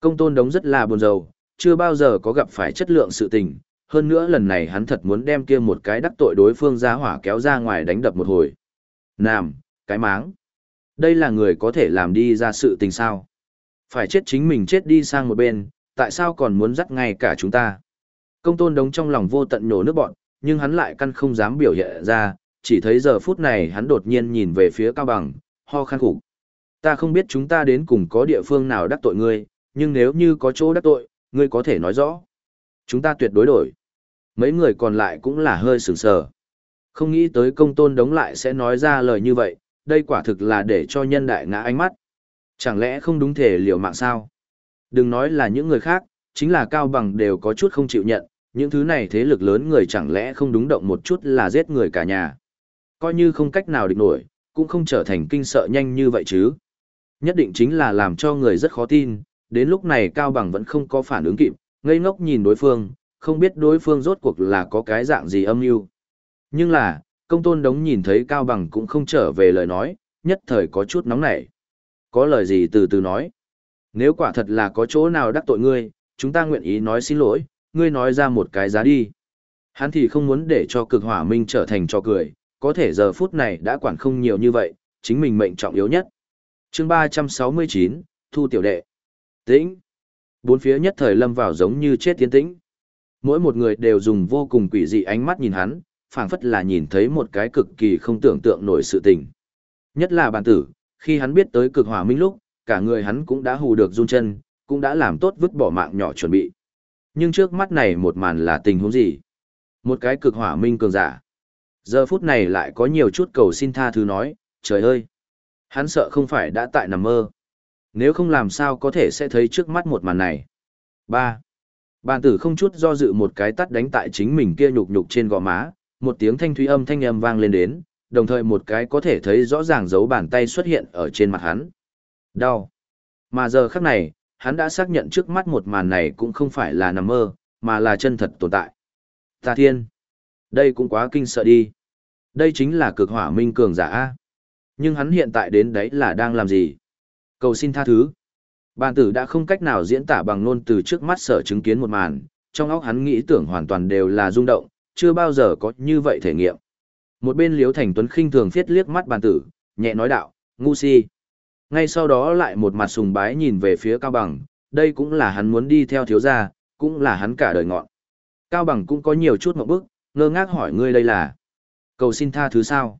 Công tôn đống rất là buồn rầu, chưa bao giờ có gặp phải chất lượng sự tình, hơn nữa lần này hắn thật muốn đem kia một cái đắc tội đối phương ra hỏa kéo ra ngoài đánh đập một hồi. Nam, cái máng. Đây là người có thể làm đi ra sự tình sao. Phải chết chính mình chết đi sang một bên, tại sao còn muốn dắt ngay cả chúng ta. Công tôn đống trong lòng vô tận nhổ nước bọn, nhưng hắn lại căn không dám biểu hiện ra, chỉ thấy giờ phút này hắn đột nhiên nhìn về phía cao bằng, ho khăn khủng. Ta không biết chúng ta đến cùng có địa phương nào đắc tội ngươi, nhưng nếu như có chỗ đắc tội, ngươi có thể nói rõ. Chúng ta tuyệt đối đổi. Mấy người còn lại cũng là hơi sừng sờ. Không nghĩ tới công tôn đống lại sẽ nói ra lời như vậy, đây quả thực là để cho nhân đại ngã ánh mắt. Chẳng lẽ không đúng thể liều mạng sao? Đừng nói là những người khác, chính là cao bằng đều có chút không chịu nhận, những thứ này thế lực lớn người chẳng lẽ không đúng động một chút là giết người cả nhà. Coi như không cách nào địch nổi, cũng không trở thành kinh sợ nhanh như vậy chứ. Nhất định chính là làm cho người rất khó tin, đến lúc này Cao Bằng vẫn không có phản ứng kịp, ngây ngốc nhìn đối phương, không biết đối phương rốt cuộc là có cái dạng gì âm mưu. Nhưng là, công tôn đống nhìn thấy Cao Bằng cũng không trở về lời nói, nhất thời có chút nóng nảy. Có lời gì từ từ nói. Nếu quả thật là có chỗ nào đắc tội ngươi, chúng ta nguyện ý nói xin lỗi, ngươi nói ra một cái giá đi. Hắn thì không muốn để cho cực hỏa minh trở thành trò cười, có thể giờ phút này đã quản không nhiều như vậy, chính mình mệnh trọng yếu nhất. chương 369, Thu Tiểu Đệ. Tĩnh. Bốn phía nhất thời lâm vào giống như chết tiến tĩnh. Mỗi một người đều dùng vô cùng quỷ dị ánh mắt nhìn hắn, phảng phất là nhìn thấy một cái cực kỳ không tưởng tượng nổi sự tình. Nhất là bản tử, khi hắn biết tới cực hỏa minh lúc, cả người hắn cũng đã hù được run chân, cũng đã làm tốt vứt bỏ mạng nhỏ chuẩn bị. Nhưng trước mắt này một màn là tình huống gì? Một cái cực hỏa minh cường giả. Giờ phút này lại có nhiều chút cầu xin tha thứ nói, trời ơi! Hắn sợ không phải đã tại nằm mơ. Nếu không làm sao có thể sẽ thấy trước mắt một màn này. ba Bàn tử không chút do dự một cái tắt đánh tại chính mình kia nhục nhục trên gò má, một tiếng thanh thúy âm thanh âm vang lên đến, đồng thời một cái có thể thấy rõ ràng dấu bàn tay xuất hiện ở trên mặt hắn. Đau. Mà giờ khắc này, hắn đã xác nhận trước mắt một màn này cũng không phải là nằm mơ, mà là chân thật tồn tại. Ta thiên. Đây cũng quá kinh sợ đi. Đây chính là cực hỏa minh cường giả A. Nhưng hắn hiện tại đến đấy là đang làm gì? Cầu xin tha thứ. Bàn tử đã không cách nào diễn tả bằng ngôn từ trước mắt sở chứng kiến một màn, trong óc hắn nghĩ tưởng hoàn toàn đều là rung động, chưa bao giờ có như vậy thể nghiệm. Một bên Liễu Thành Tuấn khinh thường phiết liếc mắt bàn tử, nhẹ nói đạo, ngu si. Ngay sau đó lại một mặt sùng bái nhìn về phía Cao Bằng, đây cũng là hắn muốn đi theo thiếu gia, cũng là hắn cả đời ngọn. Cao Bằng cũng có nhiều chút mộng bức, ngơ ngác hỏi ngươi đây là. Cầu xin tha thứ sao?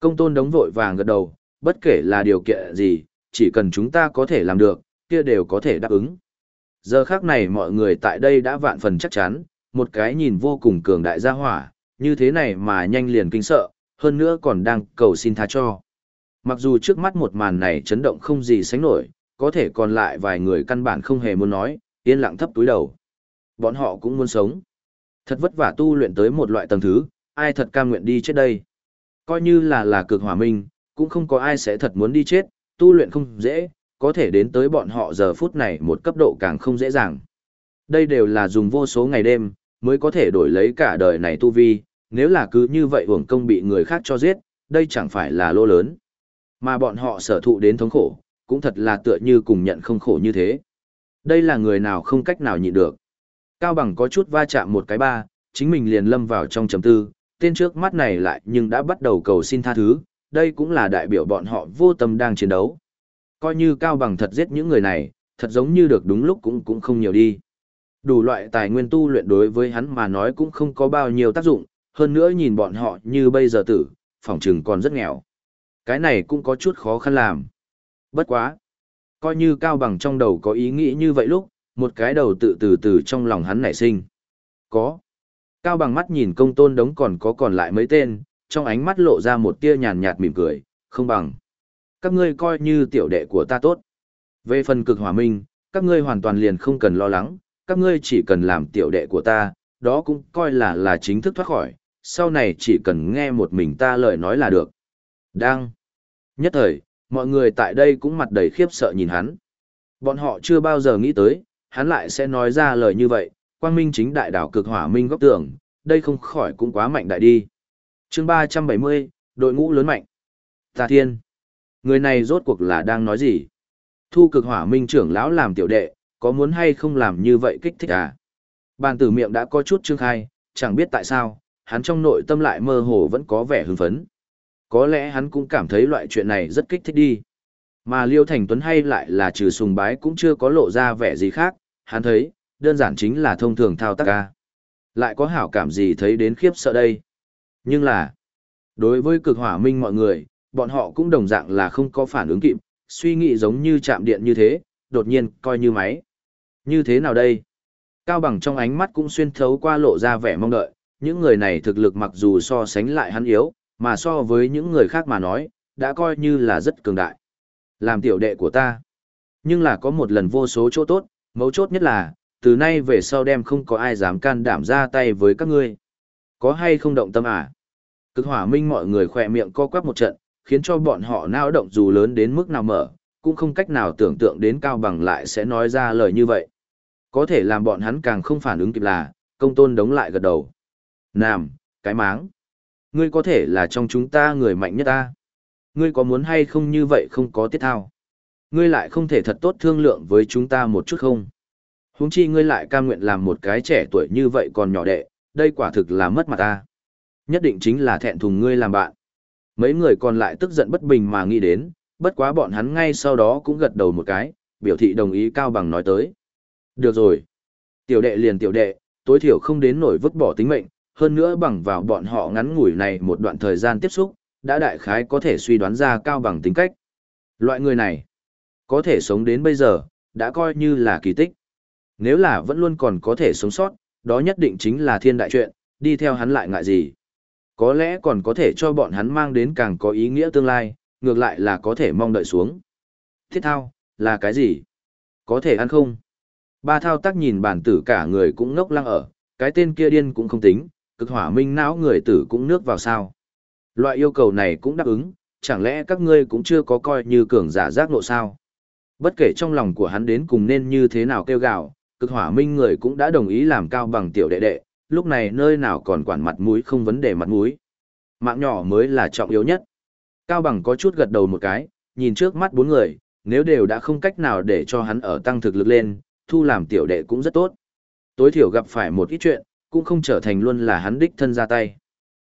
Công tôn đống vội vàng gật đầu, bất kể là điều kiện gì, chỉ cần chúng ta có thể làm được, kia đều có thể đáp ứng. Giờ khác này mọi người tại đây đã vạn phần chắc chắn, một cái nhìn vô cùng cường đại gia hỏa, như thế này mà nhanh liền kinh sợ, hơn nữa còn đang cầu xin tha cho. Mặc dù trước mắt một màn này chấn động không gì sánh nổi, có thể còn lại vài người căn bản không hề muốn nói, yên lặng thấp túi đầu. Bọn họ cũng muốn sống. Thật vất vả tu luyện tới một loại tầng thứ, ai thật cam nguyện đi chết đây. Coi như là là cực hỏa minh, cũng không có ai sẽ thật muốn đi chết, tu luyện không dễ, có thể đến tới bọn họ giờ phút này một cấp độ càng không dễ dàng. Đây đều là dùng vô số ngày đêm, mới có thể đổi lấy cả đời này tu vi, nếu là cứ như vậy hưởng công bị người khác cho giết, đây chẳng phải là lô lớn. Mà bọn họ sở thụ đến thống khổ, cũng thật là tựa như cùng nhận không khổ như thế. Đây là người nào không cách nào nhịn được. Cao bằng có chút va chạm một cái ba, chính mình liền lâm vào trong chấm tư, tên trước mắt này lại nhưng đã bắt đầu cầu xin tha thứ, đây cũng là đại biểu bọn họ vô tâm đang chiến đấu. Coi như Cao bằng thật giết những người này, thật giống như được đúng lúc cũng cũng không nhiều đi. Đủ loại tài nguyên tu luyện đối với hắn mà nói cũng không có bao nhiêu tác dụng, hơn nữa nhìn bọn họ như bây giờ tử, phỏng trừng còn rất nghèo. Cái này cũng có chút khó khăn làm. Bất quá. Coi như Cao Bằng trong đầu có ý nghĩ như vậy lúc, một cái đầu tự từ từ trong lòng hắn nảy sinh. Có. Cao Bằng mắt nhìn công tôn đống còn có còn lại mấy tên, trong ánh mắt lộ ra một tia nhàn nhạt mỉm cười, không bằng. Các ngươi coi như tiểu đệ của ta tốt. Về phần cực hỏa minh, các ngươi hoàn toàn liền không cần lo lắng, các ngươi chỉ cần làm tiểu đệ của ta, đó cũng coi là là chính thức thoát khỏi, sau này chỉ cần nghe một mình ta lời nói là được. Đang. Nhất thời, mọi người tại đây cũng mặt đầy khiếp sợ nhìn hắn. Bọn họ chưa bao giờ nghĩ tới, hắn lại sẽ nói ra lời như vậy, quang minh chính đại đảo cực hỏa minh góc tưởng, đây không khỏi cũng quá mạnh đại đi chương 370, đội ngũ lớn mạnh. Tà thiên. Người này rốt cuộc là đang nói gì? Thu cực hỏa minh trưởng lão làm tiểu đệ, có muốn hay không làm như vậy kích thích à? Bàn tử miệng đã có chút trương khai, chẳng biết tại sao, hắn trong nội tâm lại mơ hồ vẫn có vẻ hưng phấn. Có lẽ hắn cũng cảm thấy loại chuyện này rất kích thích đi. Mà Liêu Thành Tuấn hay lại là trừ sùng bái cũng chưa có lộ ra vẻ gì khác, hắn thấy, đơn giản chính là thông thường thao tác ca. Lại có hảo cảm gì thấy đến khiếp sợ đây. Nhưng là, đối với cực hỏa minh mọi người, bọn họ cũng đồng dạng là không có phản ứng kịp, suy nghĩ giống như chạm điện như thế, đột nhiên coi như máy. Như thế nào đây? Cao bằng trong ánh mắt cũng xuyên thấu qua lộ ra vẻ mong đợi, những người này thực lực mặc dù so sánh lại hắn yếu, mà so với những người khác mà nói, đã coi như là rất cường đại. Làm tiểu đệ của ta. Nhưng là có một lần vô số chỗ tốt, mấu chốt nhất là, từ nay về sau đem không có ai dám can đảm ra tay với các ngươi. Có hay không động tâm à? Cực hỏa minh mọi người khỏe miệng co quắp một trận, khiến cho bọn họ nao động dù lớn đến mức nào mở, cũng không cách nào tưởng tượng đến cao bằng lại sẽ nói ra lời như vậy. Có thể làm bọn hắn càng không phản ứng kịp là, công tôn đống lại gật đầu. Nam, cái máng. Ngươi có thể là trong chúng ta người mạnh nhất ta. Ngươi có muốn hay không như vậy không có tiết thao. Ngươi lại không thể thật tốt thương lượng với chúng ta một chút không. Huống chi ngươi lại cam nguyện làm một cái trẻ tuổi như vậy còn nhỏ đệ, đây quả thực là mất mặt ta. Nhất định chính là thẹn thùng ngươi làm bạn. Mấy người còn lại tức giận bất bình mà nghĩ đến, bất quá bọn hắn ngay sau đó cũng gật đầu một cái, biểu thị đồng ý cao bằng nói tới. Được rồi. Tiểu đệ liền tiểu đệ, tối thiểu không đến nổi vứt bỏ tính mệnh, hơn nữa bằng vào bọn họ ngắn ngủi này một đoạn thời gian tiếp xúc, đã đại khái có thể suy đoán ra cao bằng tính cách. Loại người này, có thể sống đến bây giờ, đã coi như là kỳ tích. Nếu là vẫn luôn còn có thể sống sót, đó nhất định chính là thiên đại chuyện, đi theo hắn lại ngại gì. Có lẽ còn có thể cho bọn hắn mang đến càng có ý nghĩa tương lai, ngược lại là có thể mong đợi xuống. Thiết thao, là cái gì? Có thể ăn không? Ba thao tác nhìn bản tử cả người cũng ngốc lăng ở, cái tên kia điên cũng không tính, cực hỏa minh não người tử cũng nước vào sao. Loại yêu cầu này cũng đáp ứng, chẳng lẽ các ngươi cũng chưa có coi như cường giả giác nộ sao? Bất kể trong lòng của hắn đến cùng nên như thế nào kêu gào, cực hỏa minh người cũng đã đồng ý làm cao bằng tiểu đệ đệ, lúc này nơi nào còn quản mặt mũi không vấn đề mặt mũi. Mạng nhỏ mới là trọng yếu nhất. Cao bằng có chút gật đầu một cái, nhìn trước mắt bốn người, nếu đều đã không cách nào để cho hắn ở tăng thực lực lên, thu làm tiểu đệ cũng rất tốt. Tối thiểu gặp phải một ít chuyện, cũng không trở thành luôn là hắn đích thân ra tay.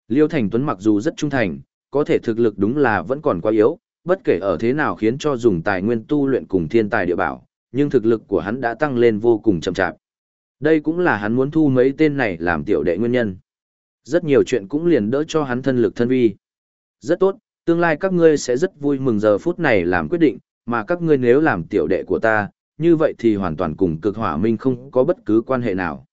Liêu Thành Tuấn mặc dù rất trung thành, có thể thực lực đúng là vẫn còn quá yếu, bất kể ở thế nào khiến cho dùng tài nguyên tu luyện cùng thiên tài địa bảo, nhưng thực lực của hắn đã tăng lên vô cùng chậm chạp. Đây cũng là hắn muốn thu mấy tên này làm tiểu đệ nguyên nhân. Rất nhiều chuyện cũng liền đỡ cho hắn thân lực thân vi. Rất tốt, tương lai các ngươi sẽ rất vui mừng giờ phút này làm quyết định, mà các ngươi nếu làm tiểu đệ của ta, như vậy thì hoàn toàn cùng cực hỏa minh không có bất cứ quan hệ nào.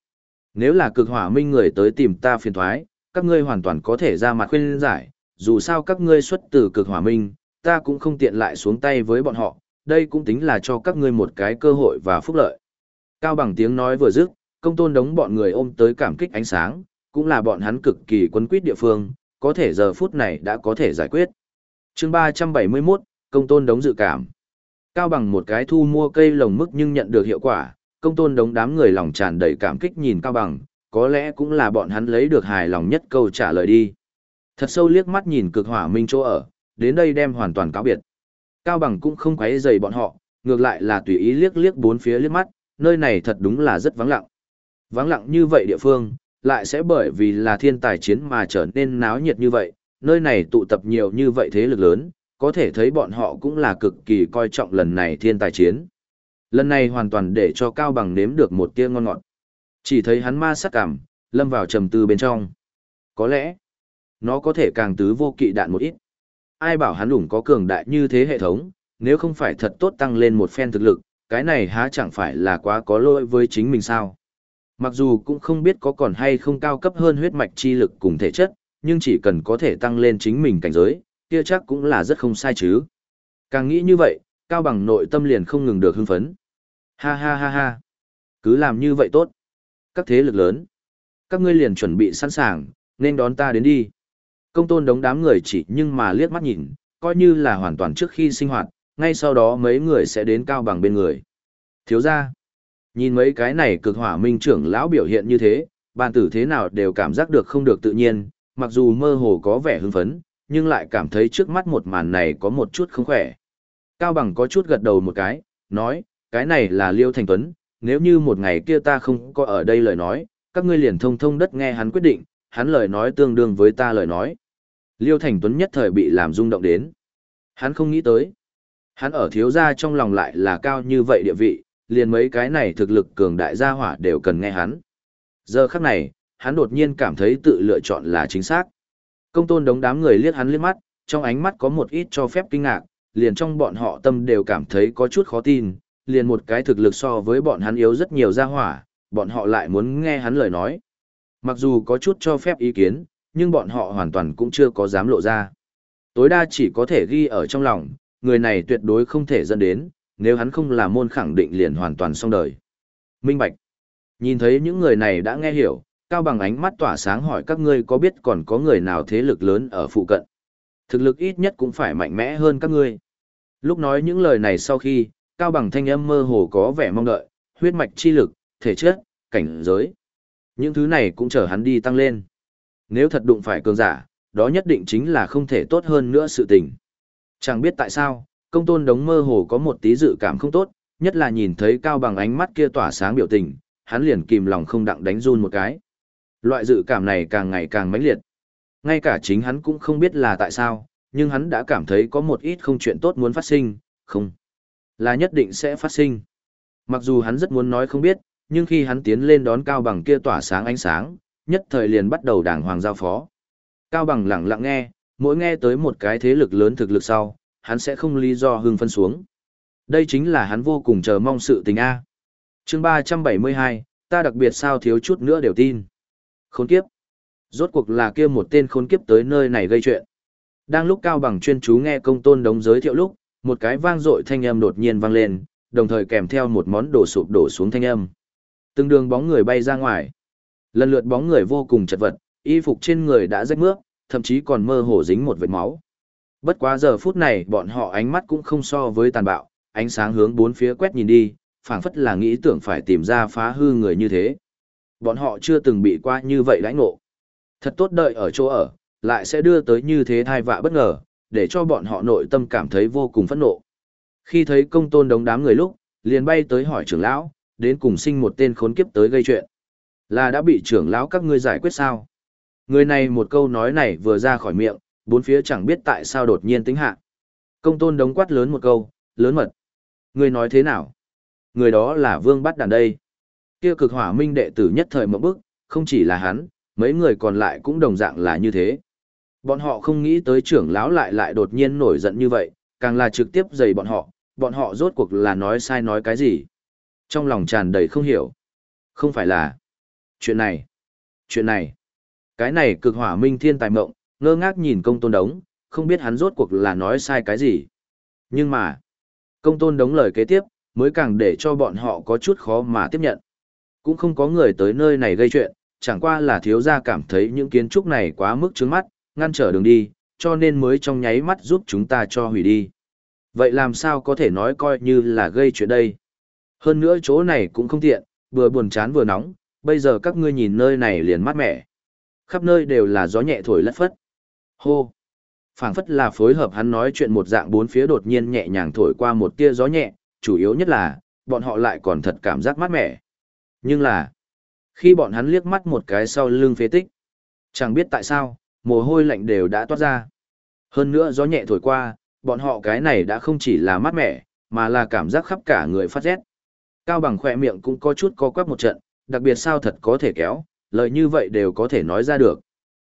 Nếu là cực hỏa minh người tới tìm ta phiền thoái, các ngươi hoàn toàn có thể ra mặt khuyên giải, dù sao các ngươi xuất từ cực hỏa minh, ta cũng không tiện lại xuống tay với bọn họ, đây cũng tính là cho các ngươi một cái cơ hội và phúc lợi. Cao bằng tiếng nói vừa dứt, công tôn đống bọn người ôm tới cảm kích ánh sáng, cũng là bọn hắn cực kỳ quấn quýt địa phương, có thể giờ phút này đã có thể giải quyết. chương 371, công tôn đống dự cảm. Cao bằng một cái thu mua cây lồng mức nhưng nhận được hiệu quả, công tôn đống đám người lòng tràn đầy cảm kích nhìn Cao bằng, có lẽ cũng là bọn hắn lấy được hài lòng nhất câu trả lời đi. Thật sâu liếc mắt nhìn cực hỏa minh chỗ ở, đến đây đem hoàn toàn cáo biệt. Cao bằng cũng không quấy rầy bọn họ, ngược lại là tùy ý liếc liếc bốn phía liếc mắt, nơi này thật đúng là rất vắng lặng. Vắng lặng như vậy địa phương, lại sẽ bởi vì là thiên tài chiến mà trở nên náo nhiệt như vậy, nơi này tụ tập nhiều như vậy thế lực lớn, có thể thấy bọn họ cũng là cực kỳ coi trọng lần này thiên tài chiến. Lần này hoàn toàn để cho Cao Bằng nếm được một tia ngon ngọt. Chỉ thấy hắn ma sát cảm, lâm vào trầm tư bên trong. Có lẽ, nó có thể càng tứ vô kỵ đạn một ít. Ai bảo hắn đủng có cường đại như thế hệ thống, nếu không phải thật tốt tăng lên một phen thực lực, cái này há chẳng phải là quá có lỗi với chính mình sao. Mặc dù cũng không biết có còn hay không cao cấp hơn huyết mạch chi lực cùng thể chất, nhưng chỉ cần có thể tăng lên chính mình cảnh giới, kia chắc cũng là rất không sai chứ. Càng nghĩ như vậy, Cao Bằng nội tâm liền không ngừng được hưng phấn. Ha ha ha ha. Cứ làm như vậy tốt. Các thế lực lớn. Các ngươi liền chuẩn bị sẵn sàng, nên đón ta đến đi. Công tôn đống đám người chỉ nhưng mà liếc mắt nhìn, coi như là hoàn toàn trước khi sinh hoạt, ngay sau đó mấy người sẽ đến Cao Bằng bên người. Thiếu gia, Nhìn mấy cái này cực hỏa minh trưởng lão biểu hiện như thế, bàn tử thế nào đều cảm giác được không được tự nhiên, mặc dù mơ hồ có vẻ hưng phấn, nhưng lại cảm thấy trước mắt một màn này có một chút không khỏe. Cao Bằng có chút gật đầu một cái, nói, cái này là Liêu Thành Tuấn, nếu như một ngày kia ta không có ở đây lời nói, các ngươi liền thông thông đất nghe hắn quyết định, hắn lời nói tương đương với ta lời nói. Liêu Thành Tuấn nhất thời bị làm rung động đến. Hắn không nghĩ tới. Hắn ở thiếu gia trong lòng lại là cao như vậy địa vị, liền mấy cái này thực lực cường đại gia hỏa đều cần nghe hắn. Giờ khắc này, hắn đột nhiên cảm thấy tự lựa chọn là chính xác. Công tôn đống đám người liếc hắn liếc mắt, trong ánh mắt có một ít cho phép kinh ngạc, liền trong bọn họ tâm đều cảm thấy có chút khó tin, liền một cái thực lực so với bọn hắn yếu rất nhiều gia hỏa, bọn họ lại muốn nghe hắn lời nói. Mặc dù có chút cho phép ý kiến, nhưng bọn họ hoàn toàn cũng chưa có dám lộ ra. Tối đa chỉ có thể ghi ở trong lòng, người này tuyệt đối không thể dẫn đến, nếu hắn không là môn khẳng định liền hoàn toàn xong đời. Minh Bạch. Nhìn thấy những người này đã nghe hiểu, Cao bằng ánh mắt tỏa sáng hỏi các ngươi có biết còn có người nào thế lực lớn ở phụ cận. Thực lực ít nhất cũng phải mạnh mẽ hơn các ngươi. Lúc nói những lời này sau khi, Cao bằng thanh âm mơ hồ có vẻ mong đợi, huyết mạch chi lực, thể chất, cảnh giới. Những thứ này cũng chờ hắn đi tăng lên. Nếu thật đụng phải cường giả, đó nhất định chính là không thể tốt hơn nữa sự tình. Chẳng biết tại sao, công tôn đống mơ hồ có một tí dự cảm không tốt, nhất là nhìn thấy cao bằng ánh mắt kia tỏa sáng biểu tình, hắn liền kìm lòng không đặng đánh run một cái. Loại dự cảm này càng ngày càng mãnh liệt. Ngay cả chính hắn cũng không biết là tại sao, nhưng hắn đã cảm thấy có một ít không chuyện tốt muốn phát sinh, không. Là nhất định sẽ phát sinh. Mặc dù hắn rất muốn nói không biết, nhưng khi hắn tiến lên đón cao bằng kia tỏa sáng ánh sáng, nhất thời liền bắt đầu đàng hoàng giao phó. Cao bằng lặng lặng nghe, mỗi nghe tới một cái thế lực lớn thực lực sau, hắn sẽ không lý do hưng phân xuống. Đây chính là hắn vô cùng chờ mong sự tình A. chương 372, ta đặc biệt sao thiếu chút nữa đều tin. Khốn kiếp. Rốt cuộc là kia một tên khốn kiếp tới nơi này gây chuyện. Đang lúc Cao Bằng chuyên chú nghe công tôn đống giới thiệu lúc, một cái vang dội thanh âm đột nhiên vang lên, đồng thời kèm theo một món đồ sụp đổ xuống thanh âm. Từng đường bóng người bay ra ngoài. Lần lượt bóng người vô cùng chật vật, y phục trên người đã rách mướp, thậm chí còn mơ hồ dính một vệt máu. Bất quá giờ phút này bọn họ ánh mắt cũng không so với tàn bạo, ánh sáng hướng bốn phía quét nhìn đi, phảng phất là nghĩ tưởng phải tìm ra phá hư người như thế. Bọn họ chưa từng bị qua như vậy lãnh ngộ. Thật tốt đợi ở chỗ ở, lại sẽ đưa tới như thế thai vạ bất ngờ, để cho bọn họ nội tâm cảm thấy vô cùng phẫn nộ. Khi thấy công tôn đống đám người lúc, liền bay tới hỏi trưởng lão, đến cùng sinh một tên khốn kiếp tới gây chuyện. Là đã bị trưởng lão các ngươi giải quyết sao? Người này một câu nói này vừa ra khỏi miệng, bốn phía chẳng biết tại sao đột nhiên tính hạ. Công tôn đống quát lớn một câu, lớn mật. Người nói thế nào? Người đó là vương bắt đàn đây. Kia cực hỏa minh đệ tử nhất thời một bức, không chỉ là hắn, mấy người còn lại cũng đồng dạng là như thế. Bọn họ không nghĩ tới trưởng lão lại lại đột nhiên nổi giận như vậy, càng là trực tiếp dày bọn họ, bọn họ rốt cuộc là nói sai nói cái gì. Trong lòng tràn đầy không hiểu. Không phải là... Chuyện này... Chuyện này... Cái này cực hỏa minh thiên tài mộng, ngơ ngác nhìn công tôn đống, không biết hắn rốt cuộc là nói sai cái gì. Nhưng mà... Công tôn đống lời kế tiếp, mới càng để cho bọn họ có chút khó mà tiếp nhận. Cũng không có người tới nơi này gây chuyện, chẳng qua là thiếu gia cảm thấy những kiến trúc này quá mức trướng mắt, ngăn trở đường đi, cho nên mới trong nháy mắt giúp chúng ta cho hủy đi. Vậy làm sao có thể nói coi như là gây chuyện đây? Hơn nữa chỗ này cũng không tiện, vừa buồn chán vừa nóng, bây giờ các ngươi nhìn nơi này liền mát mẻ. Khắp nơi đều là gió nhẹ thổi lất phất. Hô! phảng phất là phối hợp hắn nói chuyện một dạng bốn phía đột nhiên nhẹ nhàng thổi qua một tia gió nhẹ, chủ yếu nhất là, bọn họ lại còn thật cảm giác mát mẻ. Nhưng là, khi bọn hắn liếc mắt một cái sau lưng phế tích, chẳng biết tại sao, mồ hôi lạnh đều đã toát ra. Hơn nữa gió nhẹ thổi qua, bọn họ cái này đã không chỉ là mát mẻ, mà là cảm giác khắp cả người phát rét. Cao bằng khỏe miệng cũng có chút co quắp một trận, đặc biệt sao thật có thể kéo, lời như vậy đều có thể nói ra được.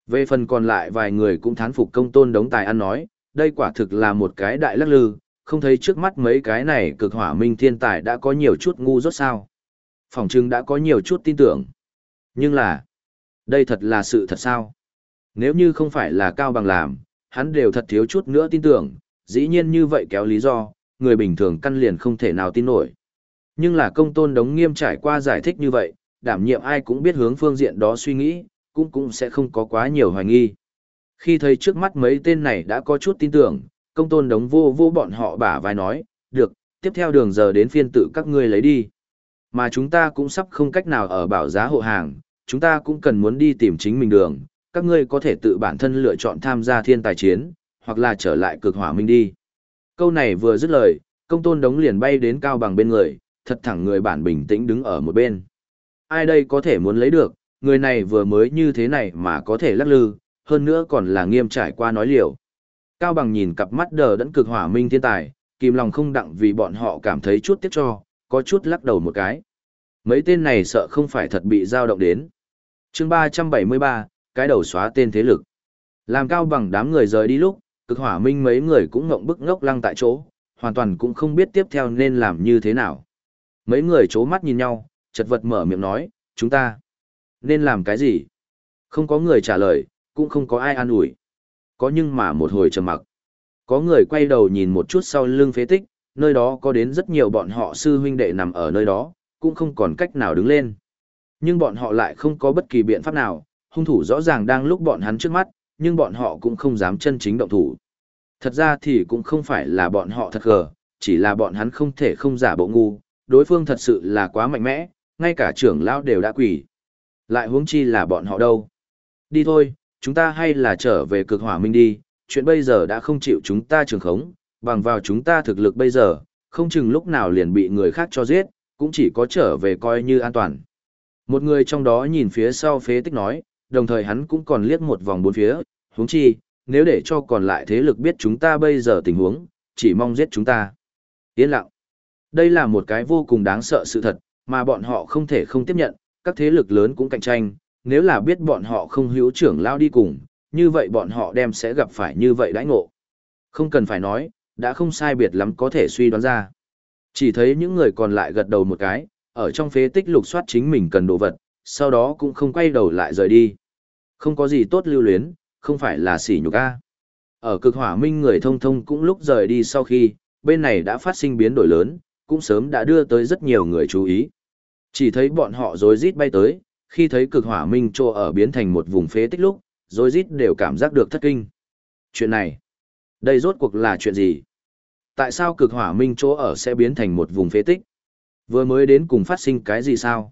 Về phần còn lại vài người cũng thán phục công tôn đống tài ăn nói, đây quả thực là một cái đại lắc lư, không thấy trước mắt mấy cái này cực hỏa minh thiên tài đã có nhiều chút ngu rốt sao. Phòng trưng đã có nhiều chút tin tưởng. Nhưng là, đây thật là sự thật sao? Nếu như không phải là cao bằng làm, hắn đều thật thiếu chút nữa tin tưởng, dĩ nhiên như vậy kéo lý do, người bình thường căn liền không thể nào tin nổi. Nhưng là công tôn đống nghiêm trải qua giải thích như vậy, đảm nhiệm ai cũng biết hướng phương diện đó suy nghĩ, cũng cũng sẽ không có quá nhiều hoài nghi. Khi thấy trước mắt mấy tên này đã có chút tin tưởng, công tôn đống vô vô bọn họ bả vai nói, được, tiếp theo đường giờ đến phiên tự các ngươi lấy đi. Mà chúng ta cũng sắp không cách nào ở bảo giá hộ hàng, chúng ta cũng cần muốn đi tìm chính mình đường, các ngươi có thể tự bản thân lựa chọn tham gia thiên tài chiến, hoặc là trở lại cực hỏa minh đi. Câu này vừa dứt lời, công tôn đống liền bay đến cao bằng bên người, thật thẳng người bản bình tĩnh đứng ở một bên. Ai đây có thể muốn lấy được, người này vừa mới như thế này mà có thể lắc lư, hơn nữa còn là nghiêm trải qua nói liều. Cao bằng nhìn cặp mắt đờ đẫn cực hỏa minh thiên tài, kìm lòng không đặng vì bọn họ cảm thấy chút tiếc cho, có chút lắc đầu một cái. Mấy tên này sợ không phải thật bị dao động đến. chương 373, cái đầu xóa tên thế lực. Làm cao bằng đám người rời đi lúc, cực hỏa minh mấy người cũng ngộng bức ngốc lăng tại chỗ, hoàn toàn cũng không biết tiếp theo nên làm như thế nào. Mấy người chố mắt nhìn nhau, chật vật mở miệng nói, chúng ta nên làm cái gì? Không có người trả lời, cũng không có ai an ủi. Có nhưng mà một hồi trầm mặc. Có người quay đầu nhìn một chút sau lưng phế tích, nơi đó có đến rất nhiều bọn họ sư huynh đệ nằm ở nơi đó, cũng không còn cách nào đứng lên. Nhưng bọn họ lại không có bất kỳ biện pháp nào, hung thủ rõ ràng đang lúc bọn hắn trước mắt, nhưng bọn họ cũng không dám chân chính động thủ. Thật ra thì cũng không phải là bọn họ thật gờ, chỉ là bọn hắn không thể không giả bộ ngu, đối phương thật sự là quá mạnh mẽ, ngay cả trưởng lão đều đã quỷ. Lại huống chi là bọn họ đâu. Đi thôi, chúng ta hay là trở về cực hỏa minh đi, chuyện bây giờ đã không chịu chúng ta trường khống, bằng vào chúng ta thực lực bây giờ, không chừng lúc nào liền bị người khác cho giết, cũng chỉ có trở về coi như an toàn. Một người trong đó nhìn phía sau phế tích nói, đồng thời hắn cũng còn liếc một vòng bốn phía, huống chi, nếu để cho còn lại thế lực biết chúng ta bây giờ tình huống, chỉ mong giết chúng ta. Yên lặng. Đây là một cái vô cùng đáng sợ sự thật, mà bọn họ không thể không tiếp nhận, các thế lực lớn cũng cạnh tranh, nếu là biết bọn họ không hữu trưởng lao đi cùng, như vậy bọn họ đem sẽ gặp phải như vậy đãi ngộ. Không cần phải nói, đã không sai biệt lắm có thể suy đoán ra. Chỉ thấy những người còn lại gật đầu một cái, ở trong phế tích lục soát chính mình cần đồ vật, sau đó cũng không quay đầu lại rời đi. Không có gì tốt lưu luyến, không phải là sỉ nhục a. Ở cực hỏa minh người thông thông cũng lúc rời đi sau khi, bên này đã phát sinh biến đổi lớn, cũng sớm đã đưa tới rất nhiều người chú ý. Chỉ thấy bọn họ rối rít bay tới, khi thấy cực hỏa minh trô ở biến thành một vùng phế tích lúc, rối rít đều cảm giác được thất kinh. Chuyện này, đây rốt cuộc là chuyện gì? Tại sao cực hỏa minh chỗ ở sẽ biến thành một vùng phế tích? Vừa mới đến cùng phát sinh cái gì sao?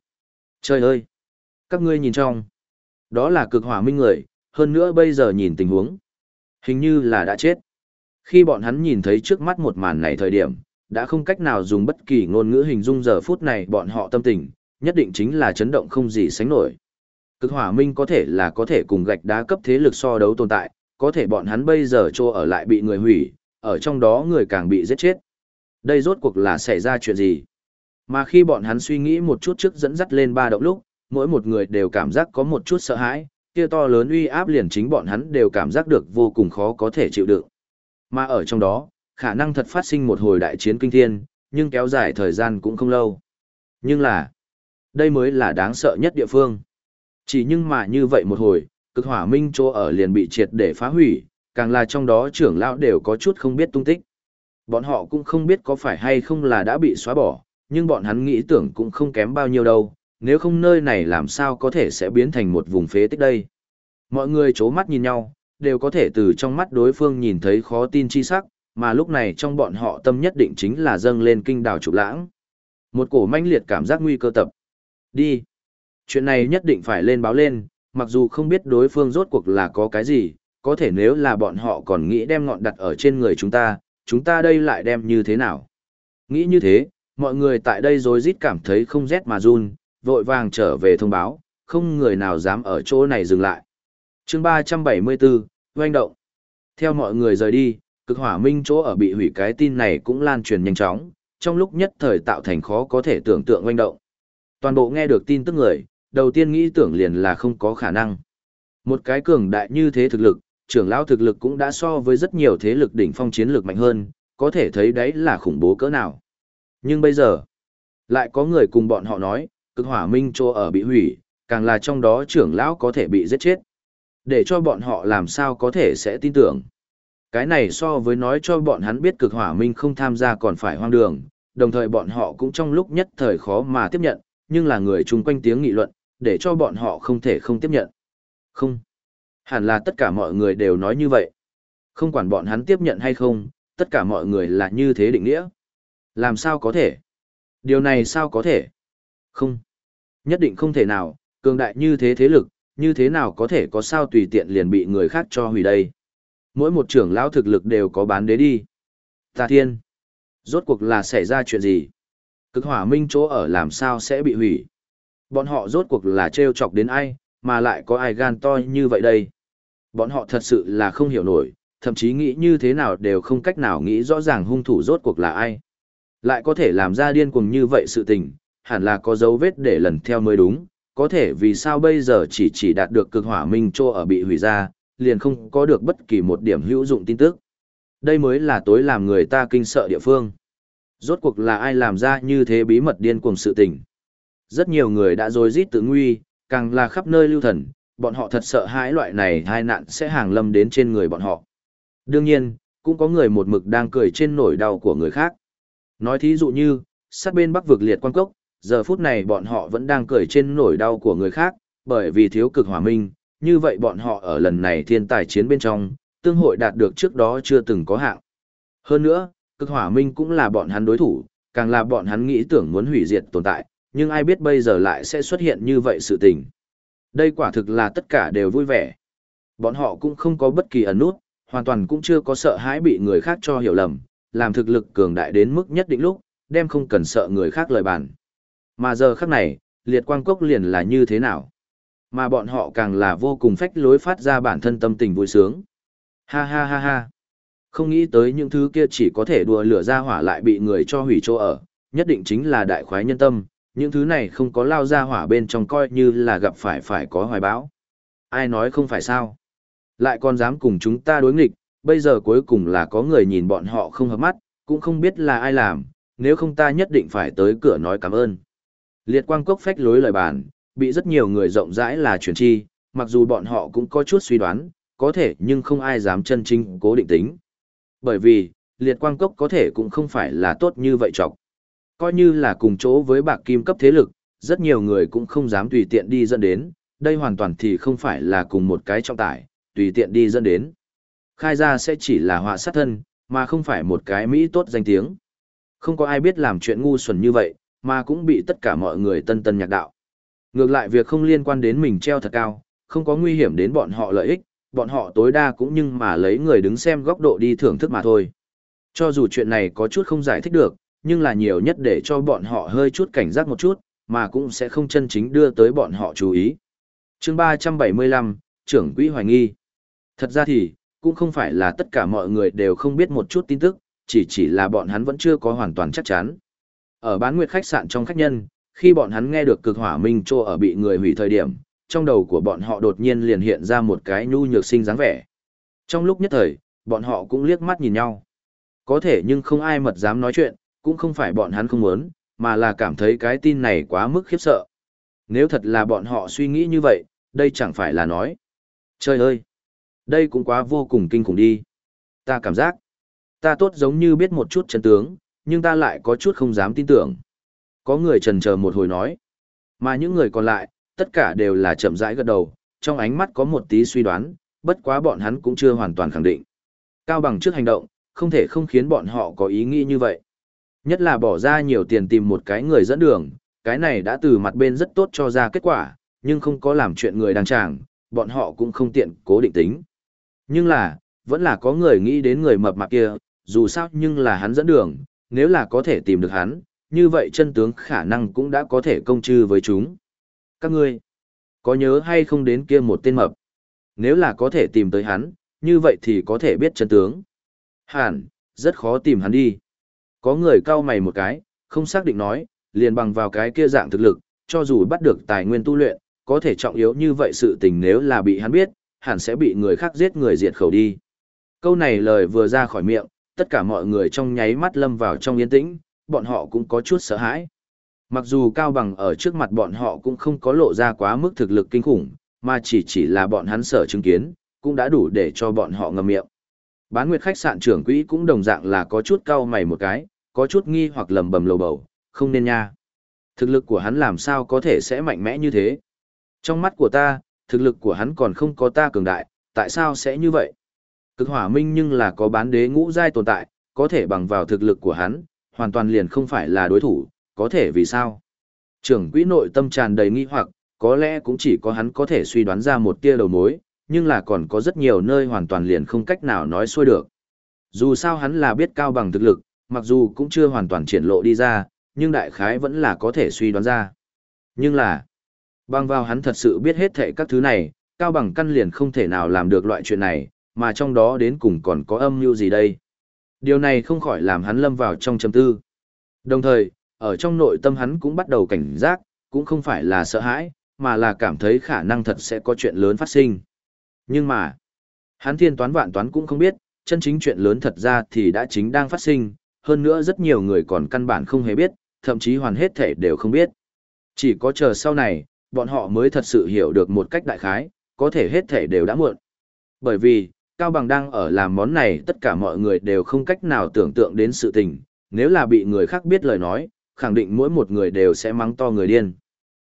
Trời ơi! Các ngươi nhìn trong. Đó là cực hỏa minh người, hơn nữa bây giờ nhìn tình huống. Hình như là đã chết. Khi bọn hắn nhìn thấy trước mắt một màn này thời điểm, đã không cách nào dùng bất kỳ ngôn ngữ hình dung giờ phút này bọn họ tâm tình, nhất định chính là chấn động không gì sánh nổi. Cực hỏa minh có thể là có thể cùng gạch đá cấp thế lực so đấu tồn tại, có thể bọn hắn bây giờ trô ở lại bị người hủy, ở trong đó người càng bị giết chết. Đây rốt cuộc là xảy ra chuyện gì? Mà khi bọn hắn suy nghĩ một chút trước dẫn dắt lên ba động lúc, mỗi một người đều cảm giác có một chút sợ hãi, kia to lớn uy áp liền chính bọn hắn đều cảm giác được vô cùng khó có thể chịu đựng. Mà ở trong đó, khả năng thật phát sinh một hồi đại chiến kinh thiên, nhưng kéo dài thời gian cũng không lâu. Nhưng là, đây mới là đáng sợ nhất địa phương. Chỉ nhưng mà như vậy một hồi, cực hỏa minh chỗ ở liền bị triệt để phá hủy, càng là trong đó trưởng lão đều có chút không biết tung tích. Bọn họ cũng không biết có phải hay không là đã bị xóa bỏ, nhưng bọn hắn nghĩ tưởng cũng không kém bao nhiêu đâu, nếu không nơi này làm sao có thể sẽ biến thành một vùng phế tích đây. Mọi người chố mắt nhìn nhau, đều có thể từ trong mắt đối phương nhìn thấy khó tin chi sắc, mà lúc này trong bọn họ tâm nhất định chính là dâng lên kinh đảo trục lãng. Một cổ manh liệt cảm giác nguy cơ tập. Đi. Chuyện này nhất định phải lên báo lên, mặc dù không biết đối phương rốt cuộc là có cái gì, có thể nếu là bọn họ còn nghĩ đem ngọn đặt ở trên người chúng ta, chúng ta đây lại đem như thế nào? Nghĩ như thế, mọi người tại đây rồi rít cảm thấy không rét mà run, vội vàng trở về thông báo, không người nào dám ở chỗ này dừng lại. chương 374, Doanh động. Theo mọi người rời đi, cực hỏa minh chỗ ở bị hủy cái tin này cũng lan truyền nhanh chóng, trong lúc nhất thời tạo thành khó có thể tưởng tượng doanh động. Toàn bộ nghe được tin tức người, đầu tiên nghĩ tưởng liền là không có khả năng. Một cái cường đại như thế thực lực, trưởng lão thực lực cũng đã so với rất nhiều thế lực đỉnh phong chiến lược mạnh hơn, có thể thấy đấy là khủng bố cỡ nào. Nhưng bây giờ, lại có người cùng bọn họ nói, cực hỏa minh chỗ ở bị hủy, càng là trong đó trưởng lão có thể bị giết chết. Để cho bọn họ làm sao có thể sẽ tin tưởng. Cái này so với nói cho bọn hắn biết cực hỏa minh không tham gia còn phải hoang đường, đồng thời bọn họ cũng trong lúc nhất thời khó mà tiếp nhận, nhưng là người chung quanh tiếng nghị luận, để cho bọn họ không thể không tiếp nhận. Không. Hẳn là tất cả mọi người đều nói như vậy. Không quản bọn hắn tiếp nhận hay không, tất cả mọi người là như thế định nghĩa. Làm sao có thể? Điều này sao có thể? Không. Nhất định không thể nào, cường đại như thế thế lực, như thế nào có thể có sao tùy tiện liền bị người khác cho hủy đây. Mỗi một trưởng lão thực lực đều có bán đế đi. Tà thiên. Rốt cuộc là xảy ra chuyện gì? Cực hỏa minh chỗ ở làm sao sẽ bị hủy. Bọn họ rốt cuộc là trêu chọc đến ai, mà lại có ai gan to như vậy đây. Bọn họ thật sự là không hiểu nổi, thậm chí nghĩ như thế nào đều không cách nào nghĩ rõ ràng hung thủ rốt cuộc là ai. Lại có thể làm ra điên cuồng như vậy sự tình, hẳn là có dấu vết để lần theo mới đúng, có thể vì sao bây giờ chỉ chỉ đạt được cực hỏa minh trô ở bị hủy ra, liền không có được bất kỳ một điểm hữu dụng tin tức. Đây mới là tối làm người ta kinh sợ địa phương. Rốt cuộc là ai làm ra như thế bí mật điên cuồng sự tình. Rất nhiều người đã dối rít tự nguy, càng là khắp nơi lưu thần, bọn họ thật sợ hãi loại này hai nạn sẽ hàng lâm đến trên người bọn họ. Đương nhiên, cũng có người một mực đang cười trên nỗi đau của người khác. Nói thí dụ như, sát bên bắc vực liệt quan cốc, giờ phút này bọn họ vẫn đang cười trên nỗi đau của người khác, bởi vì thiếu cực hỏa minh, như vậy bọn họ ở lần này thiên tài chiến bên trong, tương hội đạt được trước đó chưa từng có hạng. Hơn nữa, cực hỏa minh cũng là bọn hắn đối thủ, càng là bọn hắn nghĩ tưởng muốn hủy diệt tồn tại, nhưng ai biết bây giờ lại sẽ xuất hiện như vậy sự tình. Đây quả thực là tất cả đều vui vẻ. Bọn họ cũng không có bất kỳ ẩn nút, hoàn toàn cũng chưa có sợ hãi bị người khác cho hiểu lầm, làm thực lực cường đại đến mức nhất định lúc, đem không cần sợ người khác lời bàn. Mà giờ khắc này, liệt quang cốc liền là như thế nào? Mà bọn họ càng là vô cùng phách lối phát ra bản thân tâm tình vui sướng. Ha ha ha ha. Không nghĩ tới những thứ kia chỉ có thể đùa lửa ra hỏa lại bị người cho hủy chỗ ở, nhất định chính là đại khoái nhân tâm, những thứ này không có lao ra hỏa bên trong coi như là gặp phải phải có hoài bão. Ai nói không phải sao? Lại còn dám cùng chúng ta đối nghịch, bây giờ cuối cùng là có người nhìn bọn họ không hợp mắt, cũng không biết là ai làm, nếu không ta nhất định phải tới cửa nói cảm ơn. Liệt quang cốc phách lối lời bàn, bị rất nhiều người rộng rãi là truyền chi, mặc dù bọn họ cũng có chút suy đoán, có thể nhưng không ai dám chân chính cố định tính. Bởi vì, liệt quang cốc có thể cũng không phải là tốt như vậy chọc. Coi như là cùng chỗ với bạc kim cấp thế lực, rất nhiều người cũng không dám tùy tiện đi dẫn đến, đây hoàn toàn thì không phải là cùng một cái trọng tải, tùy tiện đi dẫn đến. Khai ra sẽ chỉ là họa sát thân, mà không phải một cái Mỹ tốt danh tiếng. Không có ai biết làm chuyện ngu xuẩn như vậy, mà cũng bị tất cả mọi người tân tân nhạc đạo. Ngược lại việc không liên quan đến mình treo thật cao, không có nguy hiểm đến bọn họ lợi ích, bọn họ tối đa cũng nhưng mà lấy người đứng xem góc độ đi thưởng thức mà thôi. Cho dù chuyện này có chút không giải thích được, nhưng là nhiều nhất để cho bọn họ hơi chút cảnh giác một chút, mà cũng sẽ không chân chính đưa tới bọn họ chú ý. chương 375, trưởng quỹ hoài nghi. Thật ra thì, cũng không phải là tất cả mọi người đều không biết một chút tin tức, chỉ chỉ là bọn hắn vẫn chưa có hoàn toàn chắc chắn. Ở bán nguyệt khách sạn trong khách nhân, khi bọn hắn nghe được cực hỏa minh trô ở bị người hủy thời điểm, trong đầu của bọn họ đột nhiên liền hiện ra một cái nhu nhược sinh dáng vẻ. Trong lúc nhất thời, bọn họ cũng liếc mắt nhìn nhau. Có thể nhưng không ai mật dám nói chuyện, cũng không phải bọn hắn không muốn, mà là cảm thấy cái tin này quá mức khiếp sợ. Nếu thật là bọn họ suy nghĩ như vậy, đây chẳng phải là nói. Trời ơi! Đây cũng quá vô cùng kinh khủng đi. Ta cảm giác, ta tốt giống như biết một chút chân tướng, nhưng ta lại có chút không dám tin tưởng. Có người trần chờ một hồi nói, mà những người còn lại, tất cả đều là chậm rãi gật đầu, trong ánh mắt có một tí suy đoán, bất quá bọn hắn cũng chưa hoàn toàn khẳng định. Cao bằng trước hành động, không thể không khiến bọn họ có ý nghĩ như vậy. Nhất là bỏ ra nhiều tiền tìm một cái người dẫn đường, cái này đã từ mặt bên rất tốt cho ra kết quả, nhưng không có làm chuyện người đang tràng, bọn họ cũng không tiện cố định tính. Nhưng là, vẫn là có người nghĩ đến người mập mạp kia, dù sao nhưng là hắn dẫn đường, nếu là có thể tìm được hắn, như vậy chân tướng khả năng cũng đã có thể công chư với chúng. Các ngươi, có nhớ hay không đến kia một tên mập? Nếu là có thể tìm tới hắn, như vậy thì có thể biết chân tướng. Hẳn, rất khó tìm hắn đi. Có người cau mày một cái, không xác định nói, liền bằng vào cái kia dạng thực lực, cho dù bắt được tài nguyên tu luyện, có thể trọng yếu như vậy sự tình nếu là bị hắn biết, hẳn sẽ bị người khác giết người diệt khẩu đi. Câu này lời vừa ra khỏi miệng, tất cả mọi người trong nháy mắt lâm vào trong yên tĩnh, bọn họ cũng có chút sợ hãi. Mặc dù Cao Bằng ở trước mặt bọn họ cũng không có lộ ra quá mức thực lực kinh khủng, mà chỉ chỉ là bọn hắn sở chứng kiến, cũng đã đủ để cho bọn họ ngậm miệng. Bán nguyệt khách sạn trưởng quỹ cũng đồng dạng là có chút cao mày một cái, có chút nghi hoặc lầm bầm lầu bầu, không nên nha. Thực lực của hắn làm sao có thể sẽ mạnh mẽ như thế? Trong mắt của ta, thực lực của hắn còn không có ta cường đại, tại sao sẽ như vậy? Cực hỏa minh nhưng là có bán đế ngũ giai tồn tại, có thể bằng vào thực lực của hắn, hoàn toàn liền không phải là đối thủ, có thể vì sao? Trưởng quỹ nội tâm tràn đầy nghi hoặc, có lẽ cũng chỉ có hắn có thể suy đoán ra một tia đầu mối, nhưng là còn có rất nhiều nơi hoàn toàn liền không cách nào nói xuôi được. Dù sao hắn là biết cao bằng thực lực, mặc dù cũng chưa hoàn toàn triển lộ đi ra, nhưng đại khái vẫn là có thể suy đoán ra. Nhưng là, bằng vào hắn thật sự biết hết thệ các thứ này, Cao Bằng căn liền không thể nào làm được loại chuyện này, mà trong đó đến cùng còn có âm mưu gì đây. Điều này không khỏi làm hắn lâm vào trong trầm tư. Đồng thời, ở trong nội tâm hắn cũng bắt đầu cảnh giác, cũng không phải là sợ hãi, mà là cảm thấy khả năng thật sẽ có chuyện lớn phát sinh. Nhưng mà, hắn thiên toán vạn toán cũng không biết, chân chính chuyện lớn thật ra thì đã chính đang phát sinh, hơn nữa rất nhiều người còn căn bản không hề biết, thậm chí hoàn hết thể đều không biết. Chỉ có chờ sau này, bọn họ mới thật sự hiểu được một cách đại khái, có thể hết thể đều đã muộn. Bởi vì, Cao Bằng đang ở làm món này tất cả mọi người đều không cách nào tưởng tượng đến sự tình, nếu là bị người khác biết lời nói, khẳng định mỗi một người đều sẽ mắng to người điên.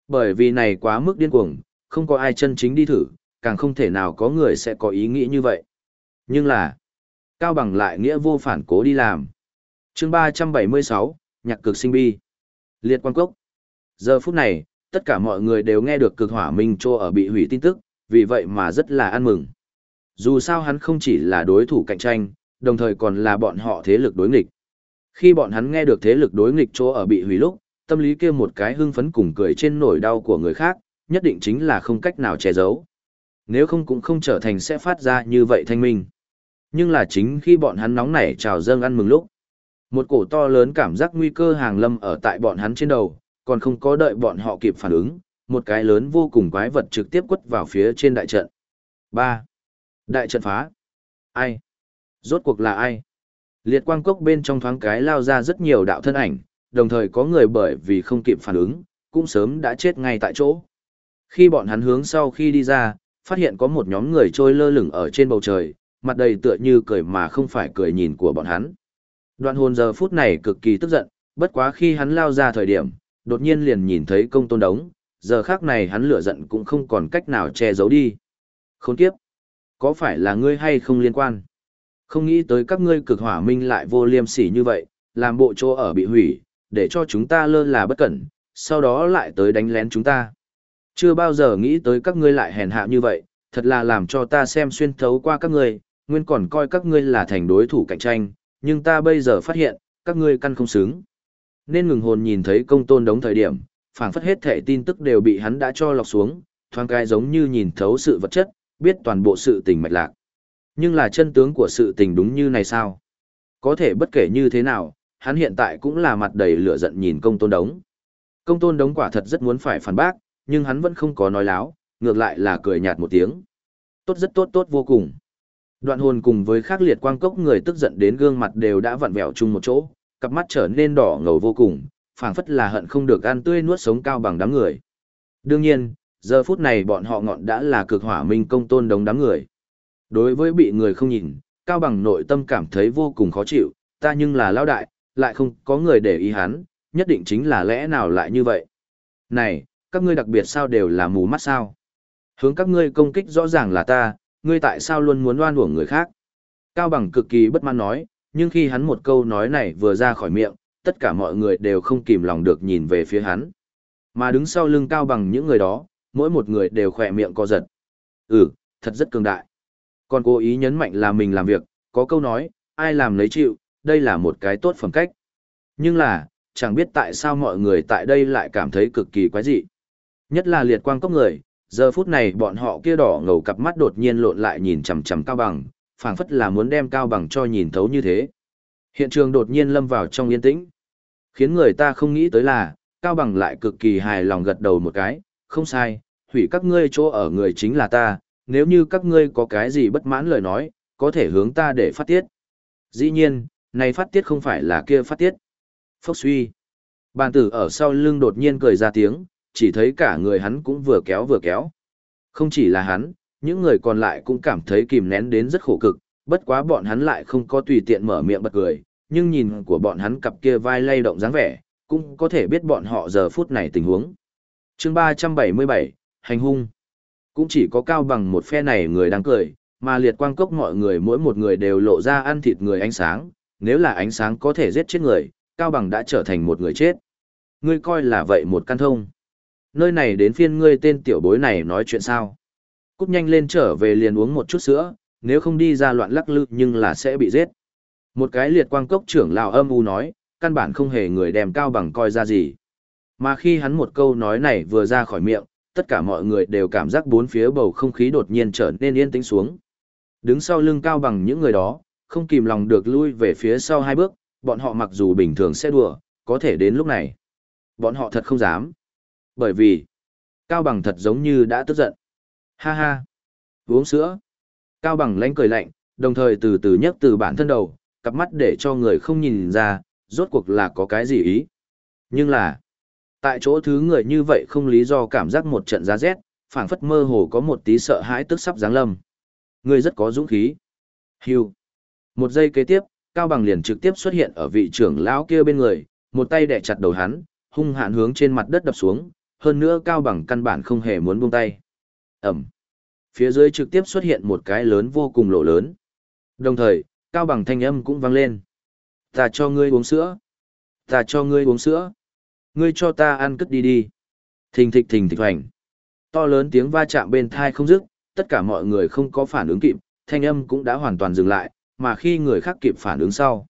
Bởi vì này quá mức điên cuồng, không có ai chân chính đi thử, càng không thể nào có người sẽ có ý nghĩ như vậy. Nhưng là, Cao Bằng lại nghĩa vô phản cố đi làm. chương 376, Nhạc cực sinh bi. Liệt quan cốc. Giờ phút này, tất cả mọi người đều nghe được cực hỏa minh trô ở bị hủy tin tức, vì vậy mà rất là ăn mừng. Dù sao hắn không chỉ là đối thủ cạnh tranh, đồng thời còn là bọn họ thế lực đối nghịch. Khi bọn hắn nghe được thế lực đối nghịch chỗ ở bị hủy lúc, tâm lý kia một cái hưng phấn cùng cười trên nỗi đau của người khác, nhất định chính là không cách nào che giấu. Nếu không cũng không trở thành sẽ phát ra như vậy thanh minh. Nhưng là chính khi bọn hắn nóng nảy trào dâng ăn mừng lúc, một cổ to lớn cảm giác nguy cơ hàng lâm ở tại bọn hắn trên đầu, còn không có đợi bọn họ kịp phản ứng, một cái lớn vô cùng quái vật trực tiếp quất vào phía trên đại trận. 3. Đại trận phá. Ai? Rốt cuộc là ai? Liệt quang cốc bên trong thoáng cái lao ra rất nhiều đạo thân ảnh, đồng thời có người bởi vì không kịp phản ứng, cũng sớm đã chết ngay tại chỗ. Khi bọn hắn hướng sau khi đi ra, phát hiện có một nhóm người trôi lơ lửng ở trên bầu trời, mặt đầy tựa như cười mà không phải cười nhìn của bọn hắn. Đoạn hồn giờ phút này cực kỳ tức giận, bất quá khi hắn lao ra thời điểm, đột nhiên liền nhìn thấy công tôn đống, giờ khác này hắn lửa giận cũng không còn cách nào che giấu đi. Khốn kiếp! Có phải là ngươi hay không liên quan? Không nghĩ tới các ngươi cực hỏa minh lại vô liêm sỉ như vậy, làm bộ chỗ ở bị hủy, để cho chúng ta lơ là bất cẩn, sau đó lại tới đánh lén chúng ta. Chưa bao giờ nghĩ tới các ngươi lại hèn hạ như vậy, thật là làm cho ta xem xuyên thấu qua các ngươi, nguyên còn coi các ngươi là thành đối thủ cạnh tranh, nhưng ta bây giờ phát hiện, các ngươi căn không xứng. Nên ngừng hồn nhìn thấy công tôn đống thời điểm, phảng phất hết thể tin tức đều bị hắn đã cho lọc xuống, thoáng cái giống như nhìn thấu sự vật chất, biết toàn bộ sự tình mạch lạc. Nhưng là chân tướng của sự tình đúng như này sao? Có thể bất kể như thế nào, hắn hiện tại cũng là mặt đầy lửa giận nhìn công tôn đống. Công tôn đống quả thật rất muốn phải phản bác, nhưng hắn vẫn không có nói láo, ngược lại là cười nhạt một tiếng. Tốt rất tốt tốt vô cùng. Đoạn hồn cùng với khắc liệt quang cốc người tức giận đến gương mặt đều đã vặn vẹo chung một chỗ, cặp mắt trở nên đỏ ngầu vô cùng, phảng phất là hận không được ăn tươi nuốt sống cao bằng đám người. Đương nhiên, giờ phút này bọn họ ngọn đã là cực hỏa minh công tôn đống đám người. Đối với bị người không nhìn, cao bằng nội tâm cảm thấy vô cùng khó chịu, ta nhưng là lao đại, lại không có người để ý hắn, nhất định chính là lẽ nào lại như vậy. Này, các ngươi đặc biệt sao đều là mù mắt sao? Hướng các ngươi công kích rõ ràng là ta, ngươi tại sao luôn muốn oan uổng người khác? Cao bằng cực kỳ bất mãn nói, nhưng khi hắn một câu nói này vừa ra khỏi miệng, tất cả mọi người đều không kìm lòng được nhìn về phía hắn. Mà đứng sau lưng cao bằng những người đó, mỗi một người đều khỏe miệng co giật. Ừ, thật rất cường đại. Còn cố ý nhấn mạnh là mình làm việc, có câu nói, ai làm lấy chịu, đây là một cái tốt phẩm cách. Nhưng là, chẳng biết tại sao mọi người tại đây lại cảm thấy cực kỳ quái dị. Nhất là liệt quang cốc người, giờ phút này bọn họ kia đỏ ngầu cặp mắt đột nhiên lộn lại nhìn chằm chằm cao bằng, phảng phất là muốn đem cao bằng cho nhìn thấu như thế. Hiện trường đột nhiên lâm vào trong yên tĩnh. Khiến người ta không nghĩ tới là, cao bằng lại cực kỳ hài lòng gật đầu một cái, không sai, hủy các ngươi chỗ ở người chính là ta, nếu như các ngươi có cái gì bất mãn lời nói, có thể hướng ta để phát tiết. Dĩ nhiên, này phát tiết không phải là kia phát tiết. Phốc suy. Bàn tử ở sau lưng đột nhiên cười ra tiếng, chỉ thấy cả người hắn cũng vừa kéo vừa kéo. Không chỉ là hắn, những người còn lại cũng cảm thấy kìm nén đến rất khổ cực, bất quá bọn hắn lại không có tùy tiện mở miệng bật cười, nhưng nhìn của bọn hắn cặp kia vai lay động dáng vẻ, cũng có thể biết bọn họ giờ phút này tình huống chương 377, Hành hung. Cũng chỉ có cao bằng một phe này người đang cười, mà liệt quang cốc mọi người mỗi một người đều lộ ra ăn thịt người ánh sáng, nếu là ánh sáng có thể giết chết người, cao bằng đã trở thành một người chết. Ngươi coi là vậy một căn thông. Nơi này đến phiên ngươi tên tiểu bối này nói chuyện sao. Cúp nhanh lên trở về liền uống một chút sữa, nếu không đi ra loạn lắc lư nhưng là sẽ bị giết. Một cái liệt quang cốc trưởng lão âm u nói, căn bản không hề người đem Cao Bằng coi ra gì. Mà khi hắn một câu nói này vừa ra khỏi miệng, tất cả mọi người đều cảm giác bốn phía bầu không khí đột nhiên trở nên yên tĩnh xuống. Đứng sau lưng Cao Bằng những người đó, không kìm lòng được lui về phía sau hai bước, bọn họ mặc dù bình thường sẽ đùa, có thể đến lúc này. Bọn họ thật không dám. Bởi vì, Cao Bằng thật giống như đã tức giận. Ha ha. Uống sữa. Cao Bằng lánh cười lạnh, đồng thời từ từ nhấc từ bản thân đầu, cặp mắt để cho người không nhìn ra, rốt cuộc là có cái gì ý. Nhưng là, tại chỗ thứ người như vậy không lý do cảm giác một trận giá rét, phảng phất mơ hồ có một tí sợ hãi tức sắp giáng lâm. Người rất có dũng khí. Hưu. Một giây kế tiếp, Cao Bằng liền trực tiếp xuất hiện ở vị trưởng lão kia bên người, một tay đè chặt đầu hắn, hung hãn hướng trên mặt đất đập xuống, hơn nữa Cao Bằng căn bản không hề muốn buông tay. Ẩm. Phía dưới trực tiếp xuất hiện một cái lớn vô cùng lỗ lớn. Đồng thời, Cao Bằng thanh âm cũng vang lên. Ta cho ngươi uống sữa. Ta cho ngươi uống sữa. Ngươi cho ta ăn cất đi đi. Thình thịch thình thịch hoành. To lớn tiếng va chạm bên thai không dứt, tất cả mọi người không có phản ứng kịp, thanh âm cũng đã hoàn toàn dừng lại, mà khi người khác kịp phản ứng sau.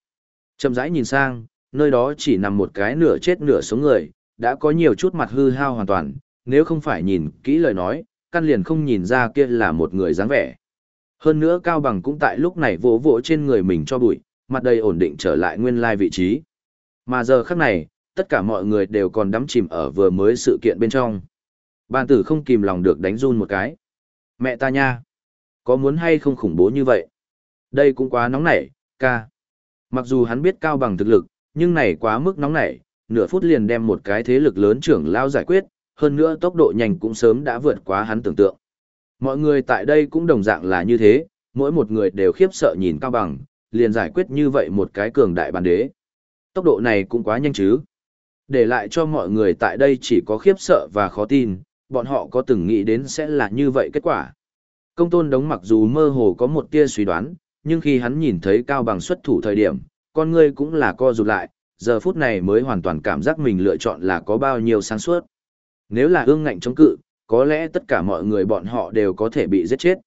Chậm rãi nhìn sang, nơi đó chỉ nằm một cái nửa chết nửa sống người, đã có nhiều chút mặt hư hao hoàn toàn, nếu không phải nhìn kỹ lời nói, căn liền không nhìn ra kia là một người dáng vẻ. Hơn nữa Cao Bằng cũng tại lúc này vỗ vỗ trên người mình cho bụi, mặt đầy ổn định trở lại nguyên lai vị trí. Mà giờ khắc này, tất cả mọi người đều còn đắm chìm ở vừa mới sự kiện bên trong. Ban tử không kìm lòng được đánh run một cái. Mẹ ta nha! Có muốn hay không khủng bố như vậy? Đây cũng quá nóng nảy, ca. Mặc dù hắn biết cao bằng thực lực, nhưng này quá mức nóng nảy, nửa phút liền đem một cái thế lực lớn trưởng lao giải quyết, hơn nữa tốc độ nhanh cũng sớm đã vượt quá hắn tưởng tượng. Mọi người tại đây cũng đồng dạng là như thế, mỗi một người đều khiếp sợ nhìn cao bằng, liền giải quyết như vậy một cái cường đại bản đế. Tốc độ này cũng quá nhanh chứ. Để lại cho mọi người tại đây chỉ có khiếp sợ và khó tin, bọn họ có từng nghĩ đến sẽ là như vậy kết quả. Công tôn đống mặc dù mơ hồ có một tia suy đoán, nhưng khi hắn nhìn thấy cao bằng xuất thủ thời điểm, con ngươi cũng là co rụt lại, giờ phút này mới hoàn toàn cảm giác mình lựa chọn là có bao nhiêu sáng suốt. Nếu là ương ngạnh chống cự, có lẽ tất cả mọi người bọn họ đều có thể bị giết chết.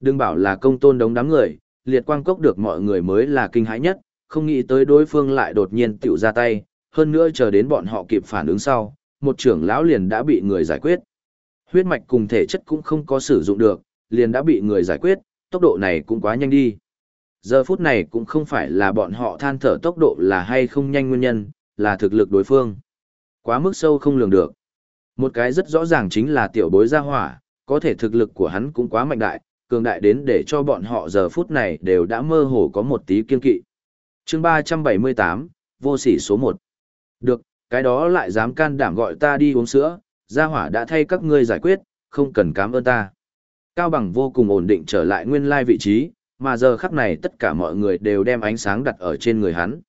Đừng bảo là công tôn đống đám người, liệt quang cốc được mọi người mới là kinh hãi nhất, không nghĩ tới đối phương lại đột nhiên tiểu ra tay, hơn nữa chờ đến bọn họ kịp phản ứng sau, một trưởng lão liền đã bị người giải quyết. Huyết mạch cùng thể chất cũng không có sử dụng được, liền đã bị người giải quyết, tốc độ này cũng quá nhanh đi. Giờ phút này cũng không phải là bọn họ than thở tốc độ là hay không nhanh nguyên nhân, là thực lực đối phương. Quá mức sâu không lường được. Một cái rất rõ ràng chính là tiểu bối gia hỏa, có thể thực lực của hắn cũng quá mạnh đại, cường đại đến để cho bọn họ giờ phút này đều đã mơ hồ có một tí kiên kỵ. chương 378, vô sỉ số 1. Được, cái đó lại dám can đảm gọi ta đi uống sữa, gia hỏa đã thay các ngươi giải quyết, không cần cảm ơn ta. Cao bằng vô cùng ổn định trở lại nguyên lai vị trí, mà giờ khắc này tất cả mọi người đều đem ánh sáng đặt ở trên người hắn.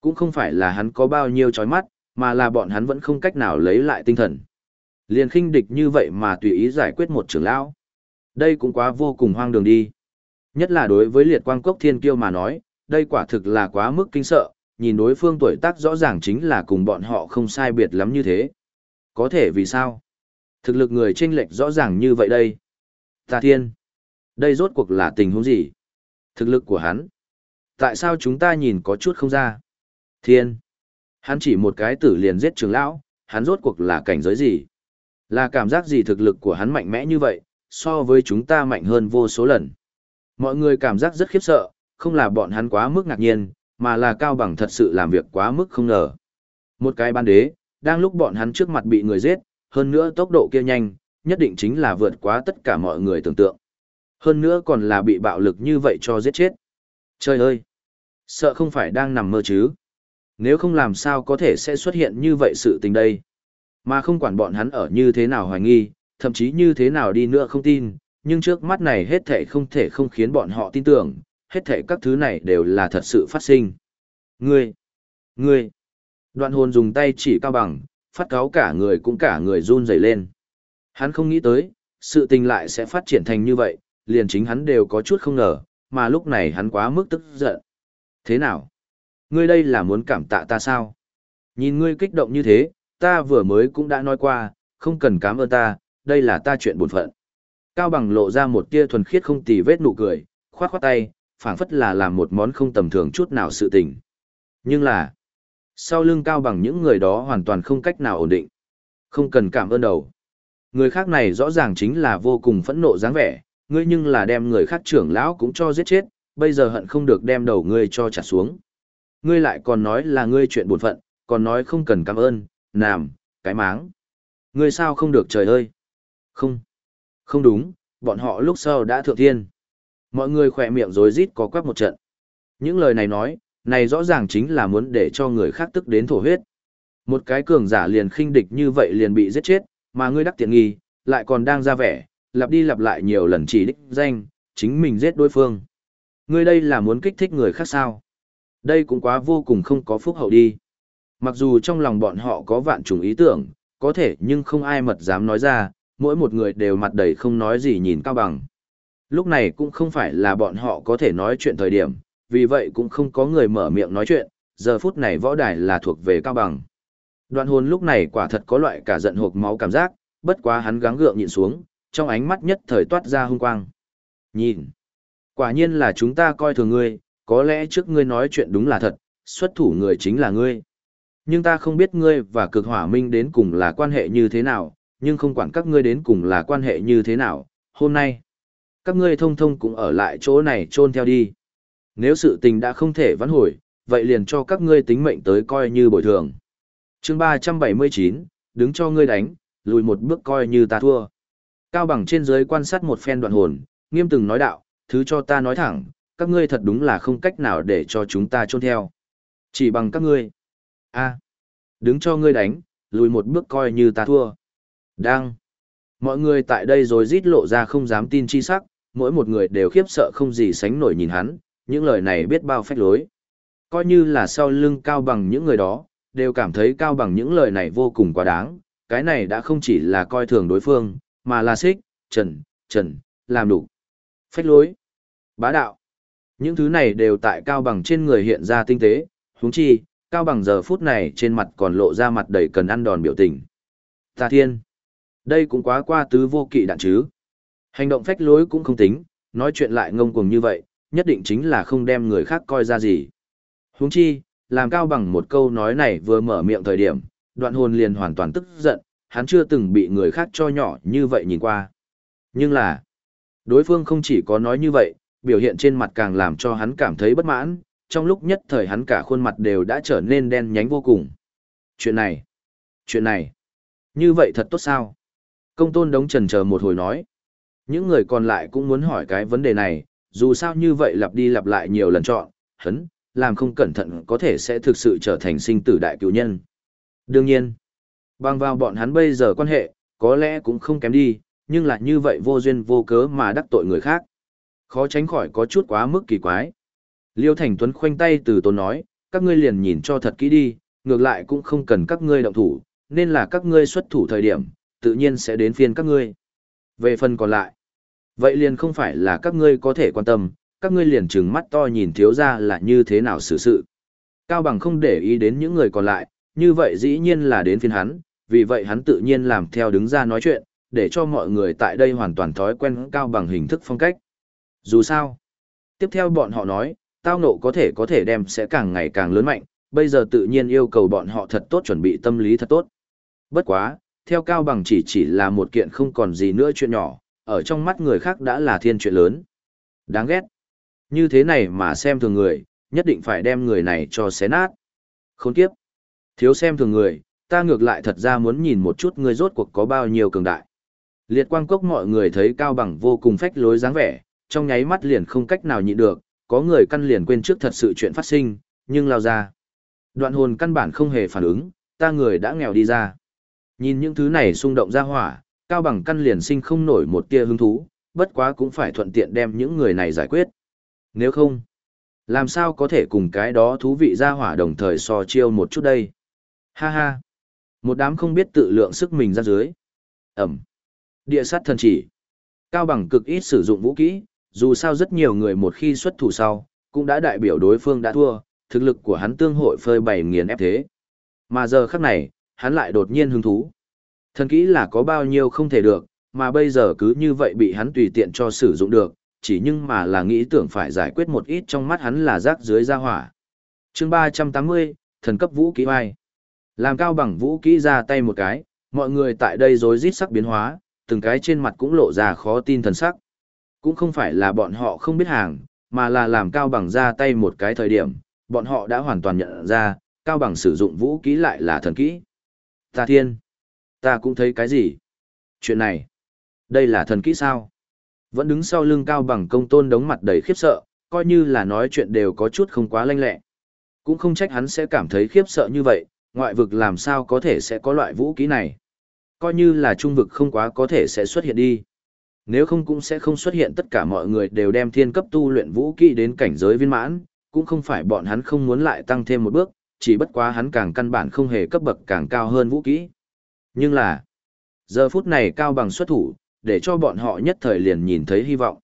Cũng không phải là hắn có bao nhiêu chói mắt, mà là bọn hắn vẫn không cách nào lấy lại tinh thần. Liền khinh địch như vậy mà tùy ý giải quyết một trưởng lão. Đây cũng quá vô cùng hoang đường đi. Nhất là đối với liệt quang cốc thiên kiêu mà nói, đây quả thực là quá mức kinh sợ, nhìn đối phương tuổi tác rõ ràng chính là cùng bọn họ không sai biệt lắm như thế. Có thể vì sao? Thực lực người chênh lệch rõ ràng như vậy đây. Ta thiên. Đây rốt cuộc là tình huống gì? Thực lực của hắn. Tại sao chúng ta nhìn có chút không ra? Thiên. Hắn chỉ một cái tử liền giết trường lão, hắn rốt cuộc là cảnh giới gì? Là cảm giác gì thực lực của hắn mạnh mẽ như vậy, so với chúng ta mạnh hơn vô số lần. Mọi người cảm giác rất khiếp sợ, không là bọn hắn quá mức ngạc nhiên, mà là cao bằng thật sự làm việc quá mức không ngờ. Một cái ban đế, đang lúc bọn hắn trước mặt bị người giết, hơn nữa tốc độ kia nhanh, nhất định chính là vượt quá tất cả mọi người tưởng tượng. Hơn nữa còn là bị bạo lực như vậy cho giết chết. Trời ơi! Sợ không phải đang nằm mơ chứ? Nếu không làm sao có thể sẽ xuất hiện như vậy sự tình đây? Mà không quản bọn hắn ở như thế nào hoài nghi, thậm chí như thế nào đi nữa không tin, nhưng trước mắt này hết thể không thể không khiến bọn họ tin tưởng, hết thể các thứ này đều là thật sự phát sinh. Ngươi! Ngươi! Đoạn hồn dùng tay chỉ cao bằng, phát cáo cả người cũng cả người run rẩy lên. Hắn không nghĩ tới, sự tình lại sẽ phát triển thành như vậy, liền chính hắn đều có chút không ngờ, mà lúc này hắn quá mức tức giận. Thế nào? Ngươi đây là muốn cảm tạ ta sao? Nhìn ngươi kích động như thế, ta vừa mới cũng đã nói qua, không cần cảm ơn ta, đây là ta chuyện buồn phận. Cao bằng lộ ra một tia thuần khiết không tì vết nụ cười, khoát khoát tay, phảng phất là làm một món không tầm thường chút nào sự tình. Nhưng là, sau lưng cao bằng những người đó hoàn toàn không cách nào ổn định. Không cần cảm ơn đầu. Người khác này rõ ràng chính là vô cùng phẫn nộ dáng vẻ, ngươi nhưng là đem người khác trưởng lão cũng cho giết chết, bây giờ hận không được đem đầu ngươi cho trả xuống. Ngươi lại còn nói là ngươi chuyện buồn phận, còn nói không cần cảm ơn, nàm, cái máng. Ngươi sao không được trời ơi? Không, không đúng, bọn họ lúc sau đã thượng thiên. Mọi người khỏe miệng rối rít có quắc một trận. Những lời này nói, này rõ ràng chính là muốn để cho người khác tức đến thổ huyết. Một cái cường giả liền khinh địch như vậy liền bị giết chết, mà ngươi đắc tiện nghi, lại còn đang ra vẻ, lặp đi lặp lại nhiều lần chỉ đích danh, chính mình giết đối phương. Ngươi đây là muốn kích thích người khác sao? Đây cũng quá vô cùng không có phúc hậu đi. Mặc dù trong lòng bọn họ có vạn trùng ý tưởng, có thể nhưng không ai mật dám nói ra, mỗi một người đều mặt đầy không nói gì nhìn cao bằng. Lúc này cũng không phải là bọn họ có thể nói chuyện thời điểm, vì vậy cũng không có người mở miệng nói chuyện, giờ phút này võ đài là thuộc về cao bằng. Đoạn hồn lúc này quả thật có loại cả giận hộp máu cảm giác, bất quá hắn gắng gượng nhìn xuống, trong ánh mắt nhất thời toát ra hung quang. Nhìn, quả nhiên là chúng ta coi thường ngươi, có lẽ trước ngươi nói chuyện đúng là thật, xuất thủ người chính là ngươi. Nhưng ta không biết ngươi và cực hỏa minh đến cùng là quan hệ như thế nào, nhưng không quản các ngươi đến cùng là quan hệ như thế nào, hôm nay, các ngươi thông thông cũng ở lại chỗ này trôn theo đi. Nếu sự tình đã không thể vãn hồi, vậy liền cho các ngươi tính mệnh tới coi như bồi thường. chương 379, đứng cho ngươi đánh, lùi một bước coi như ta thua. Cao bằng trên dưới quan sát một phen đoạn hồn, nghiêm từng nói đạo, thứ cho ta nói thẳng, các ngươi thật đúng là không cách nào để cho chúng ta trôn theo. Chỉ bằng các ngươi. a đứng cho ngươi đánh, lùi một bước coi như ta thua. Đang. Mọi người tại đây rồi rít lộ ra không dám tin chi sắc, mỗi một người đều khiếp sợ không gì sánh nổi nhìn hắn, những lời này biết bao phách lối. Coi như là sau lưng cao bằng những người đó, đều cảm thấy cao bằng những lời này vô cùng quá đáng, cái này đã không chỉ là coi thường đối phương, mà là xích, trần, trần, làm đủ. Phách lối, bá đạo. Những thứ này đều tại cao bằng trên người hiện ra tinh tế, huống chi, cao bằng giờ phút này trên mặt còn lộ ra mặt đầy cần ăn đòn biểu tình. Ta thiên, đây cũng quá qua tứ vô kỵ đạn chứ. Hành động phách lối cũng không tính, nói chuyện lại ngông cuồng như vậy, nhất định chính là không đem người khác coi ra gì. Huống chi, làm cao bằng một câu nói này vừa mở miệng thời điểm, đoạn hồn liền hoàn toàn tức giận, hắn chưa từng bị người khác cho nhỏ như vậy nhìn qua. Nhưng là, đối phương không chỉ có nói như vậy, biểu hiện trên mặt càng làm cho hắn cảm thấy bất mãn, trong lúc nhất thời hắn cả khuôn mặt đều đã trở nên đen nhánh vô cùng. Chuyện này, chuyện này, như vậy thật tốt sao? Công tôn đống trần chờ một hồi nói. Những người còn lại cũng muốn hỏi cái vấn đề này, dù sao như vậy lặp đi lặp lại nhiều lần chọn, hấn, làm không cẩn thận có thể sẽ thực sự trở thành sinh tử đại cứu nhân. Đương nhiên, bằng vào bọn hắn bây giờ quan hệ, có lẽ cũng không kém đi, nhưng lại như vậy vô duyên vô cớ mà đắc tội người khác. Khó tránh khỏi có chút quá mức kỳ quái. Liêu Thành Tuấn khoanh tay từ tốn nói, các ngươi liền nhìn cho thật kỹ đi, ngược lại cũng không cần các ngươi động thủ, nên là các ngươi xuất thủ thời điểm, tự nhiên sẽ đến phiên các ngươi. Về phần còn lại, vậy liền không phải là các ngươi có thể quan tâm, các ngươi liền trừng mắt to nhìn thiếu ra là như thế nào xử sự. Cao Bằng không để ý đến những người còn lại, như vậy dĩ nhiên là đến phiên hắn, vì vậy hắn tự nhiên làm theo đứng ra nói chuyện, để cho mọi người tại đây hoàn toàn thói quen Cao Bằng hình thức phong cách. Dù sao, tiếp theo bọn họ nói, tao nộ có thể có thể đem sẽ càng ngày càng lớn mạnh, bây giờ tự nhiên yêu cầu bọn họ thật tốt chuẩn bị tâm lý thật tốt. Bất quá, theo Cao Bằng chỉ chỉ là một kiện không còn gì nữa chuyện nhỏ, ở trong mắt người khác đã là thiên chuyện lớn. Đáng ghét. Như thế này mà xem thường người, nhất định phải đem người này cho xé nát. Khốn kiếp. Thiếu xem thường người, ta ngược lại thật ra muốn nhìn một chút người rốt cuộc có bao nhiêu cường đại. Liệt quang cốc mọi người thấy Cao Bằng vô cùng phách lối dáng vẻ, trong nháy mắt liền không cách nào nhịn được, có người căn liền quên trước thật sự chuyện phát sinh, nhưng lao ra. Đoạn hồn căn bản không hề phản ứng, ta người đã nghèo đi ra. Nhìn những thứ này xung động ra hỏa, cao bằng căn liền sinh không nổi một tia hứng thú, bất quá cũng phải thuận tiện đem những người này giải quyết. Nếu không, làm sao có thể cùng cái đó thú vị ra hỏa đồng thời so chiêu một chút đây? Ha ha! Một đám không biết tự lượng sức mình ra dưới. Ẩm! Địa sát thần chỉ. Cao bằng cực ít sử dụng vũ kỹ, dù sao rất nhiều người một khi xuất thủ sau, cũng đã đại biểu đối phương đã thua, thực lực của hắn tương hội phơi bày nghiền ép thế. Mà giờ khắc này, hắn lại đột nhiên hứng thú. Thần kỹ là có bao nhiêu không thể được, mà bây giờ cứ như vậy bị hắn tùy tiện cho sử dụng được, chỉ nhưng mà là nghĩ tưởng phải giải quyết một ít trong mắt hắn là rác dưới ra hỏa. chương 380, thần cấp vũ kỹ vai. Làm cao bằng vũ kỹ ra tay một cái, mọi người tại đây rối rít sắc biến hóa, từng cái trên mặt cũng lộ ra khó tin thần sắc. Cũng không phải là bọn họ không biết hàng, mà là làm cao bằng ra tay một cái thời điểm, bọn họ đã hoàn toàn nhận ra, cao bằng sử dụng vũ kỹ lại là thần kỹ. Ta thiên, ta cũng thấy cái gì? Chuyện này, đây là thần kỹ sao? Vẫn đứng sau lưng cao bằng công tôn đống mặt đầy khiếp sợ, coi như là nói chuyện đều có chút không quá lanh lẹ. Cũng không trách hắn sẽ cảm thấy khiếp sợ như vậy, ngoại vực làm sao có thể sẽ có loại vũ kỹ này. Coi như là trung vực không quá có thể sẽ xuất hiện đi. Nếu không cũng sẽ không xuất hiện tất cả mọi người đều đem thiên cấp tu luyện vũ kỹ đến cảnh giới viên mãn, cũng không phải bọn hắn không muốn lại tăng thêm một bước, chỉ bất quá hắn càng căn bản không hề cấp bậc càng cao hơn vũ kỹ. Nhưng là, giờ phút này cao bằng xuất thủ, để cho bọn họ nhất thời liền nhìn thấy hy vọng.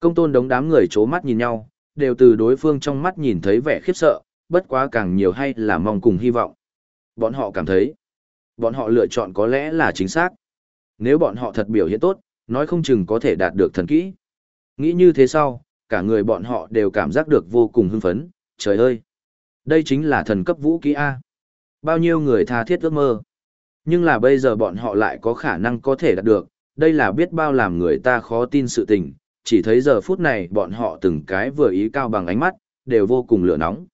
Công tôn đống đám người chố mắt nhìn nhau, đều từ đối phương trong mắt nhìn thấy vẻ khiếp sợ, bất quá càng nhiều hay là mong cùng hy vọng. Bọn họ cảm thấy, bọn họ lựa chọn có lẽ là chính xác. Nếu bọn họ thật biểu hiện tốt, nói không chừng có thể đạt được thần kỹ. Nghĩ như thế sau, cả người bọn họ đều cảm giác được vô cùng hưng phấn, trời ơi! Đây chính là thần cấp vũ kỹ A. Bao nhiêu người tha thiết ước mơ. Nhưng là bây giờ bọn họ lại có khả năng có thể đạt được, đây là biết bao làm người ta khó tin sự tình, chỉ thấy giờ phút này bọn họ từng cái vừa ý cao bằng ánh mắt, đều vô cùng lửa nóng.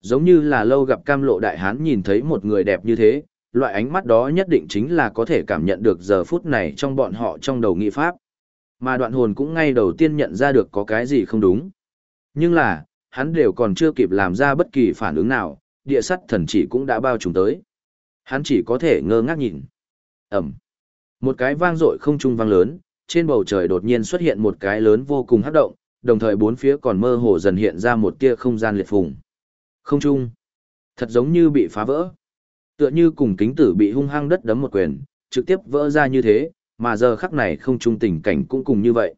Giống như là lâu gặp cam lộ đại hán nhìn thấy một người đẹp như thế, loại ánh mắt đó nhất định chính là có thể cảm nhận được giờ phút này trong bọn họ trong đầu nghị pháp. Mà đoạn hồn cũng ngay đầu tiên nhận ra được có cái gì không đúng. Nhưng là, hắn đều còn chưa kịp làm ra bất kỳ phản ứng nào, địa sắt thần chỉ cũng đã bao trùm tới. Hắn chỉ có thể ngơ ngác nhìn. Ẩm. Một cái vang dội không trung vang lớn, trên bầu trời đột nhiên xuất hiện một cái lớn vô cùng hấp động, đồng thời bốn phía còn mơ hồ dần hiện ra một tia không gian liệt phùng. Không trung. Thật giống như bị phá vỡ. Tựa như cùng kính tử bị hung hăng đất đấm một quyền, trực tiếp vỡ ra như thế, mà giờ khắc này không trung tình cảnh cũng cùng như vậy.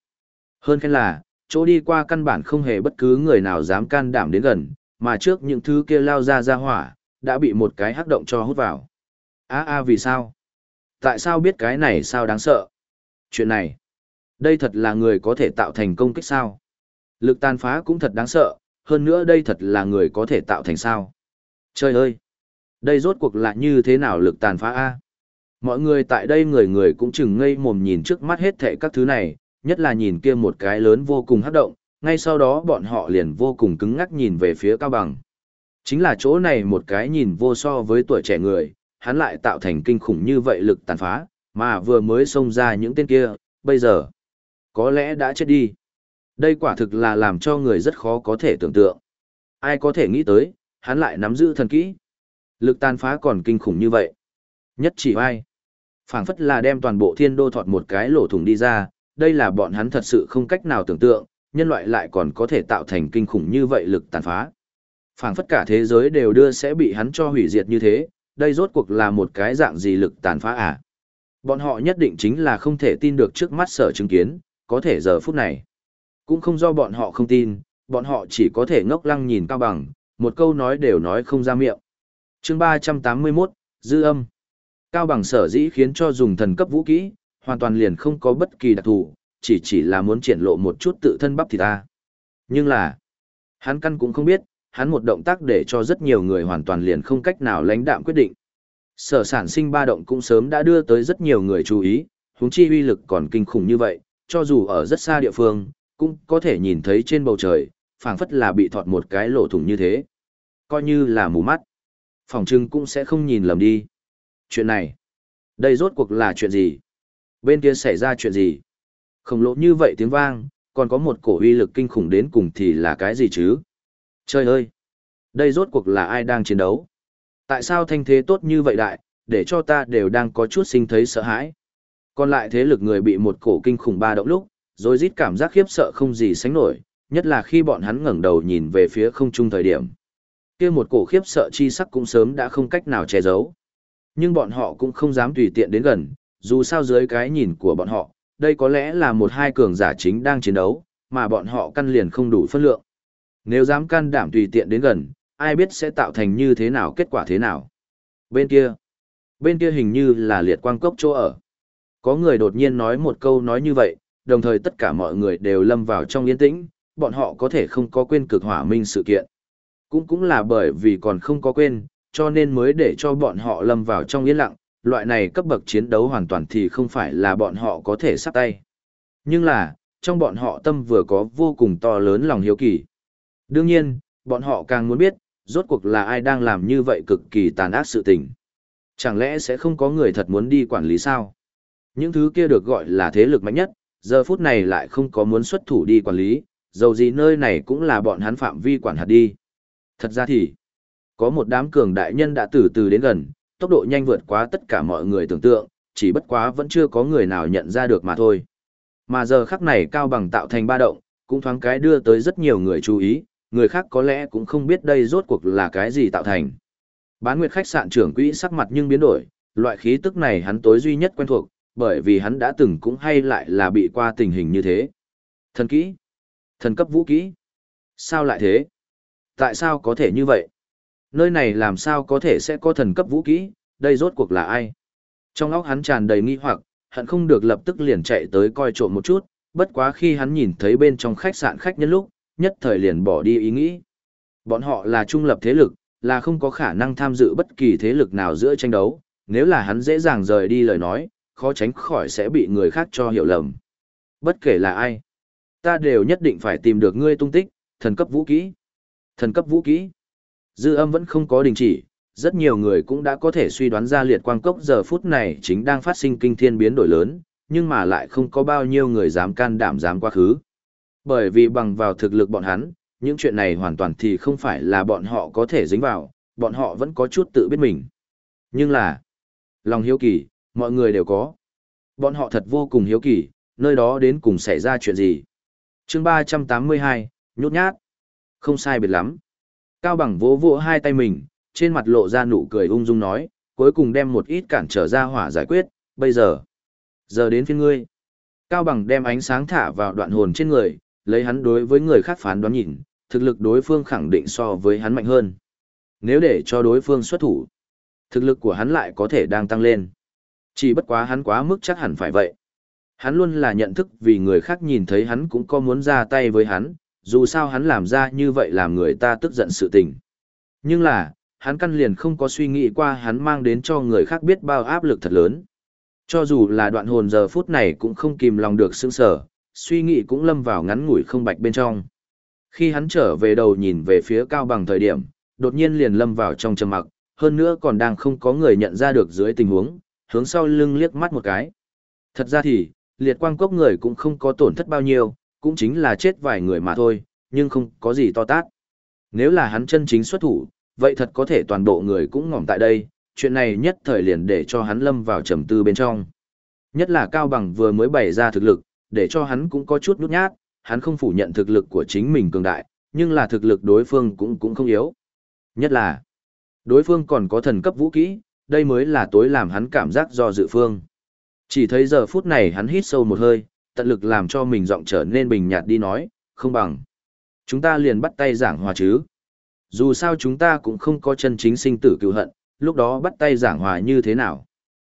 Hơn khen là, chỗ đi qua căn bản không hề bất cứ người nào dám can đảm đến gần, mà trước những thứ kia lao ra ra hỏa, đã bị một cái hắc động cho hút vào a a vì sao? Tại sao biết cái này sao đáng sợ? Chuyện này, đây thật là người có thể tạo thành công kích sao? Lực tàn phá cũng thật đáng sợ, hơn nữa đây thật là người có thể tạo thành sao? Trời ơi! Đây rốt cuộc là như thế nào lực tàn phá A? Mọi người tại đây người người cũng chừng ngây mồm nhìn trước mắt hết thệ các thứ này, nhất là nhìn kia một cái lớn vô cùng hấp động, ngay sau đó bọn họ liền vô cùng cứng ngắc nhìn về phía cao bằng. Chính là chỗ này một cái nhìn vô so với tuổi trẻ người, hắn lại tạo thành kinh khủng như vậy lực tàn phá, mà vừa mới xông ra những tên kia, bây giờ, có lẽ đã chết đi. Đây quả thực là làm cho người rất khó có thể tưởng tượng. Ai có thể nghĩ tới, hắn lại nắm giữ thần kỹ. Lực tàn phá còn kinh khủng như vậy. Nhất chỉ ai phảng phất là đem toàn bộ thiên đô thọt một cái lỗ thủng đi ra, đây là bọn hắn thật sự không cách nào tưởng tượng, nhân loại lại còn có thể tạo thành kinh khủng như vậy lực tàn phá. phảng phất cả thế giới đều đưa sẽ bị hắn cho hủy diệt như thế, đây rốt cuộc là một cái dạng gì lực tàn phá à? Bọn họ nhất định chính là không thể tin được trước mắt sở chứng kiến, có thể giờ phút này. Cũng không do bọn họ không tin, bọn họ chỉ có thể ngốc lăng nhìn cao bằng, một câu nói đều nói không ra miệng. chương 381, Dư âm. Cao bằng sở dĩ khiến cho dùng thần cấp vũ kỹ, hoàn toàn liền không có bất kỳ đặc thù, chỉ chỉ là muốn triển lộ một chút tự thân bắp thì ta. Nhưng là, hắn căn cũng không biết, hắn một động tác để cho rất nhiều người hoàn toàn liền không cách nào lãnh đạm quyết định. Sở sản sinh ba động cũng sớm đã đưa tới rất nhiều người chú ý, huống chi uy lực còn kinh khủng như vậy, cho dù ở rất xa địa phương, cũng có thể nhìn thấy trên bầu trời, phảng phất là bị thọt một cái lỗ thủng như thế. Coi như là mù mắt. Phòng trưng cũng sẽ không nhìn lầm đi. Chuyện này, đây rốt cuộc là chuyện gì? Bên kia xảy ra chuyện gì? Khổng lỗ như vậy tiếng vang, còn có một cổ uy lực kinh khủng đến cùng thì là cái gì chứ? Trời ơi! Đây rốt cuộc là ai đang chiến đấu? Tại sao thanh thế tốt như vậy đại, để cho ta đều đang có chút sinh thấy sợ hãi? Còn lại thế lực người bị một cổ kinh khủng ba động lúc, rồi rít cảm giác khiếp sợ không gì sánh nổi, nhất là khi bọn hắn ngẩng đầu nhìn về phía không trung thời điểm. kia một cổ khiếp sợ chi sắc cũng sớm đã không cách nào che giấu. Nhưng bọn họ cũng không dám tùy tiện đến gần, dù sao dưới cái nhìn của bọn họ, đây có lẽ là một hai cường giả chính đang chiến đấu, mà bọn họ căn liền không đủ phân lượng. Nếu dám can đảm tùy tiện đến gần, ai biết sẽ tạo thành như thế nào kết quả thế nào. Bên kia, bên kia hình như là liệt quang cốc chỗ ở. Có người đột nhiên nói một câu nói như vậy, đồng thời tất cả mọi người đều lâm vào trong yên tĩnh, bọn họ có thể không có quên cực hỏa minh sự kiện. Cũng cũng là bởi vì còn không có quên, cho nên mới để cho bọn họ lâm vào trong yên lặng, loại này cấp bậc chiến đấu hoàn toàn thì không phải là bọn họ có thể sắp tay. Nhưng là, trong bọn họ tâm vừa có vô cùng to lớn lòng hiếu kỳ. Đương nhiên, bọn họ càng muốn biết, rốt cuộc là ai đang làm như vậy cực kỳ tàn ác sự tình. Chẳng lẽ sẽ không có người thật muốn đi quản lý sao? Những thứ kia được gọi là thế lực mạnh nhất, giờ phút này lại không có muốn xuất thủ đi quản lý, dầu gì nơi này cũng là bọn hắn phạm vi quản hạt đi. Thật ra thì, có một đám cường đại nhân đã từ từ đến gần, tốc độ nhanh vượt quá tất cả mọi người tưởng tượng, chỉ bất quá vẫn chưa có người nào nhận ra được mà thôi. Mà giờ khắc này cao bằng tạo thành ba động, cũng thoáng cái đưa tới rất nhiều người chú ý, người khác có lẽ cũng không biết đây rốt cuộc là cái gì tạo thành. Bán nguyệt khách sạn trưởng quỹ sắc mặt nhưng biến đổi, loại khí tức này hắn tối duy nhất quen thuộc, bởi vì hắn đã từng cũng hay lại là bị qua tình hình như thế. Thần kỹ, thần cấp vũ kỹ. Sao lại thế? Tại sao có thể như vậy? Nơi này làm sao có thể sẽ có thần cấp vũ kỹ, đây rốt cuộc là ai? Trong óc hắn tràn đầy nghi hoặc, hắn không được lập tức liền chạy tới coi trộm một chút, bất quá khi hắn nhìn thấy bên trong khách sạn khách nhân lúc, nhất thời liền bỏ đi ý nghĩ. Bọn họ là trung lập thế lực, là không có khả năng tham dự bất kỳ thế lực nào giữa tranh đấu, nếu là hắn dễ dàng rời đi lời nói, khó tránh khỏi sẽ bị người khác cho hiểu lầm. Bất kể là ai, ta đều nhất định phải tìm được ngươi tung tích, thần cấp vũ kỹ. Thần cấp vũ kỹ. Dư âm vẫn không có đình chỉ, rất nhiều người cũng đã có thể suy đoán ra liệt quang cốc giờ phút này chính đang phát sinh kinh thiên biến đổi lớn, nhưng mà lại không có bao nhiêu người dám can đảm dám quá khứ. Bởi vì bằng vào thực lực bọn hắn, những chuyện này hoàn toàn thì không phải là bọn họ có thể dính vào, bọn họ vẫn có chút tự biết mình. Nhưng là, lòng hiếu kỳ, mọi người đều có. Bọn họ thật vô cùng hiếu kỳ, nơi đó đến cùng xảy ra chuyện gì. chương 382, nhút nhát. Không sai biệt lắm. Cao bằng vỗ vỗ hai tay mình, trên mặt lộ ra nụ cười ung dung nói, cuối cùng đem một ít cản trở ra hỏa giải quyết, bây giờ. Giờ đến phiên ngươi. Cao bằng đem ánh sáng thả vào đoạn hồn trên người, lấy hắn đối với người khác phán đoán nhìn, thực lực đối phương khẳng định so với hắn mạnh hơn. Nếu để cho đối phương xuất thủ, thực lực của hắn lại có thể đang tăng lên. Chỉ bất quá hắn quá mức chắc hẳn phải vậy. Hắn luôn là nhận thức vì người khác nhìn thấy hắn cũng có muốn ra tay với hắn, dù sao hắn làm ra như vậy làm người ta tức giận sự tình. Nhưng là, hắn căn liền không có suy nghĩ qua hắn mang đến cho người khác biết bao áp lực thật lớn. Cho dù là đoạn hồn giờ phút này cũng không kìm lòng được sững sở, suy nghĩ cũng lâm vào ngắn ngủi không bạch bên trong. Khi hắn trở về đầu nhìn về phía cao bằng thời điểm, đột nhiên liền lâm vào trong trầm mặc, hơn nữa còn đang không có người nhận ra được dưới tình huống, hướng sau lưng liếc mắt một cái. Thật ra thì, liệt quang cốc người cũng không có tổn thất bao nhiêu, cũng chính là chết vài người mà thôi, nhưng không có gì to tát. Nếu là hắn chân chính xuất thủ, vậy thật có thể toàn bộ người cũng ngỏm tại đây, chuyện này nhất thời liền để cho hắn lâm vào trầm tư bên trong. Nhất là Cao Bằng vừa mới bày ra thực lực, để cho hắn cũng có chút nút nhát, hắn không phủ nhận thực lực của chính mình cường đại, nhưng là thực lực đối phương cũng cũng không yếu. Nhất là, đối phương còn có thần cấp vũ kỹ, đây mới là tối làm hắn cảm giác do dự phương. Chỉ thấy giờ phút này hắn hít sâu một hơi, tận lực làm cho mình giọng trở nên bình nhạt đi nói, không bằng. Chúng ta liền bắt tay giảng hòa chứ. Dù sao chúng ta cũng không có chân chính sinh tử cựu hận, lúc đó bắt tay giảng hòa như thế nào.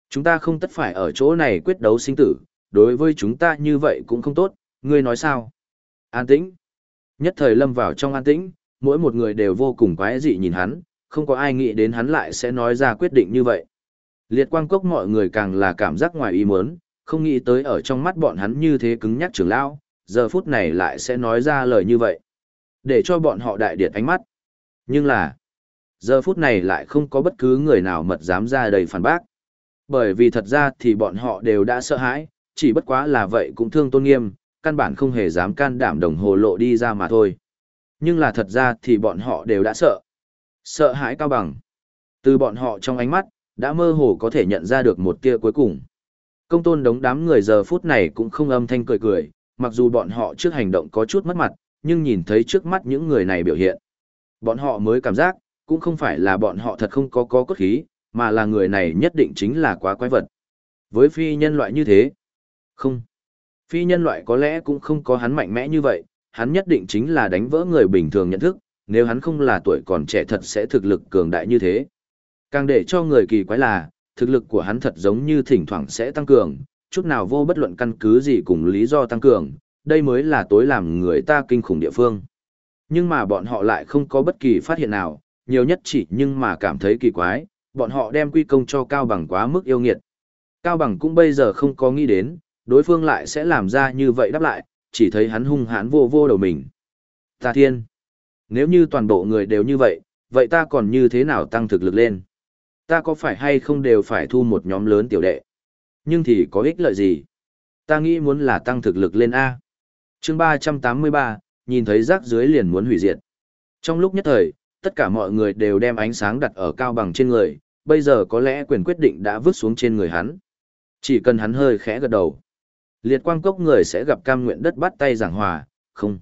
Chúng ta không tất phải ở chỗ này quyết đấu sinh tử, đối với chúng ta như vậy cũng không tốt, ngươi nói sao? An tĩnh. Nhất thời lâm vào trong an tĩnh, mỗi một người đều vô cùng quái dị nhìn hắn, không có ai nghĩ đến hắn lại sẽ nói ra quyết định như vậy. Liệt quang cốc mọi người càng là cảm giác ngoài ý muốn, không nghĩ tới ở trong mắt bọn hắn như thế cứng nhắc trưởng lão, giờ phút này lại sẽ nói ra lời như vậy. Để cho bọn họ đại điệt ánh mắt. Nhưng là, giờ phút này lại không có bất cứ người nào mật dám ra đầy phản bác. Bởi vì thật ra thì bọn họ đều đã sợ hãi, chỉ bất quá là vậy cũng thương tôn nghiêm, căn bản không hề dám can đảm đồng hồ lộ đi ra mà thôi. Nhưng là thật ra thì bọn họ đều đã sợ. Sợ hãi cao bằng. Từ bọn họ trong ánh mắt, đã mơ hồ có thể nhận ra được một tia cuối cùng. Công tôn đống đám người giờ phút này cũng không âm thanh cười cười, mặc dù bọn họ trước hành động có chút mất mặt, nhưng nhìn thấy trước mắt những người này biểu hiện. Bọn họ mới cảm giác, cũng không phải là bọn họ thật không có có cốt khí, mà là người này nhất định chính là quá quái vật. Với phi nhân loại như thế, không. Phi nhân loại có lẽ cũng không có hắn mạnh mẽ như vậy, hắn nhất định chính là đánh vỡ người bình thường nhận thức, nếu hắn không là tuổi còn trẻ thật sẽ thực lực cường đại như thế. Càng để cho người kỳ quái là, thực lực của hắn thật giống như thỉnh thoảng sẽ tăng cường, chút nào vô bất luận căn cứ gì cùng lý do tăng cường, đây mới là tối làm người ta kinh khủng địa phương. Nhưng mà bọn họ lại không có bất kỳ phát hiện nào, nhiều nhất chỉ nhưng mà cảm thấy kỳ quái, bọn họ đem quy công cho Cao Bằng quá mức yêu nghiệt. Cao Bằng cũng bây giờ không có nghĩ đến, đối phương lại sẽ làm ra như vậy đáp lại, chỉ thấy hắn hung hãn vô vô đầu mình. Ta thiên! Nếu như toàn bộ người đều như vậy, vậy ta còn như thế nào tăng thực lực lên? Ta có phải hay không đều phải thu một nhóm lớn tiểu đệ? Nhưng thì có ích lợi gì? Ta nghĩ muốn là tăng thực lực lên A. chương 383, nhìn thấy rác dưới liền muốn hủy diệt. Trong lúc nhất thời, tất cả mọi người đều đem ánh sáng đặt ở cao bằng trên người, bây giờ có lẽ quyền quyết định đã vứt xuống trên người hắn. Chỉ cần hắn hơi khẽ gật đầu. Liệt quang cốc người sẽ gặp cam nguyện đất bắt tay giảng hòa, không.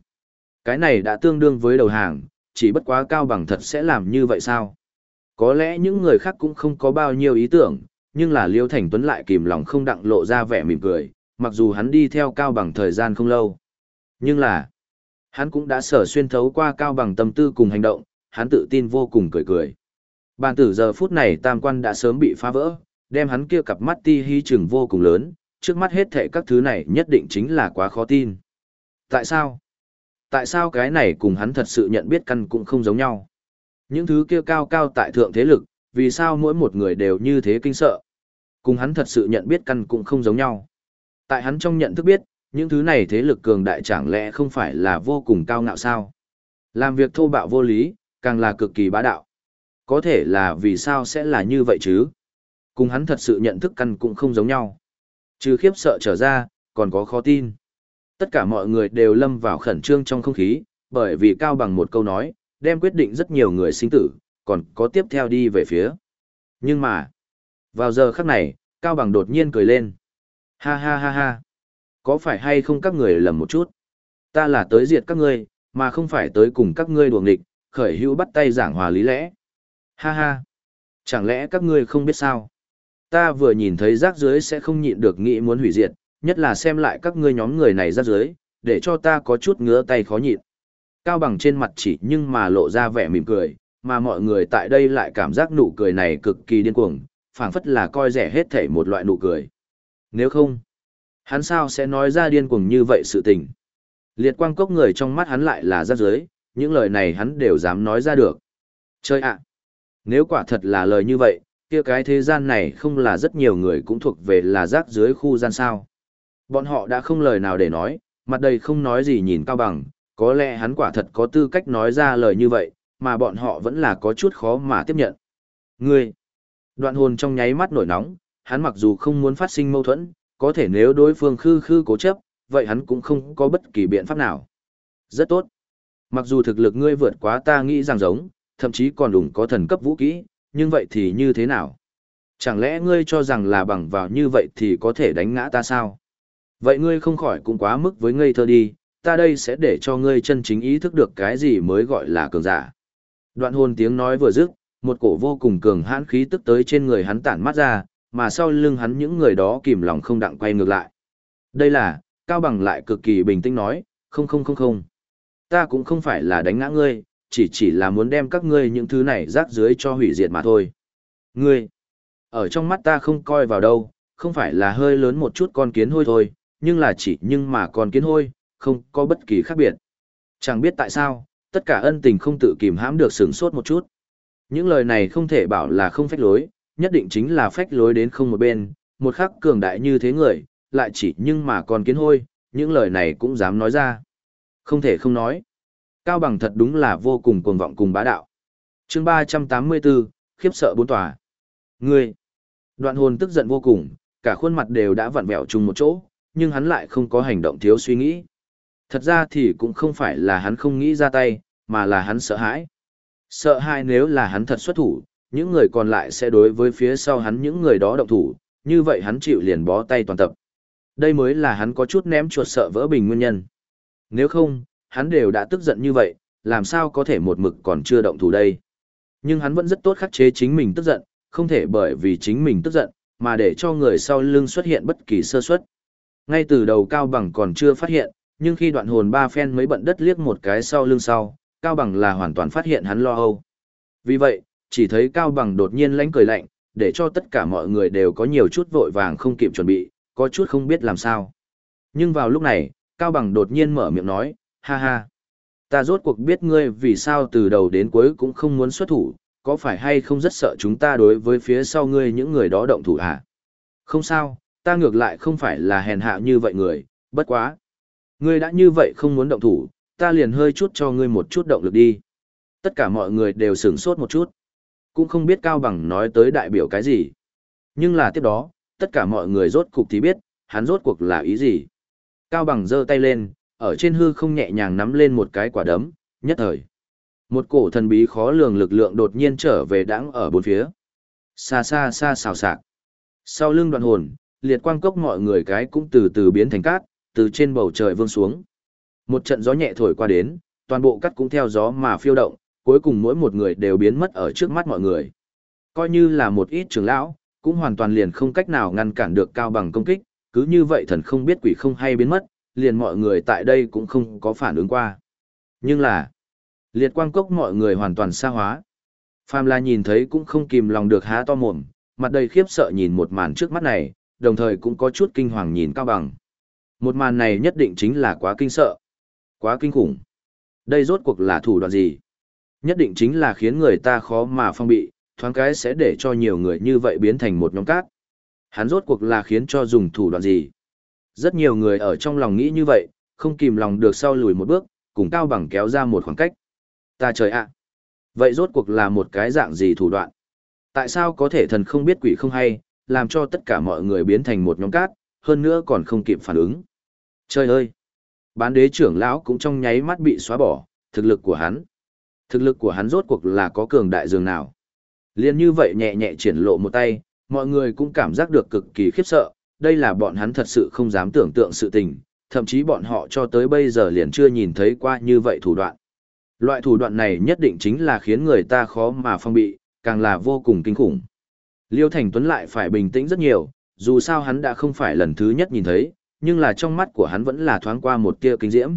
Cái này đã tương đương với đầu hàng, chỉ bất quá cao bằng thật sẽ làm như vậy sao? Có lẽ những người khác cũng không có bao nhiêu ý tưởng, nhưng là Liêu Thành Tuấn lại kìm lòng không đặng lộ ra vẻ mỉm cười, mặc dù hắn đi theo cao bằng thời gian không lâu. Nhưng là, hắn cũng đã sở xuyên thấu qua cao bằng tâm tư cùng hành động, hắn tự tin vô cùng cười cười. Bàn tử giờ phút này tam quan đã sớm bị phá vỡ, đem hắn kia cặp mắt ti hy chừng vô cùng lớn, trước mắt hết thệ các thứ này nhất định chính là quá khó tin. Tại sao? Tại sao cái này cùng hắn thật sự nhận biết căn cũng không giống nhau? Những thứ kia cao cao tại thượng thế lực, vì sao mỗi một người đều như thế kinh sợ? Cùng hắn thật sự nhận biết căn cũng không giống nhau. Tại hắn trong nhận thức biết, những thứ này thế lực cường đại chẳng lẽ không phải là vô cùng cao ngạo sao? Làm việc thô bạo vô lý, càng là cực kỳ bá đạo. Có thể là vì sao sẽ là như vậy chứ? Cùng hắn thật sự nhận thức căn cũng không giống nhau. Trừ khiếp sợ trở ra, còn có khó tin. Tất cả mọi người đều lâm vào khẩn trương trong không khí, bởi vì cao bằng một câu nói, đem quyết định rất nhiều người sinh tử, còn có tiếp theo đi về phía. Nhưng mà, vào giờ khắc này, cao bằng đột nhiên cười lên. Ha ha ha ha. Có phải hay không các người lầm một chút? Ta là tới diệt các ngươi, mà không phải tới cùng các ngươi đùa nghịch, khởi hữu bắt tay giảng hòa lý lẽ. Ha ha. Chẳng lẽ các ngươi không biết sao? Ta vừa nhìn thấy rác dưới sẽ không nhịn được nghĩ muốn hủy diệt, nhất là xem lại các ngươi nhóm người này rác dưới, để cho ta có chút ngứa tay khó nhịn. Cao bằng trên mặt chỉ nhưng mà lộ ra vẻ mỉm cười, mà mọi người tại đây lại cảm giác nụ cười này cực kỳ điên cuồng, phảng phất là coi rẻ hết thể một loại nụ cười. Nếu không, hắn sao sẽ nói ra điên cuồng như vậy sự tình. Liệt quang cốc người trong mắt hắn lại là rác dưới, những lời này hắn đều dám nói ra được. Chơi ạ! nếu quả thật là lời như vậy, kia cái thế gian này không là rất nhiều người cũng thuộc về là rác dưới khu gian sao. Bọn họ đã không lời nào để nói, mặt đầy không nói gì nhìn cao bằng, có lẽ hắn quả thật có tư cách nói ra lời như vậy, mà bọn họ vẫn là có chút khó mà tiếp nhận. Ngươi! Đoạn hồn trong nháy mắt nổi nóng, hắn mặc dù không muốn phát sinh mâu thuẫn, có thể nếu đối phương khư khư cố chấp, vậy hắn cũng không có bất kỳ biện pháp nào. Rất tốt. Mặc dù thực lực ngươi vượt quá ta nghĩ rằng giống, thậm chí còn đủng có thần cấp vũ kỹ, nhưng vậy thì như thế nào? Chẳng lẽ ngươi cho rằng là bằng vào như vậy thì có thể đánh ngã ta sao? Vậy ngươi không khỏi cũng quá mức với ngây thơ đi, ta đây sẽ để cho ngươi chân chính ý thức được cái gì mới gọi là cường giả. Đoạn hồn tiếng nói vừa dứt, một cổ vô cùng cường hãn khí tức tới trên người hắn tản mắt ra, mà sau lưng hắn những người đó kìm lòng không đặng quay ngược lại. Đây là, Cao Bằng lại cực kỳ bình tĩnh nói, không không không không. Ta cũng không phải là đánh ngã ngươi, chỉ chỉ là muốn đem các ngươi những thứ này rác dưới cho hủy diệt mà thôi. Ngươi, ở trong mắt ta không coi vào đâu, không phải là hơi lớn một chút con kiến hôi thôi, nhưng là chỉ nhưng mà con kiến hôi, không có bất kỳ khác biệt. Chẳng biết tại sao, tất cả ân tình không tự kìm hãm được sửng sốt một chút. Những lời này không thể bảo là không phách lối, nhất định chính là phách lối đến không một bên, một khắc cường đại như thế người, lại chỉ nhưng mà con kiến hôi, những lời này cũng dám nói ra. Không thể không nói. Cao bằng thật đúng là vô cùng cuồng vọng cùng bá đạo. chương 384, khiếp sợ bốn tòa. Ngươi! Đoạn hồn tức giận vô cùng, cả khuôn mặt đều đã vặn vẹo chung một chỗ, nhưng hắn lại không có hành động thiếu suy nghĩ. Thật ra thì cũng không phải là hắn không nghĩ ra tay, mà là hắn sợ hãi. Sợ hãi nếu là hắn thật xuất thủ, những người còn lại sẽ đối với phía sau hắn những người đó động thủ, như vậy hắn chịu liền bó tay toàn tập. Đây mới là hắn có chút ném chuột sợ vỡ bình nguyên nhân. Nếu không, hắn đều đã tức giận như vậy, làm sao có thể một mực còn chưa động thủ đây. Nhưng hắn vẫn rất tốt khắc chế chính mình tức giận, không thể bởi vì chính mình tức giận, mà để cho người sau lưng xuất hiện bất kỳ sơ suất. Ngay từ đầu Cao Bằng còn chưa phát hiện, nhưng khi đoạn hồn ba phen mới bận đất liếc một cái sau lưng sau, Cao Bằng là hoàn toàn phát hiện hắn lo âu. Vì vậy, chỉ thấy Cao Bằng đột nhiên lánh cười lạnh, để cho tất cả mọi người đều có nhiều chút vội vàng không kịp chuẩn bị, có chút không biết làm sao. Nhưng vào lúc này, Cao Bằng đột nhiên mở miệng nói, ha ha. ta rốt cuộc biết ngươi vì sao từ đầu đến cuối cũng không muốn xuất thủ, có phải hay không rất sợ chúng ta đối với phía sau ngươi những người đó động thủ hả? Không sao, ta ngược lại không phải là hèn hạ như vậy người, bất quá. Ngươi đã như vậy không muốn động thủ, ta liền hơi chút cho ngươi một chút động lực đi. Tất cả mọi người đều sửng sốt một chút. Cũng không biết Cao Bằng nói tới đại biểu cái gì. Nhưng là tiếp đó, tất cả mọi người rốt cục thì biết, hắn rốt cuộc là ý gì. Cao Bằng giơ tay lên, ở trên hư không nhẹ nhàng nắm lên một cái quả đấm, nhất thời. Một cổ thần bí khó lường lực lượng đột nhiên trở về đãng ở bốn phía. Xa xa xa xào xạc. Sau lưng đoạn hồn, liệt quang cốc mọi người cái cũng từ từ biến thành cát, từ trên bầu trời vương xuống. Một trận gió nhẹ thổi qua đến, toàn bộ cát cũng theo gió mà phiêu động, cuối cùng mỗi một người đều biến mất ở trước mắt mọi người. Coi như là một ít trưởng lão, cũng hoàn toàn liền không cách nào ngăn cản được cao bằng công kích, cứ như vậy thần không biết quỷ không hay biến mất, liền mọi người tại đây cũng không có phản ứng qua. Nhưng là, liệt quang cốc mọi người hoàn toàn xa hóa. Phàm là nhìn thấy cũng không kìm lòng được há to mồm, mặt đầy khiếp sợ nhìn một màn trước mắt này, đồng thời cũng có chút kinh hoàng nhìn cao bằng. Một màn này nhất định chính là quá kinh sợ, quá kinh khủng. Đây rốt cuộc là thủ đoạn gì? Nhất định chính là khiến người ta khó mà phong bị, thoáng cái sẽ để cho nhiều người như vậy biến thành một nhóm cát. Hắn rốt cuộc là khiến cho dùng thủ đoạn gì? Rất nhiều người ở trong lòng nghĩ như vậy, không kìm lòng được sau lùi một bước, cùng Cao Bằng kéo ra một khoảng cách. Ta trời ạ! Vậy rốt cuộc là một cái dạng gì thủ đoạn? Tại sao có thể thần không biết quỷ không hay, làm cho tất cả mọi người biến thành một nhóm cát, hơn nữa còn không kịp phản ứng? Trời ơi! Bán đế trưởng lão cũng trong nháy mắt bị xóa bỏ, thực lực của hắn. Thực lực của hắn rốt cuộc là có cường đại dường nào? Liên như vậy nhẹ nhẹ triển lộ một tay, mọi người cũng cảm giác được cực kỳ khiếp sợ, đây là bọn hắn thật sự không dám tưởng tượng sự tình, thậm chí bọn họ cho tới bây giờ liền chưa nhìn thấy qua như vậy thủ đoạn. Loại thủ đoạn này nhất định chính là khiến người ta khó mà phong bị, càng là vô cùng kinh khủng. Liêu Thành Tuấn lại phải bình tĩnh rất nhiều, dù sao hắn đã không phải lần thứ nhất nhìn thấy, nhưng là trong mắt của hắn vẫn là thoáng qua một tia kinh diễm.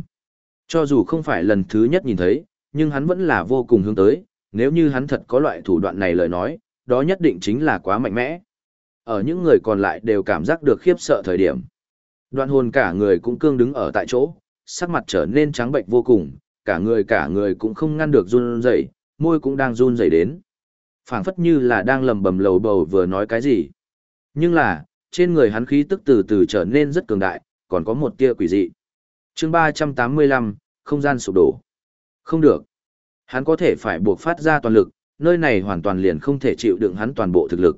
Cho dù không phải lần thứ nhất nhìn thấy, nhưng hắn vẫn là vô cùng hướng tới, nếu như hắn thật có loại thủ đoạn này lời nói, đó nhất định chính là quá mạnh mẽ. Ở những người còn lại đều cảm giác được khiếp sợ thời điểm. Đoạn hồn cả người cũng cương đứng ở tại chỗ, sắc mặt trở nên trắng bệnh vô cùng, cả người cả người cũng không ngăn được run rẩy, môi cũng đang run rẩy đến. phảng phất như là đang lầm bầm lầu bầu vừa nói cái gì. Nhưng là, trên người hắn khí tức từ từ trở nên rất cường đại, còn có một tia quỷ dị. chương 385, không gian sụp đổ. Không được. Hắn có thể phải buộc phát ra toàn lực, nơi này hoàn toàn liền không thể chịu đựng hắn toàn bộ thực lực.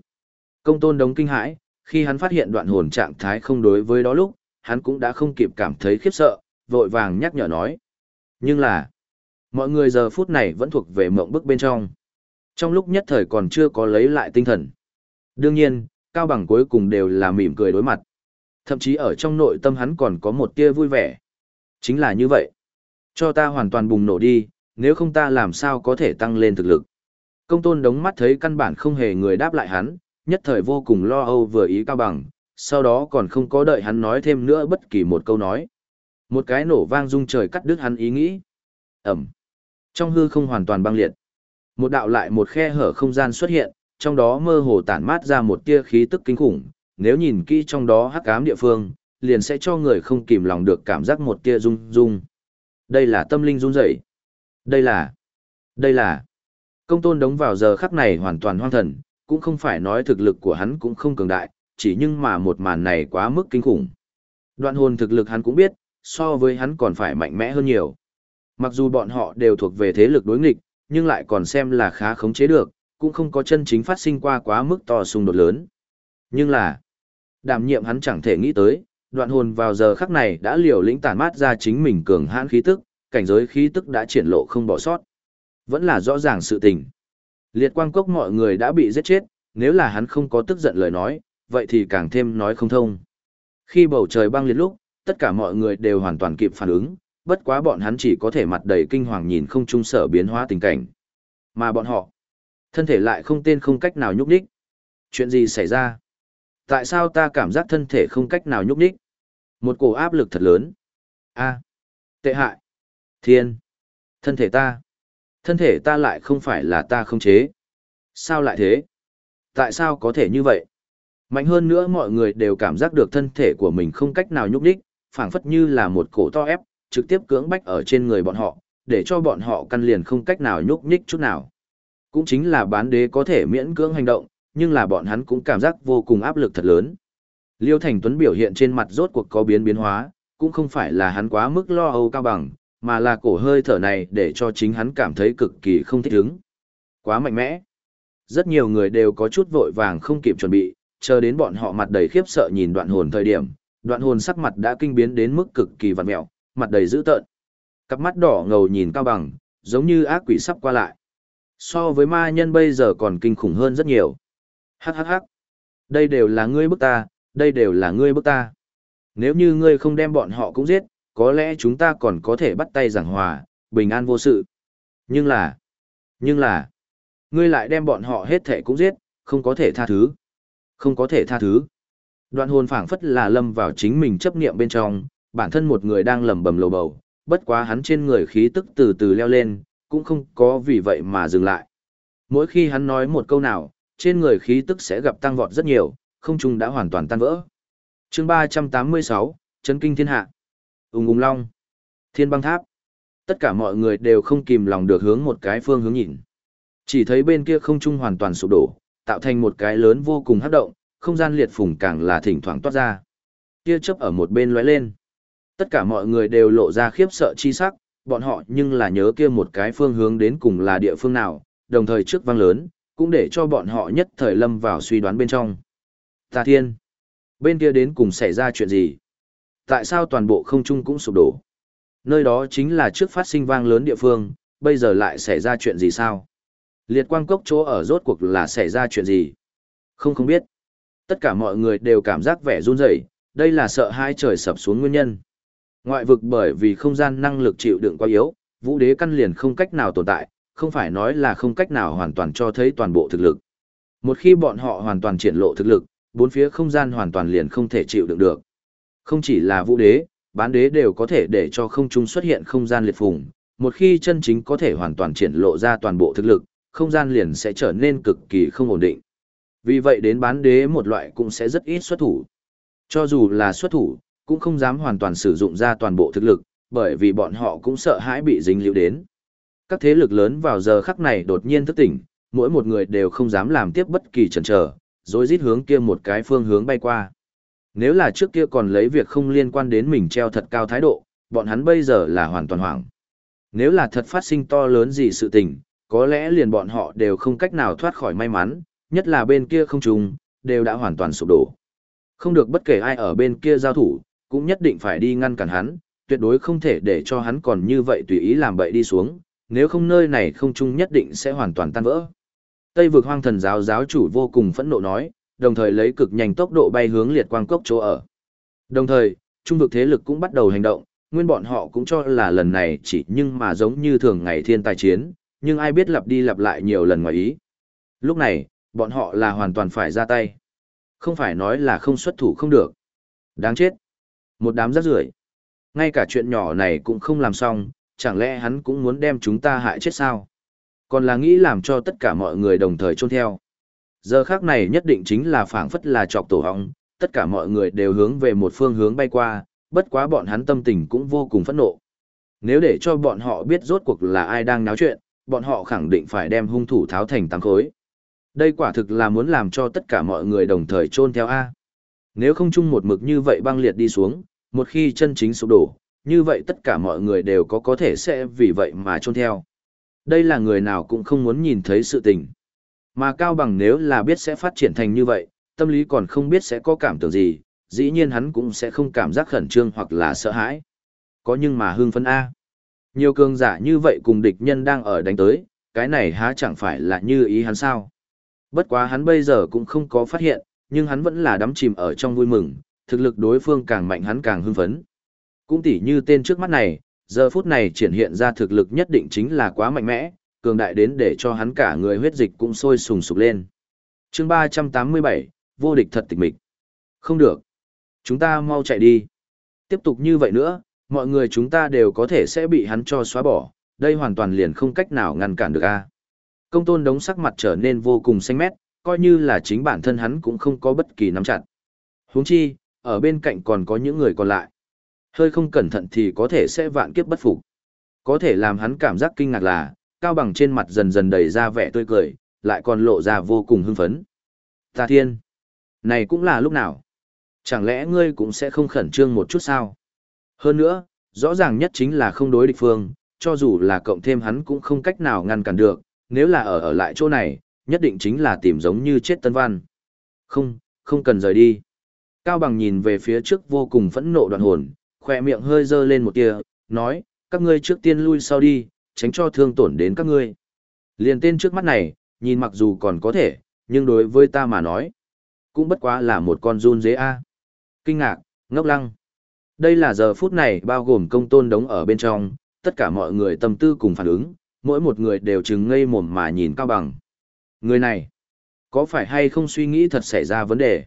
Công tôn đống kinh hãi, khi hắn phát hiện đoạn hồn trạng thái không đối với đó lúc, hắn cũng đã không kịp cảm thấy khiếp sợ, vội vàng nhắc nhở nói. Nhưng là, mọi người giờ phút này vẫn thuộc về mộng bức bên trong. Trong lúc nhất thời còn chưa có lấy lại tinh thần. Đương nhiên, cao bằng cuối cùng đều là mỉm cười đối mặt. Thậm chí ở trong nội tâm hắn còn có một tia vui vẻ. Chính là như vậy. Cho ta hoàn toàn bùng nổ đi, nếu không ta làm sao có thể tăng lên thực lực. Công tôn đống mắt thấy căn bản không hề người đáp lại hắn, nhất thời vô cùng lo âu vừa ý cao bằng, sau đó còn không có đợi hắn nói thêm nữa bất kỳ một câu nói. Một cái nổ vang rung trời cắt đứt hắn ý nghĩ. Ẩm. Trong hư không hoàn toàn băng liệt. Một đạo lại một khe hở không gian xuất hiện, trong đó mơ hồ tản mát ra một tia khí tức kinh khủng, nếu nhìn kỹ trong đó hắc ám địa phương, liền sẽ cho người không kìm lòng được cảm giác một tia rung rung. Đây là tâm linh rung dậy. Đây là, đây là, công tôn đống vào giờ khắc này hoàn toàn hoang thần, cũng không phải nói thực lực của hắn cũng không cường đại, chỉ nhưng mà một màn này quá mức kinh khủng. Đoạn hồn thực lực hắn cũng biết, so với hắn còn phải mạnh mẽ hơn nhiều. Mặc dù bọn họ đều thuộc về thế lực đối nghịch, nhưng lại còn xem là khá khống chế được, cũng không có chân chính phát sinh qua quá mức to xung đột lớn. Nhưng là, đảm nhiệm hắn chẳng thể nghĩ tới, đoạn hồn vào giờ khắc này đã liều lĩnh tản mát ra chính mình cường hãn khí tức, cảnh giới khí tức đã triển lộ không bỏ sót. Vẫn là rõ ràng sự tình. Liệt quang cốc mọi người đã bị giết chết, nếu là hắn không có tức giận lời nói, vậy thì càng thêm nói không thông. Khi bầu trời băng liệt lúc, tất cả mọi người đều hoàn toàn kịp phản ứng, bất quá bọn hắn chỉ có thể mặt đầy kinh hoàng nhìn không trung sở biến hóa tình cảnh. Mà bọn họ, thân thể lại không tên không cách nào nhúc nhích. Chuyện gì xảy ra? Tại sao ta cảm giác thân thể không cách nào nhúc nhích? Một cổ áp lực thật lớn. A. tệ hại. Thiên. Thân thể ta. Thân thể ta lại không phải là ta không chế. Sao lại thế? Tại sao có thể như vậy? Mạnh hơn nữa mọi người đều cảm giác được thân thể của mình không cách nào nhúc đích, phảng phất như là một cổ to ép, trực tiếp cưỡng bách ở trên người bọn họ, để cho bọn họ căn liền không cách nào nhúc nhích chút nào. Cũng chính là bán đế có thể miễn cưỡng hành động, nhưng là bọn hắn cũng cảm giác vô cùng áp lực thật lớn. Liêu Thành Tuấn biểu hiện trên mặt rốt cuộc có biến biến hóa, cũng không phải là hắn quá mức lo âu cao bằng, mà là cổ hơi thở này để cho chính hắn cảm thấy cực kỳ không thích ứng. Quá mạnh mẽ. Rất nhiều người đều có chút vội vàng không kịp chuẩn bị, chờ đến bọn họ mặt đầy khiếp sợ nhìn đoạn hồn thời điểm, đoạn hồn sắc mặt đã kinh biến đến mức cực kỳ vặn mẹo, mặt đầy dữ tợn. Cặp mắt đỏ ngầu nhìn cao bằng, giống như ác quỷ sắp qua lại. So với ma nhân bây giờ còn kinh khủng hơn rất nhiều. Hắc hắc hắc. Đây đều là ngươi bức ta, đây đều là ngươi bức ta. Nếu như ngươi không đem bọn họ cũng giết, có lẽ chúng ta còn có thể bắt tay giảng hòa, bình an vô sự. Nhưng là, nhưng là, ngươi lại đem bọn họ hết thể cũng giết, không có thể tha thứ. Không có thể tha thứ. Đoạn hồn phảng phất là lâm vào chính mình chấp niệm bên trong, bản thân một người đang lầm bầm lầu bầu, bất quá hắn trên người khí tức từ từ leo lên, cũng không có vì vậy mà dừng lại. Mỗi khi hắn nói một câu nào, trên người khí tức sẽ gặp tăng vọt rất nhiều, không trung đã hoàn toàn tan vỡ. chương 386, Chấn Kinh Thiên Hạ. Ung ung long. Thiên băng tháp. Tất cả mọi người đều không kìm lòng được hướng một cái phương hướng nhìn. Chỉ thấy bên kia không trung hoàn toàn sụp đổ, tạo thành một cái lớn vô cùng hấp động, không gian liệt phùng càng là thỉnh thoảng toát ra. Tia chớp ở một bên lóe lên. Tất cả mọi người đều lộ ra khiếp sợ chi sắc, bọn họ nhưng là nhớ kia một cái phương hướng đến cùng là địa phương nào, đồng thời trước vang lớn, cũng để cho bọn họ nhất thời lâm vào suy đoán bên trong. Tà thiên, bên kia đến cùng xảy ra chuyện gì? Tại sao toàn bộ không trung cũng sụp đổ? Nơi đó chính là trước phát sinh vang lớn địa phương, bây giờ lại xảy ra chuyện gì sao? Liệt quang cốc chỗ ở rốt cuộc là xảy ra chuyện gì? Không không biết. Tất cả mọi người đều cảm giác vẻ run rẩy, đây là sợ hai trời sập xuống nguyên nhân. Ngoại vực bởi vì không gian năng lực chịu đựng quá yếu, vũ đế căn liền không cách nào tồn tại, không phải nói là không cách nào hoàn toàn cho thấy toàn bộ thực lực. Một khi bọn họ hoàn toàn triển lộ thực lực, bốn phía không gian hoàn toàn liền không thể chịu đựng được. Không chỉ là vũ đế, bán đế đều có thể để cho không trung xuất hiện không gian liệt phùng, một khi chân chính có thể hoàn toàn triển lộ ra toàn bộ thực lực, không gian liền sẽ trở nên cực kỳ không ổn định. Vì vậy đến bán đế một loại cũng sẽ rất ít xuất thủ. Cho dù là xuất thủ, cũng không dám hoàn toàn sử dụng ra toàn bộ thực lực, bởi vì bọn họ cũng sợ hãi bị dính liễu đến. Các thế lực lớn vào giờ khắc này đột nhiên thức tỉnh, mỗi một người đều không dám làm tiếp bất kỳ chần chờ, rồi rít hướng kia một cái phương hướng bay qua. Nếu là trước kia còn lấy việc không liên quan đến mình treo thật cao thái độ, bọn hắn bây giờ là hoàn toàn hoảng. Nếu là thật phát sinh to lớn gì sự tình, có lẽ liền bọn họ đều không cách nào thoát khỏi may mắn, nhất là bên kia không trùng, đều đã hoàn toàn sụp đổ. Không được bất kể ai ở bên kia giao thủ, cũng nhất định phải đi ngăn cản hắn, tuyệt đối không thể để cho hắn còn như vậy tùy ý làm bậy đi xuống, nếu không nơi này không trung nhất định sẽ hoàn toàn tan vỡ. Tây vực hoang thần giáo giáo chủ vô cùng phẫn nộ nói, đồng thời lấy cực nhanh tốc độ bay hướng liệt quang cốc chỗ ở. Đồng thời, trung vực thế lực cũng bắt đầu hành động, nguyên bọn họ cũng cho là lần này chỉ nhưng mà giống như thường ngày thiên tài chiến, nhưng ai biết lặp đi lặp lại nhiều lần ngoài ý. Lúc này, bọn họ là hoàn toàn phải ra tay. Không phải nói là không xuất thủ không được. Đáng chết. Một đám rác rưởi Ngay cả chuyện nhỏ này cũng không làm xong, chẳng lẽ hắn cũng muốn đem chúng ta hại chết sao? Còn là nghĩ làm cho tất cả mọi người đồng thời trôn theo. Giờ khác này nhất định chính là phảng phất là chọc tổ hóng, tất cả mọi người đều hướng về một phương hướng bay qua, bất quá bọn hắn tâm tình cũng vô cùng phẫn nộ. Nếu để cho bọn họ biết rốt cuộc là ai đang náo chuyện, bọn họ khẳng định phải đem hung thủ tháo thành tám khối. Đây quả thực là muốn làm cho tất cả mọi người đồng thời trôn theo A. Nếu không chung một mực như vậy băng liệt đi xuống, một khi chân chính sụp đổ, như vậy tất cả mọi người đều có có thể sẽ vì vậy mà trôn theo. Đây là người nào cũng không muốn nhìn thấy sự tình. Mà Cao Bằng nếu là biết sẽ phát triển thành như vậy, tâm lý còn không biết sẽ có cảm tưởng gì, dĩ nhiên hắn cũng sẽ không cảm giác khẩn trương hoặc là sợ hãi. Có nhưng mà hương phấn A. Nhiều cường giả như vậy cùng địch nhân đang ở đánh tới, cái này há chẳng phải là như ý hắn sao. Bất quá hắn bây giờ cũng không có phát hiện, nhưng hắn vẫn là đắm chìm ở trong vui mừng, thực lực đối phương càng mạnh hắn càng hưng phấn. Cũng tỉ như tên trước mắt này, giờ phút này triển hiện ra thực lực nhất định chính là quá mạnh mẽ, cường đại đến để cho hắn cả người huyết dịch cũng sôi sùng sục lên. chương 387, vô địch thật tịch mịch. Không được. Chúng ta mau chạy đi. Tiếp tục như vậy nữa, mọi người chúng ta đều có thể sẽ bị hắn cho xóa bỏ, đây hoàn toàn liền không cách nào ngăn cản được a. Công tôn đống sắc mặt trở nên vô cùng xanh mét, coi như là chính bản thân hắn cũng không có bất kỳ nắm chặt. Huống chi, ở bên cạnh còn có những người còn lại. Hơi không cẩn thận thì có thể sẽ vạn kiếp bất phục. Có thể làm hắn cảm giác kinh ngạc là, Cao Bằng trên mặt dần dần đầy ra vẻ tươi cười, lại còn lộ ra vô cùng hưng phấn. Ta thiên! Này cũng là lúc nào? Chẳng lẽ ngươi cũng sẽ không khẩn trương một chút sao? Hơn nữa, rõ ràng nhất chính là không đối địch phương, cho dù là cộng thêm hắn cũng không cách nào ngăn cản được, nếu là ở ở lại chỗ này, nhất định chính là tìm giống như chết tân văn. Không, không cần rời đi. Cao Bằng nhìn về phía trước vô cùng phẫn nộ đoạn hồn, khỏe miệng hơi dơ lên một tia, nói, các ngươi trước tiên lui sau đi, tránh cho thương tổn đến các ngươi. Liền tên trước mắt này, nhìn mặc dù còn có thể, nhưng đối với ta mà nói, cũng bất quá là một con run dế A. Kinh ngạc, ngốc lăng. Đây là giờ phút này bao gồm công tôn đống ở bên trong, tất cả mọi người tâm tư cùng phản ứng, mỗi một người đều chừng ngây mồm mà nhìn cao bằng. Người này, có phải hay không suy nghĩ thật xảy ra vấn đề?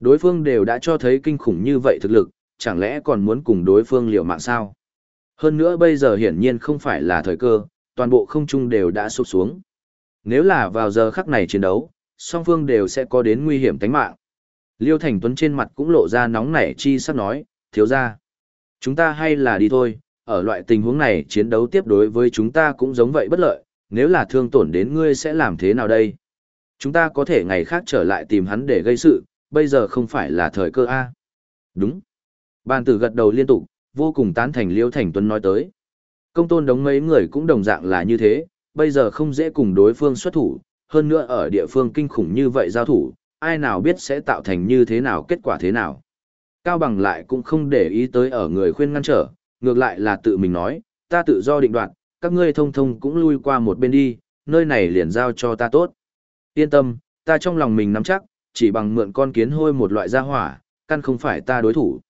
Đối phương đều đã cho thấy kinh khủng như vậy thực lực, chẳng lẽ còn muốn cùng đối phương liều mạng sao? Hơn nữa bây giờ hiển nhiên không phải là thời cơ, toàn bộ không trung đều đã sụp xuống. Nếu là vào giờ khắc này chiến đấu, song phương đều sẽ có đến nguy hiểm tính mạng. Liêu Thành Tuấn trên mặt cũng lộ ra nóng nảy chi sắp nói, thiếu ra. Chúng ta hay là đi thôi, ở loại tình huống này chiến đấu tiếp đối với chúng ta cũng giống vậy bất lợi, nếu là thương tổn đến ngươi sẽ làm thế nào đây? Chúng ta có thể ngày khác trở lại tìm hắn để gây sự, bây giờ không phải là thời cơ A. Đúng. Bàn tử gật đầu liên tục, vô cùng tán thành Liêu Thành Tuấn nói tới. Công tôn đống mấy người cũng đồng dạng là như thế, bây giờ không dễ cùng đối phương xuất thủ, hơn nữa ở địa phương kinh khủng như vậy giao thủ, ai nào biết sẽ tạo thành như thế nào kết quả thế nào. Cao Bằng lại cũng không để ý tới ở người khuyên ngăn trở, ngược lại là tự mình nói, ta tự do định đoạt, các ngươi thông thông cũng lui qua một bên đi, nơi này liền giao cho ta tốt. Yên tâm, ta trong lòng mình nắm chắc, chỉ bằng mượn con kiến hôi một loại gia hỏa, căn không phải ta đối thủ.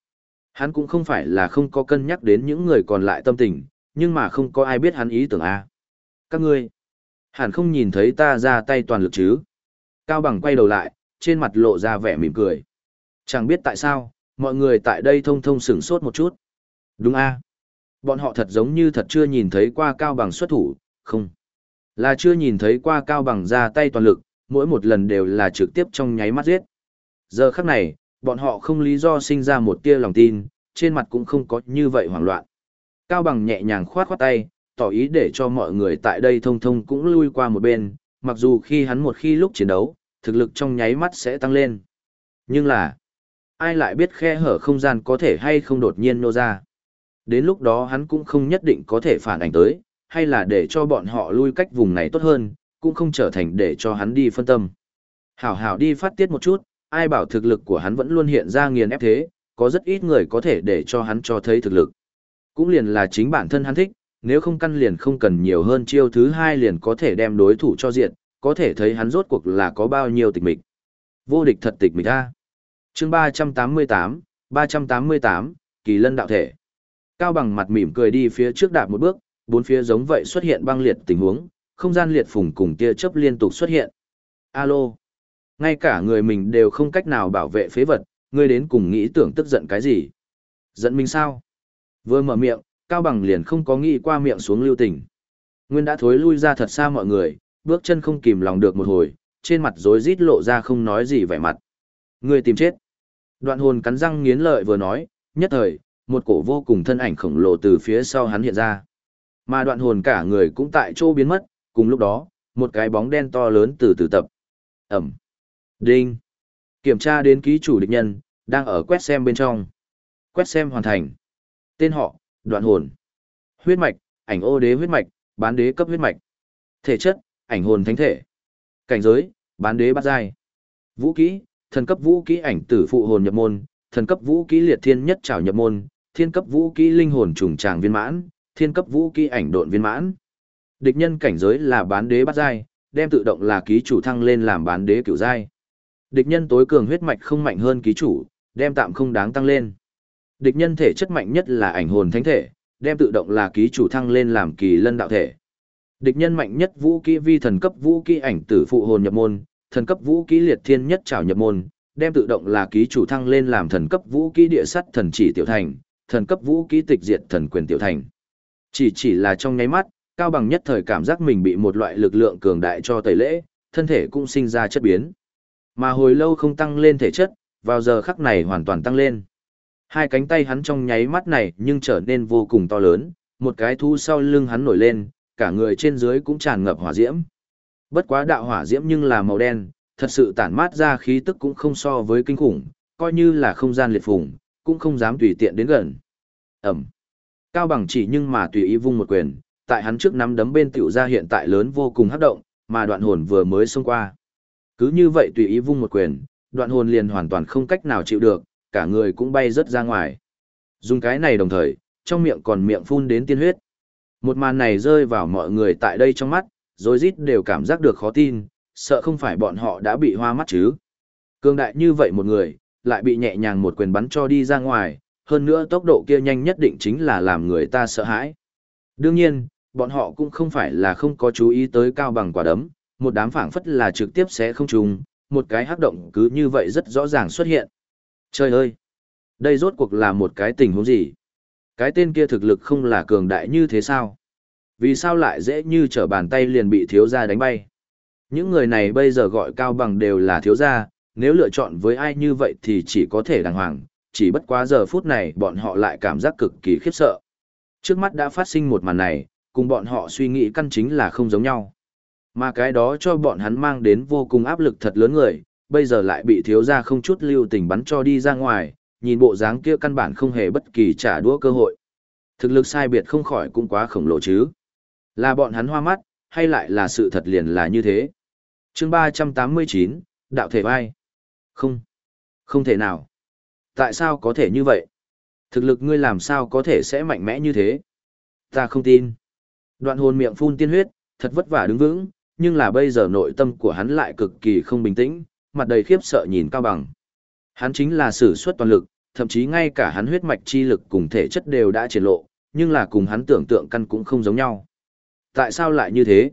Hắn cũng không phải là không có cân nhắc đến những người còn lại tâm tình, nhưng mà không có ai biết hắn ý tưởng A. Các ngươi, hẳn không nhìn thấy ta ra tay toàn lực chứ. Cao Bằng quay đầu lại, trên mặt lộ ra vẻ mỉm cười. Chẳng biết tại sao, mọi người tại đây thông thông sửng sốt một chút. Đúng a Bọn họ thật giống như thật chưa nhìn thấy qua Cao Bằng xuất thủ, không. Là chưa nhìn thấy qua Cao Bằng ra tay toàn lực, mỗi một lần đều là trực tiếp trong nháy mắt giết. Giờ khắc này, bọn họ không lý do sinh ra một tia lòng tin, trên mặt cũng không có như vậy hoảng loạn. Cao Bằng nhẹ nhàng khoát khoát tay, tỏ ý để cho mọi người tại đây thông thông cũng lui qua một bên, mặc dù khi hắn một khi lúc chiến đấu, thực lực trong nháy mắt sẽ tăng lên. Nhưng là, ai lại biết khe hở không gian có thể hay không đột nhiên nô ra. Đến lúc đó hắn cũng không nhất định có thể phản ảnh tới, hay là để cho bọn họ lui cách vùng này tốt hơn, cũng không trở thành để cho hắn đi phân tâm. Hảo hảo đi phát tiết một chút, ai bảo thực lực của hắn vẫn luôn hiện ra nghiền ép thế, có rất ít người có thể để cho hắn cho thấy thực lực. Cũng liền là chính bản thân hắn thích, nếu không căn liền không cần nhiều hơn chiêu thứ hai liền có thể đem đối thủ cho diện, có thể thấy hắn rốt cuộc là có bao nhiêu tịch mịch. Vô địch thật tịch mịch a. Chương 388, 388, Kỳ Lân đạo thể. Cao bằng mặt mỉm cười đi phía trước đạp một bước, bốn phía giống vậy xuất hiện băng liệt tình huống, không gian liệt phùng cùng tia chớp liên tục xuất hiện. Alo. Ngay cả người mình đều không cách nào bảo vệ phế vật, ngươi đến cùng nghĩ tưởng tức giận cái gì? Giận mình sao? Vừa mở miệng, Cao Bằng liền không có nghĩ qua miệng xuống lưu tình. Nguyên đã thối lui ra thật xa mọi người, bước chân không kìm lòng được một hồi, trên mặt rối rít lộ ra không nói gì vẻ mặt. Người tìm chết. Đoạn hồn cắn răng nghiến lợi vừa nói, nhất thời, một cổ vô cùng thân ảnh khổng lồ từ phía sau hắn hiện ra. Mà đoạn hồn cả người cũng tại chỗ biến mất, cùng lúc đó, một cái bóng đen to lớn từ từ tập. Ẩm. Đinh. Kiểm tra đến ký chủ địch nhân, đang ở quét xem bên trong. Quét xem hoàn thành. Tên họ, đoạn hồn. Huyết mạch, ảnh ô đế huyết mạch, bán đế cấp huyết mạch. Thể chất, ảnh hồn thánh thể. Cảnh giới, bán đế bắt giai. Vũ kỹ, thần cấp vũ kỹ ảnh tử phụ hồn nhập môn, thần cấp vũ kỹ liệt thiên nhất trảo nhập môn, thiên cấp vũ kỹ linh hồn trùng tràng viên mãn, thiên cấp vũ kỹ ảnh độn viên mãn. Địch nhân cảnh giới là bán đế bắt giai, đem tự động là ký chủ thăng lên làm bán đế cửu giai. Địch nhân tối cường huyết mạch không mạnh hơn ký chủ, đem tạm không đáng tăng lên. Địch nhân thể chất mạnh nhất là ảnh hồn thánh thể, đem tự động là ký chủ thăng lên làm kỳ lân đạo thể. Địch nhân mạnh nhất vũ kỹ vi thần cấp vũ kỹ ảnh tử phụ hồn nhập môn, thần cấp vũ kỹ liệt thiên nhất trảo nhập môn, đem tự động là ký chủ thăng lên làm thần cấp vũ kỹ địa sắt thần chỉ tiểu thành, thần cấp vũ kỹ tịch diệt thần quyền tiểu thành. Chỉ chỉ là trong nháy mắt, Cao Bằng nhất thời cảm giác mình bị một loại lực lượng cường đại cho tẩy lễ, thân thể cũng sinh ra chất biến. Mà hồi lâu không tăng lên thể chất, vào giờ khắc này hoàn toàn tăng lên. Hai cánh tay hắn trong nháy mắt này nhưng trở nên vô cùng to lớn, một cái thu sau lưng hắn nổi lên, cả người trên dưới cũng tràn ngập hỏa diễm. Bất quá đạo hỏa diễm nhưng là màu đen, thật sự tản mát ra khí tức cũng không so với kinh khủng, coi như là không gian liệt phùng, cũng không dám tùy tiện đến gần. Ẩm. Cao bằng chỉ nhưng mà tùy ý vung một quyền, tại hắn trước nắm đấm bên tiểu ra hiện tại lớn vô cùng hấp động, mà đoạn hồn vừa mới xông qua. Cứ như vậy tùy ý vung một quyền, đoạn hồn liền hoàn toàn không cách nào chịu được, cả người cũng bay rất ra ngoài. Dùng cái này đồng thời, trong miệng còn miệng phun đến tiên huyết. Một màn này rơi vào mọi người tại đây trong mắt, rồi rít đều cảm giác được khó tin, sợ không phải bọn họ đã bị hoa mắt chứ. Cương đại như vậy một người, lại bị nhẹ nhàng một quyền bắn cho đi ra ngoài, hơn nữa tốc độ kia nhanh nhất định chính là làm người ta sợ hãi. Đương nhiên, bọn họ cũng không phải là không có chú ý tới cao bằng quả đấm, một đám phảng phất là trực tiếp sẽ không trùng, một cái hắc động cứ như vậy rất rõ ràng xuất hiện. Trời ơi! Đây rốt cuộc là một cái tình huống gì? Cái tên kia thực lực không là cường đại như thế sao? Vì sao lại dễ như trở bàn tay liền bị thiếu gia đánh bay? Những người này bây giờ gọi cao bằng đều là thiếu gia, nếu lựa chọn với ai như vậy thì chỉ có thể đàng hoàng, chỉ bất quá giờ phút này bọn họ lại cảm giác cực kỳ khiếp sợ. Trước mắt đã phát sinh một màn này, cùng bọn họ suy nghĩ căn chính là không giống nhau. Mà cái đó cho bọn hắn mang đến vô cùng áp lực thật lớn người, bây giờ lại bị thiếu gia không chút lưu tình bắn cho đi ra ngoài, nhìn bộ dáng kia căn bản không hề bất kỳ trả đũa cơ hội. Thực lực sai biệt không khỏi cũng quá khổng lồ chứ. Là bọn hắn hoa mắt, hay lại là sự thật liền là như thế? chương 389, Đạo thể vai. Không. Không thể nào. Tại sao có thể như vậy? Thực lực ngươi làm sao có thể sẽ mạnh mẽ như thế? Ta không tin. Đoạn hồn miệng phun tiên huyết, thật vất vả đứng vững, nhưng là bây giờ nội tâm của hắn lại cực kỳ không bình tĩnh, mặt đầy khiếp sợ nhìn Cao Bằng. Hắn chính là sử xuất toàn lực, thậm chí ngay cả hắn huyết mạch chi lực cùng thể chất đều đã triển lộ, nhưng là cùng hắn tưởng tượng căn cũng không giống nhau. Tại sao lại như thế?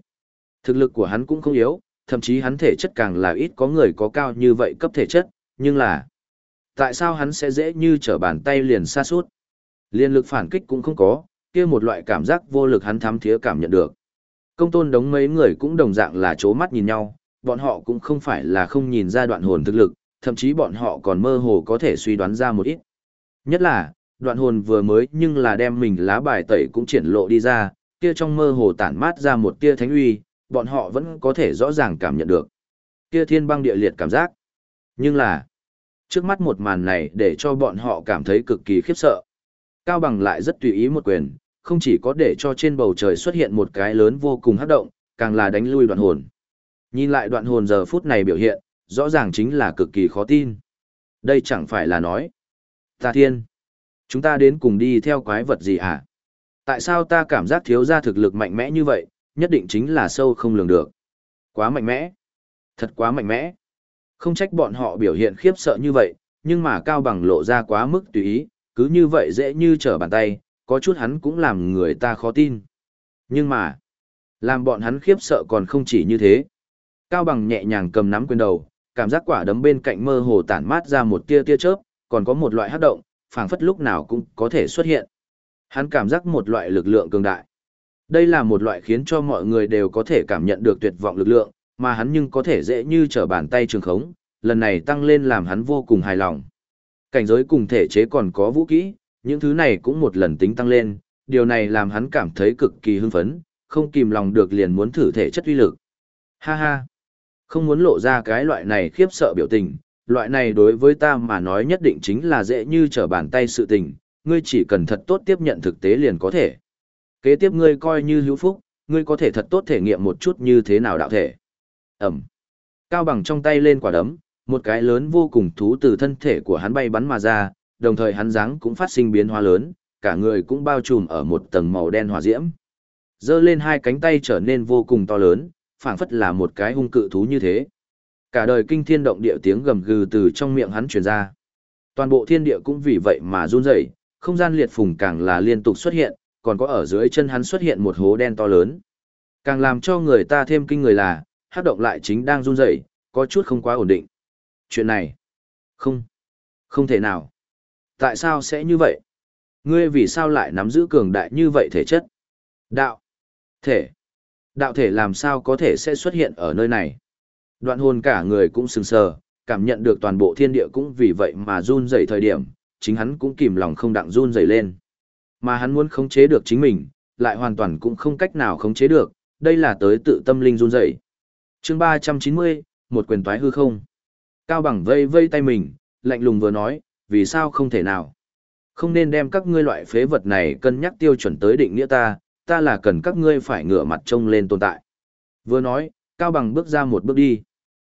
Thực lực của hắn cũng không yếu, thậm chí hắn thể chất càng là ít có người có cao như vậy cấp thể chất, nhưng là tại sao hắn sẽ dễ như trở bàn tay liền xa suốt? Liên lực phản kích cũng không có, kia một loại cảm giác vô lực hắn thám thía cảm nhận được. Công tôn đống mấy người cũng đồng dạng là chố mắt nhìn nhau, bọn họ cũng không phải là không nhìn ra đoạn hồn thực lực, thậm chí bọn họ còn mơ hồ có thể suy đoán ra một ít. Nhất là, đoạn hồn vừa mới nhưng là đem mình lá bài tẩy cũng triển lộ đi ra, kia trong mơ hồ tản mát ra một tia thánh uy, bọn họ vẫn có thể rõ ràng cảm nhận được. Kia thiên băng địa liệt cảm giác. Nhưng là, trước mắt một màn này để cho bọn họ cảm thấy cực kỳ khiếp sợ. Cao bằng lại rất tùy ý một quyền, không chỉ có để cho trên bầu trời xuất hiện một cái lớn vô cùng hấp động, càng là đánh lui đoạn hồn. Nhìn lại đoạn hồn giờ phút này biểu hiện, rõ ràng chính là cực kỳ khó tin. Đây chẳng phải là nói. Ta thiên. Chúng ta đến cùng đi theo quái vật gì hả? Tại sao ta cảm giác thiếu ra thực lực mạnh mẽ như vậy, nhất định chính là sâu không lường được. Quá mạnh mẽ. Thật quá mạnh mẽ. Không trách bọn họ biểu hiện khiếp sợ như vậy, nhưng mà cao bằng lộ ra quá mức tùy ý, cứ như vậy dễ như trở bàn tay, có chút hắn cũng làm người ta khó tin. Nhưng mà, làm bọn hắn khiếp sợ còn không chỉ như thế. Cao bằng nhẹ nhàng cầm nắm quyền đầu, cảm giác quả đấm bên cạnh mơ hồ tản mát ra một tia tia chớp, còn có một loại hấp động, phảng phất lúc nào cũng có thể xuất hiện. Hắn cảm giác một loại lực lượng cường đại. Đây là một loại khiến cho mọi người đều có thể cảm nhận được tuyệt vọng lực lượng, mà hắn nhưng có thể dễ như trở bàn tay trường khống, lần này tăng lên làm hắn vô cùng hài lòng. Cảnh giới cùng thể chế còn có vũ kỹ, những thứ này cũng một lần tính tăng lên, điều này làm hắn cảm thấy cực kỳ hưng phấn, không kìm lòng được liền muốn thử thể chất uy lực. Ha ha! Không muốn lộ ra cái loại này khiếp sợ biểu tình, loại này đối với ta mà nói nhất định chính là dễ như trở bàn tay sự tình, ngươi chỉ cần thật tốt tiếp nhận thực tế liền có thể. Kế tiếp ngươi coi như hữu phúc, ngươi có thể thật tốt thể nghiệm một chút như thế nào đạo thể. Ẩm. Cao bằng trong tay lên quả đấm, một cái lớn vô cùng thú từ thân thể của hắn bay bắn mà ra, đồng thời hắn dáng cũng phát sinh biến hóa lớn, cả người cũng bao trùm ở một tầng màu đen hỏa diễm. Dơ lên hai cánh tay trở nên vô cùng to lớn, phảng phất là một cái hung cự thú như thế. Cả đời kinh thiên động địa tiếng gầm gừ từ trong miệng hắn truyền ra. Toàn bộ thiên địa cũng vì vậy mà run rẩy, không gian liệt phùng càng là liên tục xuất hiện, còn có ở dưới chân hắn xuất hiện một hố đen to lớn. Càng làm cho người ta thêm kinh người là, hát động lại chính đang run rẩy, có chút không quá ổn định. Chuyện này, không, không thể nào. Tại sao sẽ như vậy? Ngươi vì sao lại nắm giữ cường đại như vậy thể chất? Đạo, thể, đạo thể làm sao có thể sẽ xuất hiện ở nơi này? Đoạn hồn cả người cũng sừng sờ, cảm nhận được toàn bộ thiên địa cũng vì vậy mà run rẩy thời điểm, chính hắn cũng kìm lòng không đặng run rẩy lên. Mà hắn muốn khống chế được chính mình, lại hoàn toàn cũng không cách nào khống chế được, đây là tới tự tâm linh run rẩy. Chương 390, một quyền toái hư không. Cao bằng vây vây tay mình, lạnh lùng vừa nói, vì sao không thể nào? Không nên đem các ngươi loại phế vật này cân nhắc tiêu chuẩn tới định nghĩa ta, ta là cần các ngươi phải ngửa mặt trông lên tồn tại. Vừa nói, Cao bằng bước ra một bước đi.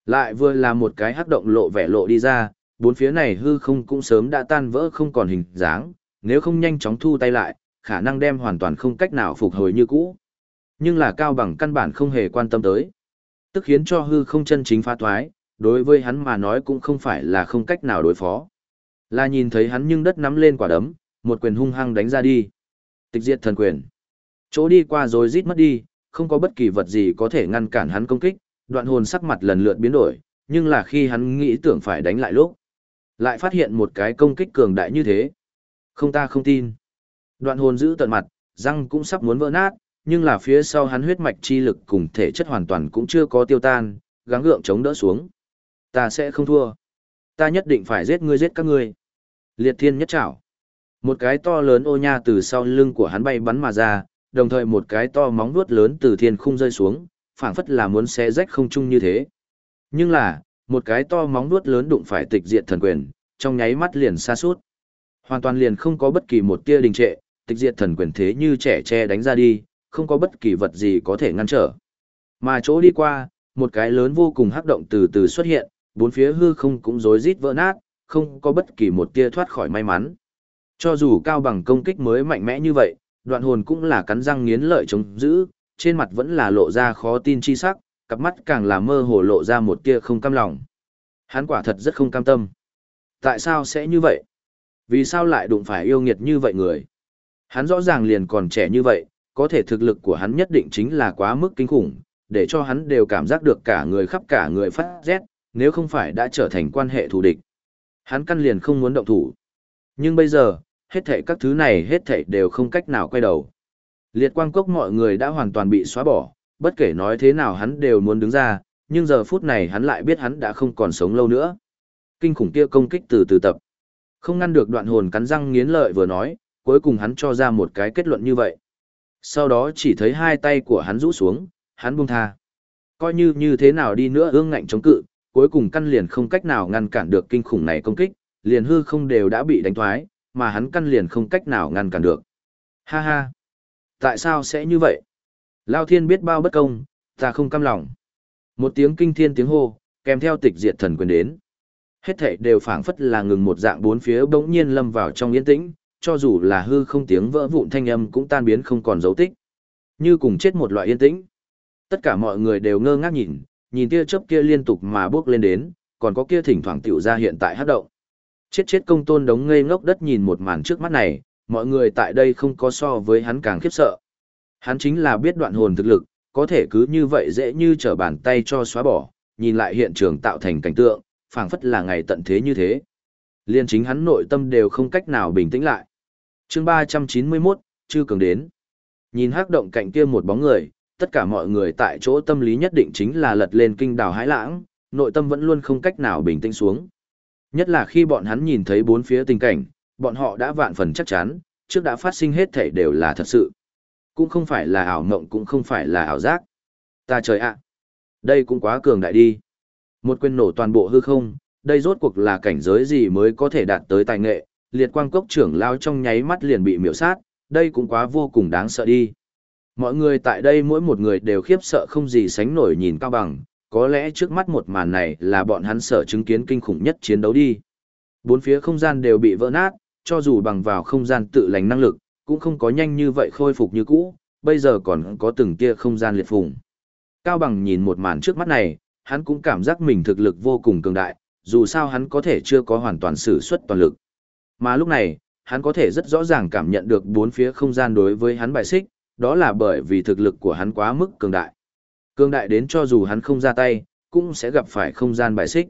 Lại vừa là một cái hắc động lộ vẻ lộ đi ra, bốn phía này hư không cũng sớm đã tan vỡ không còn hình dáng, nếu không nhanh chóng thu tay lại, khả năng đem hoàn toàn không cách nào phục hồi như cũ. Nhưng là cao bằng căn bản không hề quan tâm tới. Tức khiến cho hư không chân chính phá thoái, đối với hắn mà nói cũng không phải là không cách nào đối phó. Là nhìn thấy hắn nhưng đất nắm lên quả đấm, một quyền hung hăng đánh ra đi. Tịch diệt thần quyền. Chỗ đi qua rồi rít mất đi, không có bất kỳ vật gì có thể ngăn cản hắn công kích, đoạn hồn sắc mặt lần lượt biến đổi, nhưng là khi hắn nghĩ tưởng phải đánh lại lúc. Lại phát hiện một cái công kích cường đại như thế. Không ta không tin. Đoạn hồn giữ tận mặt, răng cũng sắp muốn vỡ nát, nhưng là phía sau hắn huyết mạch chi lực cùng thể chất hoàn toàn cũng chưa có tiêu tan, gắng gượng chống đỡ xuống. Ta sẽ không thua. Ta nhất định phải giết ngươi giết các ngươi. Liệt thiên nhất trảo. Một cái to lớn ô nha từ sau lưng của hắn bay bắn mà ra, đồng thời một cái to móng vuốt lớn từ thiên khung rơi xuống, phảng phất là muốn xé rách không trung như thế. Nhưng là, một cái to móng vuốt lớn đụng phải tịch diệt thần quyền, trong nháy mắt liền xa suốt. Hoàn toàn liền không có bất kỳ một tia đình trệ, tịch diệt thần quyền thế như trẻ tre đánh ra đi, không có bất kỳ vật gì có thể ngăn trở. Mà chỗ đi qua, một cái lớn vô cùng hắc động từ từ xuất hiện, bốn phía hư không cũng rối rít vỡ nát, không có bất kỳ một tia thoát khỏi may mắn. Cho dù cao bằng công kích mới mạnh mẽ như vậy, đoạn hồn cũng là cắn răng nghiến lợi chống giữ, trên mặt vẫn là lộ ra khó tin chi sắc, cặp mắt càng là mơ hồ lộ ra một tia không cam lòng. Hắn quả thật rất không cam tâm. Tại sao sẽ như vậy? Vì sao lại đụng phải yêu nghiệt như vậy người? Hắn rõ ràng liền còn trẻ như vậy, có thể thực lực của hắn nhất định chính là quá mức kinh khủng, để cho hắn đều cảm giác được cả người khắp cả người phát rét, nếu không phải đã trở thành quan hệ thù địch. Hắn căn liền không muốn động thủ. Nhưng bây giờ, hết thảy các thứ này hết thảy đều không cách nào quay đầu. Liệt quang cốc mọi người đã hoàn toàn bị xóa bỏ, bất kể nói thế nào hắn đều muốn đứng ra, nhưng giờ phút này hắn lại biết hắn đã không còn sống lâu nữa. Kinh khủng kia công kích từ từ tập. Không ngăn được đoạn hồn cắn răng nghiến lợi vừa nói, cuối cùng hắn cho ra một cái kết luận như vậy. Sau đó chỉ thấy hai tay của hắn rũ xuống, hắn buông tha. Coi như như thế nào đi nữa ương ngạnh chống cự, cuối cùng căn liền không cách nào ngăn cản được kinh khủng này công kích, liền hư không đều đã bị đánh thoái, mà hắn căn liền không cách nào ngăn cản được. Ha ha! Tại sao sẽ như vậy? Lao thiên biết bao bất công, ta không cam lòng. Một tiếng kinh thiên tiếng hô, kèm theo tịch diệt thần quyền đến. Hết thảy đều phảng phất là ngừng một dạng bốn phía bỗng nhiên lâm vào trong yên tĩnh, cho dù là hư không tiếng vỡ vụn thanh âm cũng tan biến không còn dấu tích. Như cùng chết một loại yên tĩnh. Tất cả mọi người đều ngơ ngác nhìn, nhìn tia chớp kia liên tục mà bước lên đến, còn có kia thỉnh thoảng tiểu ra hiện tại hát động. Chết chết công tôn đống ngây ngốc đất nhìn một màn trước mắt này, mọi người tại đây không có so với hắn càng khiếp sợ. Hắn chính là biết đoạn hồn thực lực, có thể cứ như vậy dễ như trở bàn tay cho xóa bỏ, nhìn lại hiện trường tạo thành cảnh tượng, phảng phất là ngày tận thế như thế. Liên chính hắn nội tâm đều không cách nào bình tĩnh lại. chương 391, chư cường đến. Nhìn hắc động cạnh kia một bóng người, tất cả mọi người tại chỗ tâm lý nhất định chính là lật lên kinh đảo hãi lãng, nội tâm vẫn luôn không cách nào bình tĩnh xuống. Nhất là khi bọn hắn nhìn thấy bốn phía tình cảnh, bọn họ đã vạn phần chắc chắn, trước đã phát sinh hết thể đều là thật sự. Cũng không phải là ảo mộng cũng không phải là ảo giác. Ta trời ạ! đây cũng quá cường đại đi. Một quyền nổ toàn bộ hư không, đây rốt cuộc là cảnh giới gì mới có thể đạt tới tài nghệ, liệt quang cốc trưởng lao trong nháy mắt liền bị miểu sát, đây cũng quá vô cùng đáng sợ đi. Mọi người tại đây mỗi một người đều khiếp sợ không gì sánh nổi nhìn cao bằng, có lẽ trước mắt một màn này là bọn hắn sợ chứng kiến kinh khủng nhất chiến đấu đi. Bốn phía không gian đều bị vỡ nát, cho dù bằng vào không gian tự lành năng lực, cũng không có nhanh như vậy khôi phục như cũ, bây giờ còn có từng tia không gian liệt phùng. Cao bằng nhìn một màn trước mắt này, hắn cũng cảm giác mình thực lực vô cùng cường đại, dù sao hắn có thể chưa có hoàn toàn sử xuất toàn lực. Mà lúc này, hắn có thể rất rõ ràng cảm nhận được bốn phía không gian đối với hắn bài xích, đó là bởi vì thực lực của hắn quá mức cường đại. Cường đại đến cho dù hắn không ra tay, cũng sẽ gặp phải không gian bài xích.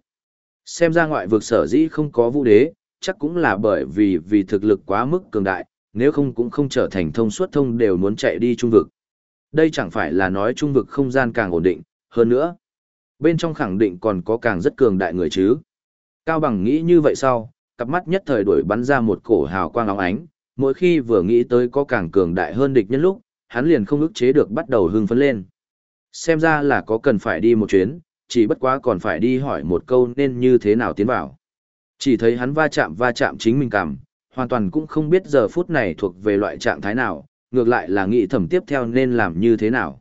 Xem ra ngoại vực sở dĩ không có vũ đế, chắc cũng là bởi vì vì thực lực quá mức cường đại, nếu không cũng không trở thành thông suốt thông đều muốn chạy đi trung vực. Đây chẳng phải là nói trung vực không gian càng ổn định, hơn nữa. Bên trong khẳng định còn có càng rất cường đại người chứ. Cao bằng nghĩ như vậy sau, cặp mắt nhất thời đuổi bắn ra một cổ hào quang óng ánh, mỗi khi vừa nghĩ tới có càng cường đại hơn địch nhân lúc, hắn liền không ức chế được bắt đầu hưng phấn lên. Xem ra là có cần phải đi một chuyến, chỉ bất quá còn phải đi hỏi một câu nên như thế nào tiến vào. Chỉ thấy hắn va chạm va chạm chính mình cảm, hoàn toàn cũng không biết giờ phút này thuộc về loại trạng thái nào, ngược lại là nghĩ thẩm tiếp theo nên làm như thế nào.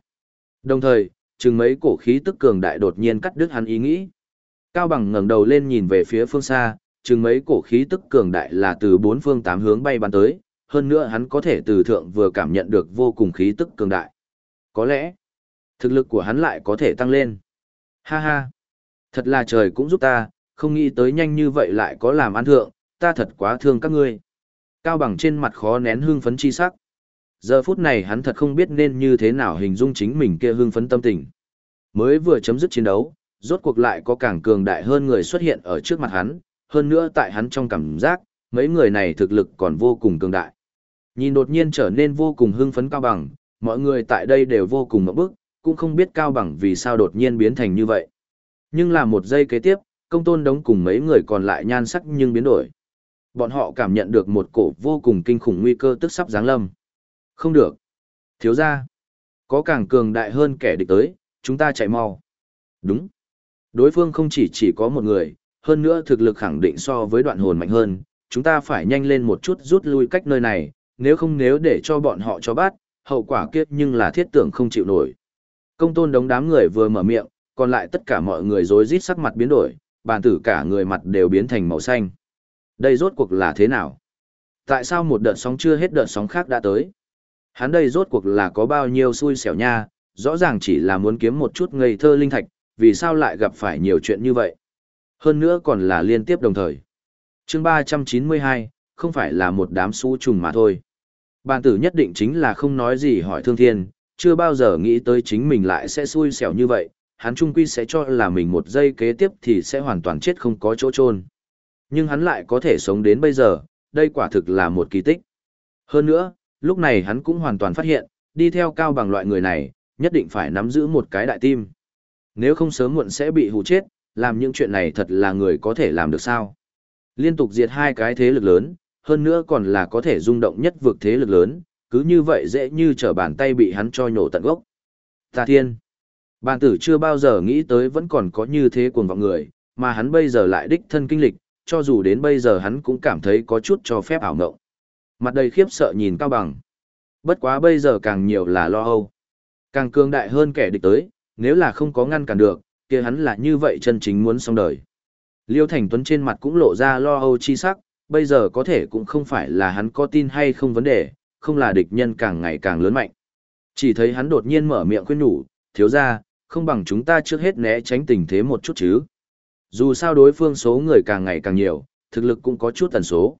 Đồng thời, chừng mấy cổ khí tức cường đại đột nhiên cắt đứt hắn ý nghĩ. Cao bằng ngẩng đầu lên nhìn về phía phương xa, chừng mấy cổ khí tức cường đại là từ bốn phương tám hướng bay bắn tới, hơn nữa hắn có thể từ thượng vừa cảm nhận được vô cùng khí tức cường đại. Có lẽ, thực lực của hắn lại có thể tăng lên. Ha ha, thật là trời cũng giúp ta, không nghĩ tới nhanh như vậy lại có làm ăn thượng, ta thật quá thương các ngươi. Cao bằng trên mặt khó nén hương phấn chi sắc. Giờ phút này hắn thật không biết nên như thế nào hình dung chính mình kia hương phấn tâm tình. Mới vừa chấm dứt chiến đấu, rốt cuộc lại có càng cường đại hơn người xuất hiện ở trước mặt hắn, hơn nữa tại hắn trong cảm giác, mấy người này thực lực còn vô cùng cường đại. Nhìn đột nhiên trở nên vô cùng hưng phấn cao bằng, mọi người tại đây đều vô cùng ngậm bức, cũng không biết cao bằng vì sao đột nhiên biến thành như vậy. Nhưng là một giây kế tiếp, công tôn đống cùng mấy người còn lại nhan sắc nhưng biến đổi. Bọn họ cảm nhận được một cổ vô cùng kinh khủng nguy cơ tức sắp giáng lâm. Không được. Thiếu ra. Có càng cường đại hơn kẻ địch tới, chúng ta chạy mau. Đúng. Đối phương không chỉ chỉ có một người, hơn nữa thực lực khẳng định so với đoạn hồn mạnh hơn, chúng ta phải nhanh lên một chút rút lui cách nơi này, nếu không nếu để cho bọn họ cho bắt, hậu quả kiếp nhưng là thiết tưởng không chịu nổi. Công tôn đống đám người vừa mở miệng, còn lại tất cả mọi người rối rít sắc mặt biến đổi, bàn tử cả người mặt đều biến thành màu xanh. Đây rốt cuộc là thế nào? Tại sao một đợt sóng chưa hết đợt sóng khác đã tới? Hắn đây rốt cuộc là có bao nhiêu xui xẻo nha, rõ ràng chỉ là muốn kiếm một chút ngây thơ linh thạch, vì sao lại gặp phải nhiều chuyện như vậy? Hơn nữa còn là liên tiếp đồng thời. chương 392, không phải là một đám su trùng mà thôi. Bàn tử nhất định chính là không nói gì hỏi thương thiên, chưa bao giờ nghĩ tới chính mình lại sẽ xui xẻo như vậy, hắn trung quy sẽ cho là mình một giây kế tiếp thì sẽ hoàn toàn chết không có chỗ chôn Nhưng hắn lại có thể sống đến bây giờ, đây quả thực là một kỳ tích. Hơn nữa, lúc này hắn cũng hoàn toàn phát hiện, đi theo cao bằng loại người này, nhất định phải nắm giữ một cái đại tim. Nếu không sớm muộn sẽ bị hù chết, làm những chuyện này thật là người có thể làm được sao. Liên tục diệt hai cái thế lực lớn, hơn nữa còn là có thể rung động nhất vực thế lực lớn, cứ như vậy dễ như trở bàn tay bị hắn cho nhổ tận gốc. Ta thiên! Bàn tử chưa bao giờ nghĩ tới vẫn còn có như thế cuồng vọng người, mà hắn bây giờ lại đích thân kinh lịch, cho dù đến bây giờ hắn cũng cảm thấy có chút cho phép ảo ngộng. Mặt đầy khiếp sợ nhìn Cao Bằng. Bất quá bây giờ càng nhiều là lo âu. Càng cường đại hơn kẻ địch tới, nếu là không có ngăn cản được, kia hắn là như vậy chân chính muốn xong đời. Liêu Thành Tuấn trên mặt cũng lộ ra lo âu chi sắc, bây giờ có thể cũng không phải là hắn có tin hay không vấn đề, không là địch nhân càng ngày càng lớn mạnh. Chỉ thấy hắn đột nhiên mở miệng khuyên nhủ, thiếu ra, không bằng chúng ta trước hết né tránh tình thế một chút chứ. Dù sao đối phương số người càng ngày càng nhiều, thực lực cũng có chút tần số.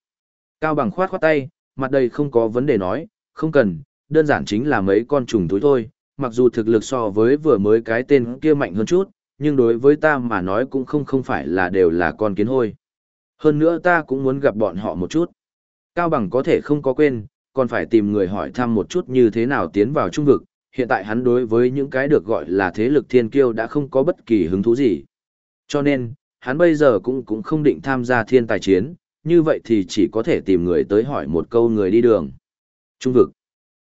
Cao bằng khoát khoát tay, mặt đây không có vấn đề nói, không cần, đơn giản chính là mấy con trùng túi thôi, mặc dù thực lực so với vừa mới cái tên kia mạnh hơn chút, nhưng đối với ta mà nói cũng không không phải là đều là con kiến hôi. Hơn nữa ta cũng muốn gặp bọn họ một chút. Cao Bằng có thể không có quên, còn phải tìm người hỏi thăm một chút như thế nào tiến vào trung vực, hiện tại hắn đối với những cái được gọi là thế lực thiên kiêu đã không có bất kỳ hứng thú gì. Cho nên, hắn bây giờ cũng cũng không định tham gia thiên tài chiến, như vậy thì chỉ có thể tìm người tới hỏi một câu người đi đường. Trung vực.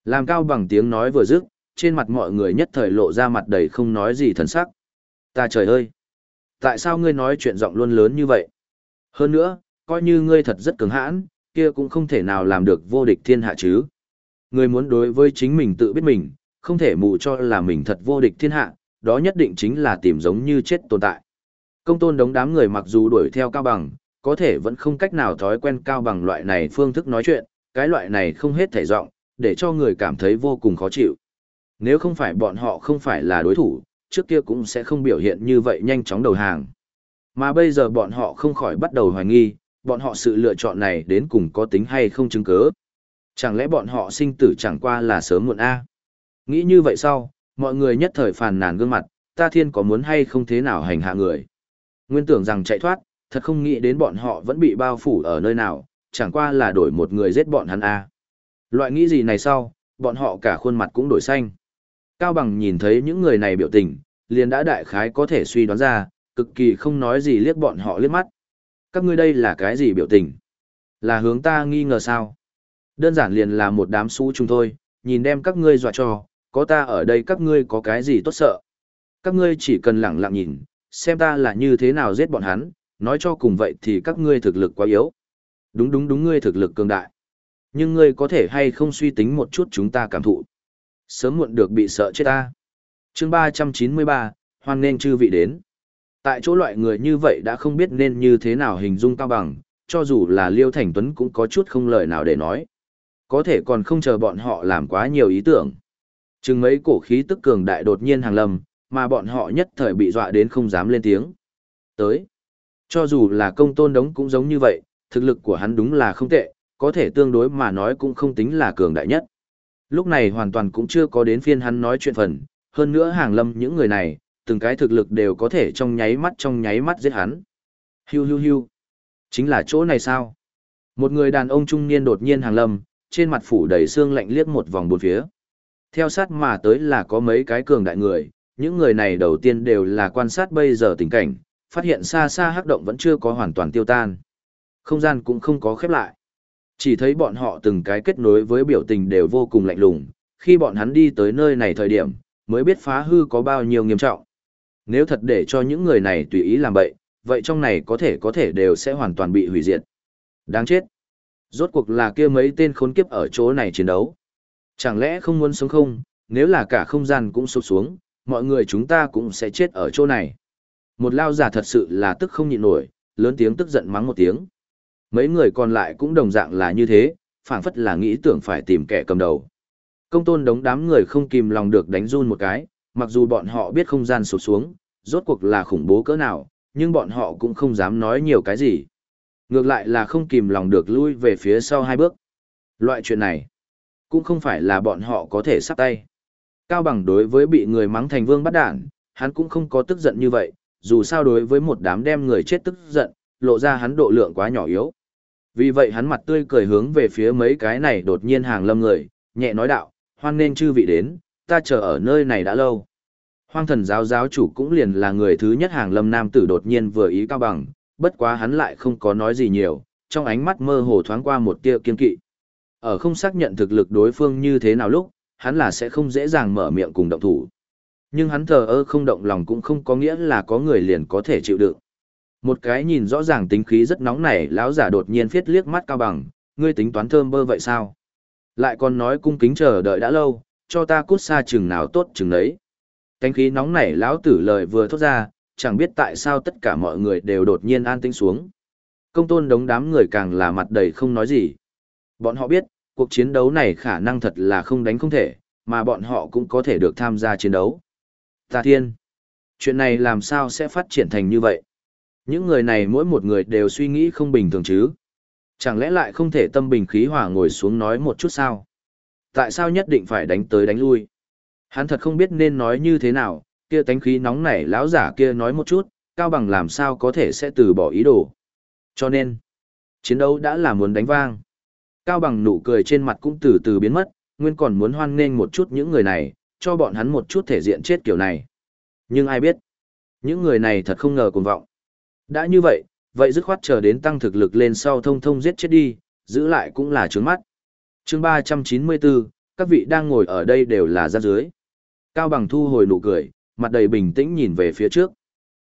Làm cao bằng tiếng nói vừa dứt, trên mặt mọi người nhất thời lộ ra mặt đầy không nói gì thần sắc. Ta trời ơi! Tại sao ngươi nói chuyện giọng luôn lớn như vậy? Hơn nữa, coi như ngươi thật rất cứng hãn, kia cũng không thể nào làm được vô địch thiên hạ chứ. Ngươi muốn đối với chính mình tự biết mình, không thể mù cho là mình thật vô địch thiên hạ, đó nhất định chính là tìm giống như chết tồn tại. Công tôn đống đám người mặc dù đuổi theo cao bằng, có thể vẫn không cách nào thói quen cao bằng loại này phương thức nói chuyện, cái loại này không hết thể giọng, để cho người cảm thấy vô cùng khó chịu. Nếu không phải bọn họ không phải là đối thủ, trước kia cũng sẽ không biểu hiện như vậy nhanh chóng đầu hàng. Mà bây giờ bọn họ không khỏi bắt đầu hoài nghi, bọn họ sự lựa chọn này đến cùng có tính hay không chứng cứ. Chẳng lẽ bọn họ sinh tử chẳng qua là sớm muộn A. Nghĩ như vậy sau, mọi người nhất thời phàn nàn gương mặt, ta thiên có muốn hay không thế nào hành hạ người. Nguyên tưởng rằng chạy thoát, thật không nghĩ đến bọn họ vẫn bị bao phủ ở nơi nào, chẳng qua là đổi một người giết bọn hắn A. Loại nghĩ gì này sau, bọn họ cả khuôn mặt cũng đổi xanh. Cao Bằng nhìn thấy những người này biểu tình, liền đã đại khái có thể suy đoán ra, cực kỳ không nói gì liếc bọn họ liếc mắt. Các ngươi đây là cái gì biểu tình? Là hướng ta nghi ngờ sao? Đơn giản liền là một đám xú chúng thôi, nhìn đem các ngươi dọa cho, có ta ở đây các ngươi có cái gì tốt sợ. Các ngươi chỉ cần lặng lặng nhìn, xem ta là như thế nào giết bọn hắn, nói cho cùng vậy thì các ngươi thực lực quá yếu. Đúng đúng đúng ngươi thực lực cường đại. Nhưng ngươi có thể hay không suy tính một chút chúng ta cảm thụ. Sớm muộn được bị sợ chết ta. chương 393, hoan nên chư vị đến. Tại chỗ loại người như vậy đã không biết nên như thế nào hình dung cao bằng, cho dù là Liêu Thành Tuấn cũng có chút không lời nào để nói. Có thể còn không chờ bọn họ làm quá nhiều ý tưởng. Chừng mấy cổ khí tức cường đại đột nhiên hàng lầm, mà bọn họ nhất thời bị dọa đến không dám lên tiếng. Tới. Cho dù là công tôn đống cũng giống như vậy, thực lực của hắn đúng là không tệ, có thể tương đối mà nói cũng không tính là cường đại nhất. Lúc này hoàn toàn cũng chưa có đến phiên hắn nói chuyện phần, hơn nữa hàng lâm những người này, từng cái thực lực đều có thể trong nháy mắt trong nháy mắt giết hắn. Hiu hiu hiu. Chính là chỗ này sao? Một người đàn ông trung niên đột nhiên hàng lâm, trên mặt phủ đầy xương lạnh liếc một vòng bốn phía. Theo sát mà tới là có mấy cái cường đại người, những người này đầu tiên đều là quan sát bây giờ tình cảnh, phát hiện xa xa hắc động vẫn chưa có hoàn toàn tiêu tan. Không gian cũng không có khép lại. Chỉ thấy bọn họ từng cái kết nối với biểu tình đều vô cùng lạnh lùng, khi bọn hắn đi tới nơi này thời điểm, mới biết phá hư có bao nhiêu nghiêm trọng. Nếu thật để cho những người này tùy ý làm bậy, vậy trong này có thể có thể đều sẽ hoàn toàn bị hủy diệt. Đáng chết. Rốt cuộc là kia mấy tên khốn kiếp ở chỗ này chiến đấu. Chẳng lẽ không muốn sống không, nếu là cả không gian cũng sụp xuống, mọi người chúng ta cũng sẽ chết ở chỗ này. Một lao giả thật sự là tức không nhịn nổi, lớn tiếng tức giận mắng một tiếng. Mấy người còn lại cũng đồng dạng là như thế, phảng phất là nghĩ tưởng phải tìm kẻ cầm đầu. Công tôn đống đám người không kìm lòng được đánh run một cái, mặc dù bọn họ biết không gian sụp xuống, rốt cuộc là khủng bố cỡ nào, nhưng bọn họ cũng không dám nói nhiều cái gì. Ngược lại là không kìm lòng được lui về phía sau hai bước. Loại chuyện này, cũng không phải là bọn họ có thể sắp tay. Cao bằng đối với bị người mắng thành vương bắt đản, hắn cũng không có tức giận như vậy, dù sao đối với một đám đem người chết tức giận, lộ ra hắn độ lượng quá nhỏ yếu. Vì vậy hắn mặt tươi cười hướng về phía mấy cái này đột nhiên hàng lâm người, nhẹ nói đạo, hoan nên chư vị đến, ta chờ ở nơi này đã lâu. Hoang thần giáo giáo chủ cũng liền là người thứ nhất hàng lâm nam tử đột nhiên vừa ý cao bằng, bất quá hắn lại không có nói gì nhiều, trong ánh mắt mơ hồ thoáng qua một tia kiên kỵ. Ở không xác nhận thực lực đối phương như thế nào lúc, hắn là sẽ không dễ dàng mở miệng cùng động thủ. Nhưng hắn thờ ơ không động lòng cũng không có nghĩa là có người liền có thể chịu đựng. Một cái nhìn rõ ràng tính khí rất nóng nảy, lão giả đột nhiên phiết liếc mắt cao bằng, ngươi tính toán thơm bơ vậy sao? Lại còn nói cung kính chờ đợi đã lâu, cho ta cút xa chừng nào tốt chừng đấy. Cánh khí nóng nảy lão tử lời vừa thốt ra, chẳng biết tại sao tất cả mọi người đều đột nhiên an tĩnh xuống. Công tôn đống đám người càng là mặt đầy không nói gì. Bọn họ biết, cuộc chiến đấu này khả năng thật là không đánh không thể, mà bọn họ cũng có thể được tham gia chiến đấu. Ta thiên! Chuyện này làm sao sẽ phát triển thành như vậy? Những người này mỗi một người đều suy nghĩ không bình thường chứ. Chẳng lẽ lại không thể tâm bình khí hòa ngồi xuống nói một chút sao? Tại sao nhất định phải đánh tới đánh lui? Hắn thật không biết nên nói như thế nào, kia tánh khí nóng nảy lão giả kia nói một chút, Cao Bằng làm sao có thể sẽ từ bỏ ý đồ. Cho nên, chiến đấu đã là muốn đánh vang. Cao Bằng nụ cười trên mặt cũng từ từ biến mất, nguyên còn muốn hoan nghênh một chút những người này, cho bọn hắn một chút thể diện chết kiểu này. Nhưng ai biết, những người này thật không ngờ cuồng vọng. Đã như vậy, vậy dứt khoát chờ đến tăng thực lực lên sau thông thông giết chết đi, giữ lại cũng là trướng mắt chương 394, các vị đang ngồi ở đây đều là ra dưới. Cao Bằng thu hồi nụ cười, mặt đầy bình tĩnh nhìn về phía trước.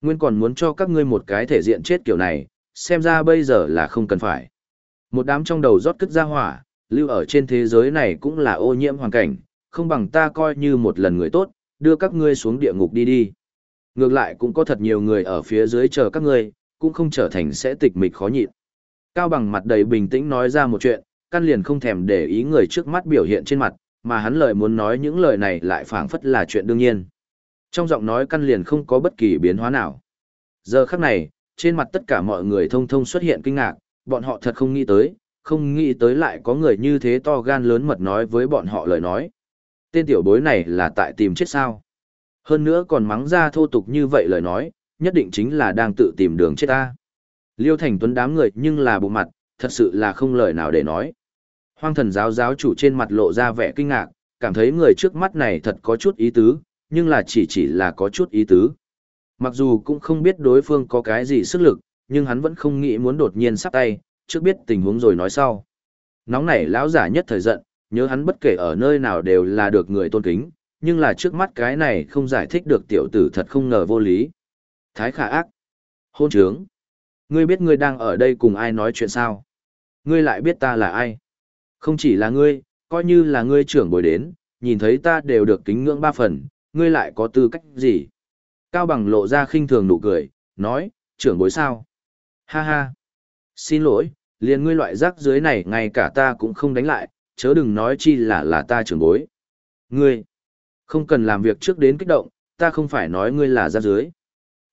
Nguyên còn muốn cho các ngươi một cái thể diện chết kiểu này, xem ra bây giờ là không cần phải. Một đám trong đầu rót cất ra hỏa, lưu ở trên thế giới này cũng là ô nhiễm hoàn cảnh, không bằng ta coi như một lần người tốt, đưa các ngươi xuống địa ngục đi đi. Ngược lại cũng có thật nhiều người ở phía dưới chờ các ngươi, cũng không trở thành sẽ tịch mịch khó nhịn. Cao bằng mặt đầy bình tĩnh nói ra một chuyện, căn liền không thèm để ý người trước mắt biểu hiện trên mặt, mà hắn lời muốn nói những lời này lại phảng phất là chuyện đương nhiên. Trong giọng nói căn liền không có bất kỳ biến hóa nào. Giờ khắc này, trên mặt tất cả mọi người thông thông xuất hiện kinh ngạc, bọn họ thật không nghĩ tới, không nghĩ tới lại có người như thế to gan lớn mật nói với bọn họ lời nói. Tên tiểu bối này là tại tìm chết sao. Hơn nữa còn mắng ra thô tục như vậy lời nói, nhất định chính là đang tự tìm đường chết ta. Liêu Thành Tuấn đám người nhưng là bộ mặt, thật sự là không lời nào để nói. Hoang thần giáo giáo chủ trên mặt lộ ra vẻ kinh ngạc, cảm thấy người trước mắt này thật có chút ý tứ, nhưng là chỉ chỉ là có chút ý tứ. Mặc dù cũng không biết đối phương có cái gì sức lực, nhưng hắn vẫn không nghĩ muốn đột nhiên sắp tay, trước biết tình huống rồi nói sau. Nóng nảy lão giả nhất thời giận, Nhớ hắn bất kể ở nơi nào đều là được người tôn kính, nhưng là trước mắt cái này không giải thích được tiểu tử thật không ngờ vô lý. Thái khả ác. Hôn trướng. Ngươi biết ngươi đang ở đây cùng ai nói chuyện sao? Ngươi lại biết ta là ai? Không chỉ là ngươi, coi như là ngươi trưởng bồi đến, nhìn thấy ta đều được kính ngưỡng ba phần, ngươi lại có tư cách gì? Cao bằng lộ ra khinh thường nụ cười, nói, trưởng bối sao? Ha ha. Xin lỗi, liền ngươi loại rác dưới này ngay cả ta cũng không đánh lại, chớ đừng nói chi là là ta trưởng bối. Ngươi, không cần làm việc trước đến kích động, ta không phải nói ngươi là rác dưới.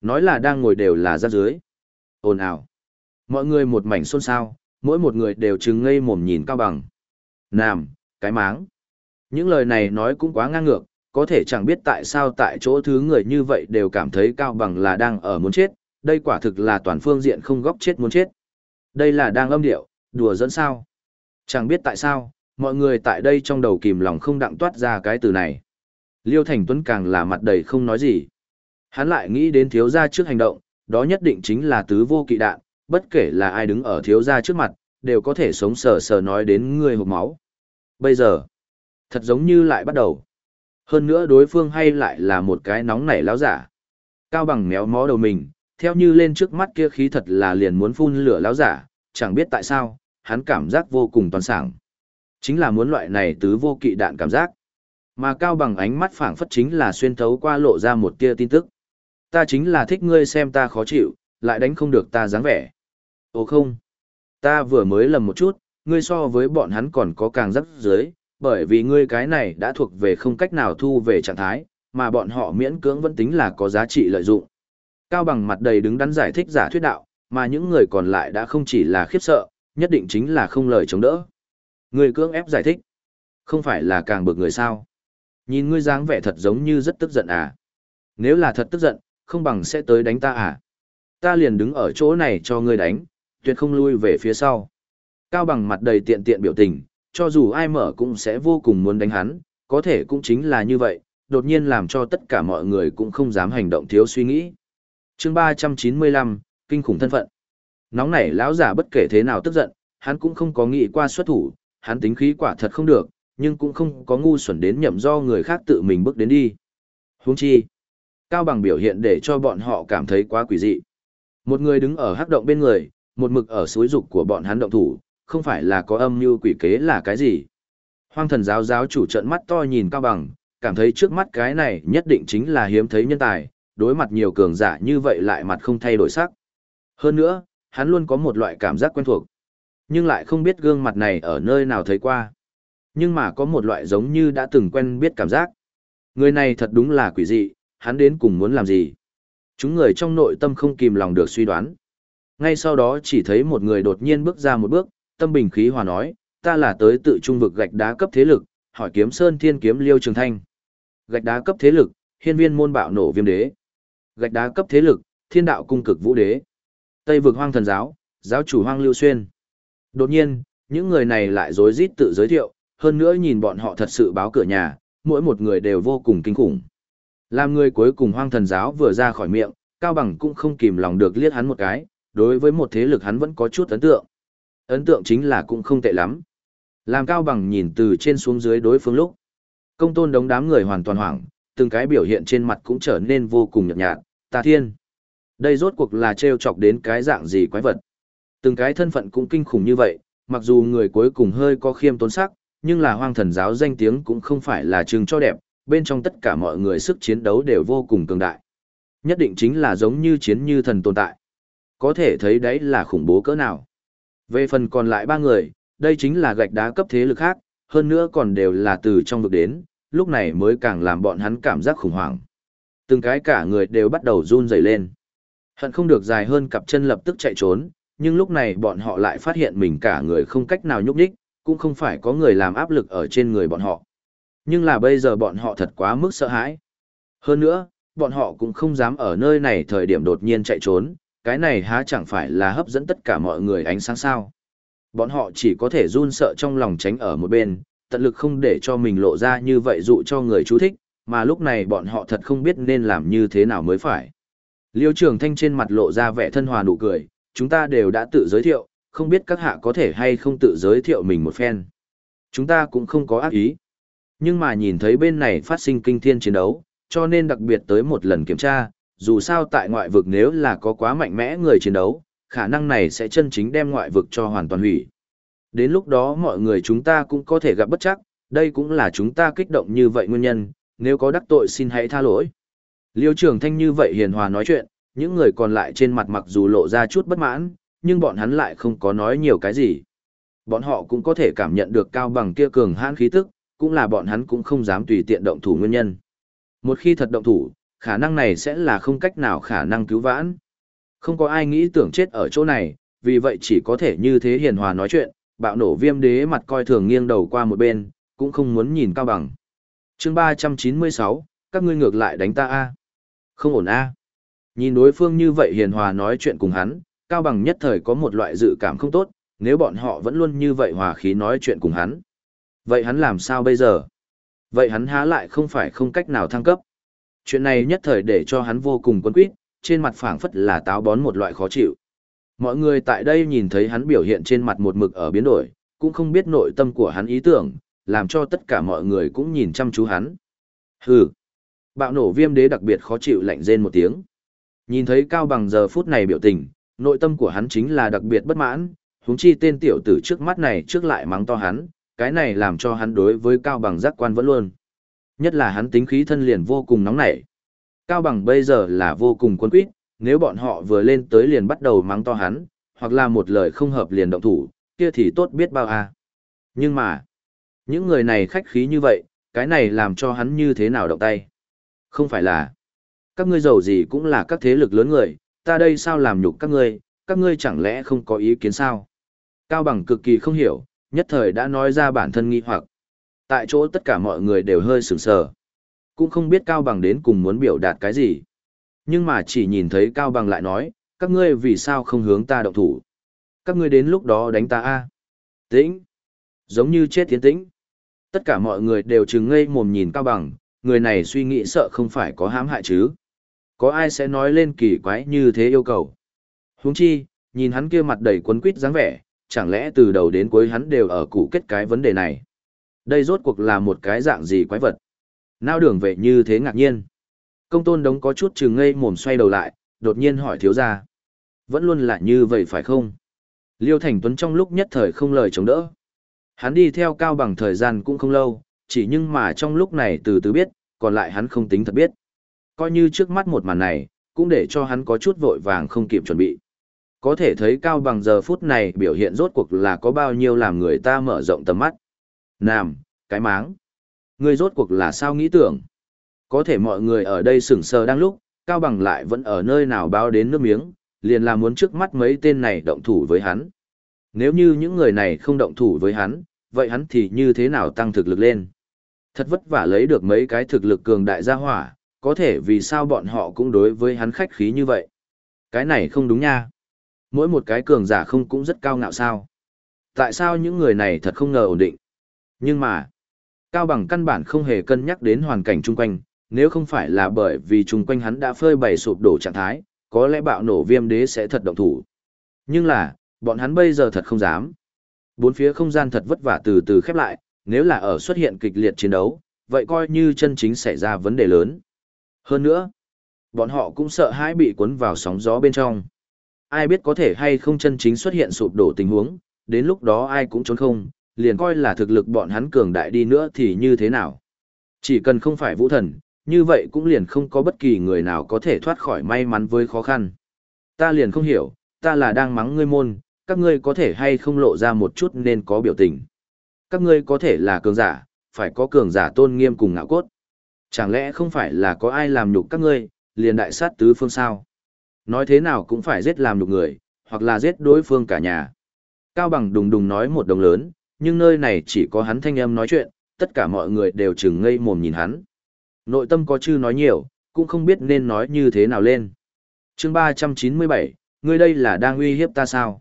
Nói là đang ngồi đều là rác dưới. Ồn ào. Mọi người một mảnh xôn xao, mỗi một người đều trừng ngây mồm nhìn cao bằng. Nam, cái máng. Những lời này nói cũng quá ngang ngược, có thể chẳng biết tại sao tại chỗ thứ người như vậy đều cảm thấy cao bằng là đang ở muốn chết, đây quả thực là toàn phương diện không góc chết muốn chết. Đây là đang âm điệu, đùa dẫn sao. Chẳng biết tại sao, mọi người tại đây trong đầu kìm lòng không đặng toát ra cái từ này. Liêu Thành Tuấn càng là mặt đầy không nói gì. Hắn lại nghĩ đến thiếu gia trước hành động, đó nhất định chính là tứ vô kỵ đạn, bất kể là ai đứng ở thiếu gia trước mặt, đều có thể sống sờ sờ nói đến người hộp máu. Bây giờ, thật giống như lại bắt đầu. Hơn nữa đối phương hay lại là một cái nóng nảy láo giả. Cao bằng méo mó đầu mình, theo như lên trước mắt kia khí thật là liền muốn phun lửa láo giả, chẳng biết tại sao, hắn cảm giác vô cùng toàn sảng. Chính là muốn loại này tứ vô kỵ đạn cảm giác. Mà cao bằng ánh mắt phảng phất chính là xuyên thấu qua lộ ra một tia tin tức. Ta chính là thích ngươi xem ta khó chịu, lại đánh không được ta dáng vẻ. Ồ không, ta vừa mới lầm một chút, ngươi so với bọn hắn còn có càng rắc dưới, bởi vì ngươi cái này đã thuộc về không cách nào thu về trạng thái, mà bọn họ miễn cưỡng vẫn tính là có giá trị lợi dụng. Cao bằng mặt đầy đứng đắn giải thích giả thuyết đạo, mà những người còn lại đã không chỉ là khiếp sợ, nhất định chính là không lời chống đỡ. Ngươi cưỡng ép giải thích, không phải là càng bực người sao. Nhìn ngươi dáng vẻ thật giống như rất tức giận à. Nếu là thật tức giận, không bằng sẽ tới đánh ta à. Ta liền đứng ở chỗ này cho ngươi đánh, tuyệt không lui về phía sau. Cao bằng mặt đầy tiện tiện biểu tình, cho dù ai mở cũng sẽ vô cùng muốn đánh hắn, có thể cũng chính là như vậy, đột nhiên làm cho tất cả mọi người cũng không dám hành động thiếu suy nghĩ. chương 395, Kinh khủng thân phận. Nóng nảy lão giả bất kể thế nào tức giận, hắn cũng không có nghĩ qua xuất thủ, hắn tính khí quả thật không được, nhưng cũng không có ngu xuẩn đến nhậm do người khác tự mình bước đến đi. Huống chi, cao bằng biểu hiện để cho bọn họ cảm thấy quá quỷ dị. Một người đứng ở hắc động bên người, một mực ở suối dục của bọn hắn động thủ, không phải là có âm mưu quỷ kế là cái gì. Hoang thần giáo giáo chủ trận mắt to nhìn cao bằng, cảm thấy trước mắt cái này nhất định chính là hiếm thấy nhân tài, đối mặt nhiều cường giả như vậy lại mặt không thay đổi sắc. Hơn nữa, hắn luôn có một loại cảm giác quen thuộc, nhưng lại không biết gương mặt này ở nơi nào thấy qua. Nhưng mà có một loại giống như đã từng quen biết cảm giác. Người này thật đúng là quỷ dị, hắn đến cùng muốn làm gì. Chúng người trong nội tâm không kìm lòng được suy đoán. Ngay sau đó chỉ thấy một người đột nhiên bước ra một bước, tâm bình khí hòa nói, ta là tới tự trung vực gạch đá cấp thế lực, hỏi kiếm sơn thiên kiếm liêu trường thanh. Gạch đá cấp thế lực, hiên viên môn bạo nổ viêm đế. Gạch đá cấp thế lực, thiên đạo cung cực vũ đế. Tây vực hoang thần giáo, giáo chủ hoang lưu xuyên. Đột nhiên, những người này lại rối rít tự giới thiệu, hơn nữa nhìn bọn họ thật sự báo cửa nhà, mỗi một người đều vô cùng kinh khủng. Làm người cuối cùng hoang thần giáo vừa ra khỏi miệng, Cao Bằng cũng không kìm lòng được liếc hắn một cái, đối với một thế lực hắn vẫn có chút ấn tượng. Ấn tượng chính là cũng không tệ lắm. Làm Cao Bằng nhìn từ trên xuống dưới đối phương lúc. Công tôn đống đám người hoàn toàn hoảng, từng cái biểu hiện trên mặt cũng trở nên vô cùng nhợt nhạt, ta thiên. Đây rốt cuộc là treo chọc đến cái dạng gì quái vật. Từng cái thân phận cũng kinh khủng như vậy, mặc dù người cuối cùng hơi có khiêm tốn sắc, nhưng là hoang thần giáo danh tiếng cũng không phải là chừng cho đẹp, bên trong tất cả mọi người sức chiến đấu đều vô cùng cường đại. Nhất định chính là giống như chiến như thần tồn tại. Có thể thấy đấy là khủng bố cỡ nào. Về phần còn lại ba người, đây chính là gạch đá cấp thế lực khác, hơn nữa còn đều là từ trong vực đến, lúc này mới càng làm bọn hắn cảm giác khủng hoảng. Từng cái cả người đều bắt đầu run rẩy lên. Hận không được dài hơn cặp chân lập tức chạy trốn, nhưng lúc này bọn họ lại phát hiện mình cả người không cách nào nhúc nhích, cũng không phải có người làm áp lực ở trên người bọn họ. Nhưng là bây giờ bọn họ thật quá mức sợ hãi. Hơn nữa, bọn họ cũng không dám ở nơi này thời điểm đột nhiên chạy trốn, cái này há chẳng phải là hấp dẫn tất cả mọi người ánh sáng sao. Bọn họ chỉ có thể run sợ trong lòng tránh ở một bên, tận lực không để cho mình lộ ra như vậy dụ cho người chú thích, mà lúc này bọn họ thật không biết nên làm như thế nào mới phải. Liêu trường thanh trên mặt lộ ra vẻ thân hòa nụ cười, chúng ta đều đã tự giới thiệu, không biết các hạ có thể hay không tự giới thiệu mình một phen. Chúng ta cũng không có ác ý. Nhưng mà nhìn thấy bên này phát sinh kinh thiên chiến đấu, cho nên đặc biệt tới một lần kiểm tra, dù sao tại ngoại vực nếu là có quá mạnh mẽ người chiến đấu, khả năng này sẽ chân chính đem ngoại vực cho hoàn toàn hủy. Đến lúc đó mọi người chúng ta cũng có thể gặp bất chắc, đây cũng là chúng ta kích động như vậy nguyên nhân, nếu có đắc tội xin hãy tha lỗi. Liêu trưởng thanh như vậy hiền hòa nói chuyện, những người còn lại trên mặt mặc dù lộ ra chút bất mãn, nhưng bọn hắn lại không có nói nhiều cái gì. Bọn họ cũng có thể cảm nhận được cao bằng kia cường hãn khí tức, cũng là bọn hắn cũng không dám tùy tiện động thủ nguyên nhân. Một khi thật động thủ, khả năng này sẽ là không cách nào khả năng cứu vãn. Không có ai nghĩ tưởng chết ở chỗ này, vì vậy chỉ có thể như thế hiền hòa nói chuyện, bạo nổ viêm đế mặt coi thường nghiêng đầu qua một bên, cũng không muốn nhìn cao bằng. chương 396, các ngươi ngược lại đánh ta a Không ổn a Nhìn đối phương như vậy hiền hòa nói chuyện cùng hắn, cao bằng nhất thời có một loại dự cảm không tốt, nếu bọn họ vẫn luôn như vậy hòa khí nói chuyện cùng hắn. Vậy hắn làm sao bây giờ? Vậy hắn há lại không phải không cách nào thăng cấp. Chuyện này nhất thời để cho hắn vô cùng quân quýt, trên mặt phảng phất là táo bón một loại khó chịu. Mọi người tại đây nhìn thấy hắn biểu hiện trên mặt một mực ở biến đổi, cũng không biết nội tâm của hắn ý tưởng, làm cho tất cả mọi người cũng nhìn chăm chú hắn. Hừ. Bạo nổ viêm đế đặc biệt khó chịu lạnh rên một tiếng. Nhìn thấy Cao Bằng giờ phút này biểu tình, nội tâm của hắn chính là đặc biệt bất mãn, huống chi tên tiểu tử trước mắt này trước lại mắng to hắn, cái này làm cho hắn đối với Cao Bằng giác quan vẫn luôn. Nhất là hắn tính khí thân liền vô cùng nóng nảy. Cao Bằng bây giờ là vô cùng quân quyết, nếu bọn họ vừa lên tới liền bắt đầu mắng to hắn, hoặc là một lời không hợp liền động thủ, kia thì tốt biết bao à. Nhưng mà, những người này khách khí như vậy, cái này làm cho hắn như thế nào động tay. Không phải là, các ngươi giàu gì cũng là các thế lực lớn người, ta đây sao làm nhục các ngươi, các ngươi chẳng lẽ không có ý kiến sao? Cao Bằng cực kỳ không hiểu, nhất thời đã nói ra bản thân nghi hoặc. Tại chỗ tất cả mọi người đều hơi sửng sờ. Cũng không biết Cao Bằng đến cùng muốn biểu đạt cái gì. Nhưng mà chỉ nhìn thấy Cao Bằng lại nói, các ngươi vì sao không hướng ta động thủ. Các ngươi đến lúc đó đánh ta a Tĩnh. Giống như chết tiến tĩnh. Tất cả mọi người đều chừng ngây mồm nhìn Cao Bằng, người này suy nghĩ sợ không phải có hãm hại chứ. Có ai sẽ nói lên kỳ quái như thế yêu cầu. Huống chi, nhìn hắn kia mặt đầy quấn quýt dáng vẻ, chẳng lẽ từ đầu đến cuối hắn đều ở cụ kết cái vấn đề này. Đây rốt cuộc là một cái dạng gì quái vật. Nao đường vệ như thế ngạc nhiên. Công tôn đống có chút chừng ngây mồm xoay đầu lại, đột nhiên hỏi thiếu gia. Vẫn luôn là như vậy phải không? Liêu Thành Tuấn trong lúc nhất thời không lời chống đỡ. Hắn đi theo cao bằng thời gian cũng không lâu, chỉ nhưng mà trong lúc này từ từ biết, còn lại hắn không tính thật biết. Coi như trước mắt một màn này, cũng để cho hắn có chút vội vàng không kịp chuẩn bị. Có thể thấy cao bằng giờ phút này biểu hiện rốt cuộc là có bao nhiêu làm người ta mở rộng tầm mắt. Nam, cái máng. Người rốt cuộc là sao nghĩ tưởng. Có thể mọi người ở đây sửng sờ đang lúc, cao bằng lại vẫn ở nơi nào báo đến nước miếng, liền là muốn trước mắt mấy tên này động thủ với hắn. Nếu như những người này không động thủ với hắn, vậy hắn thì như thế nào tăng thực lực lên? Thật vất vả lấy được mấy cái thực lực cường đại gia hỏa, có thể vì sao bọn họ cũng đối với hắn khách khí như vậy? Cái này không đúng nha. Mỗi một cái cường giả không cũng rất cao ngạo sao. Tại sao những người này thật không ngờ ổn định? Nhưng mà, Cao Bằng căn bản không hề cân nhắc đến hoàn cảnh chung quanh, nếu không phải là bởi vì chung quanh hắn đã phơi bày sụp đổ trạng thái, có lẽ bạo nổ viêm đế sẽ thật động thủ. Nhưng là, bọn hắn bây giờ thật không dám. Bốn phía không gian thật vất vả từ từ khép lại, nếu là ở xuất hiện kịch liệt chiến đấu, vậy coi như chân chính xảy ra vấn đề lớn. Hơn nữa, bọn họ cũng sợ hãi bị cuốn vào sóng gió bên trong. Ai biết có thể hay không chân chính xuất hiện sụp đổ tình huống, đến lúc đó ai cũng trốn không, liền coi là thực lực bọn hắn cường đại đi nữa thì như thế nào. Chỉ cần không phải vũ thần, như vậy cũng liền không có bất kỳ người nào có thể thoát khỏi may mắn với khó khăn. Ta liền không hiểu, ta là đang mắng ngươi môn, các ngươi có thể hay không lộ ra một chút nên có biểu tình. Các ngươi có thể là cường giả, phải có cường giả tôn nghiêm cùng ngạo cốt. Chẳng lẽ không phải là có ai làm nhục các ngươi, liền đại sát tứ phương sao? Nói thế nào cũng phải giết làm nhục người, hoặc là giết đối phương cả nhà. Cao bằng đùng đùng nói một đồng lớn, nhưng nơi này chỉ có hắn thanh âm nói chuyện, tất cả mọi người đều chừng ngây mồm nhìn hắn. Nội tâm có chư nói nhiều, cũng không biết nên nói như thế nào lên. chương 397, ngươi đây là đang uy hiếp ta sao?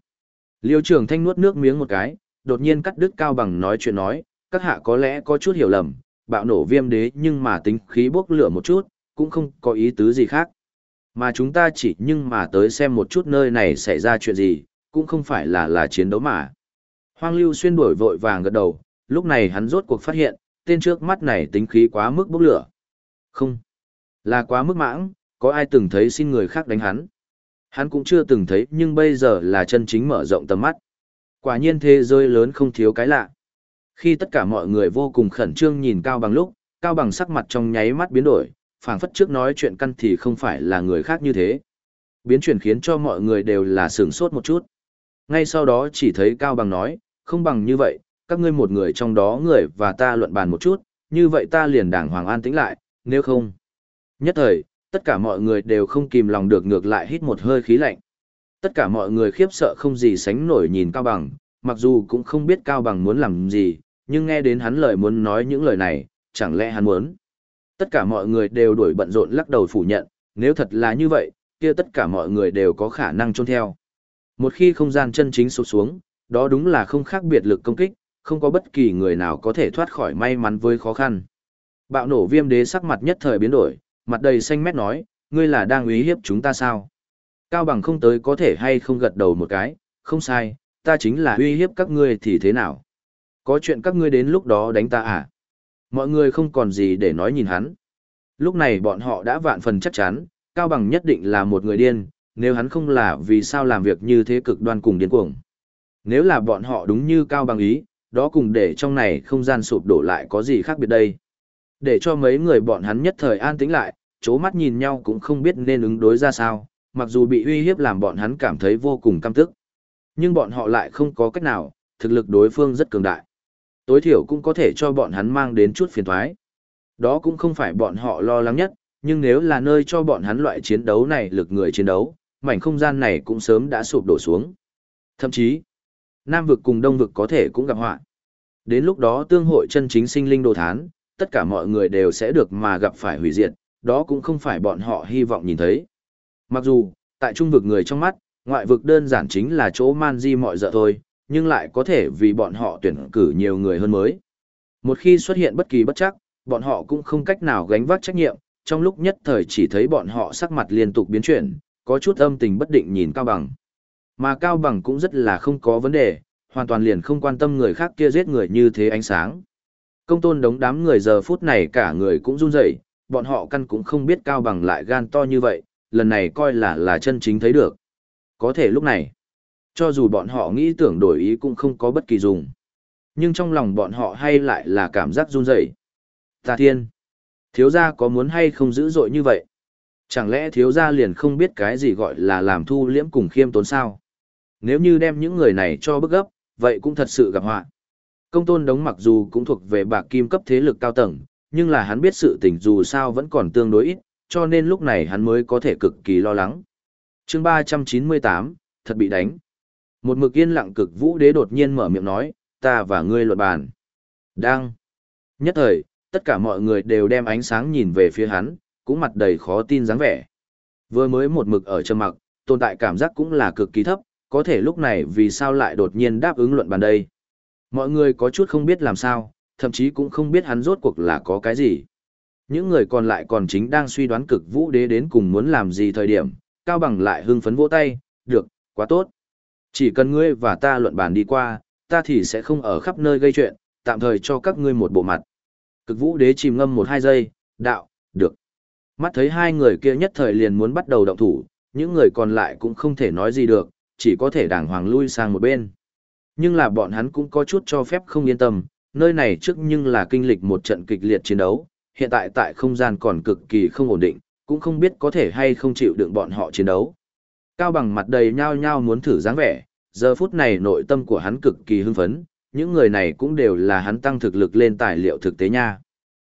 Liêu trưởng thanh nuốt nước miếng một cái, đột nhiên cắt đứt cao bằng nói chuyện nói, các hạ có lẽ có chút hiểu lầm, bạo nổ viêm đế nhưng mà tính khí bốc lửa một chút, cũng không có ý tứ gì khác. Mà chúng ta chỉ nhưng mà tới xem một chút nơi này xảy ra chuyện gì, cũng không phải là là chiến đấu mà. Hoang lưu xuyên đổi vội vàng gật đầu, lúc này hắn rốt cuộc phát hiện, tên trước mắt này tính khí quá mức bốc lửa. Không, là quá mức mãng, có ai từng thấy xin người khác đánh hắn. Hắn cũng chưa từng thấy nhưng bây giờ là chân chính mở rộng tầm mắt. Quả nhiên thế giới lớn không thiếu cái lạ. Khi tất cả mọi người vô cùng khẩn trương nhìn Cao Bằng lúc, Cao Bằng sắc mặt trong nháy mắt biến đổi, phảng phất trước nói chuyện căn thì không phải là người khác như thế. Biến chuyển khiến cho mọi người đều là sửng sốt một chút. Ngay sau đó chỉ thấy Cao Bằng nói, không bằng như vậy, các ngươi một người trong đó người và ta luận bàn một chút, như vậy ta liền đàng hoàng an tĩnh lại, nếu không. Nhất thời, tất cả mọi người đều không kìm lòng được ngược lại hít một hơi khí lạnh. Tất cả mọi người khiếp sợ không gì sánh nổi nhìn Cao Bằng, mặc dù cũng không biết Cao Bằng muốn làm gì, nhưng nghe đến hắn lời muốn nói những lời này, chẳng lẽ hắn muốn. Tất cả mọi người đều đuổi bận rộn lắc đầu phủ nhận, nếu thật là như vậy, kia tất cả mọi người đều có khả năng trôn theo. Một khi không gian chân chính sụt xuống, đó đúng là không khác biệt lực công kích, không có bất kỳ người nào có thể thoát khỏi may mắn với khó khăn. Bạo nổ viêm đế sắc mặt nhất thời biến đổi, mặt đầy xanh mét nói, ngươi là đang uy hiếp chúng ta sao? Cao bằng không tới có thể hay không gật đầu một cái, không sai, ta chính là uy hiếp các ngươi thì thế nào? Có chuyện các ngươi đến lúc đó đánh ta à? Mọi người không còn gì để nói nhìn hắn. Lúc này bọn họ đã vạn phần chắc chắn, Cao Bằng nhất định là một người điên, nếu hắn không là vì sao làm việc như thế cực đoan cùng điên cuồng. Nếu là bọn họ đúng như Cao Bằng ý, đó cùng để trong này không gian sụp đổ lại có gì khác biệt đây. Để cho mấy người bọn hắn nhất thời an tĩnh lại, chố mắt nhìn nhau cũng không biết nên ứng đối ra sao, mặc dù bị uy hiếp làm bọn hắn cảm thấy vô cùng căm tức. Nhưng bọn họ lại không có cách nào, thực lực đối phương rất cường đại. Tối thiểu cũng có thể cho bọn hắn mang đến chút phiền thoái. Đó cũng không phải bọn họ lo lắng nhất, nhưng nếu là nơi cho bọn hắn loại chiến đấu này lực người chiến đấu, mảnh không gian này cũng sớm đã sụp đổ xuống. Thậm chí, Nam vực cùng Đông vực có thể cũng gặp họa. Đến lúc đó tương hội chân chính sinh linh đồ thán, tất cả mọi người đều sẽ được mà gặp phải hủy diệt, đó cũng không phải bọn họ hy vọng nhìn thấy. Mặc dù, tại trung vực người trong mắt, ngoại vực đơn giản chính là chỗ man di mọi dợ thôi, nhưng lại có thể vì bọn họ tuyển cử nhiều người hơn mới. Một khi xuất hiện bất kỳ bất chắc, bọn họ cũng không cách nào gánh vác trách nhiệm, trong lúc nhất thời chỉ thấy bọn họ sắc mặt liên tục biến chuyển, có chút âm tình bất định nhìn Cao Bằng. Mà Cao Bằng cũng rất là không có vấn đề, hoàn toàn liền không quan tâm người khác kia giết người như thế ánh sáng. Công tôn đống đám người giờ phút này cả người cũng run rẩy, bọn họ căn cũng không biết Cao Bằng lại gan to như vậy, lần này coi là là chân chính thấy được. Có thể lúc này, cho dù bọn họ nghĩ tưởng đổi ý cũng không có bất kỳ dùng. Nhưng trong lòng bọn họ hay lại là cảm giác run rẩy. Tà thiên, thiếu gia có muốn hay không dữ dội như vậy? Chẳng lẽ thiếu gia liền không biết cái gì gọi là làm thu liễm cùng khiêm tốn sao? Nếu như đem những người này cho bức gấp, vậy cũng thật sự gặp họa. Công tôn đống mặc dù cũng thuộc về bạc kim cấp thế lực cao tầng, nhưng là hắn biết sự tình dù sao vẫn còn tương đối ít, cho nên lúc này hắn mới có thể cực kỳ lo lắng. chương 398, thật bị đánh. Một mực yên lặng cực vũ đế đột nhiên mở miệng nói, ta và ngươi luận bàn. Đang. Nhất thời, tất cả mọi người đều đem ánh sáng nhìn về phía hắn, cũng mặt đầy khó tin dáng vẻ. Vừa mới một mực ở trầm mặc, tồn tại cảm giác cũng là cực kỳ thấp, có thể lúc này vì sao lại đột nhiên đáp ứng luận bàn đây. Mọi người có chút không biết làm sao, thậm chí cũng không biết hắn rốt cuộc là có cái gì. Những người còn lại còn chính đang suy đoán cực vũ đế đến cùng muốn làm gì thời điểm, Cao Bằng lại hưng phấn vỗ tay, được, quá tốt. Chỉ cần ngươi và ta luận bàn đi qua, ta thì sẽ không ở khắp nơi gây chuyện, tạm thời cho các ngươi một bộ mặt. Cực vũ đế chìm ngâm một hai giây, đạo, được. Mắt thấy hai người kia nhất thời liền muốn bắt đầu động thủ, những người còn lại cũng không thể nói gì được, chỉ có thể đàng hoàng lui sang một bên. Nhưng là bọn hắn cũng có chút cho phép không yên tâm, nơi này trước nhưng là kinh lịch một trận kịch liệt chiến đấu, hiện tại tại không gian còn cực kỳ không ổn định, cũng không biết có thể hay không chịu đựng bọn họ chiến đấu. Cao bằng mặt đầy nhao nhao muốn thử dáng vẻ, giờ phút này nội tâm của hắn cực kỳ hưng phấn, những người này cũng đều là hắn tăng thực lực lên tài liệu thực tế nha.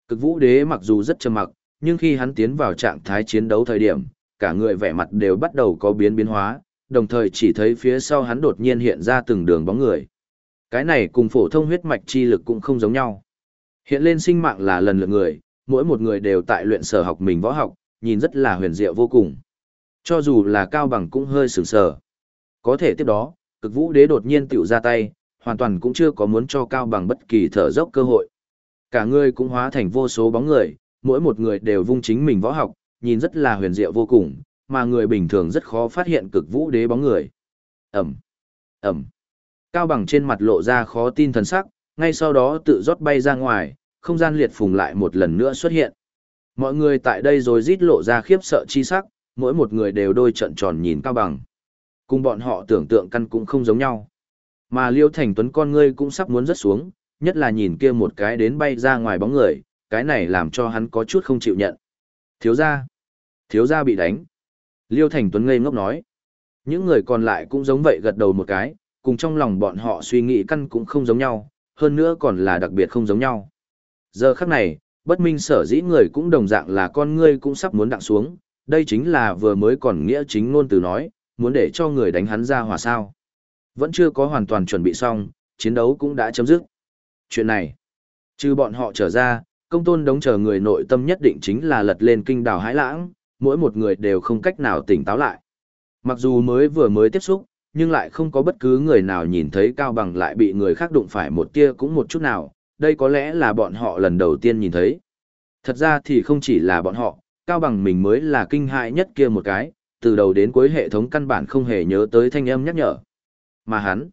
Cực vũ đế mặc dù rất trầm mặc, nhưng khi hắn tiến vào trạng thái chiến đấu thời điểm, cả người vẻ mặt đều bắt đầu có biến biến hóa, đồng thời chỉ thấy phía sau hắn đột nhiên hiện ra từng đường bóng người. Cái này cùng phổ thông huyết mạch chi lực cũng không giống nhau. Hiện lên sinh mạng là lần lượt người, mỗi một người đều tại luyện sở học mình võ học, nhìn rất là huyền diệu vô cùng. Cho dù là cao bằng cũng hơi sửng sở. Có thể tiếp đó, cực vũ đế đột nhiên tiểu ra tay, hoàn toàn cũng chưa có muốn cho cao bằng bất kỳ thở dốc cơ hội. Cả người cũng hóa thành vô số bóng người, mỗi một người đều vung chính mình võ học, nhìn rất là huyền diệu vô cùng, mà người bình thường rất khó phát hiện cực vũ đế bóng người. Ẩm, Ẩm. Cao bằng trên mặt lộ ra khó tin thần sắc, ngay sau đó tự rót bay ra ngoài, không gian liệt phùng lại một lần nữa xuất hiện. Mọi người tại đây rồi rít lộ ra khiếp sợ chi sắc, mỗi một người đều đôi trận tròn nhìn cao bằng. Cùng bọn họ tưởng tượng căn cũng không giống nhau. Mà Liêu Thành Tuấn con ngươi cũng sắp muốn rớt xuống, nhất là nhìn kia một cái đến bay ra ngoài bóng người, cái này làm cho hắn có chút không chịu nhận. Thiếu gia, thiếu gia bị đánh. Liêu Thành Tuấn ngây ngốc nói. Những người còn lại cũng giống vậy gật đầu một cái, cùng trong lòng bọn họ suy nghĩ căn cũng không giống nhau, hơn nữa còn là đặc biệt không giống nhau. Giờ khắc này, bất minh sở dĩ người cũng đồng dạng là con ngươi cũng sắp muốn đặng xuống, đây chính là vừa mới còn nghĩa chính ngôn từ nói, muốn để cho người đánh hắn ra hòa sao. Vẫn chưa có hoàn toàn chuẩn bị xong, chiến đấu cũng đã chấm dứt. Chuyện này, trừ bọn họ trở ra, công tôn đống chờ người nội tâm nhất định chính là lật lên kinh đảo hãi lãng, mỗi một người đều không cách nào tỉnh táo lại. Mặc dù mới vừa mới tiếp xúc, nhưng lại không có bất cứ người nào nhìn thấy Cao Bằng lại bị người khác đụng phải một tia cũng một chút nào, đây có lẽ là bọn họ lần đầu tiên nhìn thấy. Thật ra thì không chỉ là bọn họ, Cao Bằng mình mới là kinh hại nhất kia một cái, từ đầu đến cuối hệ thống căn bản không hề nhớ tới thanh âm nhắc nhở. Mà hắn,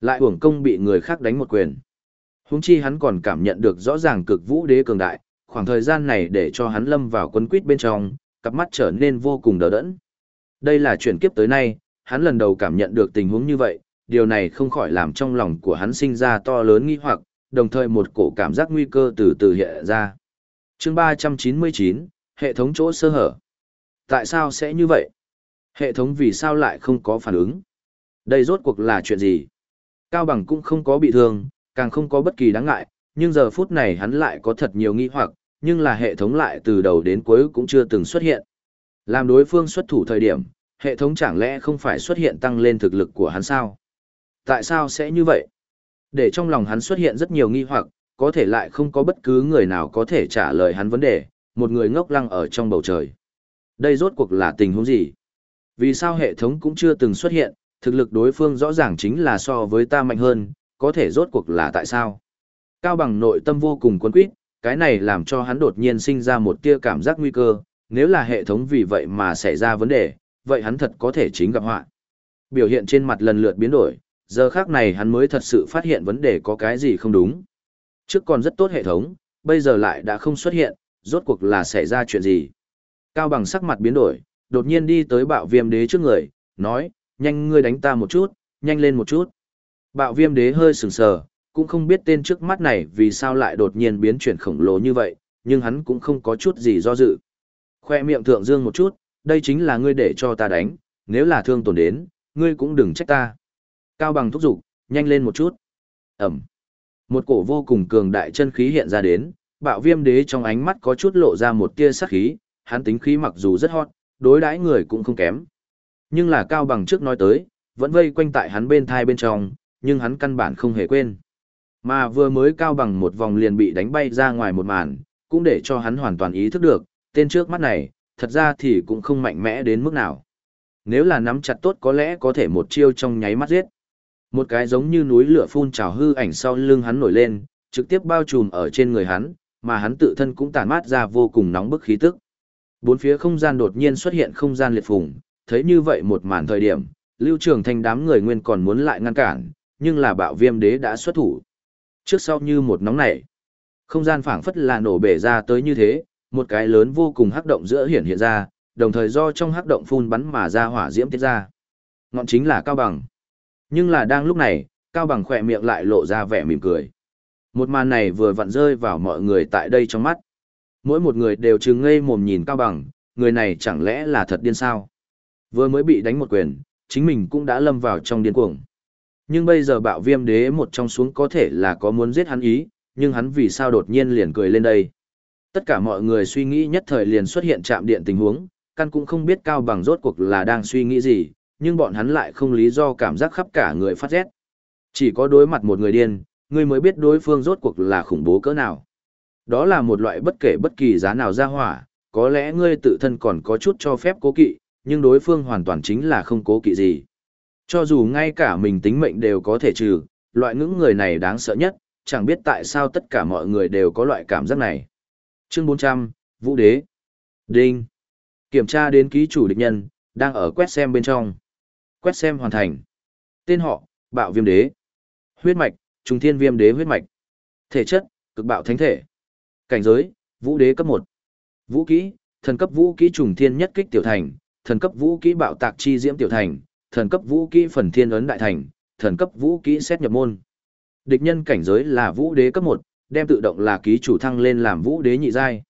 lại uổng công bị người khác đánh một quyền. Húng chi hắn còn cảm nhận được rõ ràng cực vũ đế cường đại, khoảng thời gian này để cho hắn lâm vào quân quýt bên trong, cặp mắt trở nên vô cùng đờ đẫn. Đây là chuyển kiếp tới nay, hắn lần đầu cảm nhận được tình huống như vậy, điều này không khỏi làm trong lòng của hắn sinh ra to lớn nghi hoặc, đồng thời một cổ cảm giác nguy cơ từ từ hiện ra. chương 399, hệ thống chỗ sơ hở. Tại sao sẽ như vậy? Hệ thống vì sao lại không có phản ứng? Đây rốt cuộc là chuyện gì? Cao Bằng cũng không có bị thương, càng không có bất kỳ đáng ngại, nhưng giờ phút này hắn lại có thật nhiều nghi hoặc, nhưng là hệ thống lại từ đầu đến cuối cũng chưa từng xuất hiện. Làm đối phương xuất thủ thời điểm, hệ thống chẳng lẽ không phải xuất hiện tăng lên thực lực của hắn sao? Tại sao sẽ như vậy? Để trong lòng hắn xuất hiện rất nhiều nghi hoặc, có thể lại không có bất cứ người nào có thể trả lời hắn vấn đề, một người ngốc lăng ở trong bầu trời. Đây rốt cuộc là tình huống gì? Vì sao hệ thống cũng chưa từng xuất hiện, thực lực đối phương rõ ràng chính là so với ta mạnh hơn, có thể rốt cuộc là tại sao? Cao bằng nội tâm vô cùng quân quýt, cái này làm cho hắn đột nhiên sinh ra một tia cảm giác nguy cơ, nếu là hệ thống vì vậy mà xảy ra vấn đề, vậy hắn thật có thể chính gặp họa. Biểu hiện trên mặt lần lượt biến đổi, giờ khác này hắn mới thật sự phát hiện vấn đề có cái gì không đúng. Trước còn rất tốt hệ thống, bây giờ lại đã không xuất hiện, rốt cuộc là xảy ra chuyện gì. Cao bằng sắc mặt biến đổi, đột nhiên đi tới bạo viêm đế trước người, nói, nhanh ngươi đánh ta một chút, nhanh lên một chút. Bạo viêm đế hơi sừng sờ, cũng không biết tên trước mắt này vì sao lại đột nhiên biến chuyển khổng lồ như vậy, nhưng hắn cũng không có chút gì do dự. Khoe miệng thượng dương một chút, đây chính là ngươi để cho ta đánh, nếu là thương tổn đến, ngươi cũng đừng trách ta. Cao bằng thúc giục, nhanh lên một chút. Ẩm. Một cổ vô cùng cường đại chân khí hiện ra đến, bạo viêm đế trong ánh mắt có chút lộ ra một tia sắc khí, hắn tính khí mặc dù rất hot, đối đãi người cũng không kém. Nhưng là cao bằng trước nói tới, vẫn vây quanh tại hắn bên thai bên trong, nhưng hắn căn bản không hề quên. Mà vừa mới cao bằng một vòng liền bị đánh bay ra ngoài một màn, cũng để cho hắn hoàn toàn ý thức được, tên trước mắt này, thật ra thì cũng không mạnh mẽ đến mức nào. Nếu là nắm chặt tốt có lẽ có thể một chiêu trong nháy mắt giết. Một cái giống như núi lửa phun trào hư ảnh sau lưng hắn nổi lên, trực tiếp bao trùm ở trên người hắn, mà hắn tự thân cũng tản mát ra vô cùng nóng bức khí tức. Bốn phía không gian đột nhiên xuất hiện không gian liệt phùng, thấy như vậy một màn thời điểm, Lưu Trường Thanh đám người nguyên còn muốn lại ngăn cản, nhưng là bạo viêm đế đã xuất thủ. Trước sau như một nóng nảy, không gian phảng phất là nổ bể ra tới như thế, một cái lớn vô cùng hắc động giữa hiển hiện ra, đồng thời do trong hắc động phun bắn mà ra hỏa diễm tiết ra. Ngọn chính là Cao Bằng. Nhưng là đang lúc này, Cao Bằng khỏe miệng lại lộ ra vẻ mỉm cười. Một màn này vừa vặn rơi vào mọi người tại đây trong mắt. Mỗi một người đều trừng ngây mồm nhìn Cao Bằng, người này chẳng lẽ là thật điên sao? Vừa mới bị đánh một quyền, chính mình cũng đã lâm vào trong điên cuồng. Nhưng bây giờ bạo viêm đế một trong xuống có thể là có muốn giết hắn ý, nhưng hắn vì sao đột nhiên liền cười lên đây. Tất cả mọi người suy nghĩ nhất thời liền xuất hiện chạm điện tình huống, căn cũng không biết cao bằng rốt cuộc là đang suy nghĩ gì, nhưng bọn hắn lại không lý do cảm giác khắp cả người phát rét. Chỉ có đối mặt một người điên, người mới biết đối phương rốt cuộc là khủng bố cỡ nào. Đó là một loại bất kể bất kỳ giá nào ra hỏa, có lẽ ngươi tự thân còn có chút cho phép cố kỵ, nhưng đối phương hoàn toàn chính là không cố kỵ gì. Cho dù ngay cả mình tính mệnh đều có thể trừ, loại ngưỡng người này đáng sợ nhất, chẳng biết tại sao tất cả mọi người đều có loại cảm giác này. Chương 400, Vũ Đế. Đinh. Kiểm tra đến ký chủ địch nhân, đang ở quét xem bên trong. Quét xem hoàn thành. Tên họ, Bạo Viêm Đế. Huyết mạch, Trung thiên viêm đế huyết mạch. Thể chất, cực bạo thánh thể. Cảnh giới, vũ đế cấp 1. Vũ kỹ, thần cấp vũ kỹ trùng thiên nhất kích tiểu thành, thần cấp vũ kỹ bạo tạc chi diễm tiểu thành, thần cấp vũ kỹ phần thiên ấn đại thành, thần cấp vũ kỹ xét nhập môn. Địch nhân cảnh giới là vũ đế cấp 1, đem tự động là ký chủ thăng lên làm vũ đế nhị giai.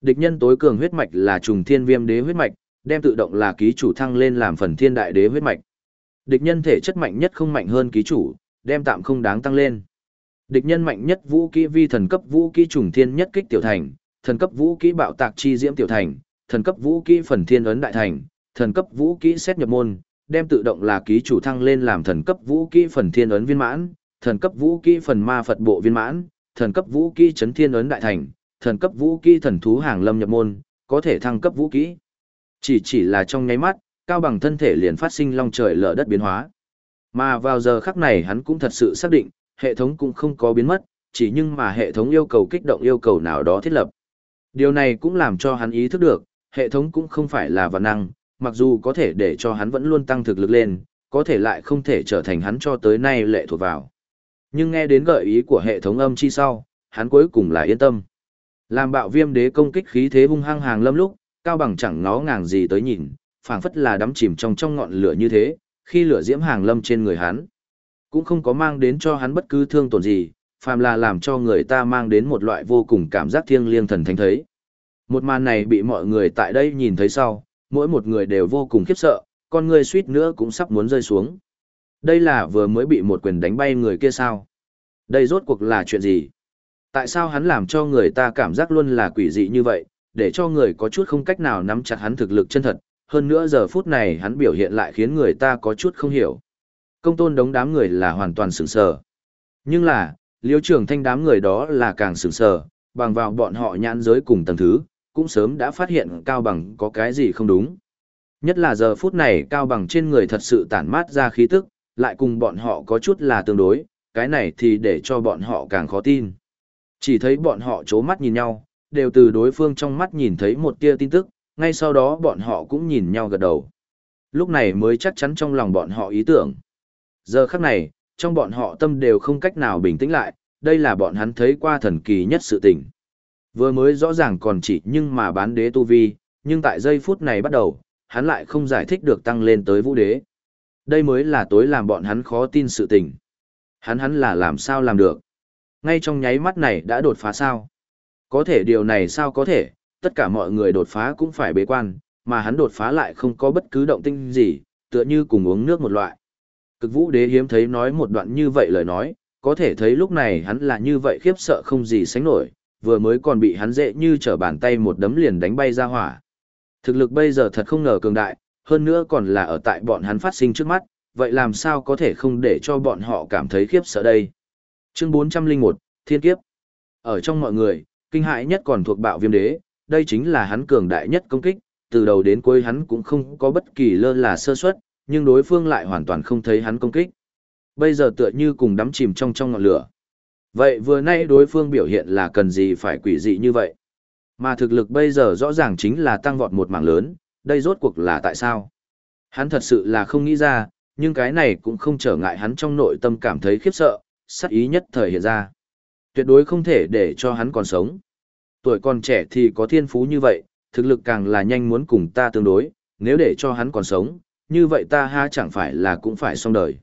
Địch nhân tối cường huyết mạch là trùng thiên viêm đế huyết mạch, đem tự động là ký chủ thăng lên làm phần thiên đại đế huyết mạch. Địch nhân thể chất mạnh nhất không mạnh hơn ký chủ, đem tạm không đáng tăng lên. Địch nhân mạnh nhất vũ kỹ vi thần cấp vũ kỹ trùng thiên nhất kích tiểu thành, thần cấp vũ kỹ bạo tạc chi diễm tiểu thành, thần cấp vũ kỹ phần thiên ấn đại thành, thần cấp vũ kỹ xét nhập môn, đem tự động là ký chủ thăng lên làm thần cấp vũ kỹ phần thiên ấn viên mãn, thần cấp vũ kỹ phần ma Phật bộ viên mãn, thần cấp vũ kỹ chấn thiên ấn đại thành, thần cấp vũ kỹ thần thú hàng lâm nhập môn, có thể thăng cấp vũ kỹ. Chỉ chỉ là trong nháy mắt, cao bằng thân thể liền phát sinh long trời lở đất biến hóa. Mà vào giờ khắc này hắn cũng thật sự xác định, hệ thống cũng không có biến mất, chỉ nhưng mà hệ thống yêu cầu kích động yêu cầu nào đó thiết lập. Điều này cũng làm cho hắn ý thức được, hệ thống cũng không phải là vật năng, mặc dù có thể để cho hắn vẫn luôn tăng thực lực lên, có thể lại không thể trở thành hắn cho tới nay lệ thuộc vào. Nhưng nghe đến gợi ý của hệ thống âm chi sau, hắn cuối cùng là yên tâm. Làm bạo viêm đế công kích khí thế hung hăng hàng lâm lúc, cao bằng chẳng ngó ngàng gì tới nhìn, phảng phất là đắm chìm trong trong ngọn lửa như thế, khi lửa diễm hàng lâm trên người hắn, cũng không có mang đến cho hắn bất cứ thương tổn gì, phàm là làm cho người ta mang đến một loại vô cùng cảm giác thiêng liêng thần thánh thấy. Một màn này bị mọi người tại đây nhìn thấy sau, mỗi một người đều vô cùng khiếp sợ, con người suýt nữa cũng sắp muốn rơi xuống. Đây là vừa mới bị một quyền đánh bay người kia sao? Đây rốt cuộc là chuyện gì? Tại sao hắn làm cho người ta cảm giác luôn là quỷ dị như vậy, để cho người có chút không cách nào nắm chặt hắn thực lực chân thật, hơn nữa giờ phút này hắn biểu hiện lại khiến người ta có chút không hiểu. Công tôn đống đám người là hoàn toàn sửng sờ. Nhưng là, liêu trưởng thanh đám người đó là càng sửng sờ, bằng vào bọn họ nhãn giới cùng tầng thứ, cũng sớm đã phát hiện Cao Bằng có cái gì không đúng. Nhất là giờ phút này Cao Bằng trên người thật sự tản mát ra khí tức, lại cùng bọn họ có chút là tương đối, cái này thì để cho bọn họ càng khó tin. Chỉ thấy bọn họ chố mắt nhìn nhau, đều từ đối phương trong mắt nhìn thấy một tia tin tức, ngay sau đó bọn họ cũng nhìn nhau gật đầu. Lúc này mới chắc chắn trong lòng bọn họ ý tưởng. Giờ khắc này, trong bọn họ tâm đều không cách nào bình tĩnh lại, đây là bọn hắn thấy qua thần kỳ nhất sự tình. Vừa mới rõ ràng còn chỉ nhưng mà bán đế tu vi, nhưng tại giây phút này bắt đầu, hắn lại không giải thích được tăng lên tới vũ đế. Đây mới là tối làm bọn hắn khó tin sự tình. Hắn hắn là làm sao làm được. Ngay trong nháy mắt này đã đột phá sao. Có thể điều này sao có thể, tất cả mọi người đột phá cũng phải bế quan, mà hắn đột phá lại không có bất cứ động tinh gì, tựa như cùng uống nước một loại. Cực vũ đế hiếm thấy nói một đoạn như vậy lời nói, có thể thấy lúc này hắn là như vậy khiếp sợ không gì sánh nổi, vừa mới còn bị hắn dễ như trở bàn tay một đấm liền đánh bay ra hỏa. Thực lực bây giờ thật không ngờ cường đại, hơn nữa còn là ở tại bọn hắn phát sinh trước mắt, vậy làm sao có thể không để cho bọn họ cảm thấy khiếp sợ đây. Chương 401, Thiên Kiếp Ở trong mọi người, kinh hại nhất còn thuộc bạo viêm đế, đây chính là hắn cường đại nhất công kích, từ đầu đến cuối hắn cũng không có bất kỳ lơ là sơ suất, nhưng đối phương lại hoàn toàn không thấy hắn công kích. Bây giờ tựa như cùng đắm chìm trong trong ngọn lửa. Vậy vừa nay đối phương biểu hiện là cần gì phải quỷ dị như vậy? Mà thực lực bây giờ rõ ràng chính là tăng vọt một mảng lớn, đây rốt cuộc là tại sao? Hắn thật sự là không nghĩ ra, nhưng cái này cũng không trở ngại hắn trong nội tâm cảm thấy khiếp sợ, sắc ý nhất thời hiện ra. Tuyệt đối không thể để cho hắn còn sống. Tuổi còn trẻ thì có thiên phú như vậy, thực lực càng là nhanh muốn cùng ta tương đối, nếu để cho hắn còn sống, như vậy ta ha chẳng phải là cũng phải xong đời.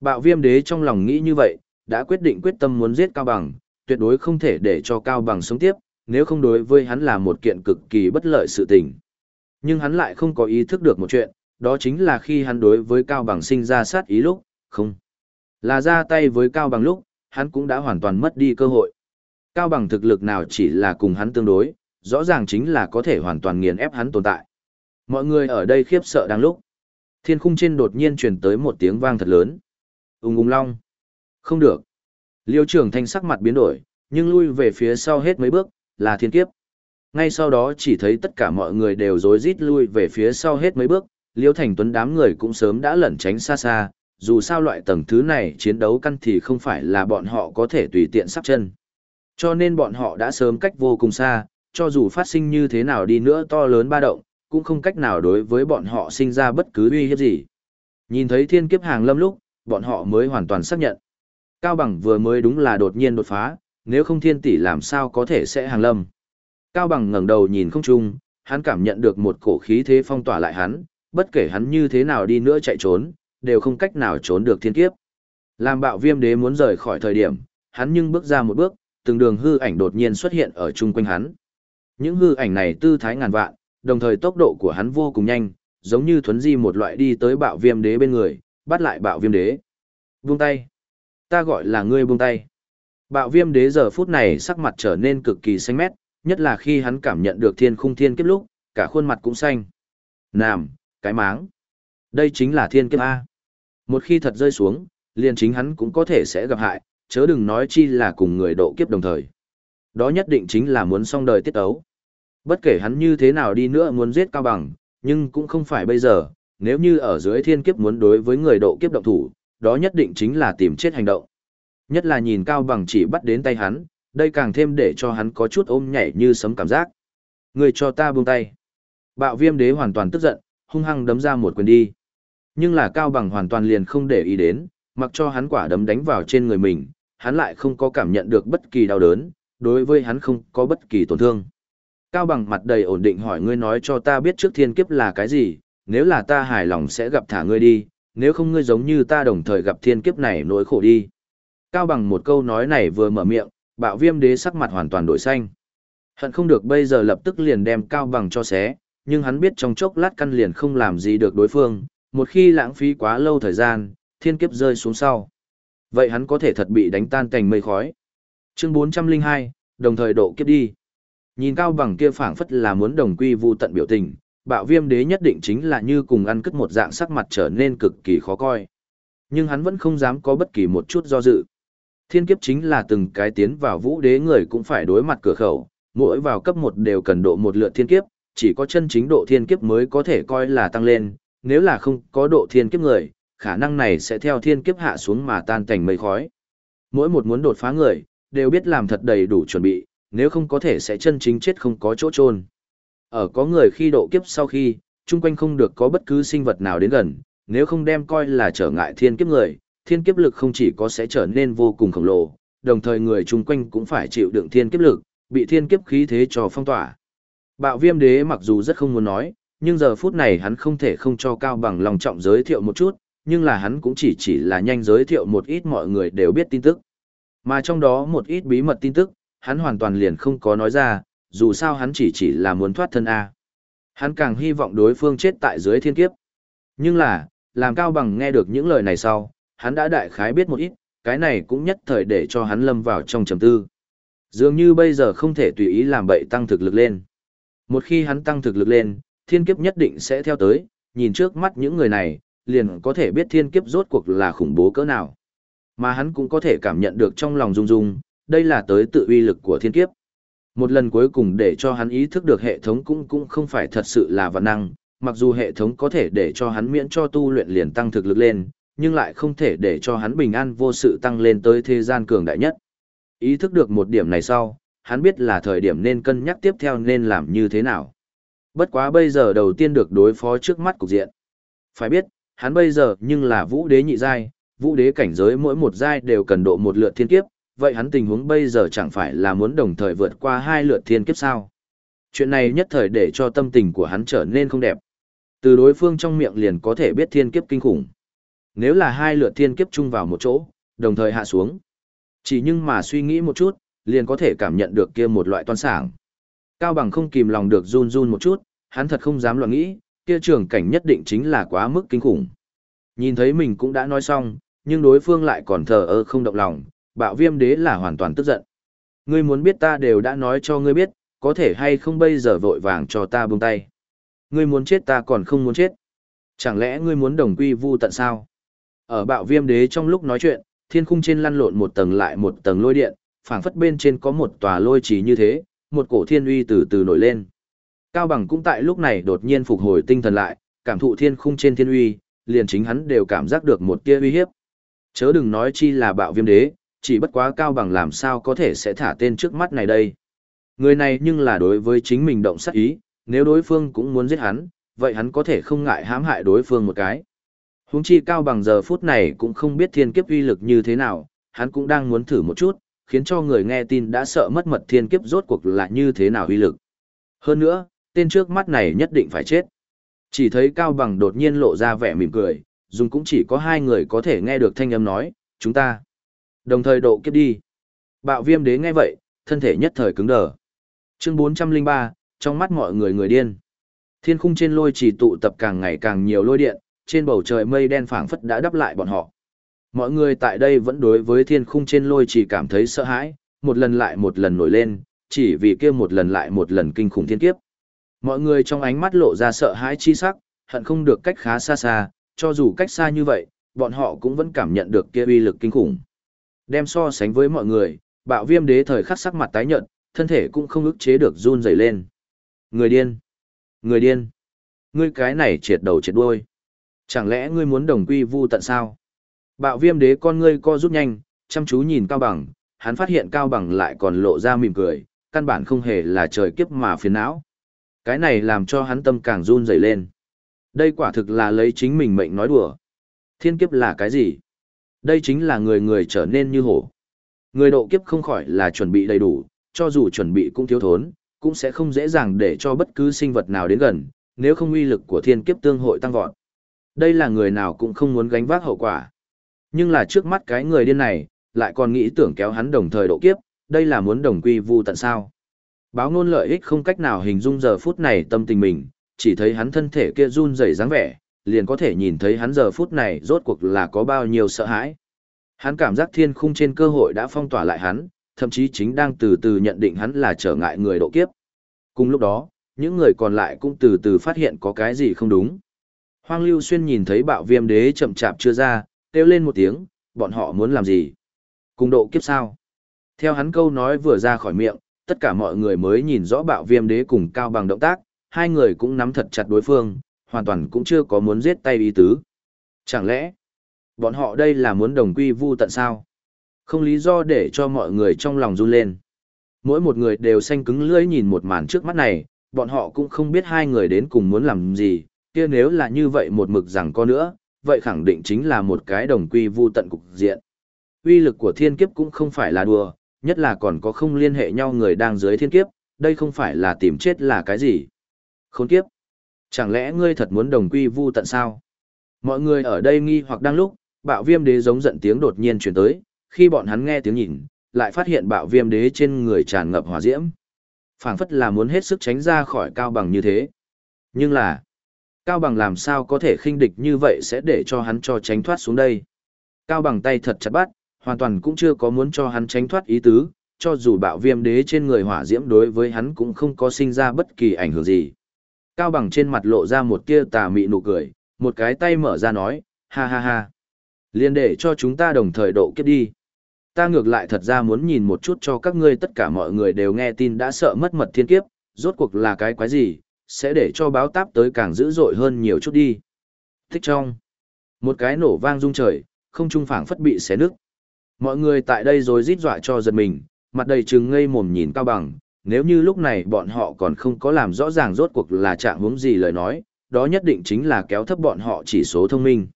Bạo viêm đế trong lòng nghĩ như vậy, đã quyết định quyết tâm muốn giết Cao Bằng, tuyệt đối không thể để cho Cao Bằng sống tiếp, nếu không đối với hắn là một kiện cực kỳ bất lợi sự tình. Nhưng hắn lại không có ý thức được một chuyện, đó chính là khi hắn đối với Cao Bằng sinh ra sát ý lúc, không. Là ra tay với Cao Bằng lúc, hắn cũng đã hoàn toàn mất đi cơ hội. Cao Bằng thực lực nào chỉ là cùng hắn tương đối, rõ ràng chính là có thể hoàn toàn nghiền ép hắn tồn tại. Mọi người ở đây khiếp sợ đang lúc. Thiên khung trên đột nhiên truyền tới một tiếng vang thật lớn. Ung ung long. Không được. Liêu trưởng thanh sắc mặt biến đổi, nhưng lui về phía sau hết mấy bước, là thiên kiếp. Ngay sau đó chỉ thấy tất cả mọi người đều rối rít lui về phía sau hết mấy bước, Liêu Thành Tuấn đám người cũng sớm đã lẩn tránh xa xa, dù sao loại tầng thứ này chiến đấu căn thì không phải là bọn họ có thể tùy tiện sắp chân. Cho nên bọn họ đã sớm cách vô cùng xa, cho dù phát sinh như thế nào đi nữa to lớn ba động, cũng không cách nào đối với bọn họ sinh ra bất cứ uy hiếp gì. Nhìn thấy thiên kiếp hàng lâm lúc, bọn họ mới hoàn toàn xác nhận. Cao Bằng vừa mới đúng là đột nhiên đột phá, nếu không thiên tỷ làm sao có thể sẽ hàng lâm. Cao Bằng ngẩng đầu nhìn không trung, hắn cảm nhận được một cổ khí thế phong tỏa lại hắn, bất kể hắn như thế nào đi nữa chạy trốn, đều không cách nào trốn được thiên kiếp. Làm bạo viêm đế muốn rời khỏi thời điểm, hắn nhưng bước ra một bước, từng đường hư ảnh đột nhiên xuất hiện ở chung quanh hắn. Những hư ảnh này tư thái ngàn vạn, đồng thời tốc độ của hắn vô cùng nhanh, giống như thuấn di một loại đi tới bạo viêm đế bên người, bắt lại bạo viêm đế. Buông tay. Ta gọi là ngươi buông tay. Bạo viêm đế giờ phút này sắc mặt trở nên cực kỳ xanh mét, nhất là khi hắn cảm nhận được thiên khung thiên kiếp lúc, cả khuôn mặt cũng xanh. Nàm, cái máng. Đây chính là thiên kiếp A. Một khi thật rơi xuống, liền chính hắn cũng có thể sẽ gặp hại, chớ đừng nói chi là cùng người độ kiếp đồng thời. Đó nhất định chính là muốn xong đời tiết ấu. Bất kể hắn như thế nào đi nữa muốn giết Cao Bằng, nhưng cũng không phải bây giờ, nếu như ở dưới thiên kiếp muốn đối với người độ kiếp động thủ, đó nhất định chính là tìm chết hành động. Nhất là nhìn Cao Bằng chỉ bắt đến tay hắn, đây càng thêm để cho hắn có chút ôm nhảy như sấm cảm giác. Người cho ta buông tay. Bạo viêm đế hoàn toàn tức giận, hung hăng đấm ra một quyền đi. Nhưng là Cao Bằng hoàn toàn liền không để ý đến, mặc cho hắn quả đấm đánh vào trên người mình, hắn lại không có cảm nhận được bất kỳ đau đớn, đối với hắn không có bất kỳ tổn thương. Cao Bằng mặt đầy ổn định hỏi ngươi nói cho ta biết trước thiên kiếp là cái gì, nếu là ta hài lòng sẽ gặp thả ngươi đi, nếu không ngươi giống như ta đồng thời gặp thiên kiếp này nỗi khổ đi. Cao Bằng một câu nói này vừa mở miệng, bạo viêm đế sắc mặt hoàn toàn đổi xanh. Hận không được bây giờ lập tức liền đem Cao Bằng cho xé, nhưng hắn biết trong chốc lát căn liền không làm gì được đối phương, một khi lãng phí quá lâu thời gian, thiên kiếp rơi xuống sau. Vậy hắn có thể thật bị đánh tan thành mây khói. Chương 402, đồng thời độ kiếp đi. Nhìn cao bằng kia phảng phất là muốn đồng quy vu tận biểu tình, bạo viêm đế nhất định chính là như cùng ăn cất một dạng sắc mặt trở nên cực kỳ khó coi. Nhưng hắn vẫn không dám có bất kỳ một chút do dự. Thiên kiếp chính là từng cái tiến vào vũ đế người cũng phải đối mặt cửa khẩu, mỗi vào cấp một đều cần độ một lượt thiên kiếp, chỉ có chân chính độ thiên kiếp mới có thể coi là tăng lên, nếu là không có độ thiên kiếp người, khả năng này sẽ theo thiên kiếp hạ xuống mà tan thành mây khói. Mỗi một muốn đột phá người, đều biết làm thật đầy đủ chuẩn bị, nếu không có thể sẽ chân chính chết không có chỗ trôn. Ở có người khi độ kiếp sau khi, chung quanh không được có bất cứ sinh vật nào đến gần, nếu không đem coi là trở ngại thiên kiếp người, thiên kiếp lực không chỉ có sẽ trở nên vô cùng khổng lồ, đồng thời người chung quanh cũng phải chịu đựng thiên kiếp lực, bị thiên kiếp khí thế cho phong tỏa. Bạo viêm đế mặc dù rất không muốn nói, nhưng giờ phút này hắn không thể không cho cao bằng lòng trọng giới thiệu một chút, nhưng là hắn cũng chỉ chỉ là nhanh giới thiệu một ít mọi người đều biết tin tức. Mà trong đó một ít bí mật tin tức, hắn hoàn toàn liền không có nói ra, dù sao hắn chỉ chỉ là muốn thoát thân A. Hắn càng hy vọng đối phương chết tại dưới thiên kiếp. Nhưng là, làm cao bằng nghe được những lời này sau, hắn đã đại khái biết một ít, cái này cũng nhất thời để cho hắn lâm vào trong trầm tư. Dường như bây giờ không thể tùy ý làm bậy tăng thực lực lên. Một khi hắn tăng thực lực lên, thiên kiếp nhất định sẽ theo tới, nhìn trước mắt những người này, liền có thể biết thiên kiếp rốt cuộc là khủng bố cỡ nào. Mà hắn cũng có thể cảm nhận được trong lòng rung rung, đây là tới tự uy lực của thiên kiếp. Một lần cuối cùng để cho hắn ý thức được hệ thống cũng cũng không phải thật sự là vận năng, mặc dù hệ thống có thể để cho hắn miễn cho tu luyện liền tăng thực lực lên, nhưng lại không thể để cho hắn bình an vô sự tăng lên tới thế gian cường đại nhất. Ý thức được một điểm này sau, hắn biết là thời điểm nên cân nhắc tiếp theo nên làm như thế nào. Bất quá bây giờ đầu tiên được đối phó trước mắt cục diện. Phải biết, hắn bây giờ nhưng là vũ đế nhị giai, vũ đế cảnh giới mỗi một giai đều cần độ một lượt thiên kiếp, vậy hắn tình huống bây giờ chẳng phải là muốn đồng thời vượt qua hai lượt thiên kiếp sao. Chuyện này nhất thời để cho tâm tình của hắn trở nên không đẹp. Từ đối phương trong miệng liền có thể biết thiên kiếp kinh khủng. Nếu là hai lượt thiên kiếp chung vào một chỗ, đồng thời hạ xuống. Chỉ nhưng mà suy nghĩ một chút, liền có thể cảm nhận được kia một loại toan sảng. Cao bằng không kìm lòng được run run một chút, hắn thật không dám loạn nghĩ, kia trường cảnh nhất định chính là quá mức kinh khủng. Nhìn thấy mình cũng đã nói xong, nhưng đối phương lại còn thờ ơ không động lòng, bạo viêm đế là hoàn toàn tức giận. Ngươi muốn biết ta đều đã nói cho ngươi biết, có thể hay không bây giờ vội vàng cho ta buông tay. Ngươi muốn chết ta còn không muốn chết. Chẳng lẽ ngươi muốn đồng quy vu tận sao? Ở bạo viêm đế trong lúc nói chuyện, thiên khung trên lăn lộn một tầng lại một tầng lôi điện, phảng phất bên trên có một tòa lôi trì như thế, một cổ thiên uy từ từ nổi lên. Cao bằng cũng tại lúc này đột nhiên phục hồi tinh thần lại, cảm thụ thiên khung trên thiên uy, liền chính hắn đều cảm giác được một tia uy hiếp. Chớ đừng nói chi là bạo viêm đế, chỉ bất quá cao bằng làm sao có thể sẽ thả tên trước mắt này đây. Người này nhưng là đối với chính mình động sát ý, nếu đối phương cũng muốn giết hắn, vậy hắn có thể không ngại hãm hại đối phương một cái. Huống chi cao bằng giờ phút này cũng không biết thiên kiếp uy lực như thế nào, hắn cũng đang muốn thử một chút, khiến cho người nghe tin đã sợ mất mật thiên kiếp rốt cuộc là như thế nào uy lực. Hơn nữa, tên trước mắt này nhất định phải chết. Chỉ thấy Cao Bằng đột nhiên lộ ra vẻ mỉm cười, dùng cũng chỉ có hai người có thể nghe được thanh âm nói, chúng ta. Đồng thời độ kiếp đi. Bạo viêm đế nghe vậy, thân thể nhất thời cứng đờ. Chương 403, trong mắt mọi người người điên. Thiên khung trên lôi chỉ tụ tập càng ngày càng nhiều lôi điện, trên bầu trời mây đen phảng phất đã đắp lại bọn họ. Mọi người tại đây vẫn đối với thiên khung trên lôi chỉ cảm thấy sợ hãi, một lần lại một lần nổi lên, chỉ vì kia một lần lại một lần kinh khủng thiên kiếp. Mọi người trong ánh mắt lộ ra sợ hãi chi sắc, hận không được cách khá xa xa, cho dù cách xa như vậy, bọn họ cũng vẫn cảm nhận được kia uy lực kinh khủng. Đem so sánh với mọi người, bạo viêm đế thời khắc sắc mặt tái nhợt, thân thể cũng không ức chế được run rẩy lên. Người điên! Người điên! Ngươi cái này triệt đầu triệt đuôi. Chẳng lẽ ngươi muốn đồng quy vu tận sao? Bạo viêm đế con ngươi co rút nhanh, chăm chú nhìn Cao Bằng, hắn phát hiện Cao Bằng lại còn lộ ra mỉm cười, căn bản không hề là trời kiếp mà phiền não. Cái này làm cho hắn tâm càng run rẩy lên. Đây quả thực là lấy chính mình mệnh nói đùa. Thiên kiếp là cái gì? Đây chính là người người trở nên như hổ. Người độ kiếp không khỏi là chuẩn bị đầy đủ, cho dù chuẩn bị cũng thiếu thốn, cũng sẽ không dễ dàng để cho bất cứ sinh vật nào đến gần, nếu không uy lực của thiên kiếp tương hội tăng vọt. Đây là người nào cũng không muốn gánh vác hậu quả. Nhưng là trước mắt cái người điên này, lại còn nghĩ tưởng kéo hắn đồng thời độ kiếp, đây là muốn đồng quy vu tận sao. Báo ngôn lợi ích không cách nào hình dung giờ phút này tâm tình mình, chỉ thấy hắn thân thể kia run rẩy dáng vẻ, liền có thể nhìn thấy hắn giờ phút này rốt cuộc là có bao nhiêu sợ hãi. Hắn cảm giác thiên khung trên cơ hội đã phong tỏa lại hắn, thậm chí chính đang từ từ nhận định hắn là trở ngại người độ kiếp. Cùng lúc đó, những người còn lại cũng từ từ phát hiện có cái gì không đúng. Hoang Lưu Xuyên nhìn thấy bạo viêm đế chậm chạp chưa ra, kêu lên một tiếng, bọn họ muốn làm gì? Cùng độ kiếp sao? Theo hắn câu nói vừa ra khỏi miệng, tất cả mọi người mới nhìn rõ bạo viêm đế cùng cao bằng động tác, hai người cũng nắm thật chặt đối phương, hoàn toàn cũng chưa có muốn giết tay ý tứ. Chẳng lẽ, bọn họ đây là muốn đồng quy vu tận sao? Không lý do để cho mọi người trong lòng run lên. Mỗi một người đều xanh cứng lưỡi nhìn một màn trước mắt này, bọn họ cũng không biết hai người đến cùng muốn làm gì, kia nếu là như vậy một mực rằng có nữa, vậy khẳng định chính là một cái đồng quy vu tận cục diện. Uy lực của thiên kiếp cũng không phải là đùa, nhất là còn có không liên hệ nhau người đang dưới thiên kiếp, đây không phải là tìm chết là cái gì. Khốn kiếp. Chẳng lẽ ngươi thật muốn đồng quy vu tận sao? Mọi người ở đây nghi hoặc đang lúc, bạo viêm đế giống giận tiếng đột nhiên truyền tới, khi bọn hắn nghe tiếng nhìn, lại phát hiện bạo viêm đế trên người tràn ngập hỏa diễm. phảng phất là muốn hết sức tránh ra khỏi cao bằng như thế. Nhưng là, cao bằng làm sao có thể khinh địch như vậy sẽ để cho hắn cho tránh thoát xuống đây. Cao bằng tay thật chặt bắt, hoàn toàn cũng chưa có muốn cho hắn tránh thoát ý tứ, cho dù bạo viêm đế trên người hỏa diễm đối với hắn cũng không có sinh ra bất kỳ ảnh hưởng gì. Cao bằng trên mặt lộ ra một tia tà mị nụ cười, một cái tay mở ra nói, ha ha ha. Liên để cho chúng ta đồng thời độ kiếp đi. Ta ngược lại thật ra muốn nhìn một chút cho các ngươi tất cả mọi người đều nghe tin đã sợ mất mật thiên kiếp, rốt cuộc là cái quái gì, sẽ để cho báo táp tới càng dữ dội hơn nhiều chút đi. Thích trong. Một cái nổ vang rung trời, không trung phảng phất bị xé nước. Mọi người tại đây rồi rít dọa cho giật mình, mặt đầy trừng ngây mồm nhìn cao bằng, nếu như lúc này bọn họ còn không có làm rõ ràng rốt cuộc là trạng huống gì lời nói, đó nhất định chính là kéo thấp bọn họ chỉ số thông minh.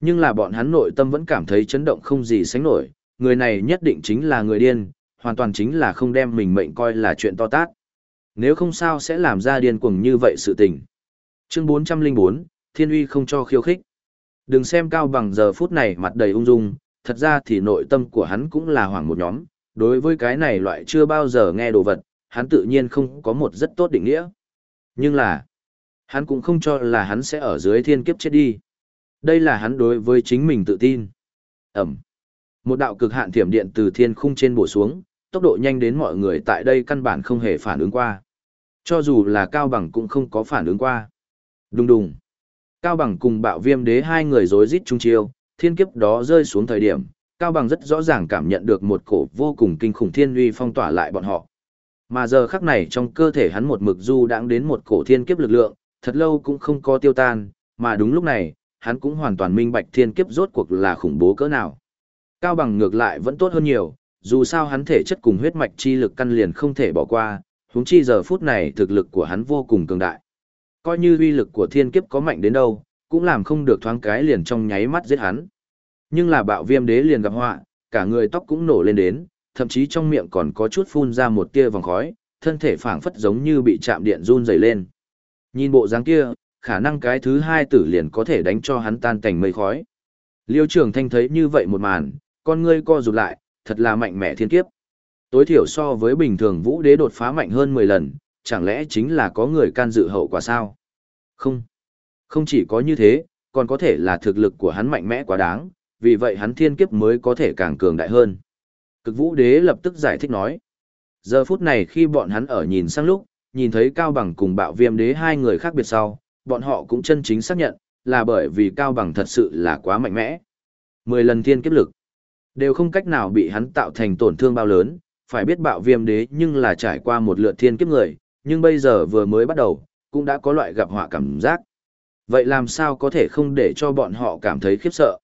Nhưng là bọn hắn nội tâm vẫn cảm thấy chấn động không gì sánh nổi, người này nhất định chính là người điên, hoàn toàn chính là không đem mình mệnh coi là chuyện to tát. Nếu không sao sẽ làm ra điên cuồng như vậy sự tình. Chương 404, Thiên uy không cho khiêu khích. Đừng xem cao bằng giờ phút này mặt đầy ung dung, thật ra thì nội tâm của hắn cũng là hoảng một nhóm, đối với cái này loại chưa bao giờ nghe đồ vật, hắn tự nhiên không có một rất tốt định nghĩa. Nhưng là, hắn cũng không cho là hắn sẽ ở dưới thiên kiếp chết đi. Đây là hắn đối với chính mình tự tin. Ẩm. Một đạo cực hạn thiểm điện từ thiên khung trên bổ xuống, tốc độ nhanh đến mọi người tại đây căn bản không hề phản ứng qua. Cho dù là Cao Bằng cũng không có phản ứng qua. Đùng đùng. Cao Bằng cùng bạo viêm đế hai người rối rít chung chiêu, thiên kiếp đó rơi xuống thời điểm, Cao Bằng rất rõ ràng cảm nhận được một cổ vô cùng kinh khủng thiên uy phong tỏa lại bọn họ. Mà giờ khắc này trong cơ thể hắn một mực du đãng đến một cổ thiên kiếp lực lượng, thật lâu cũng không có tiêu tan, mà đúng lúc này, hắn cũng hoàn toàn minh bạch thiên kiếp rốt cuộc là khủng bố cỡ nào. Cao Bằng ngược lại vẫn tốt hơn nhiều, dù sao hắn thể chất cùng huyết mạch chi lực căn liền không thể bỏ qua, huống chi giờ phút này thực lực của hắn vô cùng cường đại. Coi như uy lực của thiên kiếp có mạnh đến đâu, cũng làm không được thoáng cái liền trong nháy mắt giết hắn. Nhưng là bạo viêm đế liền gặp họa, cả người tóc cũng nổ lên đến, thậm chí trong miệng còn có chút phun ra một tia vòng khói, thân thể phảng phất giống như bị chạm điện run rẩy lên. Nhìn bộ dáng kia, khả năng cái thứ hai tử liền có thể đánh cho hắn tan cảnh mây khói. Liêu Trường Thanh thấy như vậy một màn, con ngươi co rụt lại, thật là mạnh mẽ thiên kiếp. Tối thiểu so với bình thường vũ đế đột phá mạnh hơn 10 lần, chẳng lẽ chính là có người can dự hậu quả sao? Không. Không chỉ có như thế, còn có thể là thực lực của hắn mạnh mẽ quá đáng, vì vậy hắn thiên kiếp mới có thể càng cường đại hơn. Cực vũ đế lập tức giải thích nói. Giờ phút này khi bọn hắn ở nhìn sang lúc, nhìn thấy Cao Bằng cùng bạo viêm đế hai người khác biệt sau, bọn họ cũng chân chính xác nhận, là bởi vì Cao Bằng thật sự là quá mạnh mẽ. Mười lần thiên kiếp lực, đều không cách nào bị hắn tạo thành tổn thương bao lớn, phải biết bạo viêm đế nhưng là trải qua một lượt thiên kiếp người, nhưng bây giờ vừa mới bắt đầu, cũng đã có loại gặp họa cảm giác. Vậy làm sao có thể không để cho bọn họ cảm thấy khiếp sợ?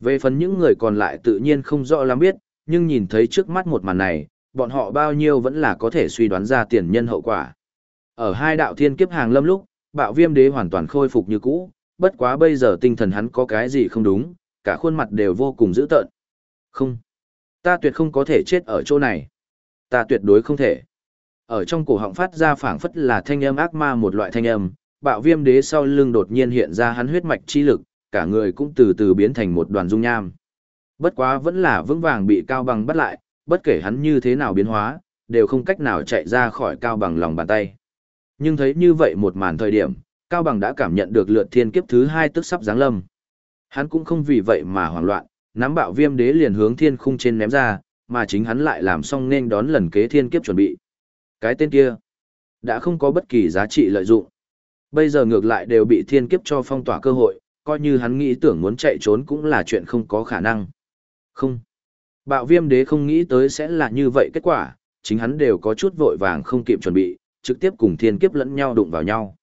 Về phần những người còn lại tự nhiên không rõ lắm biết, nhưng nhìn thấy trước mắt một màn này, bọn họ bao nhiêu vẫn là có thể suy đoán ra tiền nhân hậu quả. Ở hai đạo thiên kiếp hàng lâm lúc, bạo viêm đế hoàn toàn khôi phục như cũ, bất quá bây giờ tinh thần hắn có cái gì không đúng, cả khuôn mặt đều vô cùng dữ tợn. Không, ta tuyệt không có thể chết ở chỗ này. Ta tuyệt đối không thể. Ở trong cổ họng phát ra phảng phất là thanh âm ác ma một loại thanh âm, bạo viêm đế sau lưng đột nhiên hiện ra hắn huyết mạch chi lực, cả người cũng từ từ biến thành một đoàn dung nham. Bất quá vẫn là vững vàng bị cao bằng bắt lại, bất kể hắn như thế nào biến hóa, đều không cách nào chạy ra khỏi cao bằng lòng bàn tay. Nhưng thấy như vậy một màn thời điểm, cao bằng đã cảm nhận được lượt thiên kiếp thứ hai tức sắp giáng lâm. Hắn cũng không vì vậy mà hoảng loạn, nắm bạo viêm đế liền hướng thiên khung trên ném ra, mà chính hắn lại làm xong nên đón lần kế thiên kiếp chuẩn bị. Cái tên kia, đã không có bất kỳ giá trị lợi dụng. Bây giờ ngược lại đều bị thiên kiếp cho phong tỏa cơ hội, coi như hắn nghĩ tưởng muốn chạy trốn cũng là chuyện không có khả năng. Không. Bạo viêm đế không nghĩ tới sẽ là như vậy kết quả, chính hắn đều có chút vội vàng không kịp chuẩn bị, trực tiếp cùng thiên kiếp lẫn nhau đụng vào nhau.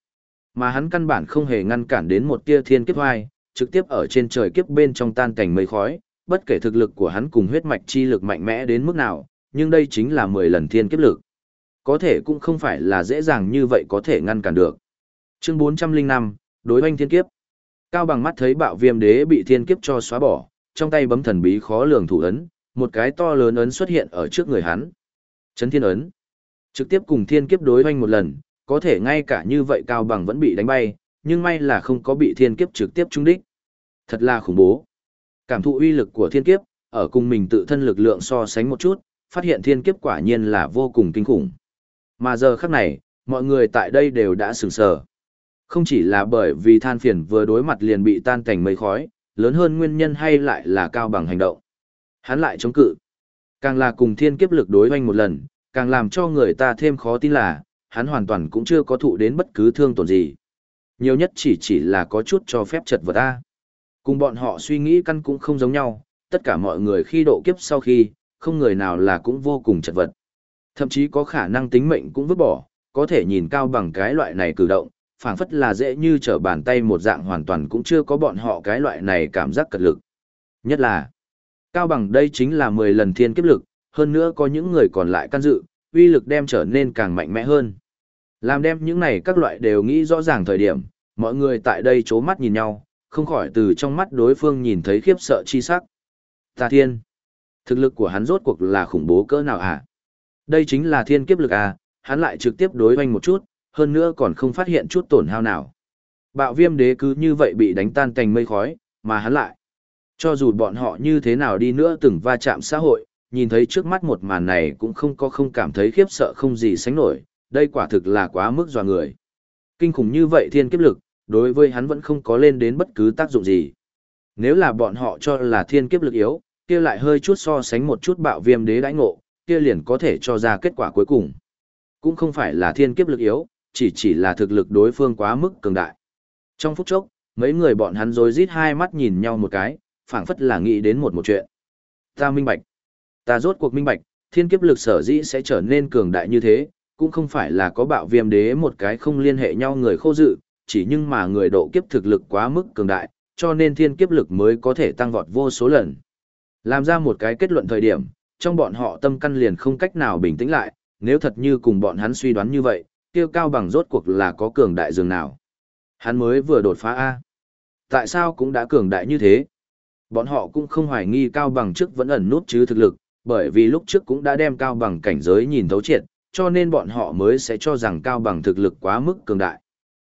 Mà hắn căn bản không hề ngăn cản đến một tia thiên kiếp hoài, trực tiếp ở trên trời kiếp bên trong tan cảnh mây khói, bất kể thực lực của hắn cùng huyết mạch chi lực mạnh mẽ đến mức nào, nhưng đây chính là 10 lần thiên kiếp lực. Có thể cũng không phải là dễ dàng như vậy có thể ngăn cản được. Chương 405, đối hoanh thiên kiếp. Cao bằng mắt thấy bạo viêm đế bị thiên kiếp cho xóa bỏ, trong tay bấm thần bí khó lường thủ ấn, một cái to lớn ấn xuất hiện ở trước người hắn. Chấn thiên ấn. Trực tiếp cùng thiên kiếp đối hoanh một lần, có thể ngay cả như vậy Cao bằng vẫn bị đánh bay, nhưng may là không có bị thiên kiếp trực tiếp trúng đích. Thật là khủng bố. Cảm thụ uy lực của thiên kiếp, ở cùng mình tự thân lực lượng so sánh một chút, phát hiện thiên kiếp quả nhiên là vô cùng kinh khủng. Mà giờ khắc này, mọi người tại đây đều đã sửng sờ. Không chỉ là bởi vì than phiền vừa đối mặt liền bị tan cảnh mây khói, lớn hơn nguyên nhân hay lại là cao bằng hành động. Hắn lại chống cự. Càng là cùng thiên kiếp lực đối hoanh một lần, càng làm cho người ta thêm khó tin là, hắn hoàn toàn cũng chưa có thụ đến bất cứ thương tổn gì. Nhiều nhất chỉ chỉ là có chút cho phép chật vật ta. Cùng bọn họ suy nghĩ căn cũng không giống nhau, tất cả mọi người khi độ kiếp sau khi, không người nào là cũng vô cùng chật vật. Thậm chí có khả năng tính mệnh cũng vứt bỏ, có thể nhìn cao bằng cái loại này cử động, phảng phất là dễ như trở bàn tay một dạng hoàn toàn cũng chưa có bọn họ cái loại này cảm giác cật lực. Nhất là, cao bằng đây chính là 10 lần thiên kiếp lực, hơn nữa có những người còn lại can dự, uy lực đem trở nên càng mạnh mẽ hơn. Làm đem những này các loại đều nghĩ rõ ràng thời điểm, mọi người tại đây chố mắt nhìn nhau, không khỏi từ trong mắt đối phương nhìn thấy khiếp sợ chi sắc. Ta thiên, thực lực của hắn rốt cuộc là khủng bố cỡ nào hả? À? Đây chính là thiên kiếp lực à, hắn lại trực tiếp đối hoanh một chút, hơn nữa còn không phát hiện chút tổn hao nào. Bạo viêm đế cứ như vậy bị đánh tan thành mây khói, mà hắn lại. Cho dù bọn họ như thế nào đi nữa từng va chạm xã hội, nhìn thấy trước mắt một màn này cũng không có không cảm thấy khiếp sợ không gì sánh nổi, đây quả thực là quá mức dò người. Kinh khủng như vậy thiên kiếp lực, đối với hắn vẫn không có lên đến bất cứ tác dụng gì. Nếu là bọn họ cho là thiên kiếp lực yếu, kia lại hơi chút so sánh một chút bạo viêm đế đãi ngộ, kia liền có thể cho ra kết quả cuối cùng. Cũng không phải là thiên kiếp lực yếu, chỉ chỉ là thực lực đối phương quá mức cường đại. Trong phút chốc, mấy người bọn hắn rối rít hai mắt nhìn nhau một cái, phảng phất là nghĩ đến một một chuyện. Ta minh bạch. Ta rốt cuộc minh bạch, thiên kiếp lực sở dĩ sẽ trở nên cường đại như thế, cũng không phải là có bạo viêm đế một cái không liên hệ nhau người khô dự, chỉ nhưng mà người độ kiếp thực lực quá mức cường đại, cho nên thiên kiếp lực mới có thể tăng vọt vô số lần. Làm ra một cái kết luận thời điểm, trong bọn họ tâm căn liền không cách nào bình tĩnh lại, nếu thật như cùng bọn hắn suy đoán như vậy, tiêu cao bằng rốt cuộc là có cường đại dường nào. Hắn mới vừa đột phá A. Tại sao cũng đã cường đại như thế? Bọn họ cũng không hoài nghi Cao Bằng trước vẫn ẩn nút chứ thực lực, bởi vì lúc trước cũng đã đem Cao Bằng cảnh giới nhìn thấu triệt, cho nên bọn họ mới sẽ cho rằng Cao Bằng thực lực quá mức cường đại.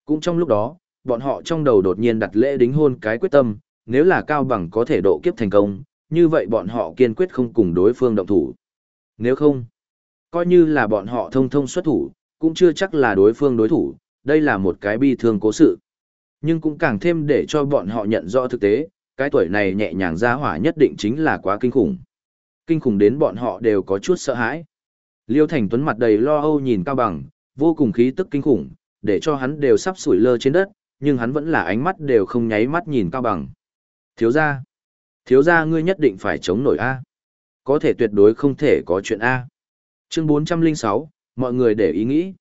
Cũng trong lúc đó, bọn họ trong đầu đột nhiên đặt lễ đính hôn cái quyết tâm, nếu là Cao Bằng có thể độ kiếp thành công, như vậy bọn họ kiên quyết không cùng đối phương động thủ. Nếu không, coi như là bọn họ thông thông xuất thủ, cũng chưa chắc là đối phương đối thủ, đây là một cái bi thương cố sự. Nhưng cũng càng thêm để cho bọn họ nhận rõ thực tế, cái tuổi này nhẹ nhàng ra hỏa nhất định chính là quá kinh khủng. Kinh khủng đến bọn họ đều có chút sợ hãi. Liêu Thành Tuấn mặt đầy lo âu nhìn Cao Bằng, vô cùng khí tức kinh khủng, để cho hắn đều sắp sủi lơ trên đất, nhưng hắn vẫn là ánh mắt đều không nháy mắt nhìn Cao Bằng. Thiếu gia, thiếu gia ngươi nhất định phải chống nổi A. Có thể tuyệt đối không thể có chuyện A. Chương 406, mọi người để ý nghĩ.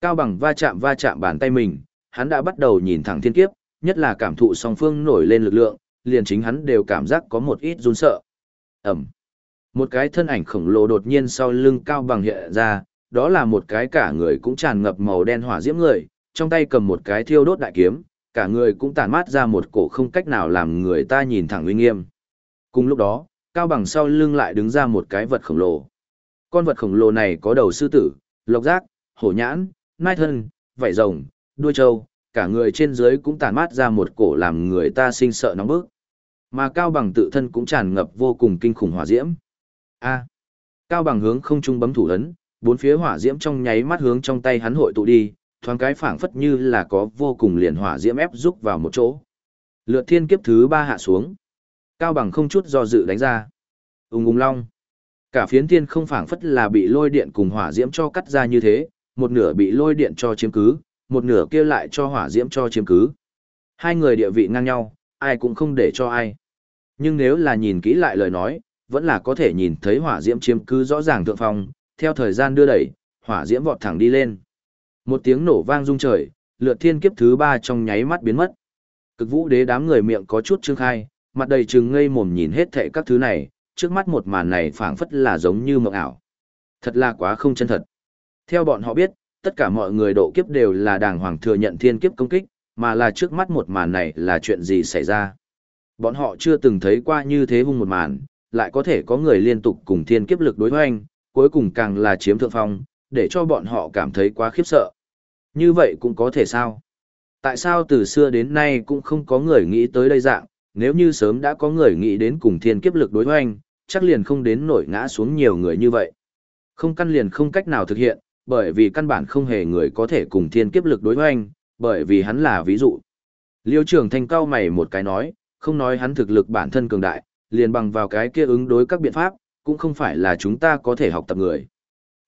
Cao Bằng va chạm va chạm bàn tay mình, hắn đã bắt đầu nhìn thẳng thiên kiếp, nhất là cảm thụ song phương nổi lên lực lượng, liền chính hắn đều cảm giác có một ít run sợ. Ẩm. Một cái thân ảnh khổng lồ đột nhiên sau lưng Cao Bằng hiện ra, đó là một cái cả người cũng tràn ngập màu đen hỏa diễm người, trong tay cầm một cái thiêu đốt đại kiếm, cả người cũng tản mát ra một cổ không cách nào làm người ta nhìn thẳng uy nghiêm. Cùng lúc đó, Cao Bằng sau lưng lại đứng ra một cái vật khổng lồ. Con vật khổng lồ này có đầu sư tử, lộc giác, hổ nhãn, nai thân, vảy rồng, đuôi trâu, cả người trên dưới cũng tản mát ra một cổ làm người ta sinh sợ nóng bức. Mà Cao Bằng tự thân cũng tràn ngập vô cùng kinh khủng hỏa diễm. A. Cao Bằng hướng không trung bấm thủ ấn, bốn phía hỏa diễm trong nháy mắt hướng trong tay hắn hội tụ đi, thoáng cái phảng phất như là có vô cùng liền hỏa diễm ép rúc vào một chỗ. Lượt thiên kiếp thứ ba hạ xuống. Cao Bằng không chút do dự đánh ra. Ung ung long. Cả phiến thiên không phảng phất là bị lôi điện cùng hỏa diễm cho cắt ra như thế, một nửa bị lôi điện cho chiếm cứ, một nửa kia lại cho hỏa diễm cho chiếm cứ. Hai người địa vị ngang nhau, ai cũng không để cho ai. Nhưng nếu là nhìn kỹ lại lời nói, vẫn là có thể nhìn thấy hỏa diễm chiếm cứ rõ ràng thượng phong, theo thời gian đưa đẩy, hỏa diễm vọt thẳng đi lên. Một tiếng nổ vang rung trời, lượt thiên kiếp thứ ba trong nháy mắt biến mất. Cực vũ đế đám người miệng có chút trương khai, mặt đầy trừng ngây mồm nhìn hết thệ các thứ này, trước mắt một màn này phảng phất là giống như mộng ảo. Thật là quá không chân thật. Theo bọn họ biết, tất cả mọi người độ kiếp đều là đàng hoàng thừa nhận thiên kiếp công kích, mà là trước mắt một màn này là chuyện gì xảy ra. Bọn họ chưa từng thấy qua như thế hung một màn, lại có thể có người liên tục cùng thiên kiếp lực đối hoành, cuối cùng càng là chiếm thượng phong, để cho bọn họ cảm thấy quá khiếp sợ. Như vậy cũng có thể sao? Tại sao từ xưa đến nay cũng không có người nghĩ tới đây dạng, nếu như sớm đã có người nghĩ đến cùng thiên kiếp lực đối hoành, chắc liền không đến nổi ngã xuống nhiều người như vậy. Không căn liền không cách nào thực hiện, bởi vì căn bản không hề người có thể cùng thiên kiếp lực đối với anh, bởi vì hắn là ví dụ. Liêu trưởng thành cao mày một cái nói, không nói hắn thực lực bản thân cường đại, liền bằng vào cái kia ứng đối các biện pháp, cũng không phải là chúng ta có thể học tập người.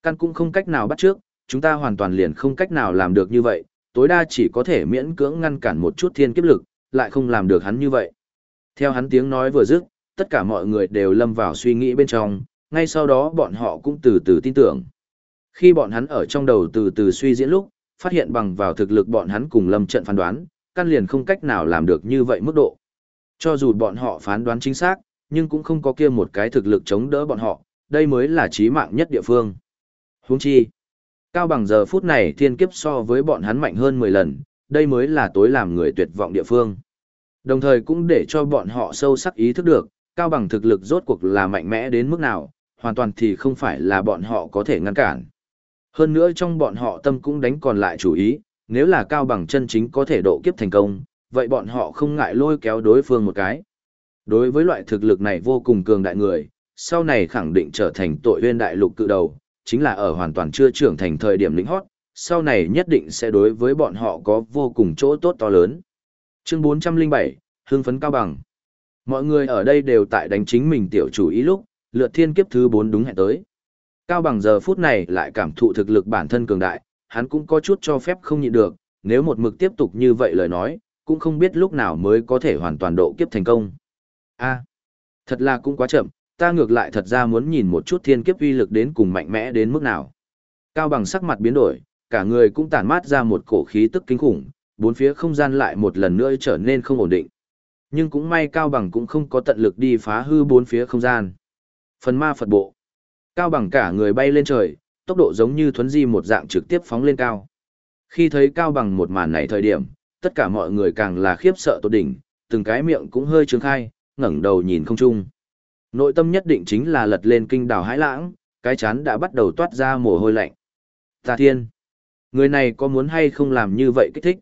Căn cũng không cách nào bắt trước, chúng ta hoàn toàn liền không cách nào làm được như vậy, tối đa chỉ có thể miễn cưỡng ngăn cản một chút thiên kiếp lực, lại không làm được hắn như vậy. Theo hắn tiếng nói vừa dứt, tất cả mọi người đều lâm vào suy nghĩ bên trong, ngay sau đó bọn họ cũng từ từ tin tưởng. Khi bọn hắn ở trong đầu từ từ suy diễn lúc, phát hiện bằng vào thực lực bọn hắn cùng lâm trận phán đoán, căn liền không cách nào làm được như vậy mức độ. Cho dù bọn họ phán đoán chính xác, nhưng cũng không có kia một cái thực lực chống đỡ bọn họ, đây mới là chí mạng nhất địa phương. Huống chi, cao bằng giờ phút này thiên kiếp so với bọn hắn mạnh hơn 10 lần, đây mới là tối làm người tuyệt vọng địa phương. Đồng thời cũng để cho bọn họ sâu sắc ý thức được, cao bằng thực lực rốt cuộc là mạnh mẽ đến mức nào, hoàn toàn thì không phải là bọn họ có thể ngăn cản. Hơn nữa trong bọn họ tâm cũng đánh còn lại chủ ý, nếu là cao bằng chân chính có thể độ kiếp thành công, vậy bọn họ không ngại lôi kéo đối phương một cái. Đối với loại thực lực này vô cùng cường đại người, sau này khẳng định trở thành tội huyên đại lục cự đầu, chính là ở hoàn toàn chưa trưởng thành thời điểm lĩnh hót, sau này nhất định sẽ đối với bọn họ có vô cùng chỗ tốt to lớn. Chương 407, Hương phấn cao bằng. Mọi người ở đây đều tại đánh chính mình tiểu chủ ý lúc, lượt thiên kiếp thứ 4 đúng hẹn tới. Cao bằng giờ phút này lại cảm thụ thực lực bản thân cường đại, hắn cũng có chút cho phép không nhịn được, nếu một mực tiếp tục như vậy lời nói, cũng không biết lúc nào mới có thể hoàn toàn độ kiếp thành công. A, thật là cũng quá chậm, ta ngược lại thật ra muốn nhìn một chút thiên kiếp uy lực đến cùng mạnh mẽ đến mức nào. Cao bằng sắc mặt biến đổi, cả người cũng tản mát ra một cổ khí tức kinh khủng, bốn phía không gian lại một lần nữa trở nên không ổn định. Nhưng cũng may Cao bằng cũng không có tận lực đi phá hư bốn phía không gian. Phần ma Phật bộ. Cao bằng cả người bay lên trời, tốc độ giống như thuấn di một dạng trực tiếp phóng lên cao. Khi thấy Cao bằng một màn này thời điểm, tất cả mọi người càng là khiếp sợ tột đỉnh, từng cái miệng cũng hơi trướng khai, ngẩng đầu nhìn không trung. Nội tâm nhất định chính là lật lên kinh đảo hãi lãng, cái chán đã bắt đầu toát ra mồ hôi lạnh. Tà thiên, người này có muốn hay không làm như vậy kích thích?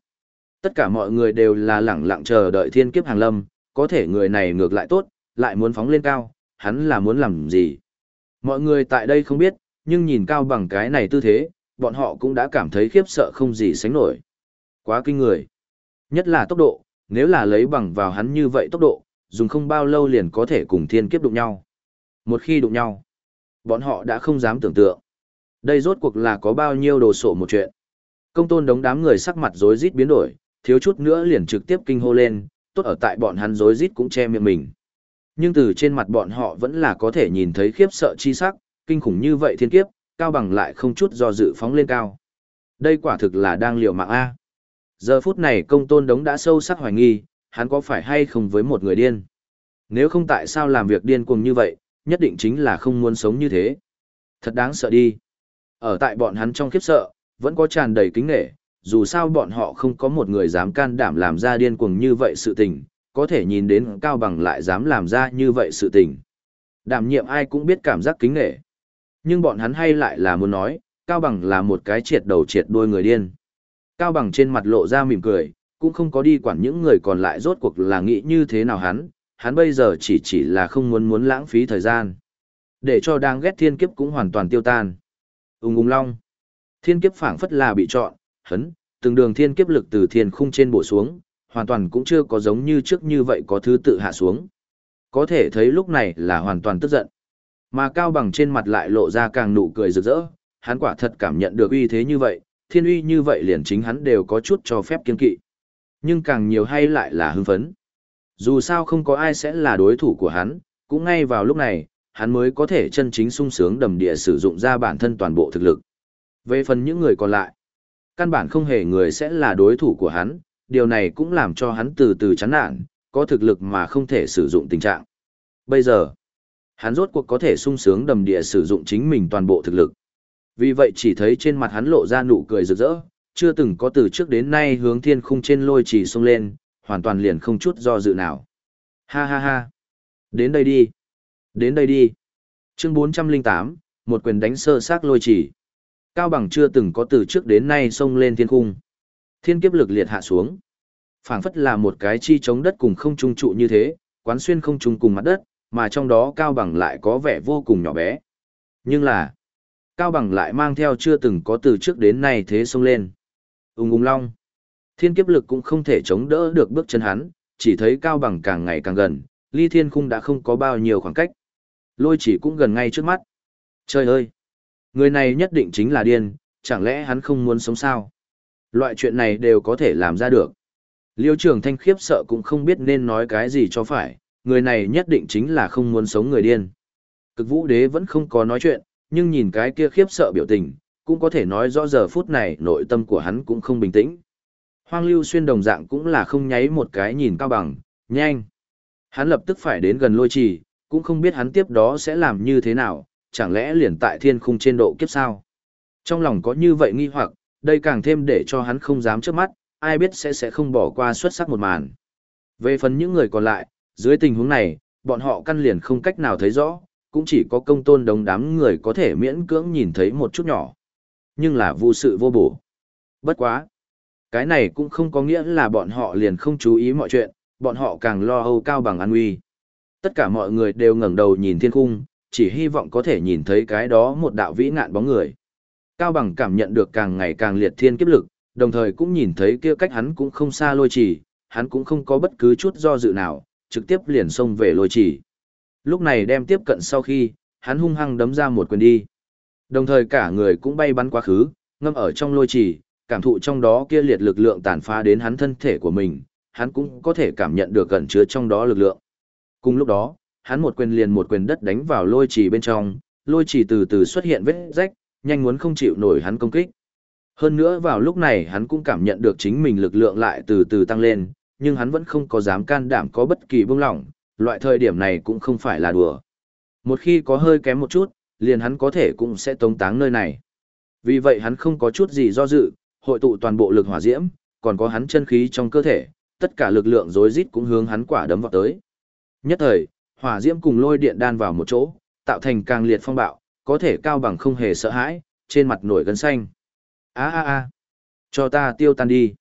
Tất cả mọi người đều là lẳng lặng chờ đợi thiên kiếp hàng lâm, có thể người này ngược lại tốt, lại muốn phóng lên cao, hắn là muốn làm gì? Mọi người tại đây không biết, nhưng nhìn cao bằng cái này tư thế, bọn họ cũng đã cảm thấy khiếp sợ không gì sánh nổi. Quá kinh người. Nhất là tốc độ, nếu là lấy bằng vào hắn như vậy tốc độ, dùng không bao lâu liền có thể cùng thiên kiếp đụng nhau. Một khi đụng nhau, bọn họ đã không dám tưởng tượng. Đây rốt cuộc là có bao nhiêu đồ sộ một chuyện. Công tôn đống đám người sắc mặt rối rít biến đổi, thiếu chút nữa liền trực tiếp kinh hô lên, tốt ở tại bọn hắn rối rít cũng che miệng mình. Nhưng từ trên mặt bọn họ vẫn là có thể nhìn thấy khiếp sợ chi sắc, kinh khủng như vậy thiên kiếp, cao bằng lại không chút do dự phóng lên cao. Đây quả thực là đang liều mạng A. Giờ phút này công tôn đống đã sâu sắc hoài nghi, hắn có phải hay không với một người điên. Nếu không tại sao làm việc điên cuồng như vậy, nhất định chính là không muốn sống như thế. Thật đáng sợ đi. Ở tại bọn hắn trong khiếp sợ, vẫn có tràn đầy kính nghệ, dù sao bọn họ không có một người dám can đảm làm ra điên cuồng như vậy sự tình, có thể nhìn đến Cao Bằng lại dám làm ra như vậy sự tình. Đảm nhiệm ai cũng biết cảm giác kính nghệ. Nhưng bọn hắn hay lại là muốn nói, Cao Bằng là một cái triệt đầu triệt đuôi người điên. Cao Bằng trên mặt lộ ra mỉm cười, cũng không có đi quản những người còn lại rốt cuộc là nghĩ như thế nào hắn, hắn bây giờ chỉ chỉ là không muốn muốn lãng phí thời gian. Để cho đang ghét thiên kiếp cũng hoàn toàn tiêu tan. Ung ung long. Thiên kiếp phảng phất là bị chọn, hấn, từng đường thiên kiếp lực từ thiên khung trên bổ xuống, hoàn toàn cũng chưa có giống như trước như vậy có thứ tự hạ xuống. Có thể thấy lúc này là hoàn toàn tức giận. Mà cao bằng trên mặt lại lộ ra càng nụ cười rực rỡ, hắn quả thật cảm nhận được uy thế như vậy, thiên uy như vậy liền chính hắn đều có chút cho phép kiên kỵ. Nhưng càng nhiều hay lại là hưng phấn. Dù sao không có ai sẽ là đối thủ của hắn, cũng ngay vào lúc này, hắn mới có thể chân chính sung sướng đầm địa sử dụng ra bản thân toàn bộ thực lực. Về phần những người còn lại, căn bản không hề người sẽ là đối thủ của hắn, điều này cũng làm cho hắn từ từ chán nản, có thực lực mà không thể sử dụng tình trạng. Bây giờ, hắn rốt cuộc có thể sung sướng đầm địa sử dụng chính mình toàn bộ thực lực. Vì vậy chỉ thấy trên mặt hắn lộ ra nụ cười rực rỡ, chưa từng có từ trước đến nay hướng thiên khung trên lôi chỉ xông lên, hoàn toàn liền không chút do dự nào. Ha ha ha. Đến đây đi. Đến đây đi. Chương 408, một quyền đánh sơ xác lôi chỉ. Cao bằng chưa từng có từ trước đến nay xông lên thiên cung, Thiên kiếp lực liệt hạ xuống. phảng phất là một cái chi chống đất cùng không trung trụ như thế, quán xuyên không trung cùng mặt đất, mà trong đó cao bằng lại có vẻ vô cùng nhỏ bé. Nhưng là, cao bằng lại mang theo chưa từng có từ trước đến nay thế xông lên. Ung ung long. Thiên kiếp lực cũng không thể chống đỡ được bước chân hắn, chỉ thấy cao bằng càng ngày càng gần, ly thiên khung đã không có bao nhiêu khoảng cách. Lôi chỉ cũng gần ngay trước mắt. Trời ơi! Người này nhất định chính là điên, chẳng lẽ hắn không muốn sống sao? Loại chuyện này đều có thể làm ra được. Liêu trường thanh khiếp sợ cũng không biết nên nói cái gì cho phải, người này nhất định chính là không muốn sống người điên. Cực vũ đế vẫn không có nói chuyện, nhưng nhìn cái kia khiếp sợ biểu tình, cũng có thể nói rõ giờ phút này nội tâm của hắn cũng không bình tĩnh. Hoang lưu xuyên đồng dạng cũng là không nháy một cái nhìn cao bằng, nhanh. Hắn lập tức phải đến gần lôi trì, cũng không biết hắn tiếp đó sẽ làm như thế nào, chẳng lẽ liền tại thiên khung trên độ kiếp sao. Trong lòng có như vậy nghi hoặc, đây càng thêm để cho hắn không dám trước mắt, ai biết sẽ sẽ không bỏ qua xuất sắc một màn. Về phần những người còn lại, dưới tình huống này, bọn họ căn liền không cách nào thấy rõ, cũng chỉ có công tôn đống đám người có thể miễn cưỡng nhìn thấy một chút nhỏ. Nhưng là vô sự vô bổ. Bất quá. Cái này cũng không có nghĩa là bọn họ liền không chú ý mọi chuyện, bọn họ càng lo âu cao bằng an nguy. Tất cả mọi người đều ngẩng đầu nhìn thiên cung, chỉ hy vọng có thể nhìn thấy cái đó một đạo vĩ ngạn bóng người. Cao bằng cảm nhận được càng ngày càng liệt thiên kiếp lực, đồng thời cũng nhìn thấy kia cách hắn cũng không xa lôi chỉ, hắn cũng không có bất cứ chút do dự nào, trực tiếp liền xông về lôi chỉ. Lúc này đem tiếp cận sau khi, hắn hung hăng đấm ra một quyền đi. Đồng thời cả người cũng bay bắn quá khứ, ngâm ở trong lôi chỉ, cảm thụ trong đó kia liệt lực lượng tàn phá đến hắn thân thể của mình, hắn cũng có thể cảm nhận được gần chứa trong đó lực lượng. Cùng lúc đó, hắn một quyền liền một quyền đất đánh vào lôi trì bên trong, lôi trì từ từ xuất hiện vết rách, nhanh muốn không chịu nổi hắn công kích. Hơn nữa vào lúc này hắn cũng cảm nhận được chính mình lực lượng lại từ từ tăng lên, nhưng hắn vẫn không có dám can đảm có bất kỳ buông lỏng, loại thời điểm này cũng không phải là đùa. Một khi có hơi kém một chút, liền hắn có thể cũng sẽ tống táng nơi này. Vì vậy hắn không có chút gì do dự, hội tụ toàn bộ lực hỏa diễm, còn có hắn chân khí trong cơ thể, tất cả lực lượng rối rít cũng hướng hắn quả đấm vào tới. Nhất thời, hỏa diễm cùng lôi điện đan vào một chỗ, tạo thành càng liệt phong bạo, có thể cao bằng không hề sợ hãi, trên mặt nổi gân xanh. A a a, cho ta tiêu tan đi.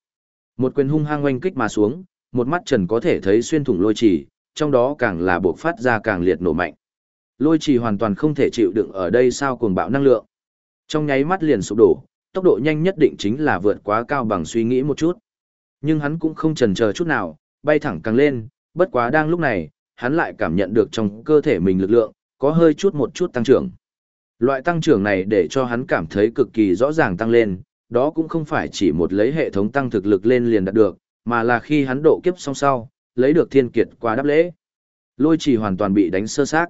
Một quyền hung hăng oanh kích mà xuống, một mắt trần có thể thấy xuyên thủng lôi chỉ, trong đó càng là bộc phát ra càng liệt nổ mạnh. Lôi chỉ hoàn toàn không thể chịu đựng ở đây sao cuồng bạo năng lượng. Trong nháy mắt liền sụp đổ, tốc độ nhanh nhất định chính là vượt quá cao bằng suy nghĩ một chút. Nhưng hắn cũng không chần chờ chút nào, bay thẳng càng lên, bất quá đang lúc này, hắn lại cảm nhận được trong cơ thể mình lực lượng, có hơi chút một chút tăng trưởng. Loại tăng trưởng này để cho hắn cảm thấy cực kỳ rõ ràng tăng lên, đó cũng không phải chỉ một lấy hệ thống tăng thực lực lên liền đạt được, mà là khi hắn độ kiếp xong sau, lấy được thiên kiệt qua đáp lễ. Lôi chỉ hoàn toàn bị đánh sơ xác.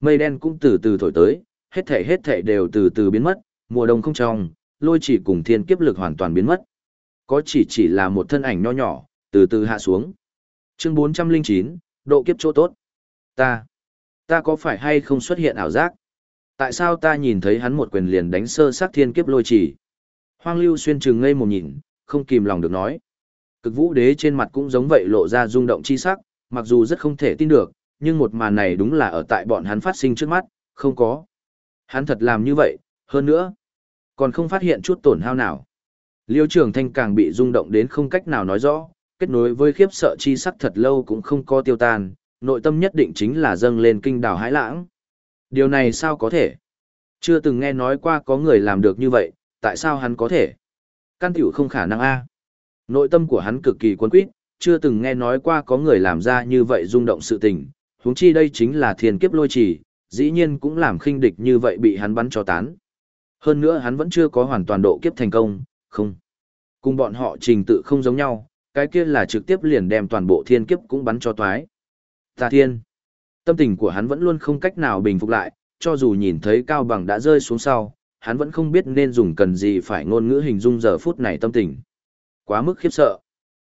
Mây đen cũng từ từ thổi tới, hết thể hết thể đều từ từ biến mất, mùa đông không trong, lôi chỉ cùng thiên kiếp lực hoàn toàn biến mất. Có chỉ chỉ là một thân ảnh nho nhỏ, từ từ hạ xuống. Chương 409, độ kiếp chỗ tốt. Ta, ta có phải hay không xuất hiện ảo giác? Tại sao ta nhìn thấy hắn một quyền liền đánh sơ sát thiên kiếp lôi chỉ? Hoang lưu xuyên trừng ngây một nhìn, không kìm lòng được nói. Cực vũ đế trên mặt cũng giống vậy lộ ra rung động chi sắc, mặc dù rất không thể tin được, nhưng một màn này đúng là ở tại bọn hắn phát sinh trước mắt, không có. Hắn thật làm như vậy, hơn nữa, còn không phát hiện chút tổn hao nào. Liêu trường thanh càng bị rung động đến không cách nào nói rõ, kết nối với khiếp sợ chi sắc thật lâu cũng không có tiêu tan, nội tâm nhất định chính là dâng lên kinh đảo hãi lãng. Điều này sao có thể? Chưa từng nghe nói qua có người làm được như vậy, tại sao hắn có thể? Căn tiểu không khả năng a. Nội tâm của hắn cực kỳ cuốn quýt, chưa từng nghe nói qua có người làm ra như vậy rung động sự tình, huống chi đây chính là thiên kiếp lôi trì, dĩ nhiên cũng làm khinh địch như vậy bị hắn bắn cho tán. Hơn nữa hắn vẫn chưa có hoàn toàn độ kiếp thành công, không. Cùng bọn họ trình tự không giống nhau, cái kia là trực tiếp liền đem toàn bộ thiên kiếp cũng bắn cho toái. Tà thiên. Tâm tình của hắn vẫn luôn không cách nào bình phục lại, cho dù nhìn thấy cao bằng đã rơi xuống sau, hắn vẫn không biết nên dùng cần gì phải ngôn ngữ hình dung giờ phút này tâm tình. Quá mức khiếp sợ.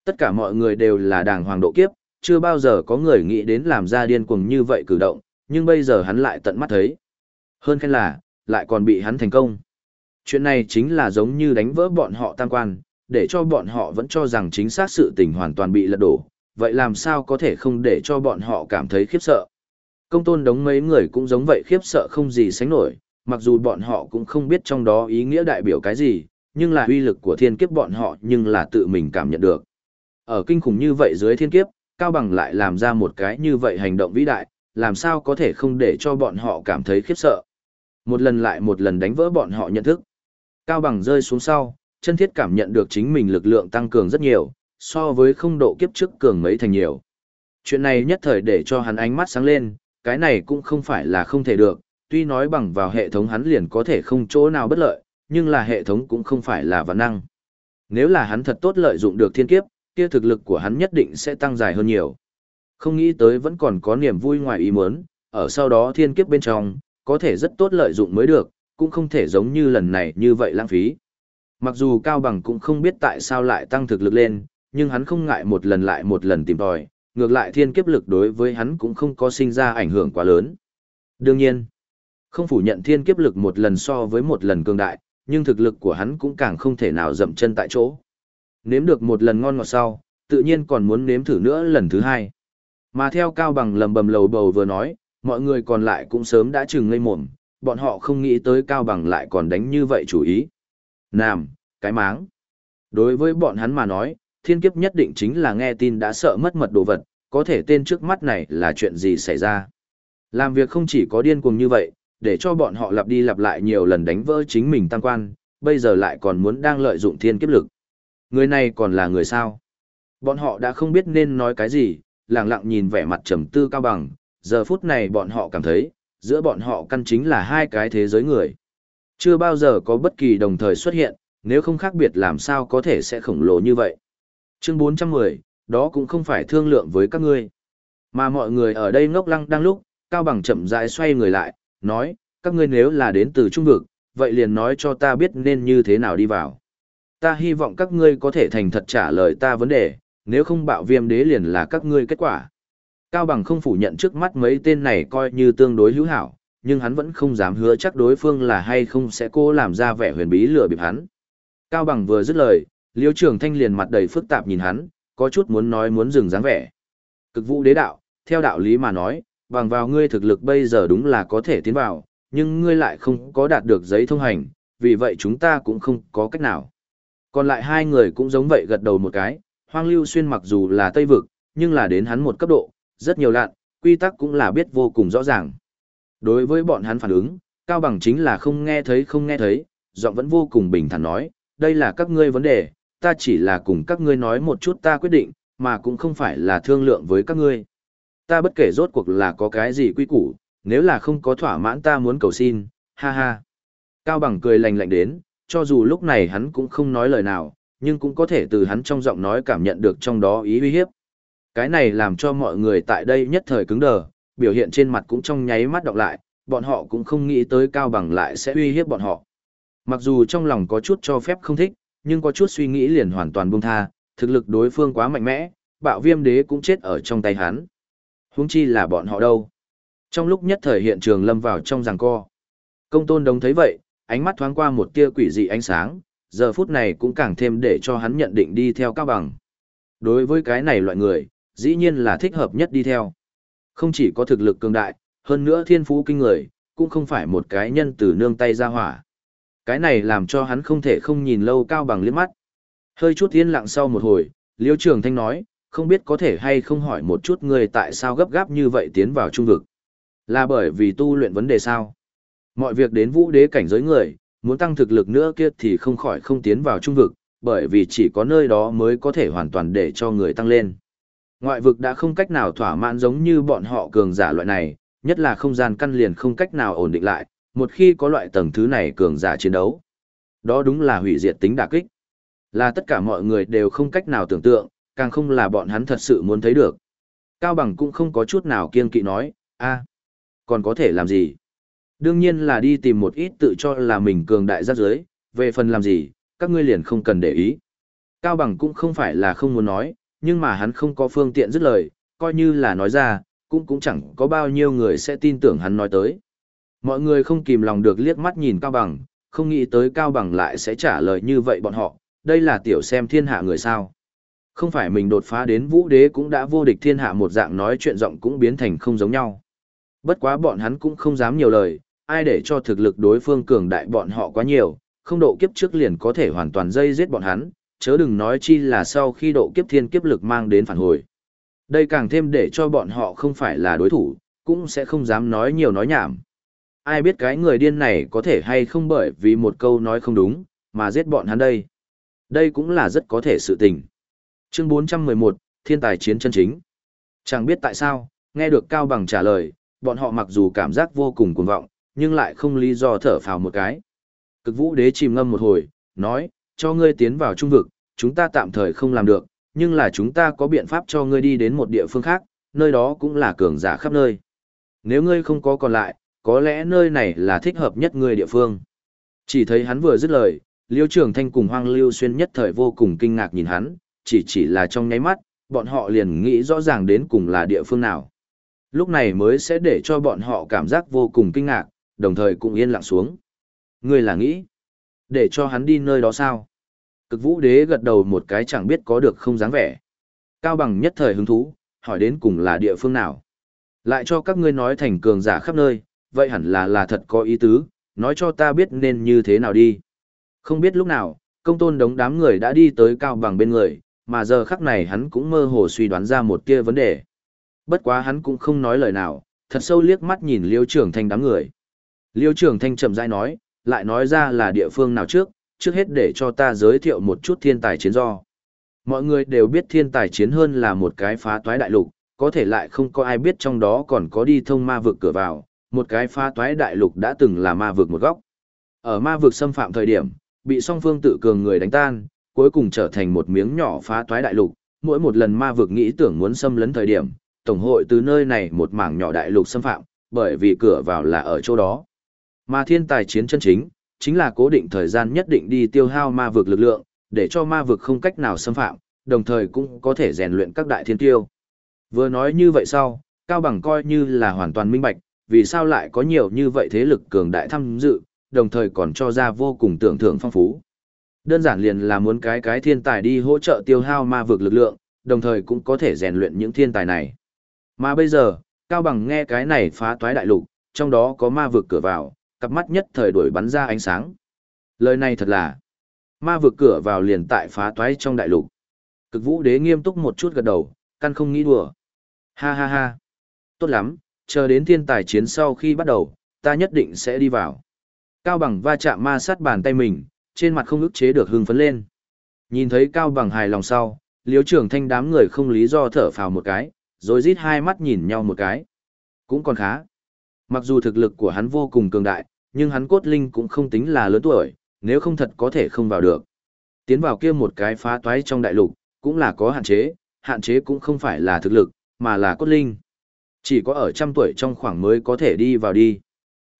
Tất cả mọi người đều là đàng hoàng độ kiếp, chưa bao giờ có người nghĩ đến làm ra điên cuồng như vậy cử động, nhưng bây giờ hắn lại tận mắt thấy. Hơn khen là, lại còn bị hắn thành công. Chuyện này chính là giống như đánh vỡ bọn họ tam quan, để cho bọn họ vẫn cho rằng chính xác sự tình hoàn toàn bị lật đổ, vậy làm sao có thể không để cho bọn họ cảm thấy khiếp sợ. Công tôn đống mấy người cũng giống vậy khiếp sợ không gì sánh nổi, mặc dù bọn họ cũng không biết trong đó ý nghĩa đại biểu cái gì, nhưng là uy lực của thiên kiếp bọn họ nhưng là tự mình cảm nhận được. Ở kinh khủng như vậy dưới thiên kiếp, Cao Bằng lại làm ra một cái như vậy hành động vĩ đại, làm sao có thể không để cho bọn họ cảm thấy khiếp sợ. Một lần lại một lần đánh vỡ bọn họ nhận thức. Cao Bằng rơi xuống sau, chân thiết cảm nhận được chính mình lực lượng tăng cường rất nhiều, so với không độ kiếp trước cường mấy thành nhiều. Chuyện này nhất thời để cho hắn ánh mắt sáng lên, cái này cũng không phải là không thể được, tuy nói bằng vào hệ thống hắn liền có thể không chỗ nào bất lợi, nhưng là hệ thống cũng không phải là vạn năng. Nếu là hắn thật tốt lợi dụng được thiên kiếp, kia thực lực của hắn nhất định sẽ tăng dài hơn nhiều. Không nghĩ tới vẫn còn có niềm vui ngoài ý muốn, ở sau đó thiên kiếp bên trong, có thể rất tốt lợi dụng mới được, cũng không thể giống như lần này như vậy lãng phí. Mặc dù Cao Bằng cũng không biết tại sao lại tăng thực lực lên, nhưng hắn không ngại một lần lại một lần tìm tòi, ngược lại thiên kiếp lực đối với hắn cũng không có sinh ra ảnh hưởng quá lớn. Đương nhiên, không phủ nhận thiên kiếp lực một lần so với một lần cường đại, nhưng thực lực của hắn cũng càng không thể nào dậm chân tại chỗ. Nếm được một lần ngon ngọt sau, tự nhiên còn muốn nếm thử nữa lần thứ hai. Mà theo Cao Bằng lầm bầm lầu bầu vừa nói, mọi người còn lại cũng sớm đã chừng ngây mồm, bọn họ không nghĩ tới Cao Bằng lại còn đánh như vậy chủ ý. Nam, cái máng. Đối với bọn hắn mà nói, thiên kiếp nhất định chính là nghe tin đã sợ mất mật đồ vật, có thể tên trước mắt này là chuyện gì xảy ra. Làm việc không chỉ có điên cuồng như vậy, để cho bọn họ lặp đi lặp lại nhiều lần đánh vỡ chính mình tăng quan, bây giờ lại còn muốn đang lợi dụng thiên kiếp lực. Người này còn là người sao? Bọn họ đã không biết nên nói cái gì, lặng lặng nhìn vẻ mặt trầm tư cao bằng, giờ phút này bọn họ cảm thấy, giữa bọn họ căn chính là hai cái thế giới người. Chưa bao giờ có bất kỳ đồng thời xuất hiện, nếu không khác biệt làm sao có thể sẽ khổng lồ như vậy. Chương 410, đó cũng không phải thương lượng với các ngươi. Mà mọi người ở đây ngốc lăng đang lúc, Cao Bằng chậm rãi xoay người lại, nói, các ngươi nếu là đến từ trung vực, vậy liền nói cho ta biết nên như thế nào đi vào. Ta hy vọng các ngươi có thể thành thật trả lời ta vấn đề, nếu không bạo viêm đế liền là các ngươi kết quả. Cao Bằng không phủ nhận trước mắt mấy tên này coi như tương đối hữu hảo, nhưng hắn vẫn không dám hứa chắc đối phương là hay không sẽ cố làm ra vẻ huyền bí lừa bịp hắn. Cao Bằng vừa dứt lời, Liêu Trường Thanh liền mặt đầy phức tạp nhìn hắn, có chút muốn nói muốn dừng dáng vẻ. Cực vũ đế đạo, theo đạo lý mà nói, bằng vào ngươi thực lực bây giờ đúng là có thể tiến vào, nhưng ngươi lại không có đạt được giấy thông hành, vì vậy chúng ta cũng không có cách nào. Còn lại hai người cũng giống vậy gật đầu một cái, Hoang Lưu Xuyên mặc dù là Tây Vực, nhưng là đến hắn một cấp độ, rất nhiều lạn, quy tắc cũng là biết vô cùng rõ ràng. Đối với bọn hắn phản ứng, Cao Bằng chính là không nghe thấy không nghe thấy, giọng vẫn vô cùng bình thản nói, đây là các ngươi vấn đề, ta chỉ là cùng các ngươi nói một chút ta quyết định, mà cũng không phải là thương lượng với các ngươi. Ta bất kể rốt cuộc là có cái gì quy củ, nếu là không có thỏa mãn ta muốn cầu xin, ha ha. Cao Bằng cười lạnh lạnh đến, cho dù lúc này hắn cũng không nói lời nào, nhưng cũng có thể từ hắn trong giọng nói cảm nhận được trong đó ý uy hiếp. Cái này làm cho mọi người tại đây nhất thời cứng đờ, biểu hiện trên mặt cũng trong nháy mắt đọc lại, bọn họ cũng không nghĩ tới Cao Bằng lại sẽ uy hiếp bọn họ. Mặc dù trong lòng có chút cho phép không thích, nhưng có chút suy nghĩ liền hoàn toàn buông tha, thực lực đối phương quá mạnh mẽ, bạo viêm đế cũng chết ở trong tay hắn. Huống chi là bọn họ đâu. Trong lúc nhất thời hiện trường lâm vào trong giằng co. Công tôn đồng thấy vậy, ánh mắt thoáng qua một tia quỷ dị ánh sáng, giờ phút này cũng càng thêm để cho hắn nhận định đi theo cao bằng. Đối với cái này loại người, dĩ nhiên là thích hợp nhất đi theo. Không chỉ có thực lực cường đại, hơn nữa thiên phú kinh người, cũng không phải một cái nhân từ nương tay ra hỏa. Cái này làm cho hắn không thể không nhìn lâu cao bằng liếc mắt. Hơi chút yên lặng sau một hồi, Liêu Trường Thanh nói, không biết có thể hay không hỏi một chút người tại sao gấp gáp như vậy tiến vào trung vực. Là bởi vì tu luyện vấn đề sao? Mọi việc đến vũ đế cảnh giới người, muốn tăng thực lực nữa kia thì không khỏi không tiến vào trung vực, bởi vì chỉ có nơi đó mới có thể hoàn toàn để cho người tăng lên. Ngoại vực đã không cách nào thỏa mãn giống như bọn họ cường giả loại này, nhất là không gian căn liền không cách nào ổn định lại, một khi có loại tầng thứ này cường giả chiến đấu. Đó đúng là hủy diệt tính đả kích. Là tất cả mọi người đều không cách nào tưởng tượng, càng không là bọn hắn thật sự muốn thấy được. Cao Bằng cũng không có chút nào kiên kỵ nói, a, còn có thể làm gì? Đương nhiên là đi tìm một ít tự cho là mình cường đại giác giới, về phần làm gì, các ngươi liền không cần để ý. Cao Bằng cũng không phải là không muốn nói, nhưng mà hắn không có phương tiện dứt lời, coi như là nói ra, cũng cũng chẳng có bao nhiêu người sẽ tin tưởng hắn nói tới. Mọi người không kìm lòng được liếc mắt nhìn Cao Bằng, không nghĩ tới Cao Bằng lại sẽ trả lời như vậy bọn họ, đây là tiểu xem thiên hạ người sao. Không phải mình đột phá đến vũ đế cũng đã vô địch thiên hạ một dạng nói chuyện giọng cũng biến thành không giống nhau. Bất quá bọn hắn cũng không dám nhiều lời, ai để cho thực lực đối phương cường đại bọn họ quá nhiều, không độ kiếp trước liền có thể hoàn toàn dây giết bọn hắn, chớ đừng nói chi là sau khi độ kiếp thiên kiếp lực mang đến phản hồi. Đây càng thêm để cho bọn họ không phải là đối thủ, cũng sẽ không dám nói nhiều nói nhảm. Ai biết cái người điên này có thể hay không bởi vì một câu nói không đúng, mà giết bọn hắn đây. Đây cũng là rất có thể sự tình. Chương 411, Thiên tài chiến chân chính. Chẳng biết tại sao, nghe được Cao Bằng trả lời, bọn họ mặc dù cảm giác vô cùng cuồng vọng, nhưng lại không lý do thở phào một cái. Cực vũ đế chìm ngâm một hồi, nói, cho ngươi tiến vào trung vực, chúng ta tạm thời không làm được, nhưng là chúng ta có biện pháp cho ngươi đi đến một địa phương khác, nơi đó cũng là cường giả khắp nơi. Nếu ngươi không có còn lại, có lẽ nơi này là thích hợp nhất ngươi địa phương. Chỉ thấy hắn vừa dứt lời, Liêu Trường Thanh cùng Hoang Lưu Xuyên nhất thời vô cùng kinh ngạc nhìn hắn, chỉ chỉ là trong nháy mắt, bọn họ liền nghĩ rõ ràng đến cùng là địa phương nào. Lúc này mới sẽ để cho bọn họ cảm giác vô cùng kinh ngạc, đồng thời cũng yên lặng xuống. Ngươi là nghĩ, để cho hắn đi nơi đó sao? Cực vũ đế gật đầu một cái chẳng biết có được không dáng vẻ. Cao bằng nhất thời hứng thú, hỏi đến cùng là địa phương nào. Lại cho các ngươi nói thành cường giả khắp nơi, vậy hẳn là là thật có ý tứ, nói cho ta biết nên như thế nào đi. Không biết lúc nào, công tôn đống đám người đã đi tới cao bằng bên người, mà giờ khắc này hắn cũng mơ hồ suy đoán ra một kia vấn đề. Bất quá hắn cũng không nói lời nào, thật sâu liếc mắt nhìn liêu trưởng thanh đám người. Liêu trưởng thanh chậm rãi nói, lại nói ra là địa phương nào trước, trước hết để cho ta giới thiệu một chút thiên tài chiến do. Mọi người đều biết thiên tài chiến hơn là một cái phá toái đại lục, có thể lại không có ai biết trong đó còn có đi thông ma vực cửa vào, một cái phá toái đại lục đã từng là ma vực một góc. Ở ma vực xâm phạm thời điểm, bị song phương tự cường người đánh tan, cuối cùng trở thành một miếng nhỏ phá toái đại lục, mỗi một lần ma vực nghĩ tưởng muốn xâm lấn thời điểm, tổng hội từ nơi này một mảng nhỏ đại lục xâm phạm, bởi vì cửa vào là ở chỗ đó. Mà thiên tài chiến chân chính, chính là cố định thời gian nhất định đi tiêu hao ma vực lực lượng, để cho ma vực không cách nào xâm phạm, đồng thời cũng có thể rèn luyện các đại thiên tiêu. Vừa nói như vậy sau, Cao Bằng coi như là hoàn toàn minh bạch, vì sao lại có nhiều như vậy thế lực cường đại tham dự, đồng thời còn cho ra vô cùng tưởng thưởng phong phú. Đơn giản liền là muốn cái cái thiên tài đi hỗ trợ tiêu hao ma vực lực lượng, đồng thời cũng có thể rèn luyện những thiên tài này. Mà bây giờ, Cao Bằng nghe cái này phá toái đại lục, trong đó có ma vực cửa vào, cặp mắt nhất thời đuổi bắn ra ánh sáng. Lời này thật là, ma vực cửa vào liền tại phá toái trong đại lục. Cực vũ đế nghiêm túc một chút gật đầu, căn không nghĩ đùa. Ha ha ha. Tốt lắm, chờ đến thiên tài chiến sau khi bắt đầu, ta nhất định sẽ đi vào. Cao bằng va chạm ma sát bàn tay mình, trên mặt không ức chế được hưng phấn lên. Nhìn thấy Cao bằng hài lòng sau, liếu trưởng thanh đám người không lý do thở phào một cái, rồi rít hai mắt nhìn nhau một cái. Cũng còn khá. Mặc dù thực lực của hắn vô cùng cường đại, nhưng hắn cốt linh cũng không tính là lớn tuổi, nếu không thật có thể không vào được. Tiến vào kia một cái phá toái trong đại lục, cũng là có hạn chế, hạn chế cũng không phải là thực lực, mà là cốt linh. Chỉ có ở trăm tuổi trong khoảng mới có thể đi vào đi.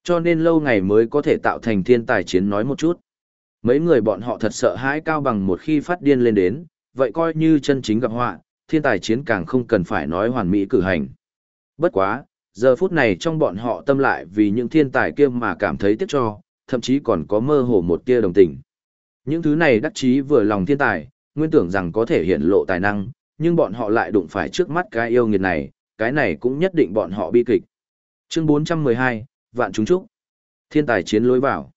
Cho nên lâu ngày mới có thể tạo thành thiên tài chiến nói một chút. Mấy người bọn họ thật sợ hãi cao bằng một khi phát điên lên đến, vậy coi như chân chính gặp họa, thiên tài chiến càng không cần phải nói hoàn mỹ cử hành. Bất quá, giờ phút này trong bọn họ tâm lại vì những thiên tài kia mà cảm thấy tiếc cho, thậm chí còn có mơ hồ một tia đồng tình. Những thứ này đắc chí vừa lòng thiên tài, nguyên tưởng rằng có thể hiện lộ tài năng, nhưng bọn họ lại đụng phải trước mắt cái yêu nghiệt này, cái này cũng nhất định bọn họ bi kịch. Chương 412, Vạn Chúng Trúc. Thiên tài chiến lối vào.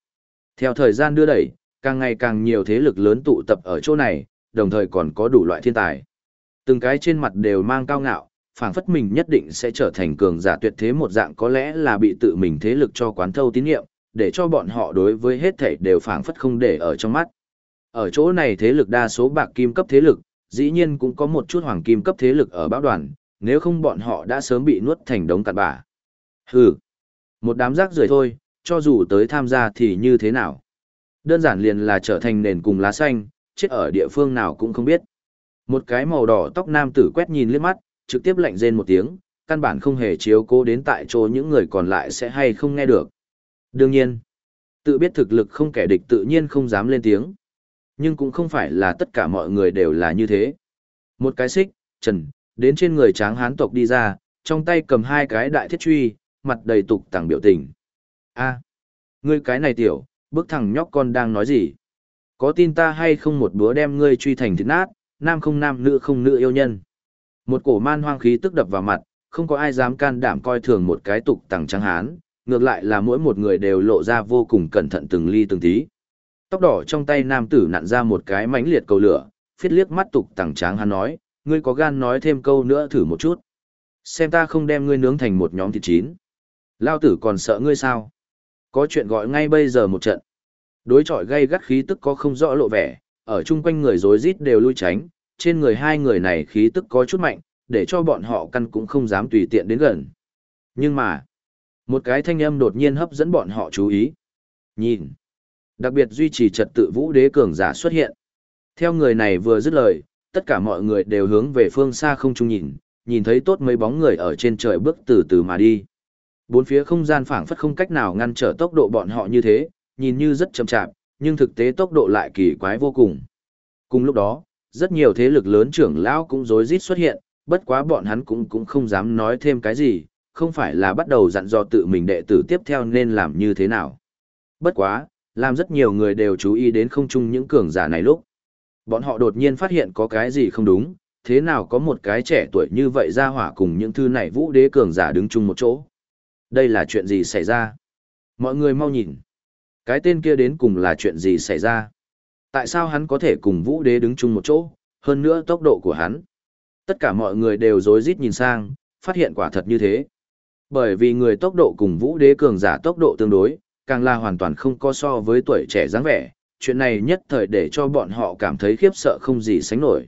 Theo thời gian đưa đẩy, càng ngày càng nhiều thế lực lớn tụ tập ở chỗ này, đồng thời còn có đủ loại thiên tài. Từng cái trên mặt đều mang cao ngạo, phảng phất mình nhất định sẽ trở thành cường giả tuyệt thế một dạng có lẽ là bị tự mình thế lực cho quán thâu tín nhiệm, để cho bọn họ đối với hết thảy đều phảng phất không để ở trong mắt. Ở chỗ này thế lực đa số bạc kim cấp thế lực, dĩ nhiên cũng có một chút hoàng kim cấp thế lực ở báo đoàn, nếu không bọn họ đã sớm bị nuốt thành đống cặn bã. Hừ, một đám rác rưởi thôi, cho dù tới tham gia thì như thế nào. Đơn giản liền là trở thành nền cùng lá xanh, chết ở địa phương nào cũng không biết. Một cái màu đỏ tóc nam tử quét nhìn liếc mắt, trực tiếp lạnh rên một tiếng, căn bản không hề chiếu cố đến tại chỗ những người còn lại sẽ hay không nghe được. Đương nhiên, tự biết thực lực không kẻ địch tự nhiên không dám lên tiếng. Nhưng cũng không phải là tất cả mọi người đều là như thế. Một cái xích, trần, đến trên người tráng hán tộc đi ra, trong tay cầm hai cái đại thiết truy, mặt đầy tục tàng biểu tình. a ngươi cái này tiểu, bức thằng nhóc con đang nói gì? Có tin ta hay không một bữa đem ngươi truy thành thịt nát, nam không nam nữ không nữ yêu nhân. Một cổ man hoang khí tức đập vào mặt, không có ai dám can đảm coi thường một cái tục tằng trắng hán, ngược lại là mỗi một người đều lộ ra vô cùng cẩn thận từng ly từng tí. Tóc đỏ trong tay nam tử nặn ra một cái mánh liệt cầu lửa, phiết liếc mắt tục tằng tráng hắn nói, ngươi có gan nói thêm câu nữa thử một chút. Xem ta không đem ngươi nướng thành một nhóm thịt chín. Lao tử còn sợ ngươi sao? Có chuyện gọi ngay bây giờ một trận. Đối chọi gây gắt khí tức có không rõ lộ vẻ, ở chung quanh người rối rít đều lui tránh, trên người hai người này khí tức có chút mạnh, để cho bọn họ căn cũng không dám tùy tiện đến gần. Nhưng mà, một cái thanh âm đột nhiên hấp dẫn bọn họ chú ý. Nhìn, đặc biệt duy trì trật tự vũ đế cường giả xuất hiện. Theo người này vừa dứt lời, tất cả mọi người đều hướng về phương xa không trung nhìn, nhìn thấy tốt mấy bóng người ở trên trời bước từ từ mà đi. Bốn phía không gian phảng phất không cách nào ngăn trở tốc độ bọn họ như thế, nhìn như rất chậm chạp, nhưng thực tế tốc độ lại kỳ quái vô cùng. Cùng lúc đó, rất nhiều thế lực lớn trưởng lão cũng rối rít xuất hiện, bất quá bọn hắn cũng cũng không dám nói thêm cái gì, không phải là bắt đầu dặn dò tự mình đệ tử tiếp theo nên làm như thế nào. Bất quá, làm rất nhiều người đều chú ý đến không chung những cường giả này lúc. Bọn họ đột nhiên phát hiện có cái gì không đúng, thế nào có một cái trẻ tuổi như vậy ra hỏa cùng những thư này vũ đế cường giả đứng chung một chỗ. Đây là chuyện gì xảy ra? Mọi người mau nhìn. Cái tên kia đến cùng là chuyện gì xảy ra? Tại sao hắn có thể cùng vũ đế đứng chung một chỗ, hơn nữa tốc độ của hắn? Tất cả mọi người đều rối rít nhìn sang, phát hiện quả thật như thế. Bởi vì người tốc độ cùng vũ đế cường giả tốc độ tương đối, càng là hoàn toàn không có so với tuổi trẻ dáng vẻ, chuyện này nhất thời để cho bọn họ cảm thấy khiếp sợ không gì sánh nổi.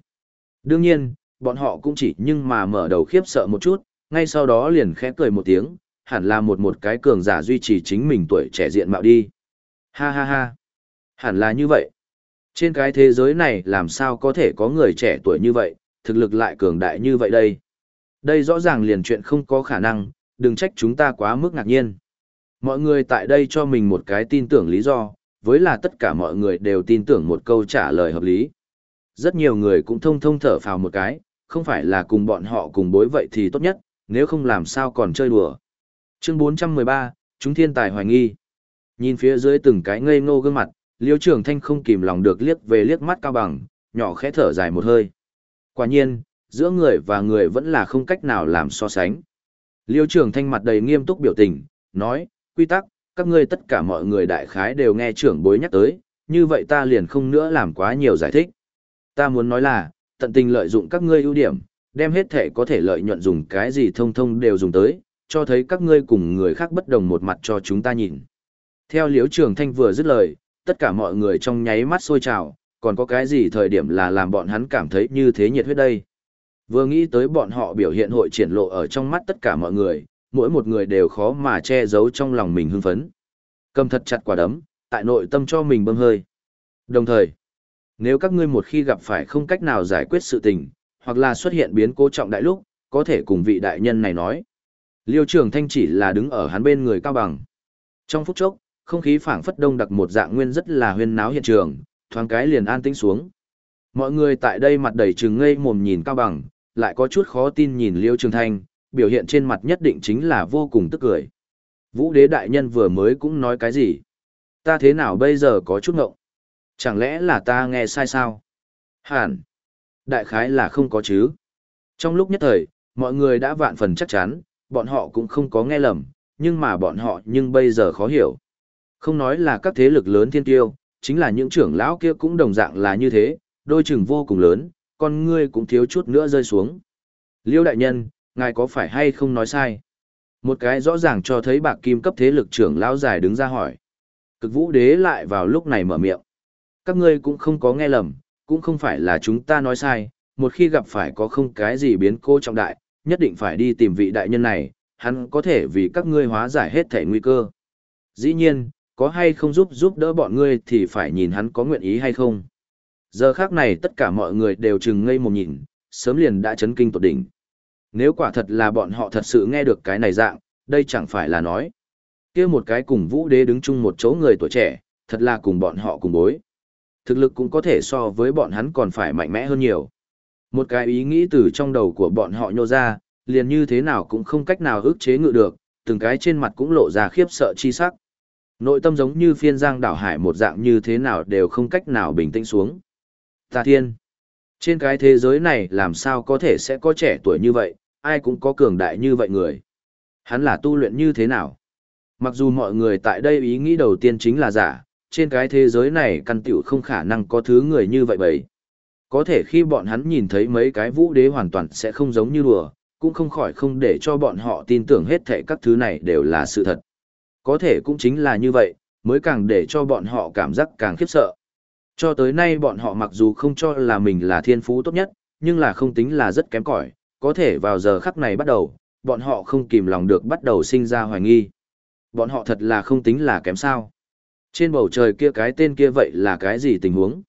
Đương nhiên, bọn họ cũng chỉ nhưng mà mở đầu khiếp sợ một chút, ngay sau đó liền khẽ cười một tiếng, hẳn là một một cái cường giả duy trì chính mình tuổi trẻ diện mạo đi. Ha ha ha. Hẳn là như vậy. Trên cái thế giới này làm sao có thể có người trẻ tuổi như vậy, thực lực lại cường đại như vậy đây. Đây rõ ràng liền chuyện không có khả năng, đừng trách chúng ta quá mức ngạc nhiên. Mọi người tại đây cho mình một cái tin tưởng lý do, với là tất cả mọi người đều tin tưởng một câu trả lời hợp lý. Rất nhiều người cũng thông thông thở phào một cái, không phải là cùng bọn họ cùng bối vậy thì tốt nhất, nếu không làm sao còn chơi đùa. Chương 413, chúng thiên tài hoài nghi. Nhìn phía dưới từng cái ngây ngô gương mặt, Liêu Trường Thanh không kìm lòng được liếc về liếc mắt cao bằng, nhỏ khẽ thở dài một hơi. Quả nhiên, giữa người và người vẫn là không cách nào làm so sánh. Liêu trưởng thanh mặt đầy nghiêm túc biểu tình, nói, quy tắc, các ngươi tất cả mọi người đại khái đều nghe trưởng bối nhắc tới, như vậy ta liền không nữa làm quá nhiều giải thích. Ta muốn nói là, tận tình lợi dụng các ngươi ưu điểm, đem hết thể có thể lợi nhuận dùng cái gì thông thông đều dùng tới, cho thấy các ngươi cùng người khác bất đồng một mặt cho chúng ta nhìn. Theo liếu trường thanh vừa dứt lời, tất cả mọi người trong nháy mắt sôi trào, còn có cái gì thời điểm là làm bọn hắn cảm thấy như thế nhiệt huyết đây. Vừa nghĩ tới bọn họ biểu hiện hội triển lộ ở trong mắt tất cả mọi người, mỗi một người đều khó mà che giấu trong lòng mình hưng phấn. Cầm thật chặt quả đấm, tại nội tâm cho mình bơm hơi. Đồng thời, nếu các ngươi một khi gặp phải không cách nào giải quyết sự tình, hoặc là xuất hiện biến cố trọng đại lúc, có thể cùng vị đại nhân này nói. Liêu trường thanh chỉ là đứng ở hắn bên người cao bằng. Trong phút chốc, không khí phảng phất đông đặc một dạng nguyên rất là huyên náo hiện trường, thoáng cái liền an tĩnh xuống. Mọi người tại đây mặt đầy trừng ngây mồm nhìn cao bằng, lại có chút khó tin nhìn Liêu Trường Thanh, biểu hiện trên mặt nhất định chính là vô cùng tức cười. Vũ đế đại nhân vừa mới cũng nói cái gì? Ta thế nào bây giờ có chút ngộng? Chẳng lẽ là ta nghe sai sao? Hẳn. Đại khái là không có chứ. Trong lúc nhất thời, mọi người đã vạn phần chắc chắn, bọn họ cũng không có nghe lầm, nhưng mà bọn họ nhưng bây giờ khó hiểu. Không nói là các thế lực lớn thiên tiêu, chính là những trưởng lão kia cũng đồng dạng là như thế, đôi chừng vô cùng lớn, con ngươi cũng thiếu chút nữa rơi xuống. Liêu đại nhân, ngài có phải hay không nói sai? Một cái rõ ràng cho thấy bạc kim cấp thế lực trưởng lão dài đứng ra hỏi. Cực vũ đế lại vào lúc này mở miệng. Các ngươi cũng không có nghe lầm, cũng không phải là chúng ta nói sai, một khi gặp phải có không cái gì biến cố trọng đại, nhất định phải đi tìm vị đại nhân này, hắn có thể vì các ngươi hóa giải hết thể nguy cơ. Dĩ nhiên, có hay không giúp giúp đỡ bọn ngươi thì phải nhìn hắn có nguyện ý hay không. Giờ khác này tất cả mọi người đều chừng ngây một nhìn, sớm liền đã chấn kinh tột đỉnh. Nếu quả thật là bọn họ thật sự nghe được cái này dạng, đây chẳng phải là nói. kia một cái cùng vũ đế đứng chung một chỗ người tuổi trẻ, thật là cùng bọn họ cùng bối. Thực lực cũng có thể so với bọn hắn còn phải mạnh mẽ hơn nhiều. Một cái ý nghĩ từ trong đầu của bọn họ nhô ra, liền như thế nào cũng không cách nào ức chế ngự được, từng cái trên mặt cũng lộ ra khiếp sợ chi sắc. Nội tâm giống như phiên giang đảo hải một dạng như thế nào đều không cách nào bình tĩnh xuống. Tà thiên. Trên cái thế giới này làm sao có thể sẽ có trẻ tuổi như vậy, ai cũng có cường đại như vậy người. Hắn là tu luyện như thế nào? Mặc dù mọi người tại đây ý nghĩ đầu tiên chính là giả, trên cái thế giới này căn tiểu không khả năng có thứ người như vậy bấy. Có thể khi bọn hắn nhìn thấy mấy cái vũ đế hoàn toàn sẽ không giống như đùa, cũng không khỏi không để cho bọn họ tin tưởng hết thảy các thứ này đều là sự thật. Có thể cũng chính là như vậy, mới càng để cho bọn họ cảm giác càng khiếp sợ. Cho tới nay bọn họ mặc dù không cho là mình là thiên phú tốt nhất, nhưng là không tính là rất kém cỏi, có thể vào giờ khắc này bắt đầu, bọn họ không kìm lòng được bắt đầu sinh ra hoài nghi. Bọn họ thật là không tính là kém sao. Trên bầu trời kia cái tên kia vậy là cái gì tình huống?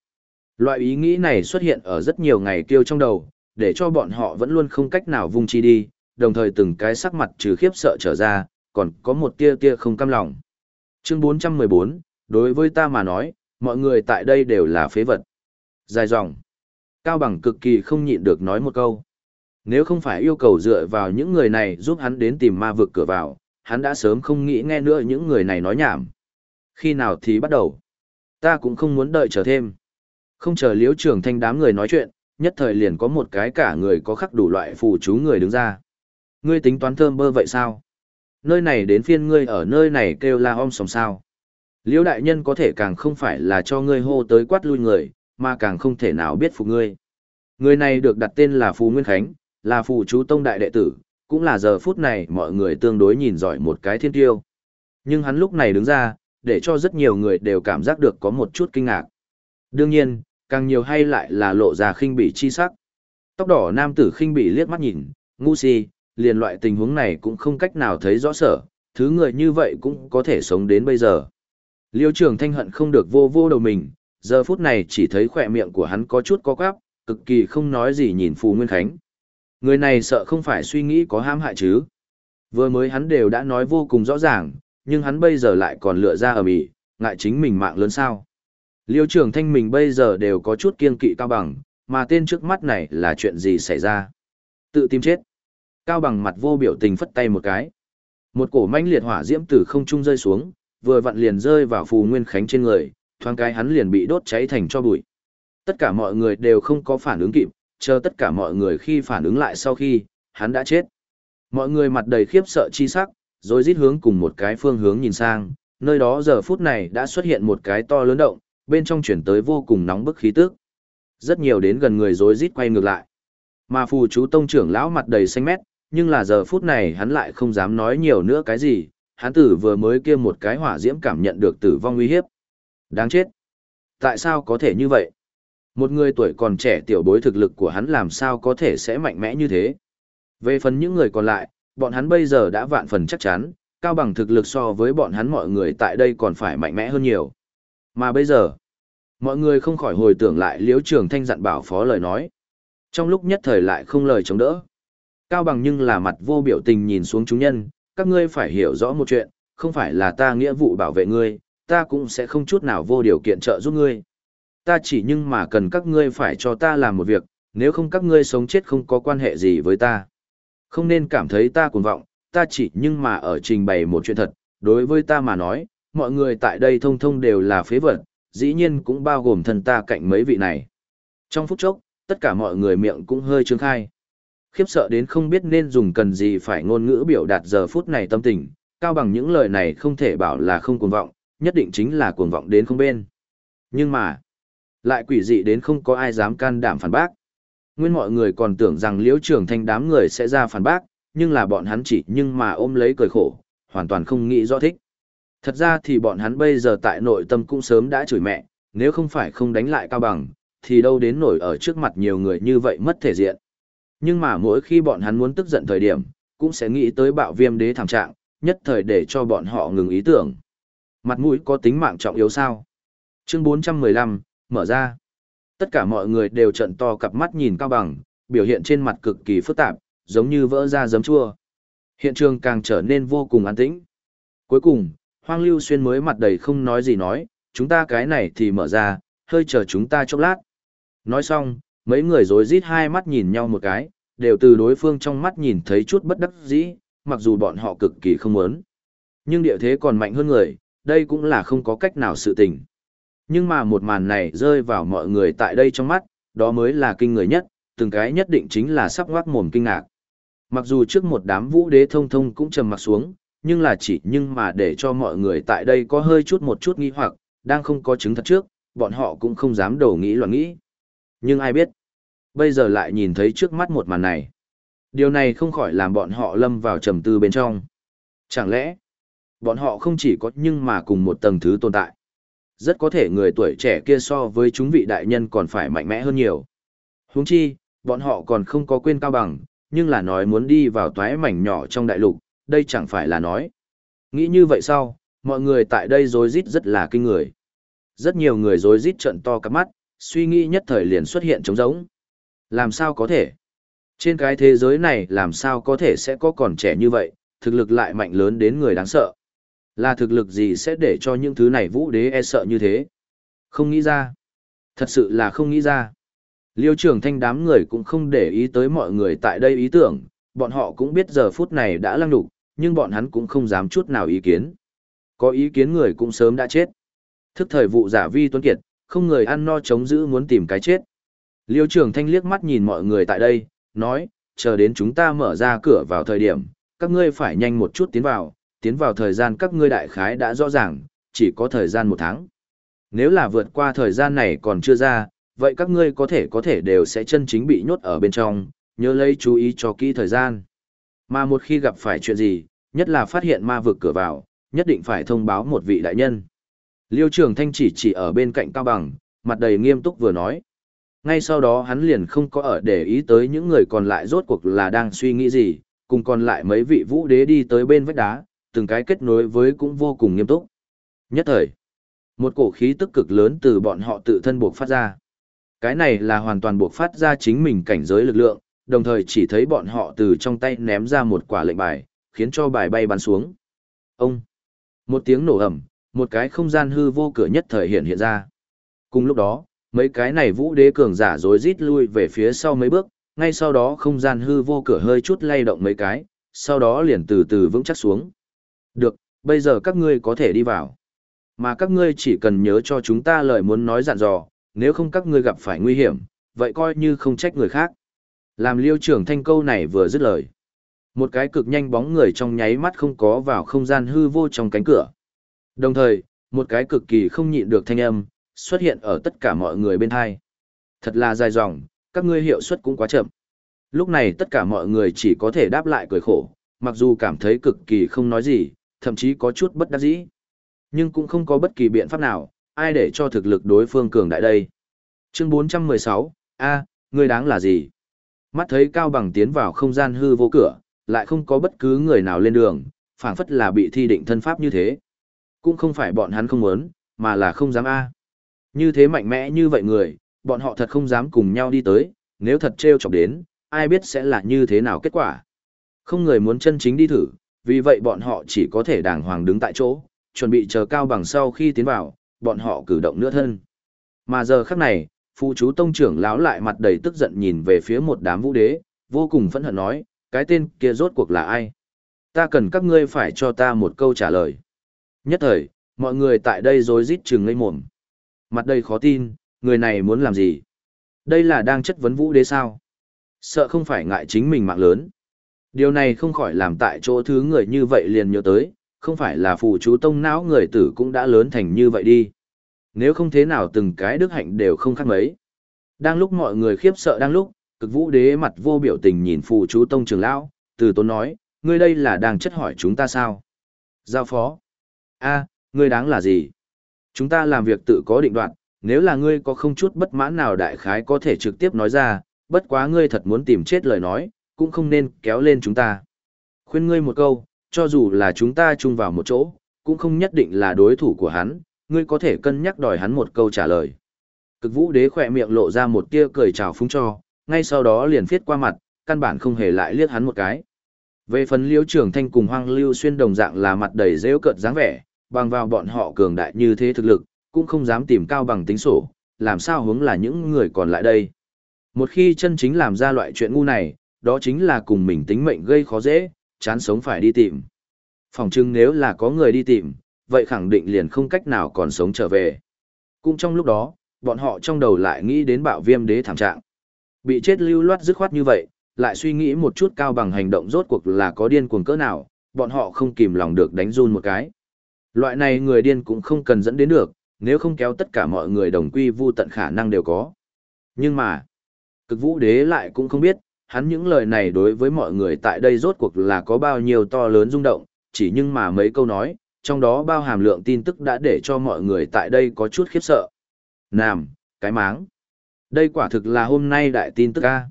Loại ý nghĩ này xuất hiện ở rất nhiều ngày kêu trong đầu, để cho bọn họ vẫn luôn không cách nào vung chi đi, đồng thời từng cái sắc mặt trừ khiếp sợ trở ra, còn có một tia tia không cam lòng. Chương 414, đối với ta mà nói, mọi người tại đây đều là phế vật. Dài dòng. Cao Bằng cực kỳ không nhịn được nói một câu. Nếu không phải yêu cầu dựa vào những người này giúp hắn đến tìm ma vực cửa vào, hắn đã sớm không nghĩ nghe nữa những người này nói nhảm. Khi nào thì bắt đầu? Ta cũng không muốn đợi chờ thêm. Không chờ liễu trưởng thanh đám người nói chuyện, nhất thời liền có một cái cả người có khắc đủ loại phù chú người đứng ra. Ngươi tính toán thơm bơ vậy sao? Nơi này đến phiên ngươi ở nơi này kêu la om sòm sao. Liễu đại nhân có thể càng không phải là cho ngươi hô tới quát lui người, mà càng không thể nào biết phục ngươi. Người này được đặt tên là Phù Nguyên Khánh, là phù chú tông đại đệ tử, cũng là giờ phút này mọi người tương đối nhìn giỏi một cái thiên tiêu. Nhưng hắn lúc này đứng ra, để cho rất nhiều người đều cảm giác được có một chút kinh ngạc. Đương nhiên, càng nhiều hay lại là lộ ra khinh bỉ chi sắc. Tóc đỏ nam tử khinh bỉ liếc mắt nhìn, ngu si, liền loại tình huống này cũng không cách nào thấy rõ sở, thứ người như vậy cũng có thể sống đến bây giờ. Liêu trường thanh hận không được vô vô đầu mình, giờ phút này chỉ thấy khỏe miệng của hắn có chút có quáp, cực kỳ không nói gì nhìn Phù Nguyên Khánh. Người này sợ không phải suy nghĩ có ham hại chứ. Vừa mới hắn đều đã nói vô cùng rõ ràng, nhưng hắn bây giờ lại còn lựa ra ở mỹ, ngại chính mình mạng lớn sao. Liêu trường thanh mình bây giờ đều có chút kiên kỵ cao bằng, mà tên trước mắt này là chuyện gì xảy ra. Tự tìm chết. Cao bằng mặt vô biểu tình phất tay một cái. Một cổ manh liệt hỏa diễm từ không trung rơi xuống, vừa vặn liền rơi vào phù nguyên khánh trên người, thoáng cái hắn liền bị đốt cháy thành cho bụi. Tất cả mọi người đều không có phản ứng kịp, chờ tất cả mọi người khi phản ứng lại sau khi, hắn đã chết. Mọi người mặt đầy khiếp sợ chi sắc, rồi rít hướng cùng một cái phương hướng nhìn sang, nơi đó giờ phút này đã xuất hiện một cái to lớn động, bên trong chuyển tới vô cùng nóng bức khí tức. Rất nhiều đến gần người rối rít quay ngược lại. Mà phù chú tông trưởng lão mặt đầy xanh mét, nhưng là giờ phút này hắn lại không dám nói nhiều nữa cái gì, hắn tử vừa mới kia một cái hỏa diễm cảm nhận được tử vong uy hiếp. Đáng chết. Tại sao có thể như vậy? Một người tuổi còn trẻ tiểu bối thực lực của hắn làm sao có thể sẽ mạnh mẽ như thế? Về phần những người còn lại, bọn hắn bây giờ đã vạn phần chắc chắn, cao bằng thực lực so với bọn hắn mọi người tại đây còn phải mạnh mẽ hơn nhiều. Mà bây giờ, mọi người không khỏi hồi tưởng lại liếu trường thanh dặn bảo phó lời nói. Trong lúc nhất thời lại không lời chống đỡ. Cao bằng nhưng là mặt vô biểu tình nhìn xuống chúng nhân, các ngươi phải hiểu rõ một chuyện, không phải là ta nghĩa vụ bảo vệ ngươi, ta cũng sẽ không chút nào vô điều kiện trợ giúp ngươi. Ta chỉ nhưng mà cần các ngươi phải cho ta làm một việc, nếu không các ngươi sống chết không có quan hệ gì với ta. Không nên cảm thấy ta cuồng vọng, ta chỉ nhưng mà ở trình bày một chuyện thật, đối với ta mà nói, mọi người tại đây thông thông đều là phế vật, dĩ nhiên cũng bao gồm thân ta cạnh mấy vị này. Trong phút chốc, tất cả mọi người miệng cũng hơi trương khai. Khiếp sợ đến không biết nên dùng cần gì phải ngôn ngữ biểu đạt giờ phút này tâm tình, cao bằng những lời này không thể bảo là không cuồng vọng, nhất định chính là cuồng vọng đến không bên. Nhưng mà, lại quỷ dị đến không có ai dám can đảm phản bác. Nguyên mọi người còn tưởng rằng liễu trưởng thanh đám người sẽ ra phản bác, nhưng là bọn hắn chỉ nhưng mà ôm lấy cười khổ, hoàn toàn không nghĩ rõ thích. Thật ra thì bọn hắn bây giờ tại nội tâm cũng sớm đã chửi mẹ, nếu không phải không đánh lại cao bằng, thì đâu đến nổi ở trước mặt nhiều người như vậy mất thể diện. Nhưng mà mỗi khi bọn hắn muốn tức giận thời điểm, cũng sẽ nghĩ tới bạo viêm đế thảm trạng, nhất thời để cho bọn họ ngừng ý tưởng. Mặt mũi có tính mạng trọng yếu sao? Chương 415, mở ra. Tất cả mọi người đều trận to cặp mắt nhìn Cao Bằng, biểu hiện trên mặt cực kỳ phức tạp, giống như vỡ ra giấm chua. Hiện trường càng trở nên vô cùng an tĩnh. Cuối cùng, Hoang Lưu Xuyên mới mặt đầy không nói gì nói, chúng ta cái này thì mở ra, hơi chờ chúng ta chốc lát. Nói xong, mấy người rối rít hai mắt nhìn nhau một cái, đều từ đối phương trong mắt nhìn thấy chút bất đắc dĩ, mặc dù bọn họ cực kỳ không muốn. Nhưng địa thế còn mạnh hơn người, đây cũng là không có cách nào sự tình. Nhưng mà một màn này rơi vào mọi người tại đây trong mắt, đó mới là kinh người nhất, từng cái nhất định chính là sắp ngoác mồm kinh ngạc. Mặc dù trước một đám vũ đế thông thông cũng trầm mặt xuống, nhưng là chỉ nhưng mà để cho mọi người tại đây có hơi chút một chút nghi hoặc, đang không có chứng thật trước, bọn họ cũng không dám đổ nghĩ loạn nghĩ. Nhưng ai biết, bây giờ lại nhìn thấy trước mắt một màn này. Điều này không khỏi làm bọn họ lâm vào trầm tư bên trong. Chẳng lẽ, bọn họ không chỉ có nhưng mà cùng một tầng thứ tồn tại. Rất có thể người tuổi trẻ kia so với chúng vị đại nhân còn phải mạnh mẽ hơn nhiều. Huống chi, bọn họ còn không có quên cao bằng, nhưng là nói muốn đi vào toái mảnh nhỏ trong đại lục, đây chẳng phải là nói. Nghĩ như vậy sau, mọi người tại đây rối rít rất là kinh người. Rất nhiều người rối rít trận to cả mắt, suy nghĩ nhất thời liền xuất hiện trống rỗng. Làm sao có thể? Trên cái thế giới này làm sao có thể sẽ có còn trẻ như vậy, thực lực lại mạnh lớn đến người đáng sợ. Là thực lực gì sẽ để cho những thứ này vũ đế e sợ như thế? Không nghĩ ra. Thật sự là không nghĩ ra. Liêu trưởng thanh đám người cũng không để ý tới mọi người tại đây ý tưởng, bọn họ cũng biết giờ phút này đã lăng đục, nhưng bọn hắn cũng không dám chút nào ý kiến. Có ý kiến người cũng sớm đã chết. Thức thời vụ giả vi tuấn kiệt, không người ăn no chống giữ muốn tìm cái chết. Liêu trưởng thanh liếc mắt nhìn mọi người tại đây, nói, chờ đến chúng ta mở ra cửa vào thời điểm, các ngươi phải nhanh một chút tiến vào, tiến vào thời gian các ngươi đại khái đã rõ ràng, chỉ có thời gian một tháng. Nếu là vượt qua thời gian này còn chưa ra, vậy các ngươi có thể có thể đều sẽ chân chính bị nhốt ở bên trong, nhớ lấy chú ý cho kỹ thời gian. Mà một khi gặp phải chuyện gì, nhất là phát hiện ma vực cửa vào, nhất định phải thông báo một vị đại nhân. Liêu trường thanh chỉ chỉ ở bên cạnh cao bằng, mặt đầy nghiêm túc vừa nói. Ngay sau đó hắn liền không có ở để ý tới những người còn lại rốt cuộc là đang suy nghĩ gì, cùng còn lại mấy vị vũ đế đi tới bên vách đá, từng cái kết nối với cũng vô cùng nghiêm túc. Nhất thời, một cổ khí tức cực lớn từ bọn họ tự thân buộc phát ra. Cái này là hoàn toàn buộc phát ra chính mình cảnh giới lực lượng, đồng thời chỉ thấy bọn họ từ trong tay ném ra một quả lệnh bài, khiến cho bài bay bắn xuống. Ông! Một tiếng nổ ầm, một cái không gian hư vô cửa nhất thời hiện hiện ra. Cùng lúc đó, mấy cái này vũ đế cường giả rối rít lui về phía sau mấy bước, ngay sau đó không gian hư vô cửa hơi chút lay động mấy cái, sau đó liền từ từ vững chắc xuống. Được, bây giờ các ngươi có thể đi vào. Mà các ngươi chỉ cần nhớ cho chúng ta lời muốn nói dặn dò, nếu không các ngươi gặp phải nguy hiểm, vậy coi như không trách người khác. Làm liêu trưởng thanh câu này vừa dứt lời. Một cái cực nhanh bóng người trong nháy mắt không có vào không gian hư vô trong cánh cửa. Đồng thời, một cái cực kỳ không nhịn được thanh âm, xuất hiện ở tất cả mọi người bên hai. Thật là dài dòng, các ngươi hiệu suất cũng quá chậm. Lúc này tất cả mọi người chỉ có thể đáp lại cười khổ, mặc dù cảm thấy cực kỳ không nói gì, thậm chí có chút bất đắc dĩ. Nhưng cũng không có bất kỳ biện pháp nào, ai để cho thực lực đối phương cường đại đây. Chương 416, A, ngươi đáng là gì? Mắt thấy Cao Bằng tiến vào không gian hư vô cửa, lại không có bất cứ người nào lên đường, phảng phất là bị thi định thân pháp như thế. Cũng không phải bọn hắn không muốn, mà là không dám A. Như thế mạnh mẽ như vậy người, bọn họ thật không dám cùng nhau đi tới, nếu thật trêu chọc đến, ai biết sẽ là như thế nào kết quả. Không người muốn chân chính đi thử, vì vậy bọn họ chỉ có thể đàng hoàng đứng tại chỗ, chuẩn bị chờ cao bằng sau khi tiến vào, bọn họ cử động nữa thân. Mà giờ khắc này, phụ chú tông trưởng lão lại mặt đầy tức giận nhìn về phía một đám vũ đế, vô cùng phẫn hận nói, cái tên kia rốt cuộc là ai? Ta cần các ngươi phải cho ta một câu trả lời. Nhất thời, mọi người tại đây rối rít trừng ngây mồm. Mặt đầy khó tin, người này muốn làm gì? Đây là đang chất vấn vũ đế sao? Sợ không phải ngại chính mình mạng lớn. Điều này không khỏi làm tại chỗ thứ người như vậy liền nhớ tới, không phải là phù chú tông não người tử cũng đã lớn thành như vậy đi. Nếu không thế nào từng cái đức hạnh đều không khác mấy. Đang lúc mọi người khiếp sợ đang lúc, cực vũ đế mặt vô biểu tình nhìn phù chú tông trường lão, từ tốn nói, ngươi đây là đang chất hỏi chúng ta sao? Giao phó. a ngươi đáng là gì? Chúng ta làm việc tự có định đoạn, nếu là ngươi có không chút bất mãn nào đại khái có thể trực tiếp nói ra, bất quá ngươi thật muốn tìm chết lời nói, cũng không nên kéo lên chúng ta. Khuyên ngươi một câu, cho dù là chúng ta chung vào một chỗ, cũng không nhất định là đối thủ của hắn, ngươi có thể cân nhắc đòi hắn một câu trả lời. Cực vũ đế khỏe miệng lộ ra một tia cười chào phúng cho, ngay sau đó liền viết qua mặt, căn bản không hề lại liếc hắn một cái. Về phần liêu trưởng thanh cùng hoang lưu xuyên đồng dạng là mặt đầy rêu cợt dáng vẻ, bằng vào bọn họ cường đại như thế thực lực, cũng không dám tìm cao bằng tính sổ, làm sao hướng là những người còn lại đây. Một khi chân chính làm ra loại chuyện ngu này, đó chính là cùng mình tính mệnh gây khó dễ, chán sống phải đi tìm. Phòng chừng nếu là có người đi tìm, vậy khẳng định liền không cách nào còn sống trở về. Cũng trong lúc đó, bọn họ trong đầu lại nghĩ đến bạo viêm đế thảm trạng. Bị chết lưu loát dứt khoát như vậy, lại suy nghĩ một chút cao bằng hành động rốt cuộc là có điên cuồng cỡ nào, bọn họ không kìm lòng được đánh run một cái. Loại này người điên cũng không cần dẫn đến được, nếu không kéo tất cả mọi người đồng quy vu tận khả năng đều có. Nhưng mà, cực vũ đế lại cũng không biết, hắn những lời này đối với mọi người tại đây rốt cuộc là có bao nhiêu to lớn rung động, chỉ nhưng mà mấy câu nói, trong đó bao hàm lượng tin tức đã để cho mọi người tại đây có chút khiếp sợ. Nam, cái máng. Đây quả thực là hôm nay đại tin tức ca.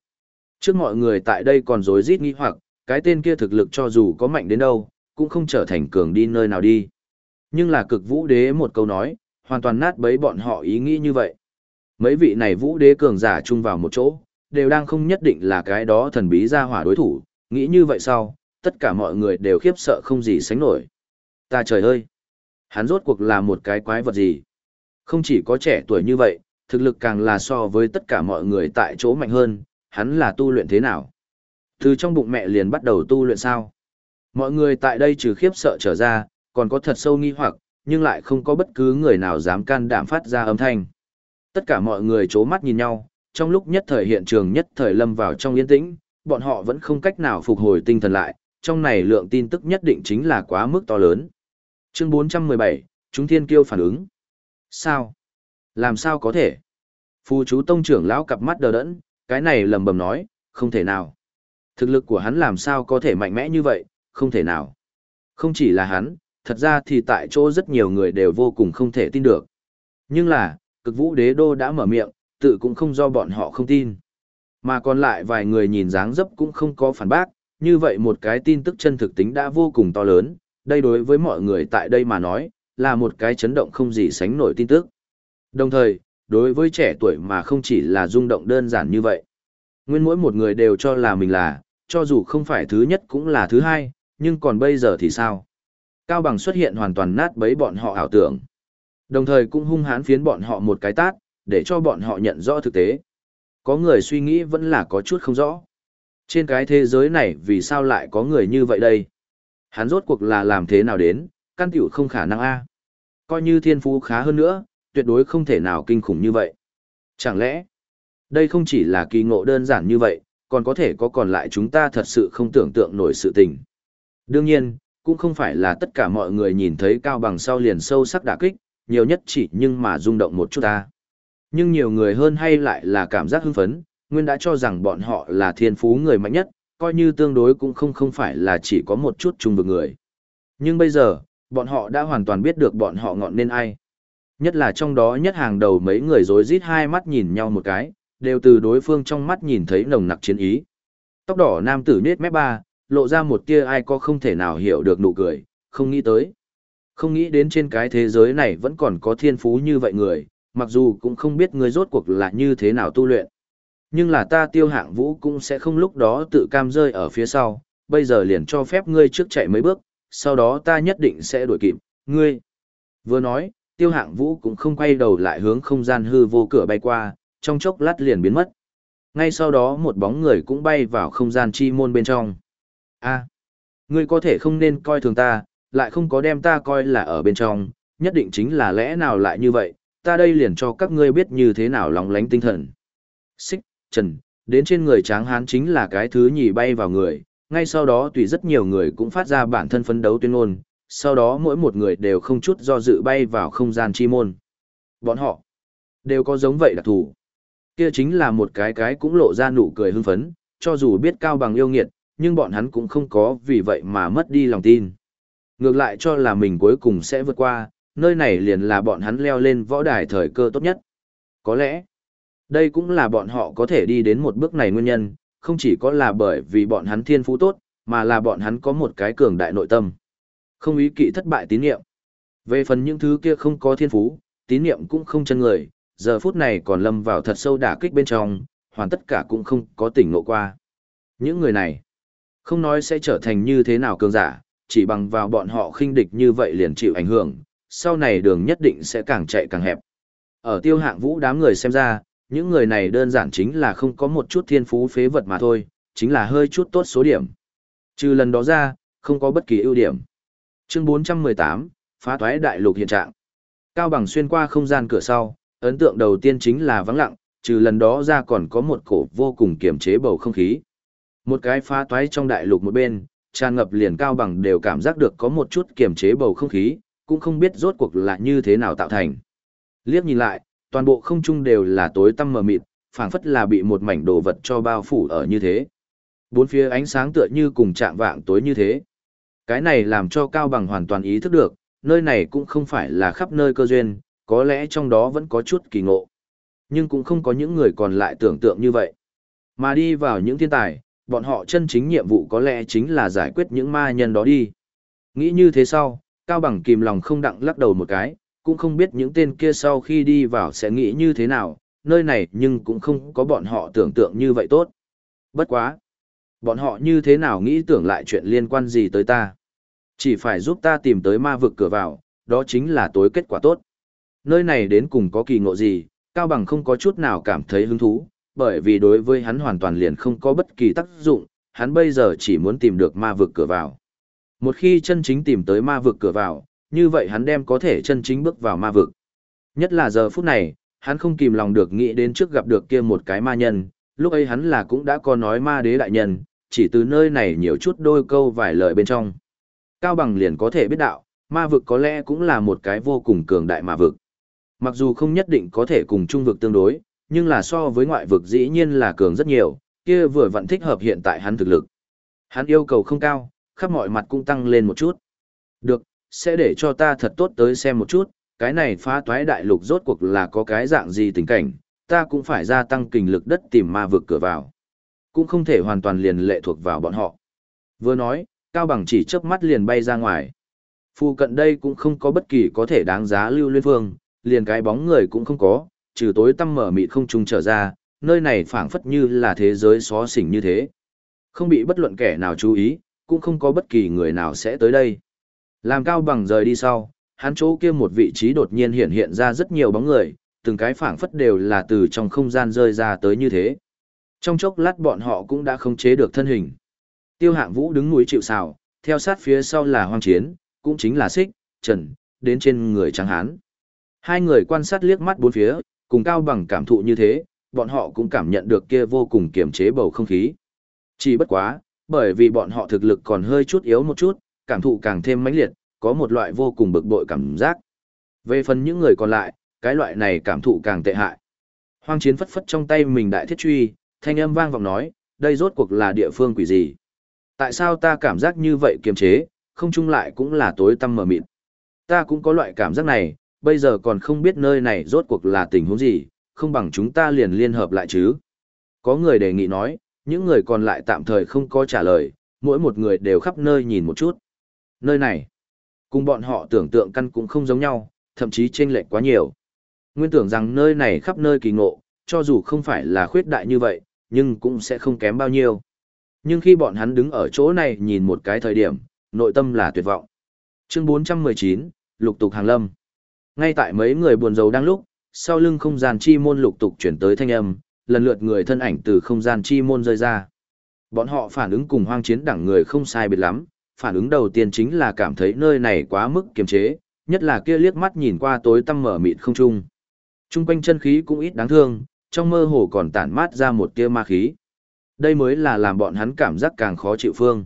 Trước mọi người tại đây còn rối rít nghi hoặc, cái tên kia thực lực cho dù có mạnh đến đâu, cũng không trở thành cường đi nơi nào đi. Nhưng là cực vũ đế một câu nói, hoàn toàn nát bấy bọn họ ý nghĩ như vậy. Mấy vị này vũ đế cường giả chung vào một chỗ, đều đang không nhất định là cái đó thần bí ra hỏa đối thủ, nghĩ như vậy sau, tất cả mọi người đều khiếp sợ không gì sánh nổi. Ta trời ơi! Hắn rốt cuộc là một cái quái vật gì? Không chỉ có trẻ tuổi như vậy, thực lực càng là so với tất cả mọi người tại chỗ mạnh hơn, hắn là tu luyện thế nào? Từ trong bụng mẹ liền bắt đầu tu luyện sao? Mọi người tại đây trừ khiếp sợ trở ra, còn có thật sâu nghi hoặc, nhưng lại không có bất cứ người nào dám can đảm phát ra âm thanh. Tất cả mọi người chố mắt nhìn nhau, trong lúc nhất thời hiện trường nhất thời lâm vào trong yên tĩnh, bọn họ vẫn không cách nào phục hồi tinh thần lại, trong này lượng tin tức nhất định chính là quá mức to lớn. Chương 417, chúng thiên kiêu phản ứng. Sao? Làm sao có thể? Phu chú tông trưởng lão cặp mắt đờ đẫn, cái này lầm bầm nói, không thể nào. Thực lực của hắn làm sao có thể mạnh mẽ như vậy, không thể nào. Không chỉ là hắn, thật ra thì tại chỗ rất nhiều người đều vô cùng không thể tin được. Nhưng là, cực vũ đế đô đã mở miệng, tự cũng không do bọn họ không tin. Mà còn lại vài người nhìn dáng dấp cũng không có phản bác, như vậy một cái tin tức chân thực tính đã vô cùng to lớn, đây đối với mọi người tại đây mà nói, là một cái chấn động không gì sánh nổi tin tức. Đồng thời, đối với trẻ tuổi mà không chỉ là rung động đơn giản như vậy. Nguyên mỗi một người đều cho là mình là, cho dù không phải thứ nhất cũng là thứ hai, nhưng còn bây giờ thì sao? Cao Bằng xuất hiện hoàn toàn nát bấy bọn họ ảo tưởng. Đồng thời cũng hung hãn phiến bọn họ một cái tát, để cho bọn họ nhận rõ thực tế. Có người suy nghĩ vẫn là có chút không rõ. Trên cái thế giới này vì sao lại có người như vậy đây? Hắn rốt cuộc là làm thế nào đến, căn tiểu không khả năng a. Coi như thiên phú khá hơn nữa, tuyệt đối không thể nào kinh khủng như vậy. Chẳng lẽ, Đây không chỉ là kỳ ngộ đơn giản như vậy, còn có thể có còn lại chúng ta thật sự không tưởng tượng nổi sự tình. Đương nhiên, cũng không phải là tất cả mọi người nhìn thấy cao bằng sau liền sâu sắc đả kích, nhiều nhất chỉ nhưng mà rung động một chút ta. Nhưng nhiều người hơn hay lại là cảm giác hưng phấn, nguyên đã cho rằng bọn họ là thiên phú người mạnh nhất, coi như tương đối cũng không không phải là chỉ có một chút chung vực người. Nhưng bây giờ, bọn họ đã hoàn toàn biết được bọn họ ngọn nên ai. Nhất là trong đó nhất hàng đầu mấy người rối rít hai mắt nhìn nhau một cái, đều từ đối phương trong mắt nhìn thấy nồng nặc chiến ý. Tóc đỏ nam tử nết mép ba, lộ ra một tia ai có không thể nào hiểu được nụ cười, không nghĩ tới. Không nghĩ đến trên cái thế giới này vẫn còn có thiên phú như vậy người, mặc dù cũng không biết người rốt cuộc là như thế nào tu luyện. Nhưng là ta tiêu hạng vũ cũng sẽ không lúc đó tự cam rơi ở phía sau, bây giờ liền cho phép ngươi trước chạy mấy bước, sau đó ta nhất định sẽ đuổi kịp, ngươi. Vừa nói, tiêu hạng vũ cũng không quay đầu lại hướng không gian hư vô cửa bay qua, trong chốc lát liền biến mất. Ngay sau đó một bóng người cũng bay vào không gian chi môn bên trong a ngươi có thể không nên coi thường ta, lại không có đem ta coi là ở bên trong, nhất định chính là lẽ nào lại như vậy, ta đây liền cho các ngươi biết như thế nào lòng lánh tinh thần. Xích, trần, đến trên người tráng hán chính là cái thứ nhì bay vào người, ngay sau đó tùy rất nhiều người cũng phát ra bản thân phấn đấu tuyên ngôn, sau đó mỗi một người đều không chút do dự bay vào không gian chi môn. Bọn họ đều có giống vậy đặc thù. Kia chính là một cái cái cũng lộ ra nụ cười hưng phấn, cho dù biết cao bằng yêu nghiệt, nhưng bọn hắn cũng không có vì vậy mà mất đi lòng tin. Ngược lại cho là mình cuối cùng sẽ vượt qua, nơi này liền là bọn hắn leo lên võ đài thời cơ tốt nhất. Có lẽ, đây cũng là bọn họ có thể đi đến một bước này nguyên nhân, không chỉ có là bởi vì bọn hắn thiên phú tốt, mà là bọn hắn có một cái cường đại nội tâm. Không ý kỵ thất bại tín niệm. Về phần những thứ kia không có thiên phú, tín niệm cũng không chân người, giờ phút này còn lâm vào thật sâu đả kích bên trong, hoàn tất cả cũng không có tỉnh ngộ qua. Những người này, không nói sẽ trở thành như thế nào cường giả, chỉ bằng vào bọn họ khinh địch như vậy liền chịu ảnh hưởng, sau này đường nhất định sẽ càng chạy càng hẹp. Ở tiêu hạng vũ đám người xem ra, những người này đơn giản chính là không có một chút thiên phú phế vật mà thôi, chính là hơi chút tốt số điểm. Trừ lần đó ra, không có bất kỳ ưu điểm. Chương 418, phá toái đại lục hiện trạng. Cao bằng xuyên qua không gian cửa sau, ấn tượng đầu tiên chính là vắng lặng, trừ lần đó ra còn có một cổ vô cùng kiềm chế bầu không khí. Một cái phá toái trong đại lục một bên, tràn ngập liền cao bằng đều cảm giác được có một chút kiềm chế bầu không khí, cũng không biết rốt cuộc là như thế nào tạo thành. Liếc nhìn lại, toàn bộ không trung đều là tối tăm mờ mịt, phảng phất là bị một mảnh đồ vật cho bao phủ ở như thế. Bốn phía ánh sáng tựa như cùng chạm vạng tối như thế. Cái này làm cho Cao Bằng hoàn toàn ý thức được, nơi này cũng không phải là khắp nơi cơ duyên, có lẽ trong đó vẫn có chút kỳ ngộ. Nhưng cũng không có những người còn lại tưởng tượng như vậy. Mà đi vào những thiên tài, bọn họ chân chính nhiệm vụ có lẽ chính là giải quyết những ma nhân đó đi. Nghĩ như thế sau, Cao Bằng kìm lòng không đặng lắc đầu một cái, cũng không biết những tên kia sau khi đi vào sẽ nghĩ như thế nào, nơi này nhưng cũng không có bọn họ tưởng tượng như vậy tốt. Bất quá. Bọn họ như thế nào nghĩ tưởng lại chuyện liên quan gì tới ta. Chỉ phải giúp ta tìm tới ma vực cửa vào, đó chính là tối kết quả tốt. Nơi này đến cùng có kỳ ngộ gì, Cao Bằng không có chút nào cảm thấy hứng thú, bởi vì đối với hắn hoàn toàn liền không có bất kỳ tác dụng, hắn bây giờ chỉ muốn tìm được ma vực cửa vào. Một khi chân chính tìm tới ma vực cửa vào, như vậy hắn đem có thể chân chính bước vào ma vực. Nhất là giờ phút này, hắn không kìm lòng được nghĩ đến trước gặp được kia một cái ma nhân, lúc ấy hắn là cũng đã có nói ma đế đại nhân, chỉ từ nơi này nhiều chút đôi câu vài lời bên trong. Cao bằng liền có thể biết đạo, ma vực có lẽ cũng là một cái vô cùng cường đại ma vực. Mặc dù không nhất định có thể cùng trung vực tương đối, nhưng là so với ngoại vực dĩ nhiên là cường rất nhiều, kia vừa vẫn thích hợp hiện tại hắn thực lực. Hắn yêu cầu không cao, khắp mọi mặt cũng tăng lên một chút. Được, sẽ để cho ta thật tốt tới xem một chút, cái này phá toái đại lục rốt cuộc là có cái dạng gì tình cảnh, ta cũng phải gia tăng kinh lực đất tìm ma vực cửa vào. Cũng không thể hoàn toàn liền lệ thuộc vào bọn họ. Vừa nói, Cao Bằng chỉ chớp mắt liền bay ra ngoài. Phu cận đây cũng không có bất kỳ có thể đáng giá lưu liên phương, liền cái bóng người cũng không có, trừ tối tăm mở mịt không trung trở ra, nơi này phảng phất như là thế giới xó xỉnh như thế. Không bị bất luận kẻ nào chú ý, cũng không có bất kỳ người nào sẽ tới đây. Làm cao bằng rời đi sau, hắn chỗ kia một vị trí đột nhiên hiện hiện ra rất nhiều bóng người, từng cái phảng phất đều là từ trong không gian rơi ra tới như thế. Trong chốc lát bọn họ cũng đã không chế được thân hình. Tiêu hạng vũ đứng núi chịu xào, theo sát phía sau là hoang chiến, cũng chính là xích, trần, đến trên người trắng hán. Hai người quan sát liếc mắt bốn phía, cùng cao bằng cảm thụ như thế, bọn họ cũng cảm nhận được kia vô cùng kiềm chế bầu không khí. Chỉ bất quá, bởi vì bọn họ thực lực còn hơi chút yếu một chút, cảm thụ càng thêm mãnh liệt, có một loại vô cùng bực bội cảm giác. Về phần những người còn lại, cái loại này cảm thụ càng tệ hại. Hoang chiến phất phất trong tay mình đại thiết truy, thanh âm vang vọng nói, đây rốt cuộc là địa phương quỷ gì? Tại sao ta cảm giác như vậy kiềm chế, không chung lại cũng là tối tăm mờ mịt. Ta cũng có loại cảm giác này, bây giờ còn không biết nơi này rốt cuộc là tình huống gì, không bằng chúng ta liền liên hợp lại chứ. Có người đề nghị nói, những người còn lại tạm thời không có trả lời, mỗi một người đều khắp nơi nhìn một chút. Nơi này, cùng bọn họ tưởng tượng căn cũng không giống nhau, thậm chí chênh lệch quá nhiều. Nguyên tưởng rằng nơi này khắp nơi kỳ ngộ, cho dù không phải là khuyết đại như vậy, nhưng cũng sẽ không kém bao nhiêu. Nhưng khi bọn hắn đứng ở chỗ này nhìn một cái thời điểm, nội tâm là tuyệt vọng. Chương 419, Lục tục hàng lâm. Ngay tại mấy người buồn rầu đang lúc, sau lưng không gian chi môn lục tục chuyển tới thanh âm, lần lượt người thân ảnh từ không gian chi môn rơi ra. Bọn họ phản ứng cùng hoang chiến đẳng người không sai biệt lắm, phản ứng đầu tiên chính là cảm thấy nơi này quá mức kiềm chế, nhất là kia liếc mắt nhìn qua tối tăm mở mịt không trung. Trung quanh chân khí cũng ít đáng thương, trong mơ hồ còn tản mát ra một tia ma khí. Đây mới là làm bọn hắn cảm giác càng khó chịu phương.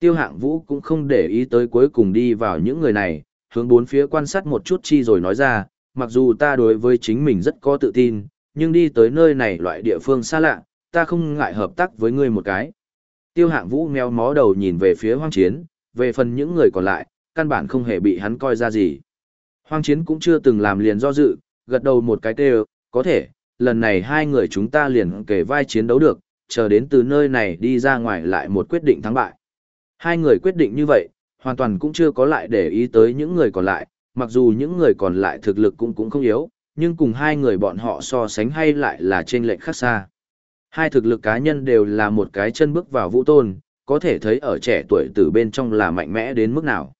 Tiêu hạng vũ cũng không để ý tới cuối cùng đi vào những người này, hướng bốn phía quan sát một chút chi rồi nói ra, mặc dù ta đối với chính mình rất có tự tin, nhưng đi tới nơi này loại địa phương xa lạ, ta không ngại hợp tác với ngươi một cái. Tiêu hạng vũ meo mó đầu nhìn về phía hoang chiến, về phần những người còn lại, căn bản không hề bị hắn coi ra gì. Hoang chiến cũng chưa từng làm liền do dự, gật đầu một cái tê có thể, lần này hai người chúng ta liền kể vai chiến đấu được, chờ đến từ nơi này đi ra ngoài lại một quyết định thắng bại. Hai người quyết định như vậy, hoàn toàn cũng chưa có lại để ý tới những người còn lại, mặc dù những người còn lại thực lực cũng cũng không yếu, nhưng cùng hai người bọn họ so sánh hay lại là trên lệnh khác xa. Hai thực lực cá nhân đều là một cái chân bước vào vũ tôn, có thể thấy ở trẻ tuổi từ bên trong là mạnh mẽ đến mức nào.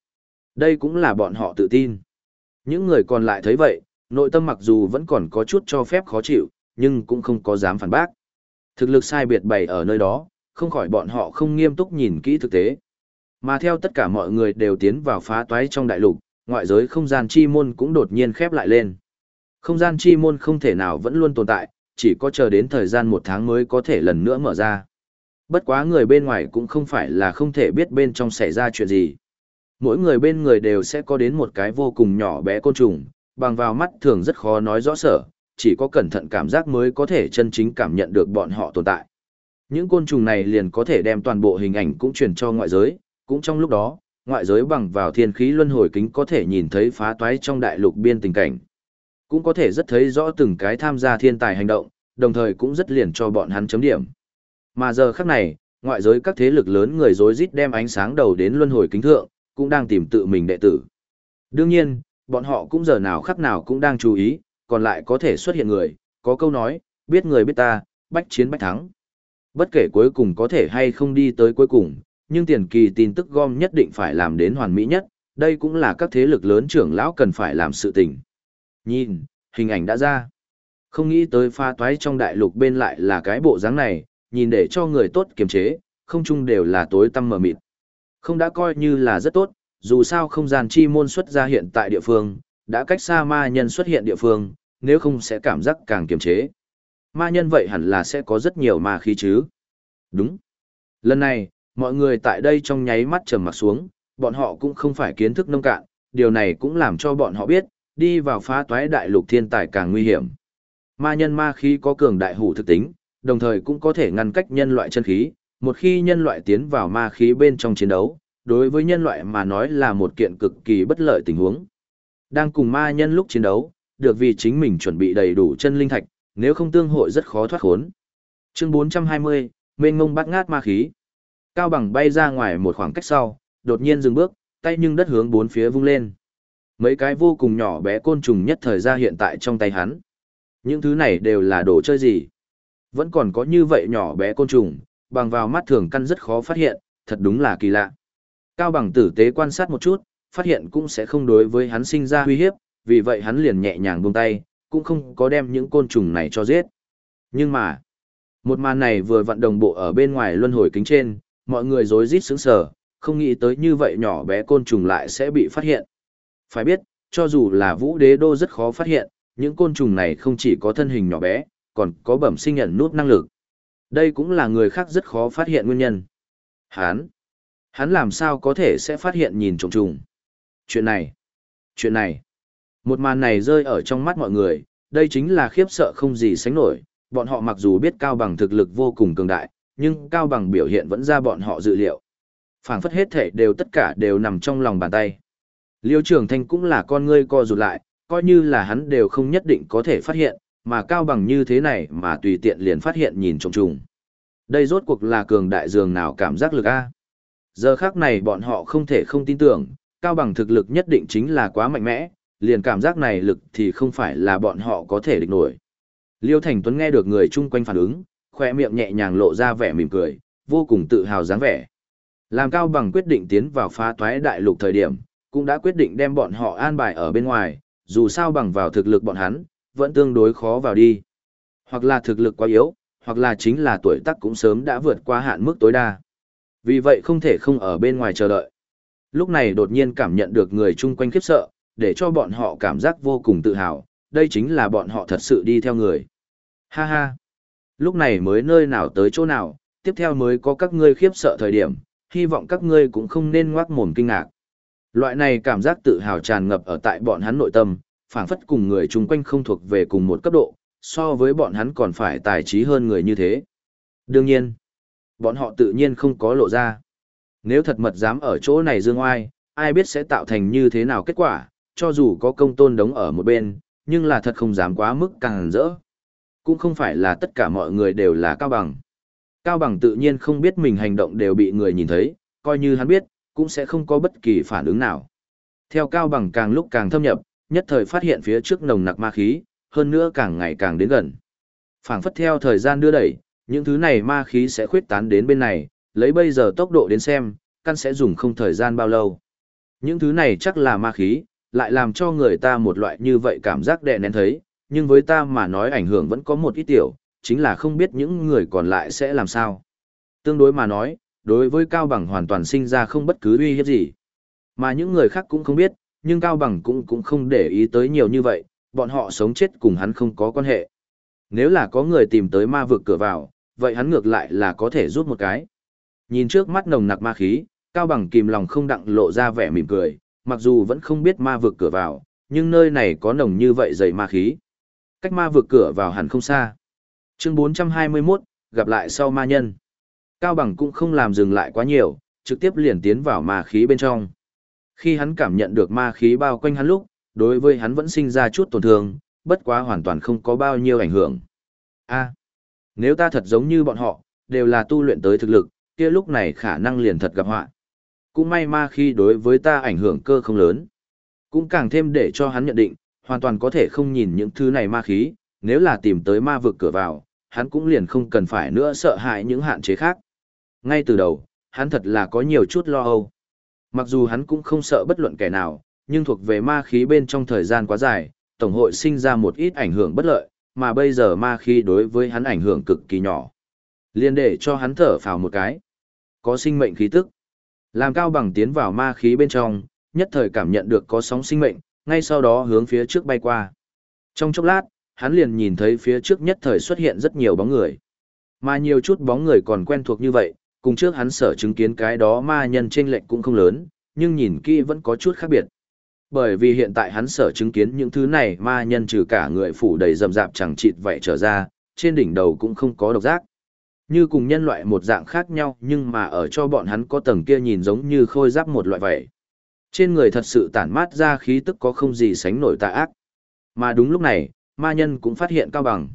Đây cũng là bọn họ tự tin. Những người còn lại thấy vậy, nội tâm mặc dù vẫn còn có chút cho phép khó chịu, nhưng cũng không có dám phản bác. Thực lực sai biệt bày ở nơi đó, không khỏi bọn họ không nghiêm túc nhìn kỹ thực tế. Mà theo tất cả mọi người đều tiến vào phá toái trong đại lục, ngoại giới không gian chi môn cũng đột nhiên khép lại lên. Không gian chi môn không thể nào vẫn luôn tồn tại, chỉ có chờ đến thời gian một tháng mới có thể lần nữa mở ra. Bất quá người bên ngoài cũng không phải là không thể biết bên trong xảy ra chuyện gì. Mỗi người bên người đều sẽ có đến một cái vô cùng nhỏ bé côn trùng, bằng vào mắt thường rất khó nói rõ sở, chỉ có cẩn thận cảm giác mới có thể chân chính cảm nhận được bọn họ tồn tại. Những côn trùng này liền có thể đem toàn bộ hình ảnh cũng truyền cho ngoại giới, cũng trong lúc đó, ngoại giới bằng vào thiên khí luân hồi kính có thể nhìn thấy phá toái trong đại lục biên tình cảnh. Cũng có thể rất thấy rõ từng cái tham gia thiên tài hành động, đồng thời cũng rất liền cho bọn hắn chấm điểm. Mà giờ khắc này, ngoại giới các thế lực lớn người rối rít đem ánh sáng đầu đến luân hồi kính thượng, cũng đang tìm tự mình đệ tử. Đương nhiên, bọn họ cũng giờ nào khắc nào cũng đang chú ý, còn lại có thể xuất hiện người, có câu nói, biết người biết ta, bách chiến bách thắng. Bất kể cuối cùng có thể hay không đi tới cuối cùng, nhưng tiền kỳ tin tức gom nhất định phải làm đến hoàn mỹ nhất, đây cũng là các thế lực lớn trưởng lão cần phải làm sự tình. Nhìn, hình ảnh đã ra. Không nghĩ tới pha toái trong đại lục bên lại là cái bộ dáng này, nhìn để cho người tốt kiềm chế, không chung đều là tối tăm mờ mịt. Không đã coi như là rất tốt, dù sao không gian chi môn xuất ra hiện tại địa phương, đã cách xa ma nhân xuất hiện địa phương, nếu không sẽ cảm giác càng kiềm chế. Ma nhân vậy hẳn là sẽ có rất nhiều ma khí chứ. Đúng. Lần này, mọi người tại đây trong nháy mắt trầm mặt xuống, bọn họ cũng không phải kiến thức nông cạn, điều này cũng làm cho bọn họ biết, đi vào phá toái đại lục thiên tài càng nguy hiểm. Ma nhân ma khí có cường đại hủ thực tính, đồng thời cũng có thể ngăn cách nhân loại chân khí, một khi nhân loại tiến vào ma khí bên trong chiến đấu, đối với nhân loại mà nói là một kiện cực kỳ bất lợi tình huống. Đang cùng ma nhân lúc chiến đấu, được vì chính mình chuẩn bị đầy đủ chân linh thạch, nếu không tương hội rất khó thoát khốn. Chương 420, mênh ngông bắt ngát ma khí. Cao bằng bay ra ngoài một khoảng cách sau, đột nhiên dừng bước, tay nhưng đất hướng bốn phía vung lên. Mấy cái vô cùng nhỏ bé côn trùng nhất thời ra hiện tại trong tay hắn. Những thứ này đều là đồ chơi gì? Vẫn còn có như vậy nhỏ bé côn trùng, bằng vào mắt thường căn rất khó phát hiện, thật đúng là kỳ lạ. Cao bằng tử tế quan sát một chút, phát hiện cũng sẽ không đối với hắn sinh ra uy hiếp, vì vậy hắn liền nhẹ nhàng buông tay, cũng không có đem những côn trùng này cho giết. Nhưng mà, một màn này vừa vận đồng bộ ở bên ngoài luân hồi kính trên, mọi người rối rít sững sờ, không nghĩ tới như vậy nhỏ bé côn trùng lại sẽ bị phát hiện. Phải biết, cho dù là vũ đế đô rất khó phát hiện, những côn trùng này không chỉ có thân hình nhỏ bé, còn có bẩm sinh nhận nút năng lực. Đây cũng là người khác rất khó phát hiện nguyên nhân. Hán, hắn làm sao có thể sẽ phát hiện nhìn trùng trùng. Chuyện này, chuyện này, một màn này rơi ở trong mắt mọi người, đây chính là khiếp sợ không gì sánh nổi, bọn họ mặc dù biết Cao Bằng thực lực vô cùng cường đại, nhưng Cao Bằng biểu hiện vẫn ra bọn họ dự liệu. phảng phất hết thể đều tất cả đều nằm trong lòng bàn tay. Liêu Trường Thanh cũng là con ngươi co rụt lại, coi như là hắn đều không nhất định có thể phát hiện, mà Cao Bằng như thế này mà tùy tiện liền phát hiện nhìn trông trùng. Đây rốt cuộc là cường đại dường nào cảm giác lực A. Giờ khắc này bọn họ không thể không tin tưởng, Cao Bằng thực lực nhất định chính là quá mạnh mẽ, liền cảm giác này lực thì không phải là bọn họ có thể địch nổi. Liêu Thành Tuấn nghe được người chung quanh phản ứng, khoe miệng nhẹ nhàng lộ ra vẻ mỉm cười, vô cùng tự hào dáng vẻ. Làm Cao Bằng quyết định tiến vào phá toái đại lục thời điểm, cũng đã quyết định đem bọn họ an bài ở bên ngoài, dù sao bằng vào thực lực bọn hắn, vẫn tương đối khó vào đi. Hoặc là thực lực quá yếu, hoặc là chính là tuổi tác cũng sớm đã vượt qua hạn mức tối đa. Vì vậy không thể không ở bên ngoài chờ đợi. Lúc này đột nhiên cảm nhận được người chung quanh khiếp sợ, để cho bọn họ cảm giác vô cùng tự hào, đây chính là bọn họ thật sự đi theo người. Ha ha! Lúc này mới nơi nào tới chỗ nào, tiếp theo mới có các ngươi khiếp sợ thời điểm, hy vọng các ngươi cũng không nên ngoác mồm kinh ngạc. Loại này cảm giác tự hào tràn ngập ở tại bọn hắn nội tâm, phảng phất cùng người chung quanh không thuộc về cùng một cấp độ, so với bọn hắn còn phải tài trí hơn người như thế. Đương nhiên, bọn họ tự nhiên không có lộ ra. Nếu thật mật dám ở chỗ này dương oai, ai biết sẽ tạo thành như thế nào kết quả, cho dù có công tôn đống ở một bên, nhưng là thật không dám quá mức càng rỡ. Cũng không phải là tất cả mọi người đều là cao bằng. Cao bằng tự nhiên không biết mình hành động đều bị người nhìn thấy, coi như hắn biết, cũng sẽ không có bất kỳ phản ứng nào. Theo cao bằng càng lúc càng thâm nhập, nhất thời phát hiện phía trước nồng nặc ma khí, hơn nữa càng ngày càng đến gần. Phảng phất theo thời gian đưa đẩy, những thứ này ma khí sẽ khuyết tán đến bên này, lấy bây giờ tốc độ đến xem, căn sẽ dùng không thời gian bao lâu. Những thứ này chắc là ma khí, lại làm cho người ta một loại như vậy cảm giác đè nén thấy, nhưng với ta mà nói ảnh hưởng vẫn có một ít tiểu, chính là không biết những người còn lại sẽ làm sao. Tương đối mà nói, đối với Cao Bằng hoàn toàn sinh ra không bất cứ uy hiếp gì. Mà những người khác cũng không biết, nhưng Cao Bằng cũng cũng không để ý tới nhiều như vậy, bọn họ sống chết cùng hắn không có quan hệ. Nếu là có người tìm tới ma vực cửa vào, vậy hắn ngược lại là có thể rút một cái. Nhìn trước mắt nồng nặc ma khí, Cao Bằng kìm lòng không đặng lộ ra vẻ mỉm cười, mặc dù vẫn không biết ma vực cửa vào, nhưng nơi này có nồng như vậy dày ma khí. Cách ma vượt cửa vào hẳn không xa. Chương 421, gặp lại sau ma nhân. Cao Bằng cũng không làm dừng lại quá nhiều, trực tiếp liền tiến vào ma khí bên trong. Khi hắn cảm nhận được ma khí bao quanh hắn lúc, đối với hắn vẫn sinh ra chút tổn thương, bất quá hoàn toàn không có bao nhiêu ảnh hưởng. A, nếu ta thật giống như bọn họ, đều là tu luyện tới thực lực, kia lúc này khả năng liền thật gặp họa. Cũng may ma khi đối với ta ảnh hưởng cơ không lớn. Cũng càng thêm để cho hắn nhận định, hoàn toàn có thể không nhìn những thứ này ma khí, nếu là tìm tới ma vực cửa vào, hắn cũng liền không cần phải nữa sợ hãi những hạn chế khác. Ngay từ đầu, hắn thật là có nhiều chút lo âu. Mặc dù hắn cũng không sợ bất luận kẻ nào, nhưng thuộc về ma khí bên trong thời gian quá dài, tổng hội sinh ra một ít ảnh hưởng bất lợi, mà bây giờ ma khí đối với hắn ảnh hưởng cực kỳ nhỏ. Liên để cho hắn thở phào một cái. Có sinh mệnh khí tức. Làm cao bằng tiến vào ma khí bên trong, nhất thời cảm nhận được có sóng sinh mệnh, ngay sau đó hướng phía trước bay qua. Trong chốc lát, hắn liền nhìn thấy phía trước nhất thời xuất hiện rất nhiều bóng người. Mà nhiều chút bóng người còn quen thuộc như vậy, cùng trước hắn sở chứng kiến cái đó ma nhân trên lệnh cũng không lớn, nhưng nhìn kỹ vẫn có chút khác biệt. Bởi vì hiện tại hắn sở chứng kiến những thứ này ma nhân trừ cả người phủ đầy rầm rạp chẳng chịt vậy trở ra, trên đỉnh đầu cũng không có độc giác. Như cùng nhân loại một dạng khác nhau nhưng mà ở cho bọn hắn có tầng kia nhìn giống như khôi giáp một loại vậy. Trên người thật sự tản mát ra khí tức có không gì sánh nổi tà ác. Mà đúng lúc này, ma nhân cũng phát hiện Cao Bằng.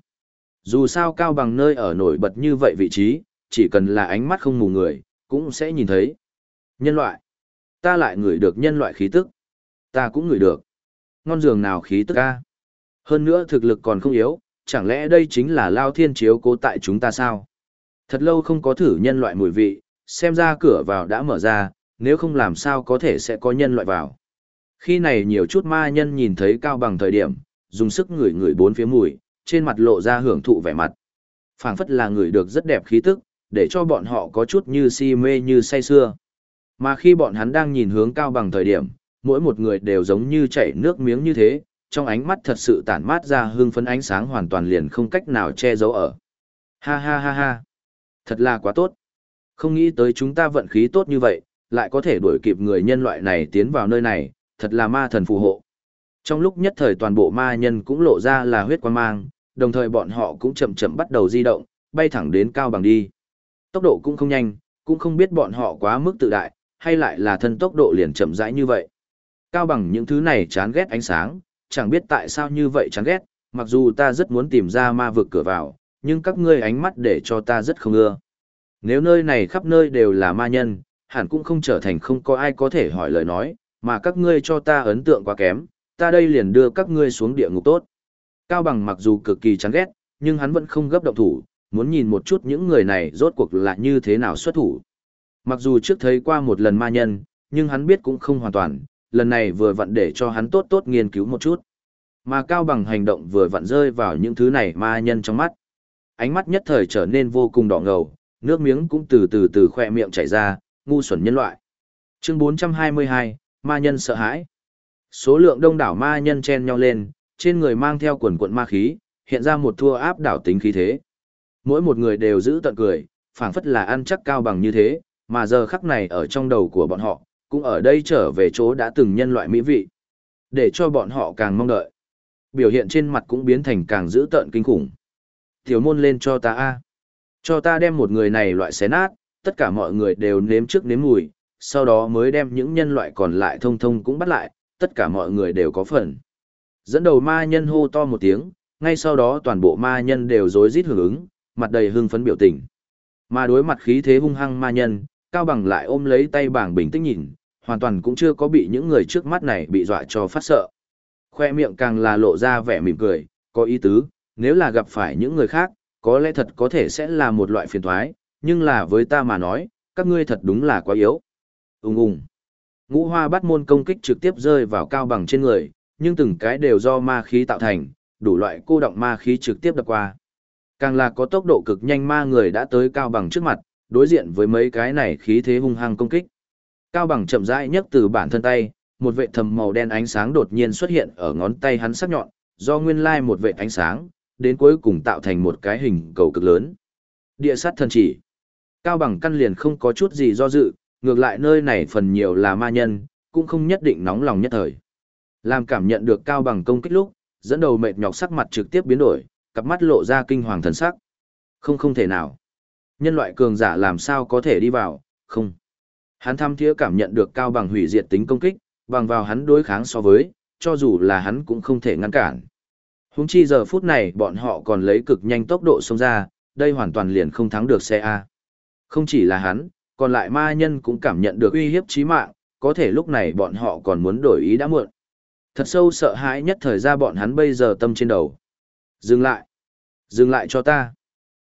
Dù sao Cao Bằng nơi ở nổi bật như vậy vị trí, chỉ cần là ánh mắt không mù người, cũng sẽ nhìn thấy. Nhân loại. Ta lại ngửi được nhân loại khí tức. Ta cũng ngửi được. Ngon giường nào khí tức ca. Hơn nữa thực lực còn không yếu, chẳng lẽ đây chính là Lao Thiên chiếu cố tại chúng ta sao? Thật lâu không có thử nhân loại mùi vị, xem ra cửa vào đã mở ra, nếu không làm sao có thể sẽ có nhân loại vào. Khi này nhiều chút ma nhân nhìn thấy cao bằng thời điểm, dùng sức ngửi ngửi bốn phía mùi, trên mặt lộ ra hưởng thụ vẻ mặt. phảng phất là người được rất đẹp khí tức, để cho bọn họ có chút như si mê như say xưa. Mà khi bọn hắn đang nhìn hướng cao bằng thời điểm, mỗi một người đều giống như chảy nước miếng như thế, trong ánh mắt thật sự tản mát ra hương phấn ánh sáng hoàn toàn liền không cách nào che giấu ở. Ha ha ha ha. Thật là quá tốt. Không nghĩ tới chúng ta vận khí tốt như vậy, lại có thể đuổi kịp người nhân loại này tiến vào nơi này, thật là ma thần phù hộ. Trong lúc nhất thời toàn bộ ma nhân cũng lộ ra là huyết quan mang, đồng thời bọn họ cũng chậm chậm bắt đầu di động, bay thẳng đến cao bằng đi. Tốc độ cũng không nhanh, cũng không biết bọn họ quá mức tự đại, hay lại là thân tốc độ liền chậm rãi như vậy. Cao bằng những thứ này chán ghét ánh sáng, chẳng biết tại sao như vậy chán ghét, mặc dù ta rất muốn tìm ra ma vực cửa vào, nhưng các ngươi ánh mắt để cho ta rất không ưa. Nếu nơi này khắp nơi đều là ma nhân, hẳn cũng không trở thành không có ai có thể hỏi lời nói, mà các ngươi cho ta ấn tượng quá kém, ta đây liền đưa các ngươi xuống địa ngục tốt. Cao bằng mặc dù cực kỳ chán ghét, nhưng hắn vẫn không gấp động thủ, muốn nhìn một chút những người này rốt cuộc là như thế nào xuất thủ. Mặc dù trước thấy qua một lần ma nhân, nhưng hắn biết cũng không hoàn toàn, lần này vừa vặn để cho hắn tốt tốt nghiên cứu một chút. Mà cao bằng hành động vừa vặn rơi vào những thứ này ma nhân trong mắt. Ánh mắt nhất thời trở nên vô cùng đỏ ngầu, nước miếng cũng từ từ từ khoe miệng chảy ra, ngu xuẩn nhân loại. Chương 422, ma nhân sợ hãi. Số lượng đông đảo ma nhân chen nhau lên, trên người mang theo quần quận ma khí, hiện ra một thua áp đảo tính khí thế. Mỗi một người đều giữ tận cười, phảng phất là ăn chắc cao bằng như thế, mà giờ khắc này ở trong đầu của bọn họ, cũng ở đây trở về chỗ đã từng nhân loại mỹ vị. Để cho bọn họ càng mong đợi. Biểu hiện trên mặt cũng biến thành càng dữ tợn kinh khủng. Tiểu môn lên cho ta a Cho ta đem một người này loại xé nát, tất cả mọi người đều nếm trước nếm mùi, sau đó mới đem những nhân loại còn lại thông thông cũng bắt lại, tất cả mọi người đều có phần. Dẫn đầu ma nhân hô to một tiếng, ngay sau đó toàn bộ ma nhân đều rối rít hưởng ứng, mặt đầy hưng phấn biểu tình. Mà đối mặt khí thế hung hăng ma nhân, Cao Bằng lại ôm lấy tay bảng bình tĩnh nhìn, hoàn toàn cũng chưa có bị những người trước mắt này bị dọa cho phát sợ. Khoe miệng càng là lộ ra vẻ mỉm cười, có ý tứ, nếu là gặp phải những người khác, có lẽ thật có thể sẽ là một loại phiền toái nhưng là với ta mà nói, các ngươi thật đúng là quá yếu. Úng Úng. Ngũ hoa bắt môn công kích trực tiếp rơi vào cao bằng trên người, nhưng từng cái đều do ma khí tạo thành, đủ loại cô động ma khí trực tiếp đập qua. Càng là có tốc độ cực nhanh ma người đã tới cao bằng trước mặt, đối diện với mấy cái này khí thế hung hăng công kích. Cao bằng chậm rãi nhấc từ bản thân tay, một vệ thầm màu đen ánh sáng đột nhiên xuất hiện ở ngón tay hắn sắc nhọn, do nguyên lai một vệ ánh sáng, đến cuối cùng tạo thành một cái hình cầu cực lớn. Địa sát thần chỉ. Cao bằng căn liền không có chút gì do dự, ngược lại nơi này phần nhiều là ma nhân, cũng không nhất định nóng lòng nhất thời. Làm cảm nhận được cao bằng công kích lúc, dẫn đầu mệt nhọc sắc mặt trực tiếp biến đổi, cặp mắt lộ ra kinh hoàng thần sắc. Không không thể nào. Nhân loại cường giả làm sao có thể đi vào, không. Hắn tham thiế cảm nhận được cao bằng hủy diệt tính công kích, bằng vào hắn đối kháng so với, cho dù là hắn cũng không thể ngăn cản. Húng chi giờ phút này bọn họ còn lấy cực nhanh tốc độ xông ra, đây hoàn toàn liền không thắng được xe A. Không chỉ là hắn, còn lại ma nhân cũng cảm nhận được uy hiếp chí mạng, có thể lúc này bọn họ còn muốn đổi ý đã muộn. Thật sâu sợ hãi nhất thời ra bọn hắn bây giờ tâm trên đầu. Dừng lại. Dừng lại cho ta.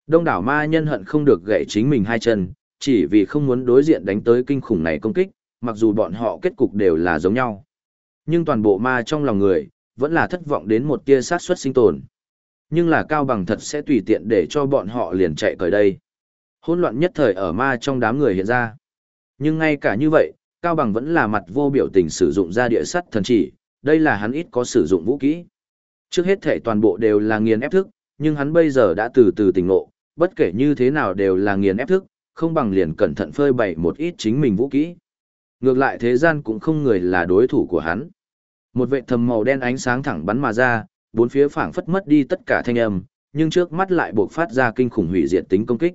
Đông đảo ma nhân hận không được gãy chính mình hai chân, chỉ vì không muốn đối diện đánh tới kinh khủng này công kích, mặc dù bọn họ kết cục đều là giống nhau. Nhưng toàn bộ ma trong lòng người, vẫn là thất vọng đến một tia sát suất sinh tồn. Nhưng là cao bằng thật sẽ tùy tiện để cho bọn họ liền chạy tới đây. Hỗn loạn nhất thời ở ma trong đám người hiện ra. Nhưng ngay cả như vậy, cao bằng vẫn là mặt vô biểu tình sử dụng ra địa sắt thần chỉ, đây là hắn ít có sử dụng vũ khí. Trước hết thể toàn bộ đều là nghiền ép thức, nhưng hắn bây giờ đã từ từ tỉnh ngộ, bất kể như thế nào đều là nghiền ép thức, không bằng liền cẩn thận phơi bày một ít chính mình vũ khí. Ngược lại thế gian cũng không người là đối thủ của hắn. Một vệ thầm màu đen ánh sáng thẳng bắn mà ra, bốn phía phảng phất mất đi tất cả thanh âm, nhưng trước mắt lại buộc phát ra kinh khủng hủy diệt tính công kích.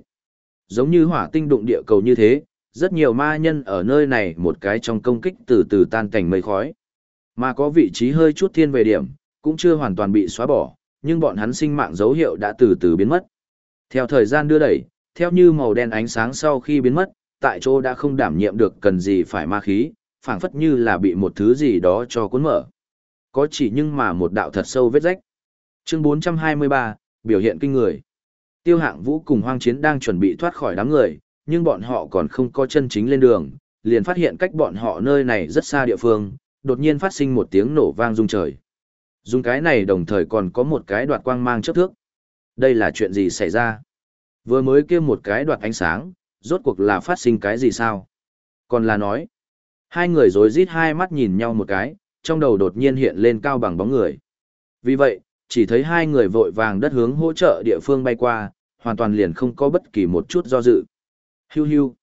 Giống như hỏa tinh đụng địa cầu như thế, rất nhiều ma nhân ở nơi này một cái trong công kích từ từ tan cảnh mây khói. Mà có vị trí hơi chút thiên về điểm, cũng chưa hoàn toàn bị xóa bỏ, nhưng bọn hắn sinh mạng dấu hiệu đã từ từ biến mất. Theo thời gian đưa đẩy, theo như màu đen ánh sáng sau khi biến mất, tại chỗ đã không đảm nhiệm được cần gì phải ma khí, phảng phất như là bị một thứ gì đó cho cuốn mở. Có chỉ nhưng mà một đạo thật sâu vết rách. Chương 423, biểu hiện kinh người. Tiêu hạng vũ cùng hoang chiến đang chuẩn bị thoát khỏi đám người, nhưng bọn họ còn không có chân chính lên đường, liền phát hiện cách bọn họ nơi này rất xa địa phương, đột nhiên phát sinh một tiếng nổ vang rung trời. Dùng cái này đồng thời còn có một cái đoạt quang mang chấp thước. Đây là chuyện gì xảy ra? Vừa mới kia một cái đoạt ánh sáng, rốt cuộc là phát sinh cái gì sao? Còn là nói, hai người rối rít hai mắt nhìn nhau một cái, trong đầu đột nhiên hiện lên cao bằng bóng người. Vì vậy, chỉ thấy hai người vội vàng đất hướng hỗ trợ địa phương bay qua, hoàn toàn liền không có bất kỳ một chút do dự. Hiu hiu.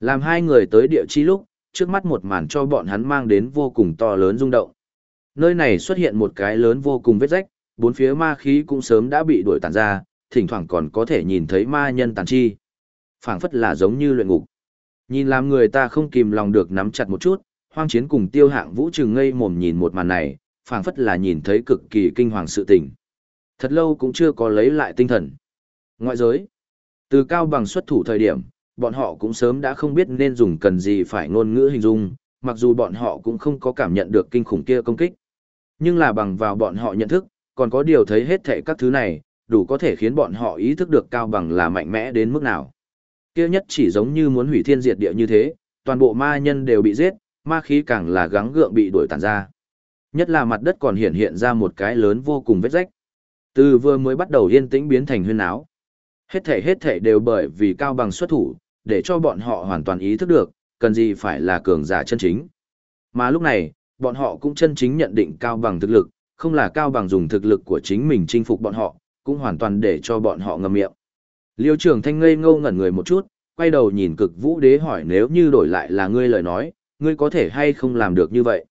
Làm hai người tới địa chi lúc, trước mắt một màn cho bọn hắn mang đến vô cùng to lớn rung động. Nơi này xuất hiện một cái lớn vô cùng vết rách, bốn phía ma khí cũng sớm đã bị đuổi tàn ra, thỉnh thoảng còn có thể nhìn thấy ma nhân tàn chi. phảng phất là giống như luyện ngục. Nhìn làm người ta không kìm lòng được nắm chặt một chút, hoang chiến cùng tiêu hạng vũ trừng ngây mồm nhìn một màn này, phảng phất là nhìn thấy cực kỳ kinh hoàng sự tình. Thật lâu cũng chưa có lấy lại tinh thần. Ngoại giới, từ cao bằng xuất thủ thời điểm, bọn họ cũng sớm đã không biết nên dùng cần gì phải ngôn ngữ hình dung, mặc dù bọn họ cũng không có cảm nhận được kinh khủng kia công kích. Nhưng là bằng vào bọn họ nhận thức, còn có điều thấy hết thảy các thứ này, đủ có thể khiến bọn họ ý thức được cao bằng là mạnh mẽ đến mức nào. Kia nhất chỉ giống như muốn hủy thiên diệt địa như thế, toàn bộ ma nhân đều bị giết, ma khí càng là gắng gượng bị đuổi tàn ra. Nhất là mặt đất còn hiện hiện ra một cái lớn vô cùng vết rách. Từ vừa mới bắt đầu yên tĩnh biến thành huyên áo. Hết thể hết thể đều bởi vì cao bằng xuất thủ, để cho bọn họ hoàn toàn ý thức được, cần gì phải là cường giả chân chính. Mà lúc này, bọn họ cũng chân chính nhận định cao bằng thực lực, không là cao bằng dùng thực lực của chính mình chinh phục bọn họ, cũng hoàn toàn để cho bọn họ ngậm miệng. Liêu trưởng thanh ngây ngô ngẩn người một chút, quay đầu nhìn cực vũ đế hỏi nếu như đổi lại là ngươi lời nói, ngươi có thể hay không làm được như vậy.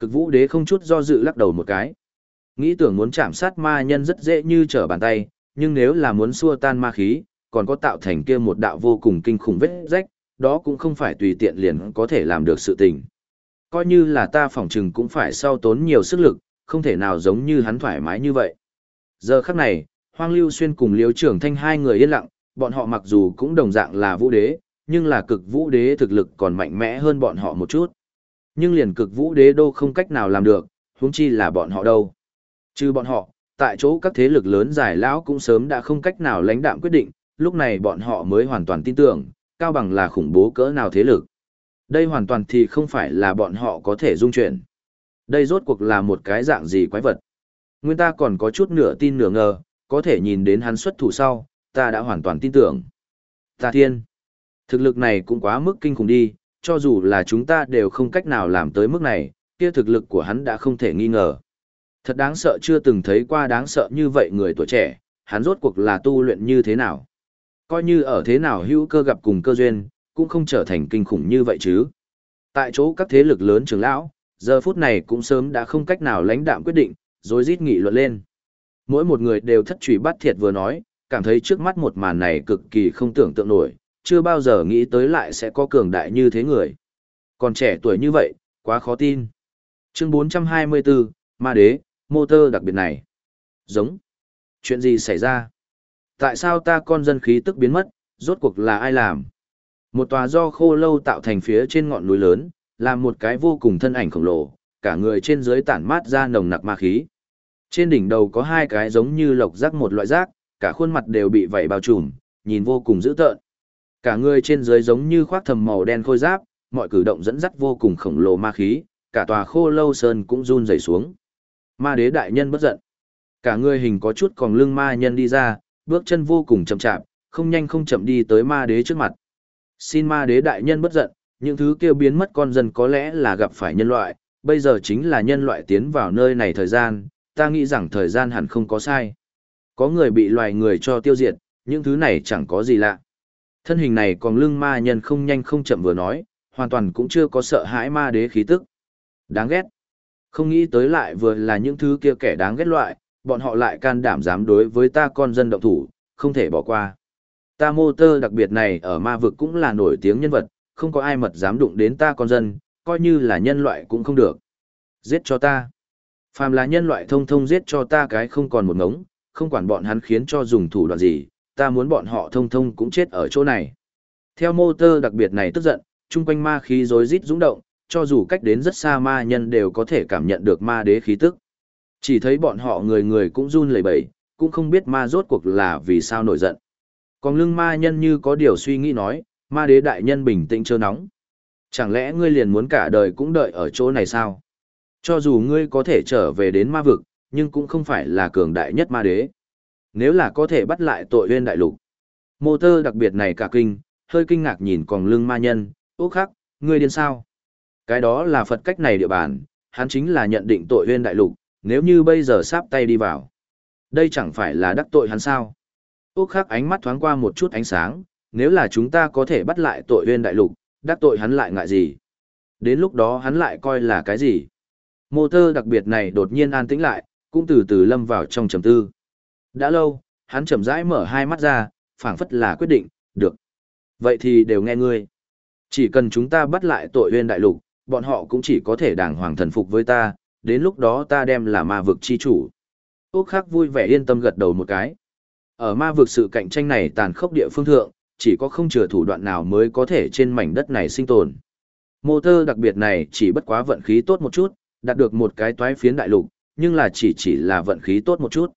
Cực vũ đế không chút do dự lắc đầu một cái. Nghĩ tưởng muốn chạm sát ma nhân rất dễ như trở bàn tay, nhưng nếu là muốn xua tan ma khí, còn có tạo thành kia một đạo vô cùng kinh khủng vết rách, đó cũng không phải tùy tiện liền có thể làm được sự tình. Coi như là ta phỏng chừng cũng phải sau tốn nhiều sức lực, không thể nào giống như hắn thoải mái như vậy. Giờ khắc này, Hoang Lưu Xuyên cùng Liêu Trưởng Thanh hai người yên lặng, bọn họ mặc dù cũng đồng dạng là vũ đế, nhưng là cực vũ đế thực lực còn mạnh mẽ hơn bọn họ một chút. Nhưng liền cực vũ đế đô không cách nào làm được, huống chi là bọn họ đâu. Trừ bọn họ, tại chỗ các thế lực lớn giải lão cũng sớm đã không cách nào lãnh đạm quyết định, lúc này bọn họ mới hoàn toàn tin tưởng, Cao Bằng là khủng bố cỡ nào thế lực. Đây hoàn toàn thì không phải là bọn họ có thể dung chuyển. Đây rốt cuộc là một cái dạng gì quái vật. Nguyên ta còn có chút nửa tin nửa ngờ, có thể nhìn đến hắn xuất thủ sau, ta đã hoàn toàn tin tưởng. Ta thiên, thực lực này cũng quá mức kinh khủng đi, cho dù là chúng ta đều không cách nào làm tới mức này, kia thực lực của hắn đã không thể nghi ngờ. Thật đáng sợ chưa từng thấy qua đáng sợ như vậy người tuổi trẻ, hắn rốt cuộc là tu luyện như thế nào. Coi như ở thế nào hữu cơ gặp cùng cơ duyên, cũng không trở thành kinh khủng như vậy chứ. Tại chỗ các thế lực lớn trưởng lão, giờ phút này cũng sớm đã không cách nào lãnh đạm quyết định, rồi rít nghị luận lên. Mỗi một người đều thất trùy bắt thiệt vừa nói, cảm thấy trước mắt một màn này cực kỳ không tưởng tượng nổi, chưa bao giờ nghĩ tới lại sẽ có cường đại như thế người. Còn trẻ tuổi như vậy, quá khó tin. Chương 424, Ma Đế, motor đặc biệt này. Giống. Chuyện gì xảy ra? Tại sao ta con dân khí tức biến mất, rốt cuộc là ai làm? Một tòa do khô lâu tạo thành phía trên ngọn núi lớn, làm một cái vô cùng thân ảnh khổng lồ, cả người trên dưới tản mát ra nồng nặc ma khí. Trên đỉnh đầu có hai cái giống như lộc rác một loại rác, cả khuôn mặt đều bị vảy bao trùm, nhìn vô cùng dữ tợn. Cả người trên dưới giống như khoác thầm màu đen khôi giáp, mọi cử động dẫn dắt vô cùng khổng lồ ma khí, cả tòa khô lâu sơn cũng run rẩy xuống. Ma đế đại nhân bất giận. Cả người hình có chút còn lưng ma nhân đi ra, bước chân vô cùng chậm chạp, không nhanh không chậm đi tới ma đế trước mặt. Xin ma đế đại nhân bất giận, những thứ kêu biến mất con dân có lẽ là gặp phải nhân loại, bây giờ chính là nhân loại tiến vào nơi này thời gian, ta nghĩ rằng thời gian hẳn không có sai. Có người bị loài người cho tiêu diệt, những thứ này chẳng có gì lạ. Thân hình này còn lưng ma nhân không nhanh không chậm vừa nói, hoàn toàn cũng chưa có sợ hãi ma đế khí tức. Đáng ghét. Không nghĩ tới lại vừa là những thứ kia kẻ đáng ghét loại, bọn họ lại can đảm dám đối với ta con dân động thủ, không thể bỏ qua. Ta mô tơ đặc biệt này ở ma vực cũng là nổi tiếng nhân vật, không có ai mật dám đụng đến ta con dân, coi như là nhân loại cũng không được. Giết cho ta. Phàm là nhân loại thông thông giết cho ta cái không còn một ngống, không quản bọn hắn khiến cho dùng thủ đoạn gì, ta muốn bọn họ thông thông cũng chết ở chỗ này. Theo mô tơ đặc biệt này tức giận, chung quanh ma khí rối rít dũng động, cho dù cách đến rất xa ma nhân đều có thể cảm nhận được ma đế khí tức. Chỉ thấy bọn họ người người cũng run lẩy bẩy, cũng không biết ma rốt cuộc là vì sao nổi giận. Còn lưng ma nhân như có điều suy nghĩ nói, ma đế đại nhân bình tĩnh chớ nóng. Chẳng lẽ ngươi liền muốn cả đời cũng đợi ở chỗ này sao? Cho dù ngươi có thể trở về đến ma vực, nhưng cũng không phải là cường đại nhất ma đế. Nếu là có thể bắt lại tội huyên đại lục. Mô tơ đặc biệt này cả kinh, hơi kinh ngạc nhìn còn lưng ma nhân, ốc khắc, ngươi điên sao? Cái đó là Phật cách này địa bàn, hắn chính là nhận định tội huyên đại lục, nếu như bây giờ sáp tay đi vào. Đây chẳng phải là đắc tội hắn sao? Úc khắc ánh mắt thoáng qua một chút ánh sáng, nếu là chúng ta có thể bắt lại tội huyên đại lục, đắc tội hắn lại ngại gì? Đến lúc đó hắn lại coi là cái gì? Mô tơ đặc biệt này đột nhiên an tĩnh lại, cũng từ từ lâm vào trong trầm tư. Đã lâu, hắn chậm rãi mở hai mắt ra, phảng phất là quyết định, được. Vậy thì đều nghe ngươi. Chỉ cần chúng ta bắt lại tội huyên đại lục, bọn họ cũng chỉ có thể đàng hoàng thần phục với ta, đến lúc đó ta đem là ma vực chi chủ. Úc khắc vui vẻ yên tâm gật đầu một cái. Ở ma vực sự cạnh tranh này tàn khốc địa phương thượng, chỉ có không chừa thủ đoạn nào mới có thể trên mảnh đất này sinh tồn. Mô tơ đặc biệt này chỉ bất quá vận khí tốt một chút, đạt được một cái toái phiến đại lục, nhưng là chỉ chỉ là vận khí tốt một chút.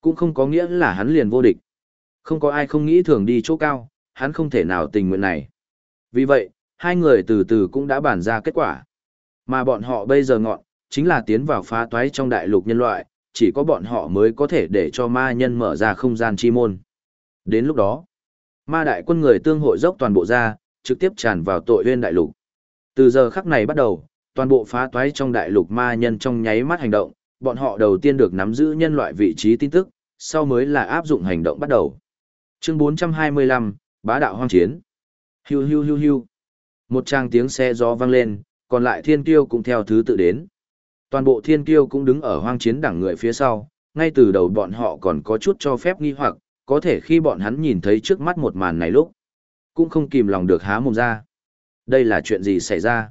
Cũng không có nghĩa là hắn liền vô địch. Không có ai không nghĩ thường đi chỗ cao, hắn không thể nào tình nguyện này. Vì vậy, hai người từ từ cũng đã bàn ra kết quả. Mà bọn họ bây giờ ngọn, chính là tiến vào phá toái trong đại lục nhân loại, chỉ có bọn họ mới có thể để cho ma nhân mở ra không gian chi môn. Đến lúc đó, ma đại quân người tương hội dốc toàn bộ ra, trực tiếp tràn vào tội huyên đại lục. Từ giờ khắc này bắt đầu, toàn bộ phá toái trong đại lục ma nhân trong nháy mắt hành động, bọn họ đầu tiên được nắm giữ nhân loại vị trí tin tức, sau mới là áp dụng hành động bắt đầu. Chương 425, Bá đạo hoang chiến. Hiu hiu hiu hiu. Một trang tiếng xe gió vang lên, còn lại thiên kiêu cũng theo thứ tự đến. Toàn bộ thiên kiêu cũng đứng ở hoang chiến đẳng người phía sau, ngay từ đầu bọn họ còn có chút cho phép nghi hoặc, có thể khi bọn hắn nhìn thấy trước mắt một màn này lúc, cũng không kìm lòng được há mồm ra. Đây là chuyện gì xảy ra?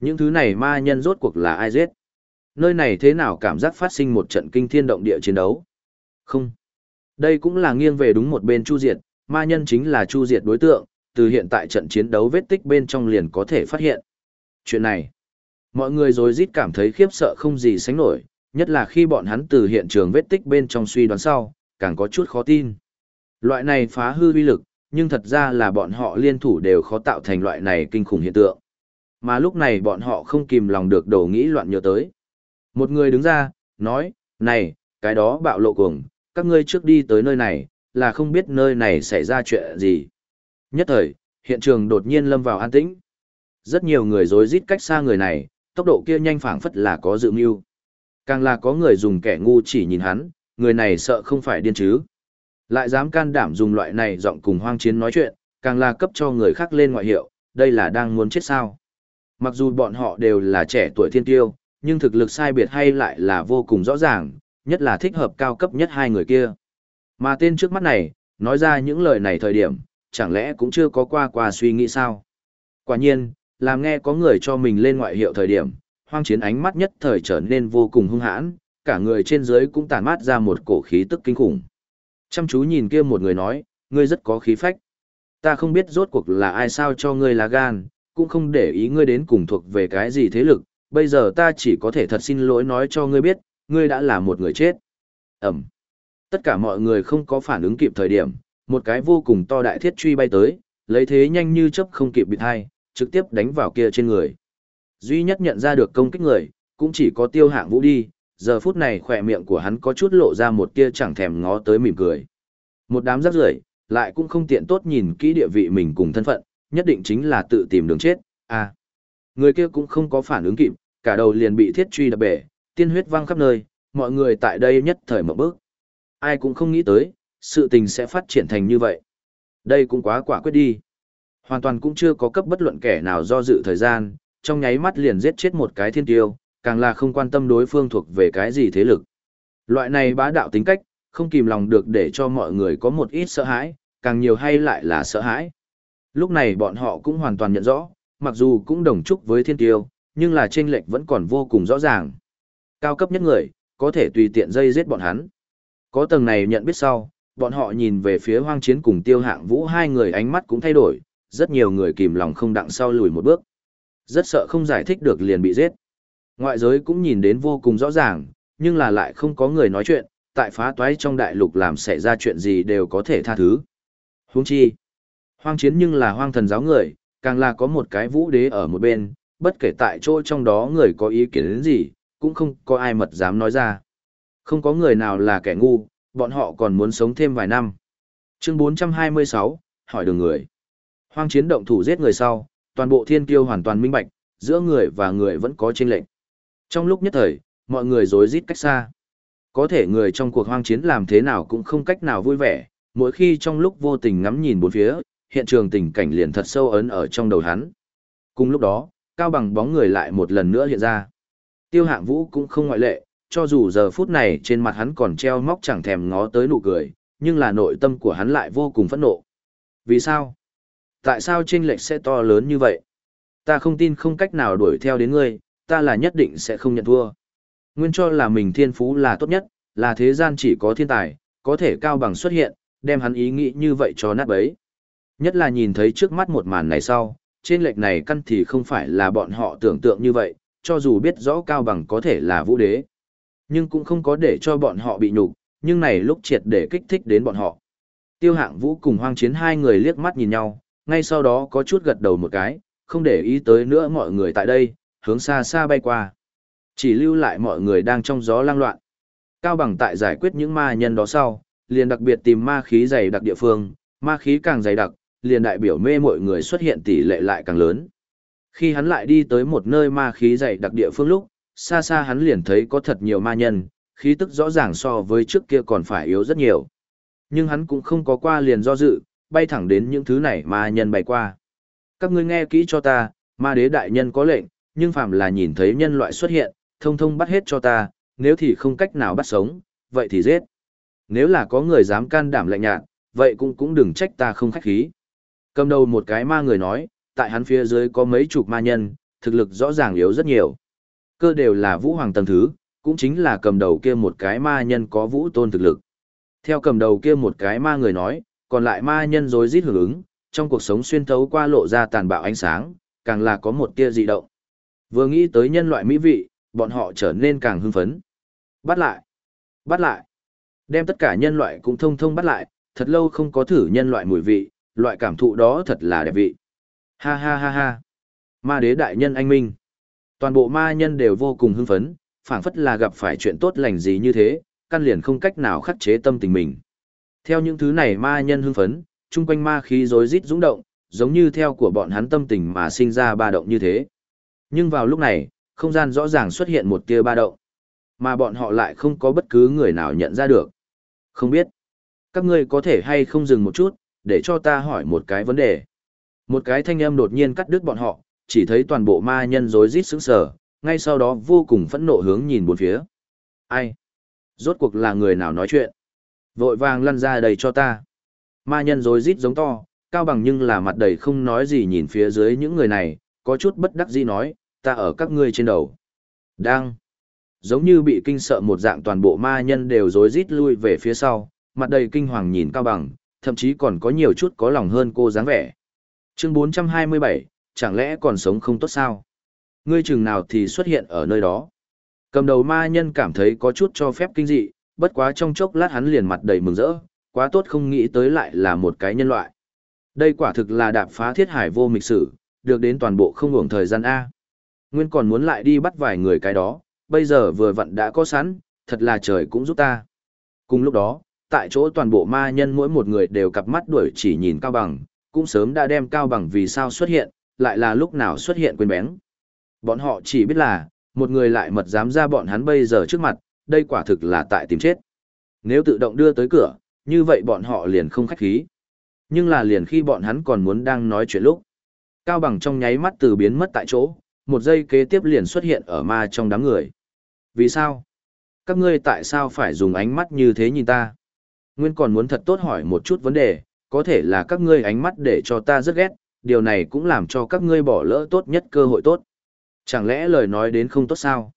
Những thứ này ma nhân rốt cuộc là ai giết? Nơi này thế nào cảm giác phát sinh một trận kinh thiên động địa chiến đấu? Không. Đây cũng là nghiêng về đúng một bên Chu Diệt, ma nhân chính là Chu Diệt đối tượng, từ hiện tại trận chiến đấu vết tích bên trong liền có thể phát hiện. Chuyện này, mọi người rồi rít cảm thấy khiếp sợ không gì sánh nổi, nhất là khi bọn hắn từ hiện trường vết tích bên trong suy đoán sau, càng có chút khó tin. Loại này phá hư uy lực, nhưng thật ra là bọn họ liên thủ đều khó tạo thành loại này kinh khủng hiện tượng. Mà lúc này bọn họ không kìm lòng được đầu nghĩ loạn nhớ tới. Một người đứng ra, nói, này, cái đó bạo lộ cuồng, các ngươi trước đi tới nơi này, là không biết nơi này xảy ra chuyện gì. Nhất thời, hiện trường đột nhiên lâm vào an tĩnh. Rất nhiều người rối rít cách xa người này, tốc độ kia nhanh phảng phất là có dự mưu. Càng là có người dùng kẻ ngu chỉ nhìn hắn, người này sợ không phải điên chứ. Lại dám can đảm dùng loại này giọng cùng hoang chiến nói chuyện, càng là cấp cho người khác lên ngoại hiệu, đây là đang muốn chết sao. Mặc dù bọn họ đều là trẻ tuổi thiên tiêu, nhưng thực lực sai biệt hay lại là vô cùng rõ ràng, nhất là thích hợp cao cấp nhất hai người kia. Mà tên trước mắt này, nói ra những lời này thời điểm, chẳng lẽ cũng chưa có qua qua suy nghĩ sao? Quả nhiên, làm nghe có người cho mình lên ngoại hiệu thời điểm, hoang chiến ánh mắt nhất thời trở nên vô cùng hung hãn, cả người trên dưới cũng tản mát ra một cổ khí tức kinh khủng. Chăm chú nhìn kia một người nói, ngươi rất có khí phách. Ta không biết rốt cuộc là ai sao cho ngươi là gan, cũng không để ý ngươi đến cùng thuộc về cái gì thế lực, bây giờ ta chỉ có thể thật xin lỗi nói cho ngươi biết, ngươi đã là một người chết. Ẩm. Tất cả mọi người không có phản ứng kịp thời điểm, một cái vô cùng to đại thiết truy bay tới, lấy thế nhanh như chớp không kịp bị thay trực tiếp đánh vào kia trên người. Duy nhất nhận ra được công kích người, cũng chỉ có tiêu hạng vũ đi, giờ phút này khỏe miệng của hắn có chút lộ ra một tia chẳng thèm ngó tới mỉm cười. Một đám rác rưởi lại cũng không tiện tốt nhìn kỹ địa vị mình cùng thân phận, nhất định chính là tự tìm đường chết, à. Người kia cũng không có phản ứng kịp, cả đầu liền bị thiết truy đập bể, tiên huyết văng khắp nơi, mọi người tại đây nhất thời mở bước. Ai cũng không nghĩ tới, sự tình sẽ phát triển thành như vậy. Đây cũng quá quả quyết đi. Hoàn toàn cũng chưa có cấp bất luận kẻ nào do dự thời gian, trong nháy mắt liền giết chết một cái thiên tiêu, càng là không quan tâm đối phương thuộc về cái gì thế lực. Loại này bá đạo tính cách, không kìm lòng được để cho mọi người có một ít sợ hãi, càng nhiều hay lại là sợ hãi. Lúc này bọn họ cũng hoàn toàn nhận rõ, mặc dù cũng đồng chúc với thiên tiêu, nhưng là chênh lệch vẫn còn vô cùng rõ ràng. Cao cấp nhất người, có thể tùy tiện dây giết bọn hắn. Có tầng này nhận biết sau, bọn họ nhìn về phía hoang chiến cùng tiêu hạng vũ hai người ánh mắt cũng thay đổi, rất nhiều người kìm lòng không đặng sau lùi một bước. Rất sợ không giải thích được liền bị giết. Ngoại giới cũng nhìn đến vô cùng rõ ràng, nhưng là lại không có người nói chuyện, tại phá toái trong đại lục làm xảy ra chuyện gì đều có thể tha thứ. Huống chi, hoang chiến nhưng là hoang thần giáo người, càng là có một cái vũ đế ở một bên, bất kể tại chỗ trong đó người có ý kiến đến gì, cũng không có ai mật dám nói ra. Không có người nào là kẻ ngu, bọn họ còn muốn sống thêm vài năm. Chương 426, hỏi đường người. Hoang chiến động thủ giết người sau, toàn bộ thiên kiêu hoàn toàn minh bạch, giữa người và người vẫn có chênh lệch. Trong lúc nhất thời, mọi người rối rít cách xa. Có thể người trong cuộc hoang chiến làm thế nào cũng không cách nào vui vẻ, mỗi khi trong lúc vô tình ngắm nhìn bốn phía, hiện trường tình cảnh liền thật sâu ấn ở trong đầu hắn. Cùng lúc đó, cao bằng bóng người lại một lần nữa hiện ra. Tiêu hạng vũ cũng không ngoại lệ, cho dù giờ phút này trên mặt hắn còn treo móc chẳng thèm ngó tới nụ cười, nhưng là nội tâm của hắn lại vô cùng phẫn nộ. Vì sao? Tại sao chênh lệch sẽ to lớn như vậy? Ta không tin không cách nào đuổi theo đến ngươi, ta là nhất định sẽ không nhận thua. Nguyên cho là mình thiên phú là tốt nhất, là thế gian chỉ có thiên tài, có thể cao bằng xuất hiện, đem hắn ý nghĩ như vậy cho nát bấy. Nhất là nhìn thấy trước mắt một màn này sau, trên lệch này căn thì không phải là bọn họ tưởng tượng như vậy, cho dù biết rõ cao bằng có thể là vũ đế. Nhưng cũng không có để cho bọn họ bị nhục, nhưng này lúc triệt để kích thích đến bọn họ. Tiêu hạng vũ cùng hoang chiến hai người liếc mắt nhìn nhau, ngay sau đó có chút gật đầu một cái, không để ý tới nữa mọi người tại đây, hướng xa xa bay qua. Chỉ lưu lại mọi người đang trong gió lang loạn. Cao bằng tại giải quyết những ma nhân đó sau, liền đặc biệt tìm ma khí dày đặc địa phương, ma khí càng dày đặc, liền đại biểu mê mọi người xuất hiện tỷ lệ lại càng lớn. Khi hắn lại đi tới một nơi ma khí dày đặc địa phương lúc, xa xa hắn liền thấy có thật nhiều ma nhân, khí tức rõ ràng so với trước kia còn phải yếu rất nhiều. Nhưng hắn cũng không có qua liền do dự, bay thẳng đến những thứ này ma nhân bay qua. Các ngươi nghe kỹ cho ta, ma đế đại nhân có lệnh, nhưng phàm là nhìn thấy nhân loại xuất hiện, thông thông bắt hết cho ta, nếu thì không cách nào bắt sống, vậy thì giết. Nếu là có người dám can đảm lạnh nhạt, vậy cũng cũng đừng trách ta không khách khí. Cầm đầu một cái ma người nói, tại hắn phía dưới có mấy chục ma nhân, thực lực rõ ràng yếu rất nhiều. Cơ đều là vũ hoàng tầng thứ, cũng chính là cầm đầu kia một cái ma nhân có vũ tôn thực lực. Theo cầm đầu kia một cái ma người nói, còn lại ma nhân rối rít hưởng ứng, trong cuộc sống xuyên thấu qua lộ ra tàn bạo ánh sáng, càng là có một tia dị động. Vừa nghĩ tới nhân loại mỹ vị, bọn họ trở nên càng hưng phấn. Bắt lại! Bắt lại! Đem tất cả nhân loại cũng thông thông bắt lại, thật lâu không có thử nhân loại mùi vị, loại cảm thụ đó thật là đẹp vị. Ha ha ha ha! Ma đế đại nhân anh minh! Toàn bộ ma nhân đều vô cùng hưng phấn, phảng phất là gặp phải chuyện tốt lành gì như thế, căn liền không cách nào khắc chế tâm tình mình. Theo những thứ này ma nhân hưng phấn, chung quanh ma khí rối rít dũng động, giống như theo của bọn hắn tâm tình mà sinh ra ba động như thế. Nhưng vào lúc này, không gian rõ ràng xuất hiện một tia ba động, mà bọn họ lại không có bất cứ người nào nhận ra được. Không biết, các ngươi có thể hay không dừng một chút, để cho ta hỏi một cái vấn đề. Một cái thanh âm đột nhiên cắt đứt bọn họ, chỉ thấy toàn bộ ma nhân rối rít sững sờ, ngay sau đó vô cùng phẫn nộ hướng nhìn bốn phía. Ai? Rốt cuộc là người nào nói chuyện? Vội vàng lăn ra đầy cho ta. Ma nhân rối rít giống to, cao bằng nhưng là mặt đầy không nói gì nhìn phía dưới những người này, có chút bất đắc dĩ nói, ta ở các ngươi trên đầu. Đang. Giống như bị kinh sợ một dạng toàn bộ ma nhân đều rối rít lui về phía sau, mặt đầy kinh hoàng nhìn cao bằng, thậm chí còn có nhiều chút có lòng hơn cô dáng vẻ. Chương 427, chẳng lẽ còn sống không tốt sao? Ngươi chừng nào thì xuất hiện ở nơi đó. Cầm đầu ma nhân cảm thấy có chút cho phép kinh dị, bất quá trong chốc lát hắn liền mặt đầy mừng rỡ, quá tốt không nghĩ tới lại là một cái nhân loại. Đây quả thực là đạp phá thiết hải vô mịch sử, được đến toàn bộ không hưởng thời gian A. Nguyên còn muốn lại đi bắt vài người cái đó, bây giờ vừa vặn đã có sẵn, thật là trời cũng giúp ta. Cùng lúc đó, tại chỗ toàn bộ ma nhân mỗi một người đều cặp mắt đuổi chỉ nhìn Cao Bằng, cũng sớm đã đem Cao Bằng vì sao xuất hiện, lại là lúc nào xuất hiện quên bén. Bọn họ chỉ biết là, một người lại mật dám ra bọn hắn bây giờ trước mặt, đây quả thực là tại tìm chết. Nếu tự động đưa tới cửa, như vậy bọn họ liền không khách khí. Nhưng là liền khi bọn hắn còn muốn đang nói chuyện lúc. Cao bằng trong nháy mắt từ biến mất tại chỗ, một giây kế tiếp liền xuất hiện ở ma trong đám người. Vì sao? Các ngươi tại sao phải dùng ánh mắt như thế nhìn ta? Nguyên còn muốn thật tốt hỏi một chút vấn đề, có thể là các ngươi ánh mắt để cho ta rất ghét, điều này cũng làm cho các ngươi bỏ lỡ tốt nhất cơ hội tốt. Chẳng lẽ lời nói đến không tốt sao?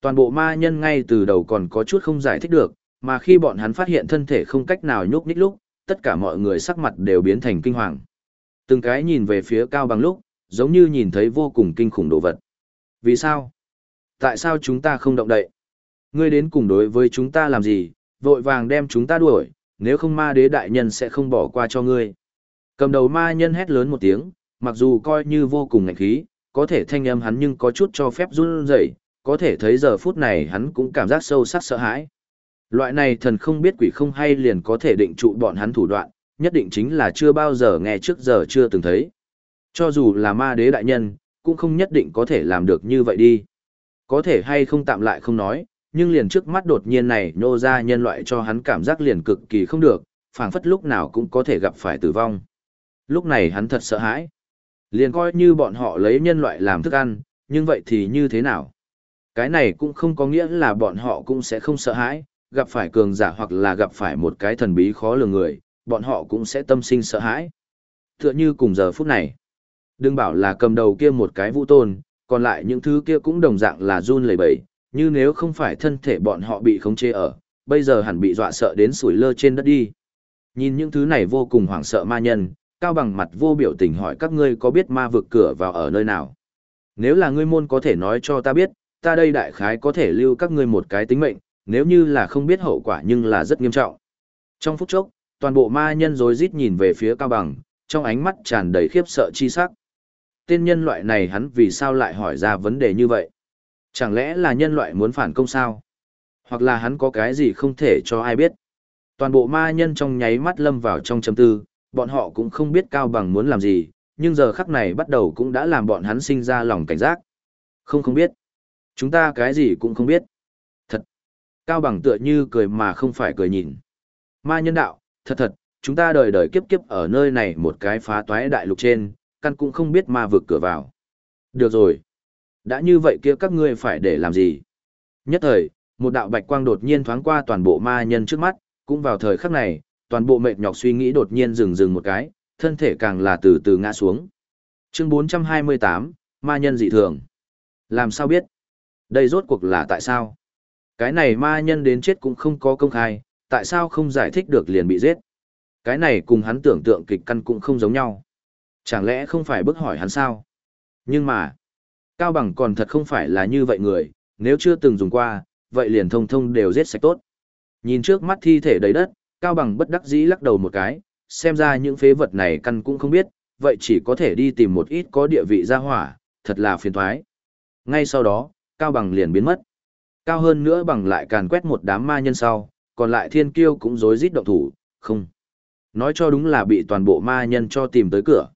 Toàn bộ ma nhân ngay từ đầu còn có chút không giải thích được, mà khi bọn hắn phát hiện thân thể không cách nào nhúc nhích lúc, tất cả mọi người sắc mặt đều biến thành kinh hoàng. Từng cái nhìn về phía cao bằng lúc, giống như nhìn thấy vô cùng kinh khủng đồ vật. Vì sao? Tại sao chúng ta không động đậy? Ngươi đến cùng đối với chúng ta làm gì, vội vàng đem chúng ta đuổi, nếu không ma đế đại nhân sẽ không bỏ qua cho ngươi. Cầm đầu ma nhân hét lớn một tiếng, mặc dù coi như vô cùng ngạnh khí, có thể thanh âm hắn nhưng có chút cho phép run rẩy, có thể thấy giờ phút này hắn cũng cảm giác sâu sắc sợ hãi. Loại này thần không biết quỷ không hay liền có thể định trụ bọn hắn thủ đoạn, nhất định chính là chưa bao giờ nghe trước giờ chưa từng thấy. Cho dù là ma đế đại nhân, cũng không nhất định có thể làm được như vậy đi. Có thể hay không tạm lại không nói, nhưng liền trước mắt đột nhiên này nô ra nhân loại cho hắn cảm giác liền cực kỳ không được, phảng phất lúc nào cũng có thể gặp phải tử vong. Lúc này hắn thật sợ hãi. Liền coi như bọn họ lấy nhân loại làm thức ăn, nhưng vậy thì như thế nào? Cái này cũng không có nghĩa là bọn họ cũng sẽ không sợ hãi, gặp phải cường giả hoặc là gặp phải một cái thần bí khó lường người, bọn họ cũng sẽ tâm sinh sợ hãi. Tựa như cùng giờ phút này. Đừng bảo là cầm đầu kia một cái vũ tôn, còn lại những thứ kia cũng đồng dạng là run lẩy bẩy, như nếu không phải thân thể bọn họ bị khống chế ở, bây giờ hẳn bị dọa sợ đến sủi lơ trên đất đi. Nhìn những thứ này vô cùng hoảng sợ ma nhân, cao bằng mặt vô biểu tình hỏi các ngươi có biết ma vực cửa vào ở nơi nào. Nếu là ngươi môn có thể nói cho ta biết, ta đây đại khái có thể lưu các ngươi một cái tính mệnh, nếu như là không biết hậu quả nhưng là rất nghiêm trọng. Trong phút chốc, toàn bộ ma nhân rối rít nhìn về phía cao bằng, trong ánh mắt tràn đầy khiếp sợ chi sắc. Tên nhân loại này hắn vì sao lại hỏi ra vấn đề như vậy? Chẳng lẽ là nhân loại muốn phản công sao? Hoặc là hắn có cái gì không thể cho ai biết? Toàn bộ ma nhân trong nháy mắt lâm vào trong chấm tư, bọn họ cũng không biết Cao Bằng muốn làm gì, nhưng giờ khắc này bắt đầu cũng đã làm bọn hắn sinh ra lòng cảnh giác. Không không biết. Chúng ta cái gì cũng không biết. Thật. Cao Bằng tựa như cười mà không phải cười nhìn. Ma nhân đạo, thật thật, chúng ta đời đời kiếp kiếp ở nơi này một cái phá toái đại lục trên, căn cũng không biết ma vực cửa vào. Được rồi. Đã như vậy kia các ngươi phải để làm gì? Nhất thời, một đạo bạch quang đột nhiên thoáng qua toàn bộ ma nhân trước mắt, cũng vào thời khắc này, toàn bộ mệt nhọc suy nghĩ đột nhiên dừng dừng một cái, thân thể càng là từ từ ngã xuống. Chương 428, ma nhân dị thường. Làm sao biết? Đây rốt cuộc là tại sao? Cái này ma nhân đến chết cũng không có công khai, tại sao không giải thích được liền bị giết? Cái này cùng hắn tưởng tượng kịch căn cũng không giống nhau. Chẳng lẽ không phải bức hỏi hắn sao? Nhưng mà, Cao Bằng còn thật không phải là như vậy người, nếu chưa từng dùng qua, vậy liền thông thông đều giết sạch tốt. Nhìn trước mắt thi thể đầy đất, Cao Bằng bất đắc dĩ lắc đầu một cái, xem ra những phế vật này căn cũng không biết, vậy chỉ có thể đi tìm một ít có địa vị gia hỏa, thật là phiền toái. Ngay sau đó, Cao Bằng liền biến mất. Cao hơn nữa bằng lại càn quét một đám ma nhân sau, còn lại thiên kiêu cũng rối rít động thủ, không. Nói cho đúng là bị toàn bộ ma nhân cho tìm tới cửa.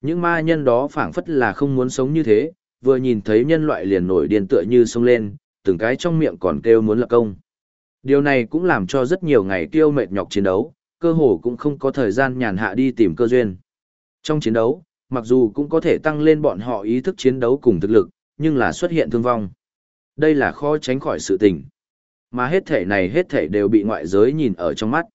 Những ma nhân đó phảng phất là không muốn sống như thế, vừa nhìn thấy nhân loại liền nổi điên tựa như sông lên, từng cái trong miệng còn kêu muốn lập công. Điều này cũng làm cho rất nhiều ngày tiêu mệt nhọc chiến đấu, cơ hồ cũng không có thời gian nhàn hạ đi tìm cơ duyên. Trong chiến đấu, mặc dù cũng có thể tăng lên bọn họ ý thức chiến đấu cùng thực lực, nhưng là xuất hiện thương vong. Đây là khó tránh khỏi sự tình. Mà hết thể này hết thể đều bị ngoại giới nhìn ở trong mắt.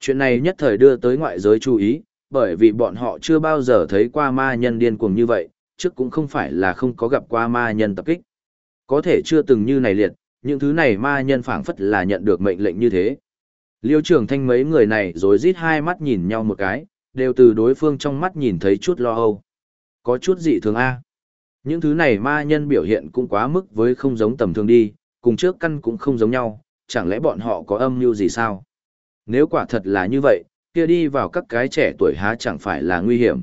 Chuyện này nhất thời đưa tới ngoại giới chú ý, bởi vì bọn họ chưa bao giờ thấy qua ma nhân điên cuồng như vậy, trước cũng không phải là không có gặp qua ma nhân tập kích. Có thể chưa từng như này liệt, những thứ này ma nhân phảng phất là nhận được mệnh lệnh như thế. Liêu trưởng thanh mấy người này rồi rít hai mắt nhìn nhau một cái, đều từ đối phương trong mắt nhìn thấy chút lo âu. Có chút dị thường A. Những thứ này ma nhân biểu hiện cũng quá mức với không giống tầm thường đi, cùng trước căn cũng không giống nhau, chẳng lẽ bọn họ có âm mưu gì sao? Nếu quả thật là như vậy, kia đi vào các cái trẻ tuổi há chẳng phải là nguy hiểm.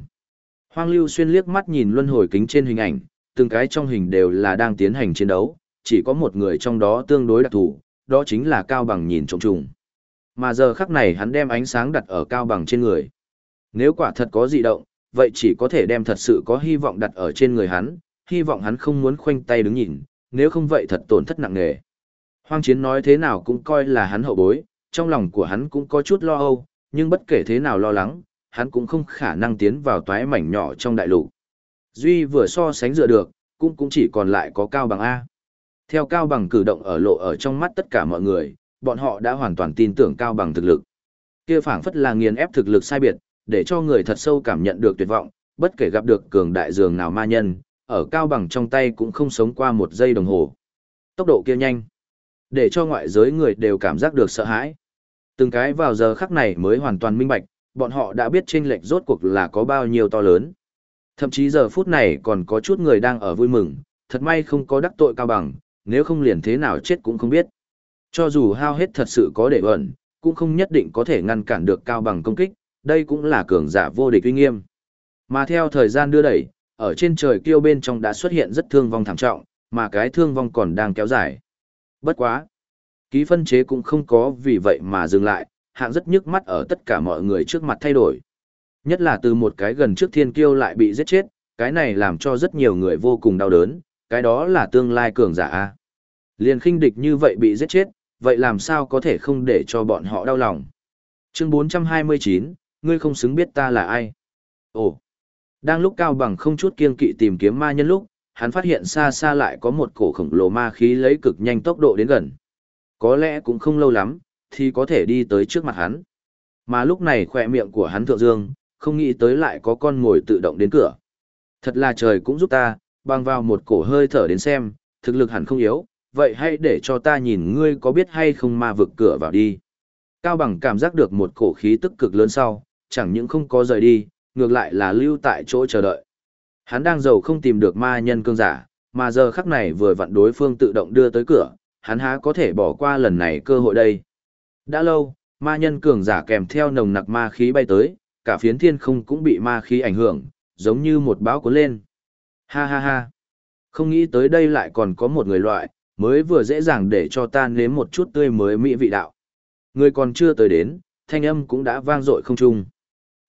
Hoang Lưu Xuyên liếc mắt nhìn luân hồi kính trên hình ảnh, từng cái trong hình đều là đang tiến hành chiến đấu, chỉ có một người trong đó tương đối đặc thù, đó chính là Cao Bằng nhìn trộm trùng. Mà giờ khắc này hắn đem ánh sáng đặt ở Cao Bằng trên người. Nếu quả thật có dị động, vậy chỉ có thể đem thật sự có hy vọng đặt ở trên người hắn, hy vọng hắn không muốn khoanh tay đứng nhìn, nếu không vậy thật tổn thất nặng nề. Hoang Chiến nói thế nào cũng coi là hắn hậu bối, trong lòng của hắn cũng có chút lo âu, nhưng bất kể thế nào lo lắng, hắn cũng không khả năng tiến vào toái mảnh nhỏ trong đại lục. Duy vừa so sánh dựa được, cũng cũng chỉ còn lại có Cao Bằng A. Theo Cao Bằng cử động ở lộ ở trong mắt tất cả mọi người, bọn họ đã hoàn toàn tin tưởng Cao Bằng thực lực. Kia phảng phất là nghiền ép thực lực sai biệt, để cho người thật sâu cảm nhận được tuyệt vọng, bất kể gặp được cường đại dường nào ma nhân, ở Cao Bằng trong tay cũng không sống qua một giây đồng hồ. Tốc độ kia nhanh, để cho ngoại giới người đều cảm giác được sợ hãi. Từng cái vào giờ khắc này mới hoàn toàn minh bạch, bọn họ đã biết chênh lệch rốt cuộc là có bao nhiêu to lớn. Thậm chí giờ phút này còn có chút người đang ở vui mừng, thật may không có đắc tội cao bằng, nếu không liền thế nào chết cũng không biết. Cho dù hao hết thật sự có để ẩn, cũng không nhất định có thể ngăn cản được cao bằng công kích, đây cũng là cường giả vô địch uy nghiêm. Mà theo thời gian đưa đẩy, ở trên trời kiêu bên trong đã xuất hiện rất thương vong thảm trọng, mà cái thương vong còn đang kéo dài. Bất quá. Ký phân chế cũng không có vì vậy mà dừng lại, hạng rất nhức mắt ở tất cả mọi người trước mặt thay đổi. Nhất là từ một cái gần trước thiên kiêu lại bị giết chết, cái này làm cho rất nhiều người vô cùng đau đớn, cái đó là tương lai cường giả a. Liền khinh địch như vậy bị giết chết, vậy làm sao có thể không để cho bọn họ đau lòng. Chương 429, ngươi không xứng biết ta là ai. Ồ, đang lúc Cao Bằng không chút kiên kỵ tìm kiếm ma nhân lúc, hắn phát hiện xa xa lại có một cổ khổng lồ ma khí lấy cực nhanh tốc độ đến gần. Có lẽ cũng không lâu lắm, thì có thể đi tới trước mặt hắn. Mà lúc này khoe miệng của hắn thượng dương, không nghĩ tới lại có con ngồi tự động đến cửa. Thật là trời cũng giúp ta, bằng vào một cổ hơi thở đến xem, thực lực hẳn không yếu, vậy hãy để cho ta nhìn ngươi có biết hay không ma vực cửa vào đi. Cao bằng cảm giác được một cổ khí tức cực lớn sau, chẳng những không có rời đi, ngược lại là lưu tại chỗ chờ đợi. Hắn đang giàu không tìm được ma nhân cương giả, mà giờ khắc này vừa vặn đối phương tự động đưa tới cửa, hắn há có thể bỏ qua lần này cơ hội đây. Đã lâu, ma nhân cường giả kèm theo nồng nặc ma khí bay tới, cả phiến thiên không cũng bị ma khí ảnh hưởng, giống như một bão cuốn lên. Ha ha ha. Không nghĩ tới đây lại còn có một người loại, mới vừa dễ dàng để cho ta nếm một chút tươi mới mỹ vị đạo. Người còn chưa tới đến, thanh âm cũng đã vang dội không trung.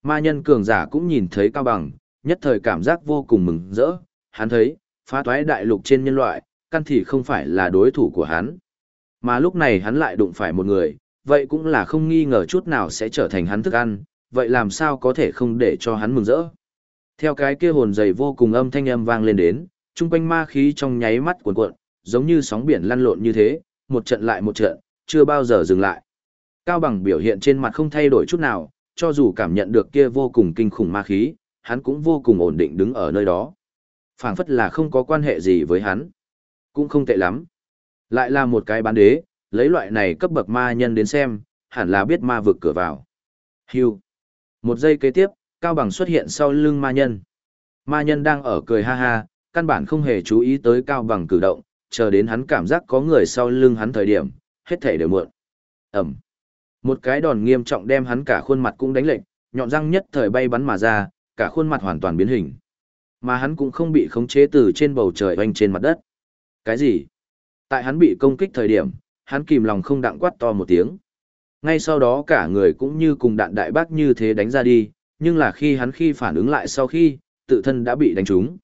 Ma nhân cường giả cũng nhìn thấy cao bằng, nhất thời cảm giác vô cùng mừng rỡ, hắn thấy, phá toái đại lục trên nhân loại, căn thì không phải là đối thủ của hắn. Mà lúc này hắn lại đụng phải một người, vậy cũng là không nghi ngờ chút nào sẽ trở thành hắn thức ăn, vậy làm sao có thể không để cho hắn mừng rỡ. Theo cái kia hồn dày vô cùng âm thanh âm vang lên đến, trung quanh ma khí trong nháy mắt cuộn cuộn, giống như sóng biển lăn lộn như thế, một trận lại một trận, chưa bao giờ dừng lại. Cao bằng biểu hiện trên mặt không thay đổi chút nào, cho dù cảm nhận được kia vô cùng kinh khủng ma khí, hắn cũng vô cùng ổn định đứng ở nơi đó. phảng phất là không có quan hệ gì với hắn. Cũng không tệ lắm. Lại là một cái bán đế, lấy loại này cấp bậc ma nhân đến xem, hẳn là biết ma vực cửa vào. Hưu. Một giây kế tiếp, Cao Bằng xuất hiện sau lưng ma nhân. Ma nhân đang ở cười ha ha, căn bản không hề chú ý tới Cao Bằng cử động, chờ đến hắn cảm giác có người sau lưng hắn thời điểm, hết thể đều muộn. Ẩm. Một cái đòn nghiêm trọng đem hắn cả khuôn mặt cũng đánh lệch, nhọn răng nhất thời bay bắn mà ra, cả khuôn mặt hoàn toàn biến hình. Mà hắn cũng không bị khống chế từ trên bầu trời oanh trên mặt đất. Cái gì? Tại hắn bị công kích thời điểm, hắn kìm lòng không đặng quát to một tiếng. Ngay sau đó cả người cũng như cùng đạn đại bác như thế đánh ra đi, nhưng là khi hắn khi phản ứng lại sau khi, tự thân đã bị đánh trúng.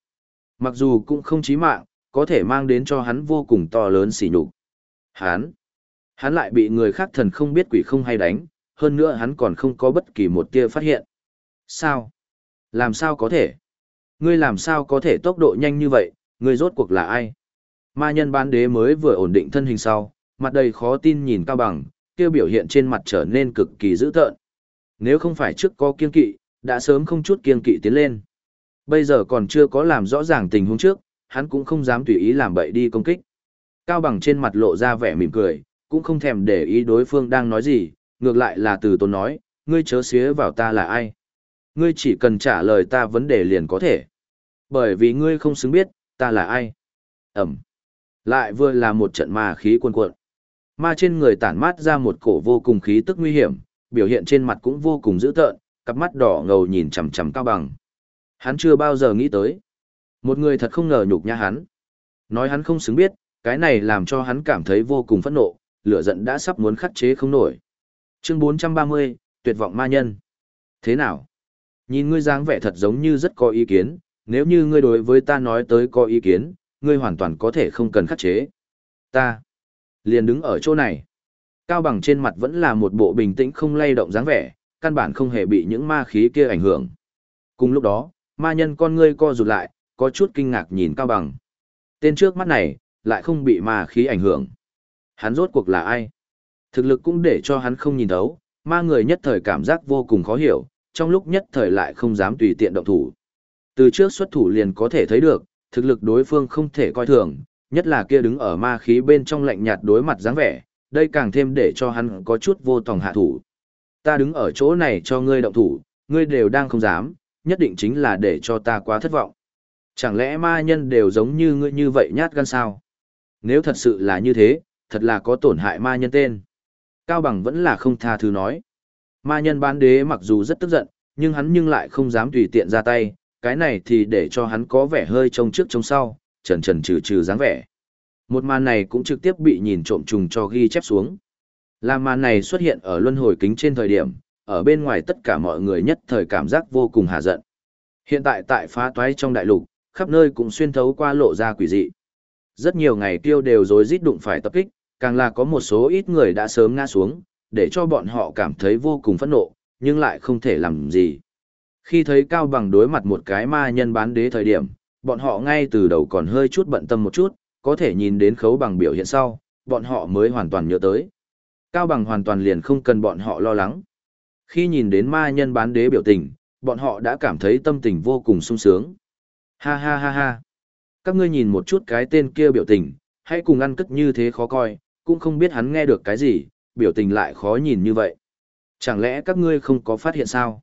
Mặc dù cũng không chí mạng, có thể mang đến cho hắn vô cùng to lớn sỉ nhục. Hắn, hắn lại bị người khác thần không biết quỷ không hay đánh, hơn nữa hắn còn không có bất kỳ một tia phát hiện. Sao? Làm sao có thể? Ngươi làm sao có thể tốc độ nhanh như vậy, ngươi rốt cuộc là ai? Ma nhân bán đế mới vừa ổn định thân hình sau, mặt đầy khó tin nhìn cao bằng, kêu biểu hiện trên mặt trở nên cực kỳ dữ tợn. Nếu không phải trước có kiên kỵ, đã sớm không chút kiên kỵ tiến lên. Bây giờ còn chưa có làm rõ ràng tình huống trước, hắn cũng không dám tùy ý làm bậy đi công kích. Cao bằng trên mặt lộ ra vẻ mỉm cười, cũng không thèm để ý đối phương đang nói gì, ngược lại là từ tôn nói, ngươi chớ xía vào ta là ai. Ngươi chỉ cần trả lời ta vấn đề liền có thể. Bởi vì ngươi không xứng biết, ta là ai. Ẩm. Lại vừa là một trận ma khí cuồn cuộn. Ma trên người tản mát ra một cổ vô cùng khí tức nguy hiểm, biểu hiện trên mặt cũng vô cùng dữ tợn, cặp mắt đỏ ngầu nhìn chằm chằm cao bằng. Hắn chưa bao giờ nghĩ tới. Một người thật không ngờ nhục nhã hắn. Nói hắn không xứng biết, cái này làm cho hắn cảm thấy vô cùng phẫn nộ, lửa giận đã sắp muốn khắc chế không nổi. Chương 430, tuyệt vọng ma nhân. Thế nào? Nhìn ngươi dáng vẻ thật giống như rất có ý kiến, nếu như ngươi đối với ta nói tới có ý kiến, ngươi hoàn toàn có thể không cần khắc chế. Ta liền đứng ở chỗ này. Cao bằng trên mặt vẫn là một bộ bình tĩnh không lay động dáng vẻ, căn bản không hề bị những ma khí kia ảnh hưởng. Cùng lúc đó, ma nhân con ngươi co rụt lại, có chút kinh ngạc nhìn Cao bằng. Tên trước mắt này, lại không bị ma khí ảnh hưởng. Hắn rốt cuộc là ai? Thực lực cũng để cho hắn không nhìn thấu, ma người nhất thời cảm giác vô cùng khó hiểu, trong lúc nhất thời lại không dám tùy tiện động thủ. Từ trước xuất thủ liền có thể thấy được, thực lực đối phương không thể coi thường, nhất là kia đứng ở ma khí bên trong lạnh nhạt đối mặt dáng vẻ, đây càng thêm để cho hắn có chút vô tòng hạ thủ. Ta đứng ở chỗ này cho ngươi động thủ, ngươi đều đang không dám, nhất định chính là để cho ta quá thất vọng. Chẳng lẽ ma nhân đều giống như ngươi như vậy nhát gan sao? Nếu thật sự là như thế, thật là có tổn hại ma nhân tên. Cao Bằng vẫn là không tha thứ nói. Ma nhân bán đế mặc dù rất tức giận, nhưng hắn nhưng lại không dám tùy tiện ra tay, cái này thì để cho hắn có vẻ hơi trông trước trông sau, trần trần trừ trừ dáng vẻ. Một màn này cũng trực tiếp bị nhìn trộm trùng cho ghi chép xuống. Làm màn này xuất hiện ở luân hồi kính trên thời điểm, ở bên ngoài tất cả mọi người nhất thời cảm giác vô cùng hà giận. Hiện tại tại phá toái trong đại lục, khắp nơi cũng xuyên thấu qua lộ ra quỷ dị. Rất nhiều ngày tiêu đều rối rít đụng phải tập kích, càng là có một số ít người đã sớm ngã xuống, để cho bọn họ cảm thấy vô cùng phẫn nộ, nhưng lại không thể làm gì. Khi thấy Cao Bằng đối mặt một cái ma nhân bán đế thời điểm, bọn họ ngay từ đầu còn hơi chút bận tâm một chút, có thể nhìn đến khấu bằng biểu hiện sau, bọn họ mới hoàn toàn nhớ tới. Cao Bằng hoàn toàn liền không cần bọn họ lo lắng. Khi nhìn đến ma nhân bán đế biểu tình, bọn họ đã cảm thấy tâm tình vô cùng sung sướng. Ha ha ha ha. Các ngươi nhìn một chút cái tên kia biểu tình, hãy cùng ăn cất như thế khó coi, cũng không biết hắn nghe được cái gì, biểu tình lại khó nhìn như vậy. Chẳng lẽ các ngươi không có phát hiện sao?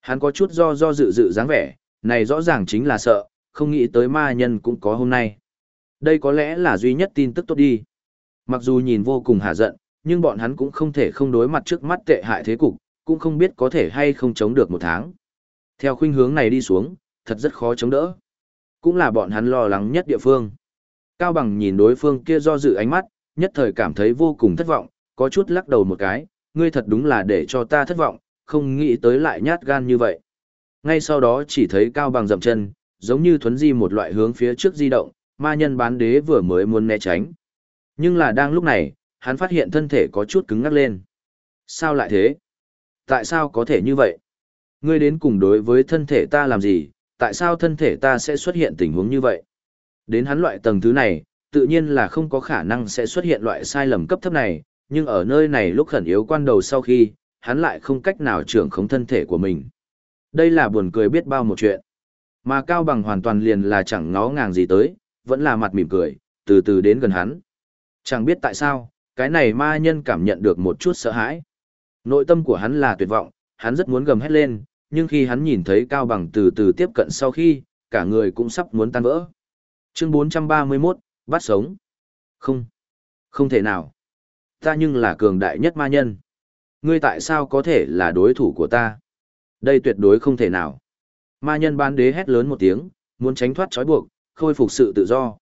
Hắn có chút do do dự dự dáng vẻ, này rõ ràng chính là sợ, không nghĩ tới ma nhân cũng có hôm nay. Đây có lẽ là duy nhất tin tức tốt đi. Mặc dù nhìn vô cùng hả giận, nhưng bọn hắn cũng không thể không đối mặt trước mắt tệ hại thế cục, cũng không biết có thể hay không chống được một tháng. Theo khuynh hướng này đi xuống, thật rất khó chống đỡ. Cũng là bọn hắn lo lắng nhất địa phương. Cao Bằng nhìn đối phương kia do dự ánh mắt, nhất thời cảm thấy vô cùng thất vọng, có chút lắc đầu một cái, ngươi thật đúng là để cho ta thất vọng, không nghĩ tới lại nhát gan như vậy. Ngay sau đó chỉ thấy Cao Bằng dậm chân, giống như thuấn di một loại hướng phía trước di động, ma nhân bán đế vừa mới muốn né tránh. Nhưng là đang lúc này, hắn phát hiện thân thể có chút cứng ngắc lên. Sao lại thế? Tại sao có thể như vậy? Ngươi đến cùng đối với thân thể ta làm gì? Tại sao thân thể ta sẽ xuất hiện tình huống như vậy? Đến hắn loại tầng thứ này, tự nhiên là không có khả năng sẽ xuất hiện loại sai lầm cấp thấp này, nhưng ở nơi này lúc khẩn yếu quan đầu sau khi, hắn lại không cách nào trưởng khống thân thể của mình. Đây là buồn cười biết bao một chuyện. Mà Cao Bằng hoàn toàn liền là chẳng ngó ngàng gì tới, vẫn là mặt mỉm cười, từ từ đến gần hắn. Chẳng biết tại sao, cái này ma nhân cảm nhận được một chút sợ hãi. Nội tâm của hắn là tuyệt vọng, hắn rất muốn gầm hét lên, nhưng khi hắn nhìn thấy Cao Bằng từ từ tiếp cận sau khi, cả người cũng sắp muốn tan vỡ. Chương 431, bắt sống. Không. Không thể nào. Ta nhưng là cường đại nhất ma nhân. Ngươi tại sao có thể là đối thủ của ta? Đây tuyệt đối không thể nào. Ma nhân bán đế hét lớn một tiếng, muốn tránh thoát trói buộc, khôi phục sự tự do.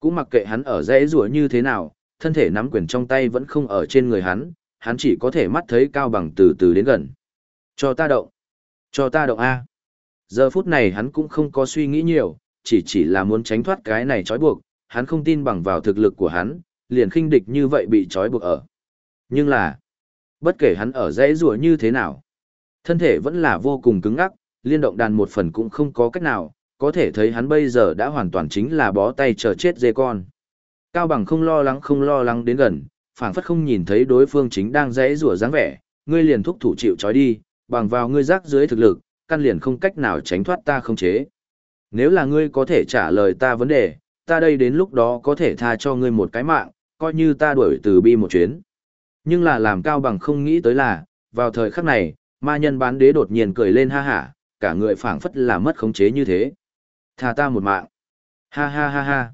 Cũng mặc kệ hắn ở dãy rùa như thế nào, thân thể nắm quyền trong tay vẫn không ở trên người hắn, hắn chỉ có thể mắt thấy cao bằng từ từ đến gần. Cho ta động. Cho ta động A. Giờ phút này hắn cũng không có suy nghĩ nhiều, chỉ chỉ là muốn tránh thoát cái này trói buộc, hắn không tin bằng vào thực lực của hắn, liền khinh địch như vậy bị trói buộc ở. Nhưng là, bất kể hắn ở dãy rùa như thế nào, thân thể vẫn là vô cùng cứng ngắc, liên động đàn một phần cũng không có cách nào, có thể thấy hắn bây giờ đã hoàn toàn chính là bó tay chờ chết dê con. Cao bằng không lo lắng không lo lắng đến gần, phảng phất không nhìn thấy đối phương chính đang rẽ rủa dáng vẻ, ngươi liền thúc thủ chịu trói đi, bằng vào ngươi rác dưới thực lực, căn liền không cách nào tránh thoát ta không chế. Nếu là ngươi có thể trả lời ta vấn đề, ta đây đến lúc đó có thể tha cho ngươi một cái mạng, coi như ta đuổi từ bi một chuyến. Nhưng là làm cao bằng không nghĩ tới là, vào thời khắc này, ma nhân bán đế đột nhiên cười lên ha hả, cả người phảng phất là mất khống chế như thế. Tha ta một mạng. Ha ha ha ha.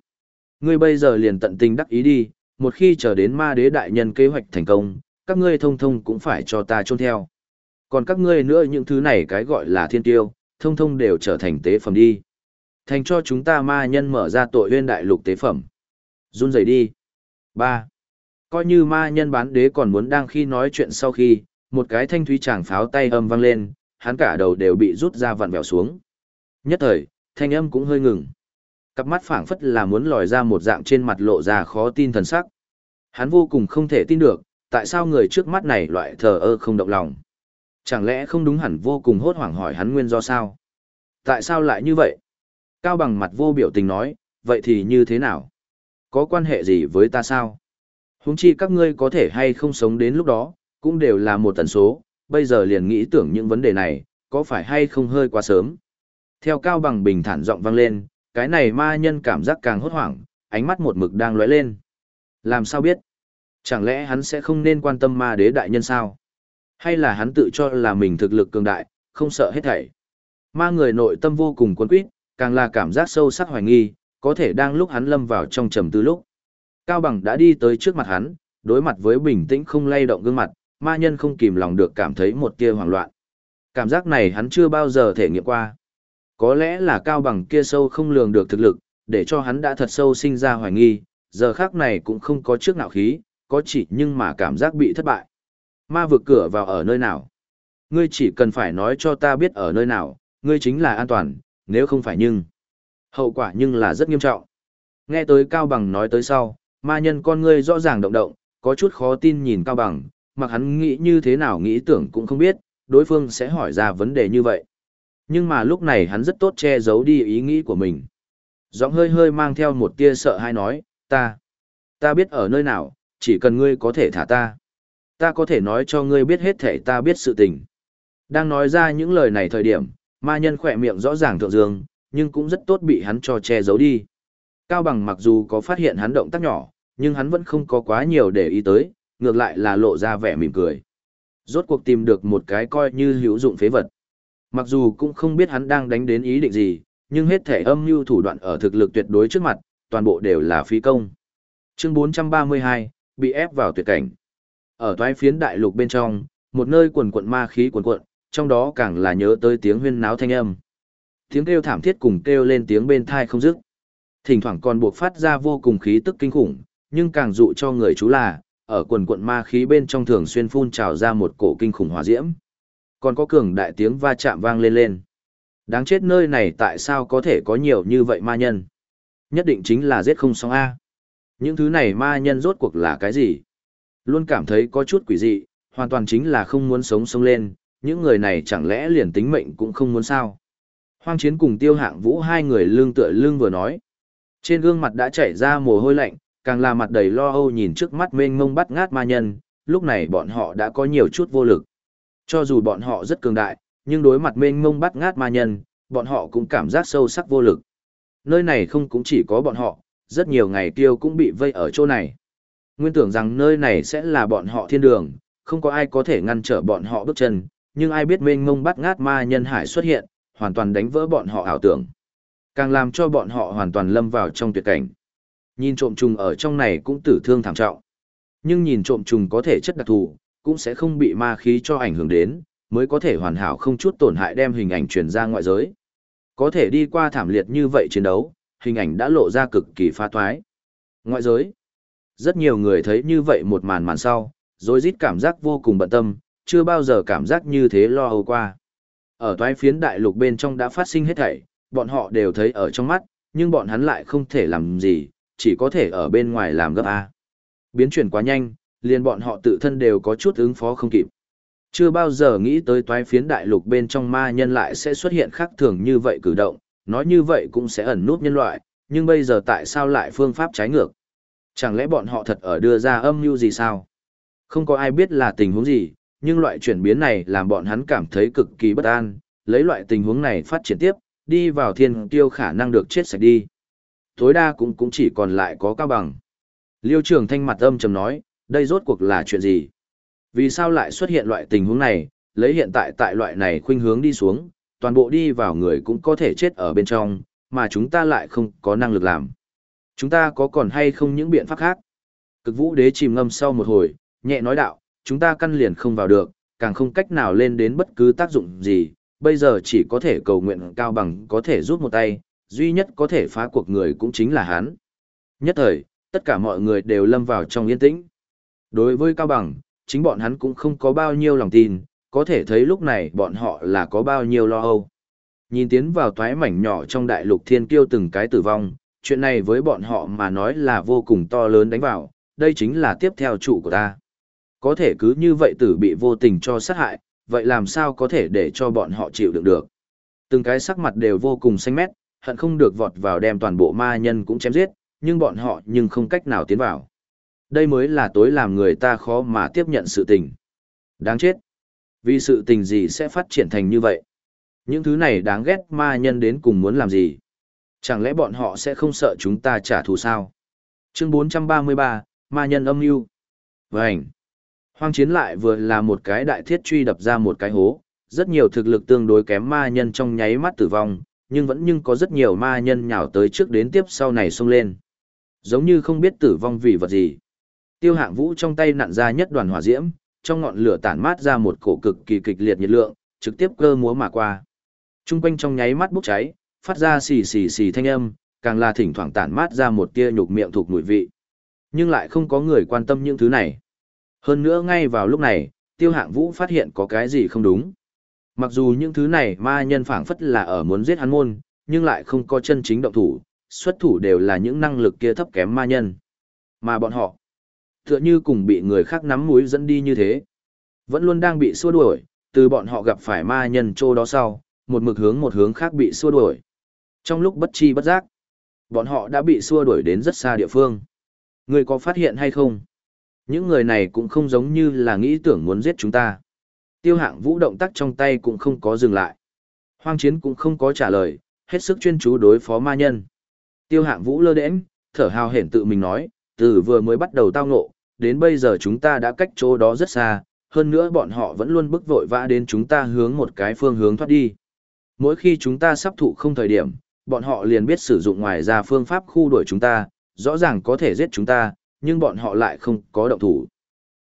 Ngươi bây giờ liền tận tình đắc ý đi, một khi chờ đến ma đế đại nhân kế hoạch thành công, các ngươi thông thông cũng phải cho ta trôn theo. Còn các ngươi nữa những thứ này cái gọi là thiên tiêu, thông thông đều trở thành tế phẩm đi. Thành cho chúng ta ma nhân mở ra tội huyên đại lục tế phẩm. Run rẩy đi. 3. Coi như ma nhân bán đế còn muốn đang khi nói chuyện sau khi, một cái thanh thúy chàng pháo tay âm vang lên, hắn cả đầu đều bị rút ra vặn vẹo xuống. Nhất thời, thanh âm cũng hơi ngừng. Cặp mắt phảng phất là muốn lòi ra một dạng trên mặt lộ ra khó tin thần sắc. Hắn vô cùng không thể tin được, tại sao người trước mắt này loại thờ ơ không động lòng. Chẳng lẽ không đúng hẳn vô cùng hốt hoảng hỏi hắn nguyên do sao? Tại sao lại như vậy? Cao bằng mặt vô biểu tình nói, vậy thì như thế nào? Có quan hệ gì với ta sao? Huống chi các ngươi có thể hay không sống đến lúc đó, cũng đều là một tần số, bây giờ liền nghĩ tưởng những vấn đề này, có phải hay không hơi quá sớm? Theo Cao bằng bình thản giọng vang lên, cái này ma nhân cảm giác càng hốt hoảng, ánh mắt một mực đang lóe lên. Làm sao biết? Chẳng lẽ hắn sẽ không nên quan tâm ma đế đại nhân sao? Hay là hắn tự cho là mình thực lực cường đại, không sợ hết thảy? Ma người nội tâm vô cùng cuốn quýt, càng là cảm giác sâu sắc hoài nghi, có thể đang lúc hắn lâm vào trong trầm tư lúc. Cao Bằng đã đi tới trước mặt hắn, đối mặt với bình tĩnh không lay động gương mặt, ma nhân không kìm lòng được cảm thấy một tia hoảng loạn. Cảm giác này hắn chưa bao giờ thể nghiệm qua. Có lẽ là Cao Bằng kia sâu không lường được thực lực, để cho hắn đã thật sâu sinh ra hoài nghi, giờ khác này cũng không có trước nào khí, có chỉ nhưng mà cảm giác bị thất bại. Ma vực cửa vào ở nơi nào? Ngươi chỉ cần phải nói cho ta biết ở nơi nào, ngươi chính là an toàn, nếu không phải nhưng. Hậu quả nhưng là rất nghiêm trọng. Nghe tới Cao Bằng nói tới sau, ma nhân con ngươi rõ ràng động động, có chút khó tin nhìn Cao Bằng, mặc hắn nghĩ như thế nào nghĩ tưởng cũng không biết, đối phương sẽ hỏi ra vấn đề như vậy. Nhưng mà lúc này hắn rất tốt che giấu đi ý nghĩ của mình. Giọng hơi hơi mang theo một tia sợ hãi nói, ta, ta biết ở nơi nào, chỉ cần ngươi có thể thả ta. Ta có thể nói cho ngươi biết hết thể ta biết sự tình. Đang nói ra những lời này thời điểm, ma nhân khỏe miệng rõ ràng thượng dương, nhưng cũng rất tốt bị hắn cho che giấu đi. Cao bằng mặc dù có phát hiện hắn động tác nhỏ, nhưng hắn vẫn không có quá nhiều để ý tới, ngược lại là lộ ra vẻ mỉm cười. Rốt cuộc tìm được một cái coi như hữu dụng phế vật. Mặc dù cũng không biết hắn đang đánh đến ý định gì, nhưng hết thể âm mưu thủ đoạn ở thực lực tuyệt đối trước mặt, toàn bộ đều là phi công. Chương 432, bị ép vào tuyệt cảnh. Ở toái phiến đại lục bên trong, một nơi quần quận ma khí quần quận, trong đó càng là nhớ tới tiếng huyên náo thanh âm. Tiếng kêu thảm thiết cùng kêu lên tiếng bên thai không dứt. Thỉnh thoảng còn buộc phát ra vô cùng khí tức kinh khủng, nhưng càng dụ cho người chú là, ở quần quận ma khí bên trong thường xuyên phun trào ra một cổ kinh khủng hỏa diễm. Còn có cường đại tiếng va chạm vang lên lên. Đáng chết nơi này tại sao có thể có nhiều như vậy ma nhân? Nhất định chính là giết không xong A. Những thứ này ma nhân rốt cuộc là cái gì? Luôn cảm thấy có chút quỷ dị, hoàn toàn chính là không muốn sống sống lên, những người này chẳng lẽ liền tính mệnh cũng không muốn sao? Hoang chiến cùng tiêu hạng vũ hai người lương tựa lương vừa nói. Trên gương mặt đã chảy ra mồ hôi lạnh, càng là mặt đầy lo âu nhìn trước mắt mênh mông bắt ngát ma nhân, lúc này bọn họ đã có nhiều chút vô lực. Cho dù bọn họ rất cường đại, nhưng đối mặt mênh mông bắt ngát ma nhân, bọn họ cũng cảm giác sâu sắc vô lực. Nơi này không cũng chỉ có bọn họ, rất nhiều ngày tiêu cũng bị vây ở chỗ này. Nguyên tưởng rằng nơi này sẽ là bọn họ thiên đường, không có ai có thể ngăn trở bọn họ bước chân, nhưng ai biết mênh mông bắt ngát ma nhân hải xuất hiện, hoàn toàn đánh vỡ bọn họ ảo tưởng. Càng làm cho bọn họ hoàn toàn lâm vào trong tuyệt cảnh. Nhìn trộm trùng ở trong này cũng tử thương thảm trọng. Nhưng nhìn trộm trùng có thể chất đặc thù, cũng sẽ không bị ma khí cho ảnh hưởng đến, mới có thể hoàn hảo không chút tổn hại đem hình ảnh truyền ra ngoại giới. Có thể đi qua thảm liệt như vậy chiến đấu, hình ảnh đã lộ ra cực kỳ pha toái Ngoại giới, rất nhiều người thấy như vậy một màn màn sau, rồi rít cảm giác vô cùng bận tâm, chưa bao giờ cảm giác như thế lo âu qua. Ở toái phiến đại lục bên trong đã phát sinh hết thảy, bọn họ đều thấy ở trong mắt, nhưng bọn hắn lại không thể làm gì, chỉ có thể ở bên ngoài làm gấp A. Biến chuyển quá nhanh, liền bọn họ tự thân đều có chút ứng phó không kịp. Chưa bao giờ nghĩ tới toái phiến đại lục bên trong ma nhân lại sẽ xuất hiện khác thường như vậy cử động, nói như vậy cũng sẽ ẩn nút nhân loại, nhưng bây giờ tại sao lại phương pháp trái ngược? Chẳng lẽ bọn họ thật ở đưa ra âm mưu gì sao? Không có ai biết là tình huống gì, nhưng loại chuyển biến này làm bọn hắn cảm thấy cực kỳ bất an, lấy loại tình huống này phát triển tiếp, đi vào thiên tiêu khả năng được chết sạch đi. Tối đa cũng cũng chỉ còn lại có cao bằng. Liêu trưởng thanh mặt âm trầm nói, đây rốt cuộc là chuyện gì? Vì sao lại xuất hiện loại tình huống này, lấy hiện tại tại loại này khuynh hướng đi xuống, toàn bộ đi vào người cũng có thể chết ở bên trong, mà chúng ta lại không có năng lực làm. Chúng ta có còn hay không những biện pháp khác? Cực vũ đế chìm ngâm sau một hồi, nhẹ nói đạo, chúng ta căn liền không vào được, càng không cách nào lên đến bất cứ tác dụng gì, bây giờ chỉ có thể cầu nguyện cao bằng có thể giúp một tay, duy nhất có thể phá cuộc người cũng chính là hắn. Nhất thời, tất cả mọi người đều lâm vào trong yên tĩnh. Đối với cao bằng, chính bọn hắn cũng không có bao nhiêu lòng tin, có thể thấy lúc này bọn họ là có bao nhiêu lo âu. Nhìn tiến vào toái mảnh nhỏ trong đại lục thiên kiêu từng cái tử vong, chuyện này với bọn họ mà nói là vô cùng to lớn đánh vào, đây chính là tiếp theo chủ của ta. Có thể cứ như vậy tử bị vô tình cho sát hại, vậy làm sao có thể để cho bọn họ chịu đựng được. Từng cái sắc mặt đều vô cùng xanh mét, hận không được vọt vào đem toàn bộ ma nhân cũng chém giết, nhưng bọn họ nhưng không cách nào tiến vào. Đây mới là tối làm người ta khó mà tiếp nhận sự tình. Đáng chết. Vì sự tình gì sẽ phát triển thành như vậy? Những thứ này đáng ghét ma nhân đến cùng muốn làm gì? Chẳng lẽ bọn họ sẽ không sợ chúng ta trả thù sao? Chương 433, Ma nhân âm mưu. Vành. Hoang chiến lại vừa là một cái đại thiết truy đập ra một cái hố, rất nhiều thực lực tương đối kém ma nhân trong nháy mắt tử vong, nhưng vẫn nhưng có rất nhiều ma nhân nhào tới trước đến tiếp sau này xông lên. Giống như không biết tử vong vì vật gì. Tiêu hạng vũ trong tay nặn ra nhất đoàn hỏa diễm, trong ngọn lửa tản mát ra một cổ cực kỳ kịch liệt nhiệt lượng, trực tiếp cơ múa mà qua. Trung quanh trong nháy mắt bốc cháy, phát ra xì xì xì thanh âm, càng là thỉnh thoảng tản mát ra một tia nhục miệng thuộc mùi vị. Nhưng lại không có người quan tâm những thứ này. Hơn nữa ngay vào lúc này, tiêu hạng vũ phát hiện có cái gì không đúng. Mặc dù những thứ này ma nhân phảng phất là ở muốn giết hắn môn, nhưng lại không có chân chính động thủ, xuất thủ đều là những năng lực kia thấp kém ma nhân. Mà bọn họ, tựa như cùng bị người khác nắm mũi dẫn đi như thế. Vẫn luôn đang bị xua đuổi, từ bọn họ gặp phải ma nhân trô đó sau, một mực hướng một hướng khác bị xua đuổi. Trong lúc bất chi bất giác, bọn họ đã bị xua đuổi đến rất xa địa phương. Người có phát hiện hay không? Những người này cũng không giống như là nghĩ tưởng muốn giết chúng ta. Tiêu hạng vũ động tác trong tay cũng không có dừng lại. Hoang chiến cũng không có trả lời, hết sức chuyên chú đối phó ma nhân. Tiêu hạng vũ lơ đễnh, thở hào hển tự mình nói, từ vừa mới bắt đầu tao ngộ, đến bây giờ chúng ta đã cách chỗ đó rất xa, hơn nữa bọn họ vẫn luôn bức vội vã đến chúng ta hướng một cái phương hướng thoát đi. Mỗi khi chúng ta sắp thụ không thời điểm, bọn họ liền biết sử dụng ngoài ra phương pháp khu đuổi chúng ta, rõ ràng có thể giết chúng ta, nhưng bọn họ lại không có động thủ.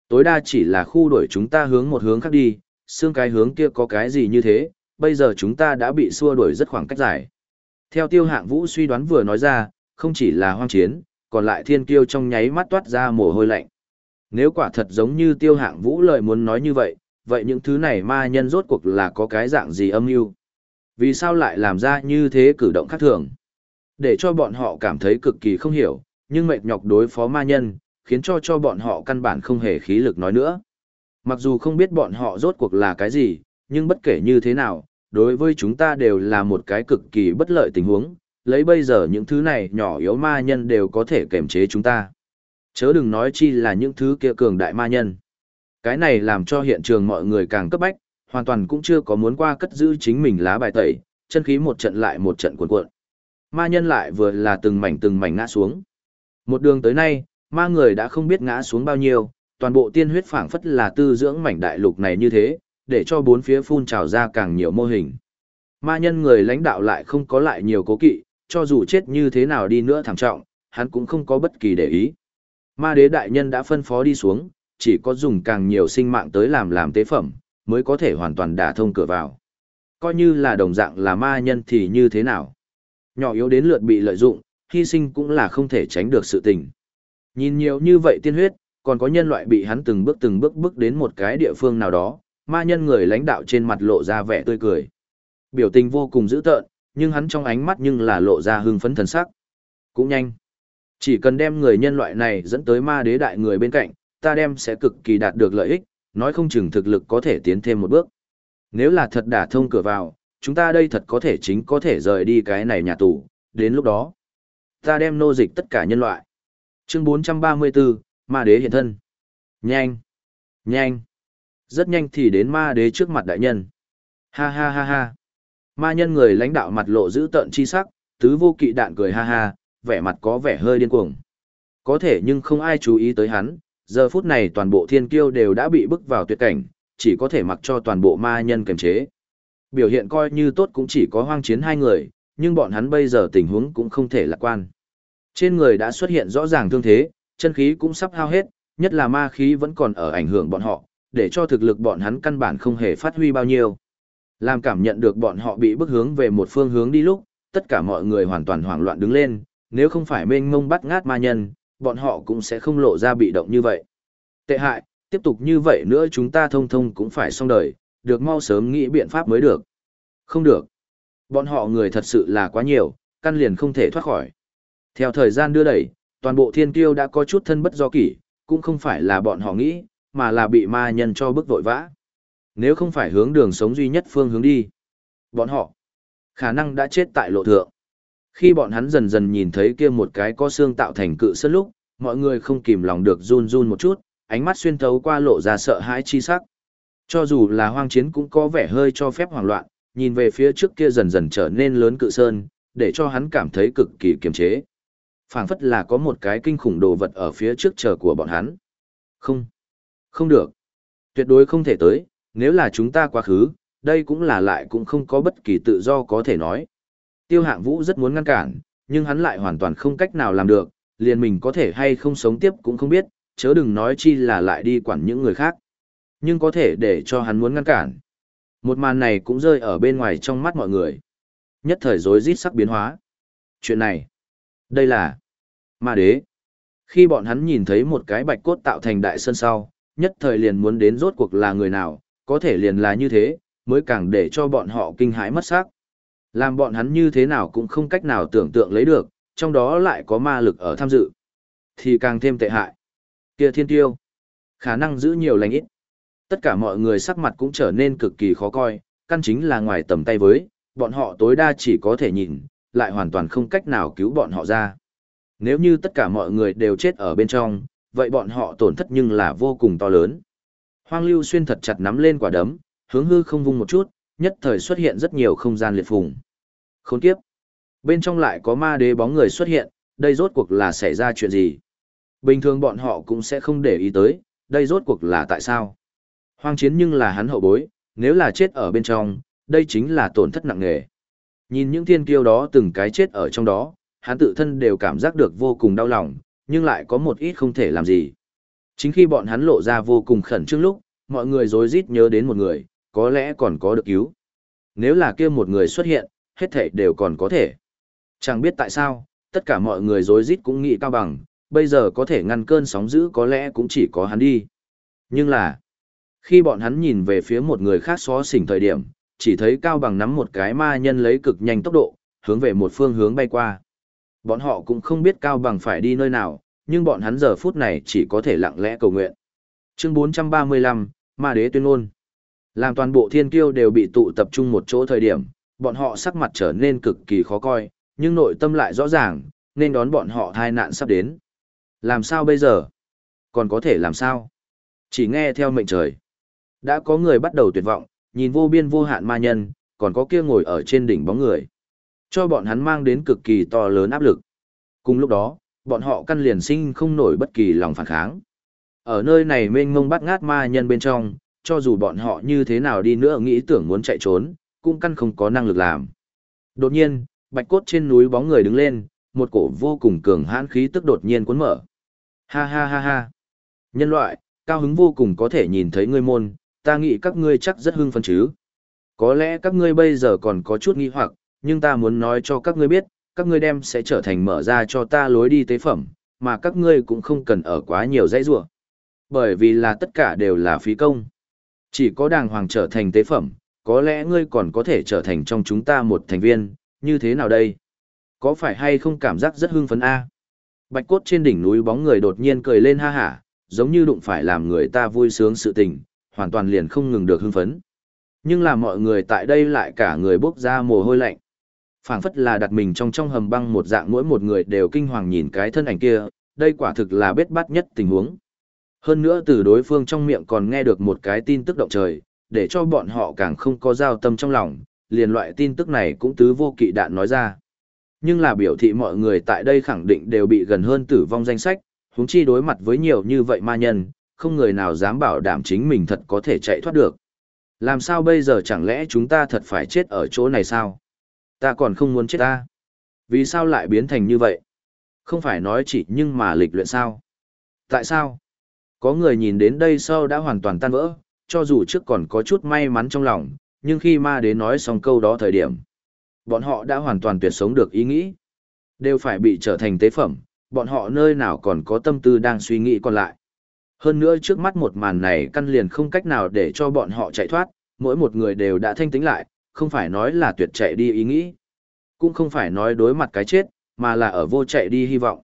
Tối đa chỉ là khu đuổi chúng ta hướng một hướng khác đi, xương cái hướng kia có cái gì như thế, bây giờ chúng ta đã bị xua đuổi rất khoảng cách dài. Theo tiêu hạng vũ suy đoán vừa nói ra, không chỉ là hoang chiến, còn lại thiên kiêu trong nháy mắt toát ra mồ hôi lạnh. Nếu quả thật giống như tiêu hạng vũ lời muốn nói như vậy, vậy những thứ này ma nhân rốt cuộc là có cái dạng gì âm mưu Vì sao lại làm ra như thế cử động khác thường? Để cho bọn họ cảm thấy cực kỳ không hiểu, nhưng mệt nhọc đối phó ma nhân, khiến cho cho bọn họ căn bản không hề khí lực nói nữa. Mặc dù không biết bọn họ rốt cuộc là cái gì, nhưng bất kể như thế nào, đối với chúng ta đều là một cái cực kỳ bất lợi tình huống, lấy bây giờ những thứ này nhỏ yếu ma nhân đều có thể kềm chế chúng ta. Chớ đừng nói chi là những thứ kia cường đại ma nhân. Cái này làm cho hiện trường mọi người càng cấp bách, hoàn toàn cũng chưa có muốn qua cất giữ chính mình lá bài tẩy, chân khí một trận lại một trận cuộn cuộn. Ma nhân lại vừa là từng mảnh từng mảnh ngã xuống. Một đường tới nay, ma người đã không biết ngã xuống bao nhiêu, toàn bộ tiên huyết phảng phất là tư dưỡng mảnh đại lục này như thế, để cho bốn phía phun trào ra càng nhiều mô hình. Ma nhân người lãnh đạo lại không có lại nhiều cố kỵ, cho dù chết như thế nào đi nữa thảm trọng, hắn cũng không có bất kỳ để ý. Ma đế đại nhân đã phân phó đi xuống, chỉ có dùng càng nhiều sinh mạng tới làm làm tế phẩm, mới có thể hoàn toàn đả thông cửa vào. Coi như là đồng dạng là ma nhân thì như thế nào? Nhỏ yếu đến lượt bị lợi dụng, hy sinh cũng là không thể tránh được sự tình. Nhìn nhiều như vậy tiên huyết, còn có nhân loại bị hắn từng bước từng bước bước đến một cái địa phương nào đó, ma nhân người lãnh đạo trên mặt lộ ra vẻ tươi cười. Biểu tình vô cùng dữ tợn, nhưng hắn trong ánh mắt nhưng là lộ ra hưng phấn thần sắc. Cũng nhanh. Chỉ cần đem người nhân loại này dẫn tới ma đế đại người bên cạnh, ta đem sẽ cực kỳ đạt được lợi ích, nói không chừng thực lực có thể tiến thêm một bước. Nếu là thật đả thông cửa vào, chúng ta đây thật có thể chính có thể rời đi cái này nhà tù, đến lúc đó. Ta đem nô dịch tất cả nhân loại. Chương 434, Ma đế hiện thân. Nhanh! Nhanh! Rất nhanh thì đến ma đế trước mặt đại nhân. Ha ha ha ha! Ma nhân người lãnh đạo mặt lộ giữ tợn chi sắc, tứ vô kỵ đạn cười ha ha, vẻ mặt có vẻ hơi điên cuồng. Có thể nhưng không ai chú ý tới hắn, giờ phút này toàn bộ thiên kiêu đều đã bị bức vào tuyệt cảnh, chỉ có thể mặc cho toàn bộ ma nhân kiềm chế. Biểu hiện coi như tốt cũng chỉ có hoang chiến hai người, nhưng bọn hắn bây giờ tình huống cũng không thể lạc quan. Trên người đã xuất hiện rõ ràng thương thế, chân khí cũng sắp hao hết, nhất là ma khí vẫn còn ở ảnh hưởng bọn họ, để cho thực lực bọn hắn căn bản không hề phát huy bao nhiêu. Làm cảm nhận được bọn họ bị bức hướng về một phương hướng đi lúc, tất cả mọi người hoàn toàn hoảng loạn đứng lên, nếu không phải mênh mông bắt ngát ma nhân, bọn họ cũng sẽ không lộ ra bị động như vậy. Tệ hại, tiếp tục như vậy nữa chúng ta thông thông cũng phải xong đời, được mau sớm nghĩ biện pháp mới được. Không được. Bọn họ người thật sự là quá nhiều, căn liền không thể thoát khỏi. Theo thời gian đưa đẩy, toàn bộ thiên kiêu đã có chút thân bất do kỷ, cũng không phải là bọn họ nghĩ, mà là bị ma nhân cho bức vội vã. Nếu không phải hướng đường sống duy nhất phương hướng đi, bọn họ khả năng đã chết tại lộ thượng. Khi bọn hắn dần dần nhìn thấy kia một cái có xương tạo thành cự sơn lúc, mọi người không kìm lòng được run run một chút, ánh mắt xuyên thấu qua lộ ra sợ hãi chi sắc. Cho dù là hoang chiến cũng có vẻ hơi cho phép hoảng loạn, nhìn về phía trước kia dần dần trở nên lớn cự sơn, để cho hắn cảm thấy cực kỳ kiềm chế. phảng phất là có một cái kinh khủng đồ vật ở phía trước chờ của bọn hắn. Không, không được. Tuyệt đối không thể tới, nếu là chúng ta quá khứ, đây cũng là lại cũng không có bất kỳ tự do có thể nói. Tiêu hạng vũ rất muốn ngăn cản, nhưng hắn lại hoàn toàn không cách nào làm được, liền mình có thể hay không sống tiếp cũng không biết, chớ đừng nói chi là lại đi quản những người khác. Nhưng có thể để cho hắn muốn ngăn cản. Một màn này cũng rơi ở bên ngoài trong mắt mọi người. Nhất thời rối rít sắc biến hóa. Chuyện này, đây là ma đế. Khi bọn hắn nhìn thấy một cái bạch cốt tạo thành đại sơn sau, nhất thời liền muốn đến rốt cuộc là người nào, có thể liền là như thế, mới càng để cho bọn họ kinh hãi mất sắc. Làm bọn hắn như thế nào cũng không cách nào tưởng tượng lấy được, trong đó lại có ma lực ở tham dự, thì càng thêm tệ hại. Kia thiên tiêu, khả năng giữ nhiều lành ít. Tất cả mọi người sắc mặt cũng trở nên cực kỳ khó coi, căn chính là ngoài tầm tay với, bọn họ tối đa chỉ có thể nhìn, lại hoàn toàn không cách nào cứu bọn họ ra. Nếu như tất cả mọi người đều chết ở bên trong, vậy bọn họ tổn thất nhưng là vô cùng to lớn. Hoang Lưu Xuyên thật chặt nắm lên quả đấm, hướng hư không vung một chút, nhất thời xuất hiện rất nhiều không gian liệt phùng. Khốn kiếp. Bên trong lại có ma đế bóng người xuất hiện, đây rốt cuộc là xảy ra chuyện gì? Bình thường bọn họ cũng sẽ không để ý tới, đây rốt cuộc là tại sao? Hoang chiến nhưng là hắn hậu bối, nếu là chết ở bên trong, đây chính là tổn thất nặng nề. Nhìn những thiên kiêu đó từng cái chết ở trong đó, hắn tự thân đều cảm giác được vô cùng đau lòng, nhưng lại có một ít không thể làm gì. Chính khi bọn hắn lộ ra vô cùng khẩn trương lúc, mọi người rối rít nhớ đến một người, có lẽ còn có được cứu. Nếu là kia một người xuất hiện, hết thảy đều còn có thể. Chẳng biết tại sao, tất cả mọi người rối rít cũng nghĩ cao bằng, bây giờ có thể ngăn cơn sóng dữ có lẽ cũng chỉ có hắn đi. Nhưng là, khi bọn hắn nhìn về phía một người khác xó xỉnh thời điểm, chỉ thấy cao bằng nắm một cái ma nhân lấy cực nhanh tốc độ, hướng về một phương hướng bay qua. Bọn họ cũng không biết cao bằng phải đi nơi nào, nhưng bọn hắn giờ phút này chỉ có thể lặng lẽ cầu nguyện. Chương 435, Ma Đế tuyên ngôn. Làm toàn bộ thiên kiêu đều bị tụ tập trung một chỗ thời điểm, bọn họ sắc mặt trở nên cực kỳ khó coi, nhưng nội tâm lại rõ ràng, nên đón bọn họ thai nạn sắp đến. Làm sao bây giờ? Còn có thể làm sao? Chỉ nghe theo mệnh trời. Đã có người bắt đầu tuyệt vọng, nhìn vô biên vô hạn ma nhân, còn có kia ngồi ở trên đỉnh bóng người. Cho bọn hắn mang đến cực kỳ to lớn áp lực. Cùng lúc đó, bọn họ căn liền sinh không nổi bất kỳ lòng phản kháng. Ở nơi này mênh mông bắt ngát ma nhân bên trong, cho dù bọn họ như thế nào đi nữa nghĩ tưởng muốn chạy trốn, cũng căn không có năng lực làm. Đột nhiên, bạch cốt trên núi bóng người đứng lên, một cổ vô cùng cường hãn khí tức đột nhiên cuốn mở. Ha ha ha ha. Nhân loại, cao hứng vô cùng có thể nhìn thấy ngươi môn, ta nghĩ các ngươi chắc rất hưng phấn chứ. Có lẽ các ngươi bây giờ còn có chút nghi hoặc, nhưng ta muốn nói cho các ngươi biết, các ngươi đem sẽ trở thành mở ra cho ta lối đi tế phẩm, mà các ngươi cũng không cần ở quá nhiều dãy rủa. Bởi vì là tất cả đều là phí công. Chỉ có đàng hoàng trở thành tế phẩm, có lẽ ngươi còn có thể trở thành trong chúng ta một thành viên, như thế nào đây? Có phải hay không cảm giác rất hưng phấn a? Bạch cốt trên đỉnh núi bóng người đột nhiên cười lên ha hả, giống như đụng phải làm người ta vui sướng sự tình, hoàn toàn liền không ngừng được hưng phấn. Nhưng là mọi người tại đây lại cả người bốc ra mồ hôi lạnh. phảng phất là đặt mình trong trong hầm băng một dạng mỗi một người đều kinh hoàng nhìn cái thân ảnh kia, đây quả thực là bết bát nhất tình huống. Hơn nữa từ đối phương trong miệng còn nghe được một cái tin tức động trời, để cho bọn họ càng không có giao tâm trong lòng, liền loại tin tức này cũng tứ vô kỵ đạn nói ra. Nhưng là biểu thị mọi người tại đây khẳng định đều bị gần hơn tử vong danh sách, huống chi đối mặt với nhiều như vậy ma nhân, không người nào dám bảo đảm chính mình thật có thể chạy thoát được. Làm sao bây giờ chẳng lẽ chúng ta thật phải chết ở chỗ này sao? Ta còn không muốn chết ta. Vì sao lại biến thành như vậy? Không phải nói chỉ nhưng mà lịch luyện sao? Tại sao? Có người nhìn đến đây sau đã hoàn toàn tan vỡ, cho dù trước còn có chút may mắn trong lòng, nhưng khi ma đế nói xong câu đó thời điểm, bọn họ đã hoàn toàn tuyệt sống được ý nghĩ. Đều phải bị trở thành tế phẩm, bọn họ nơi nào còn có tâm tư đang suy nghĩ còn lại. Hơn nữa trước mắt một màn này căn liền không cách nào để cho bọn họ chạy thoát, mỗi một người đều đã thanh tĩnh lại, không phải nói là tuyệt chạy đi ý nghĩ. Cũng không phải nói đối mặt cái chết, mà là ở vô chạy đi hy vọng.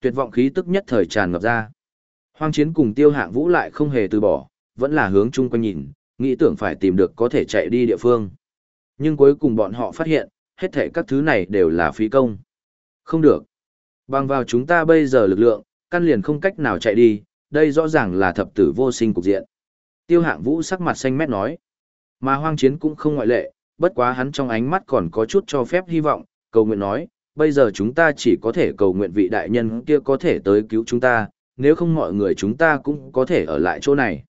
Tuyệt vọng khí tức nhất thời tràn ngập ra. Hoang chiến cùng tiêu hạng vũ lại không hề từ bỏ, vẫn là hướng chung quanh nhìn, nghĩ tưởng phải tìm được có thể chạy đi địa phương. Nhưng cuối cùng bọn họ phát hiện, hết thể các thứ này đều là phí công. Không được. Bằng vào chúng ta bây giờ lực lượng, căn liền không cách nào chạy đi, đây rõ ràng là thập tử vô sinh cục diện. Tiêu hạng vũ sắc mặt xanh mét nói. Mà hoang chiến cũng không ngoại lệ, bất quá hắn trong ánh mắt còn có chút cho phép hy vọng, cầu nguyện nói, bây giờ chúng ta chỉ có thể cầu nguyện vị đại nhân kia có thể tới cứu chúng ta, nếu không mọi người chúng ta cũng có thể ở lại chỗ này.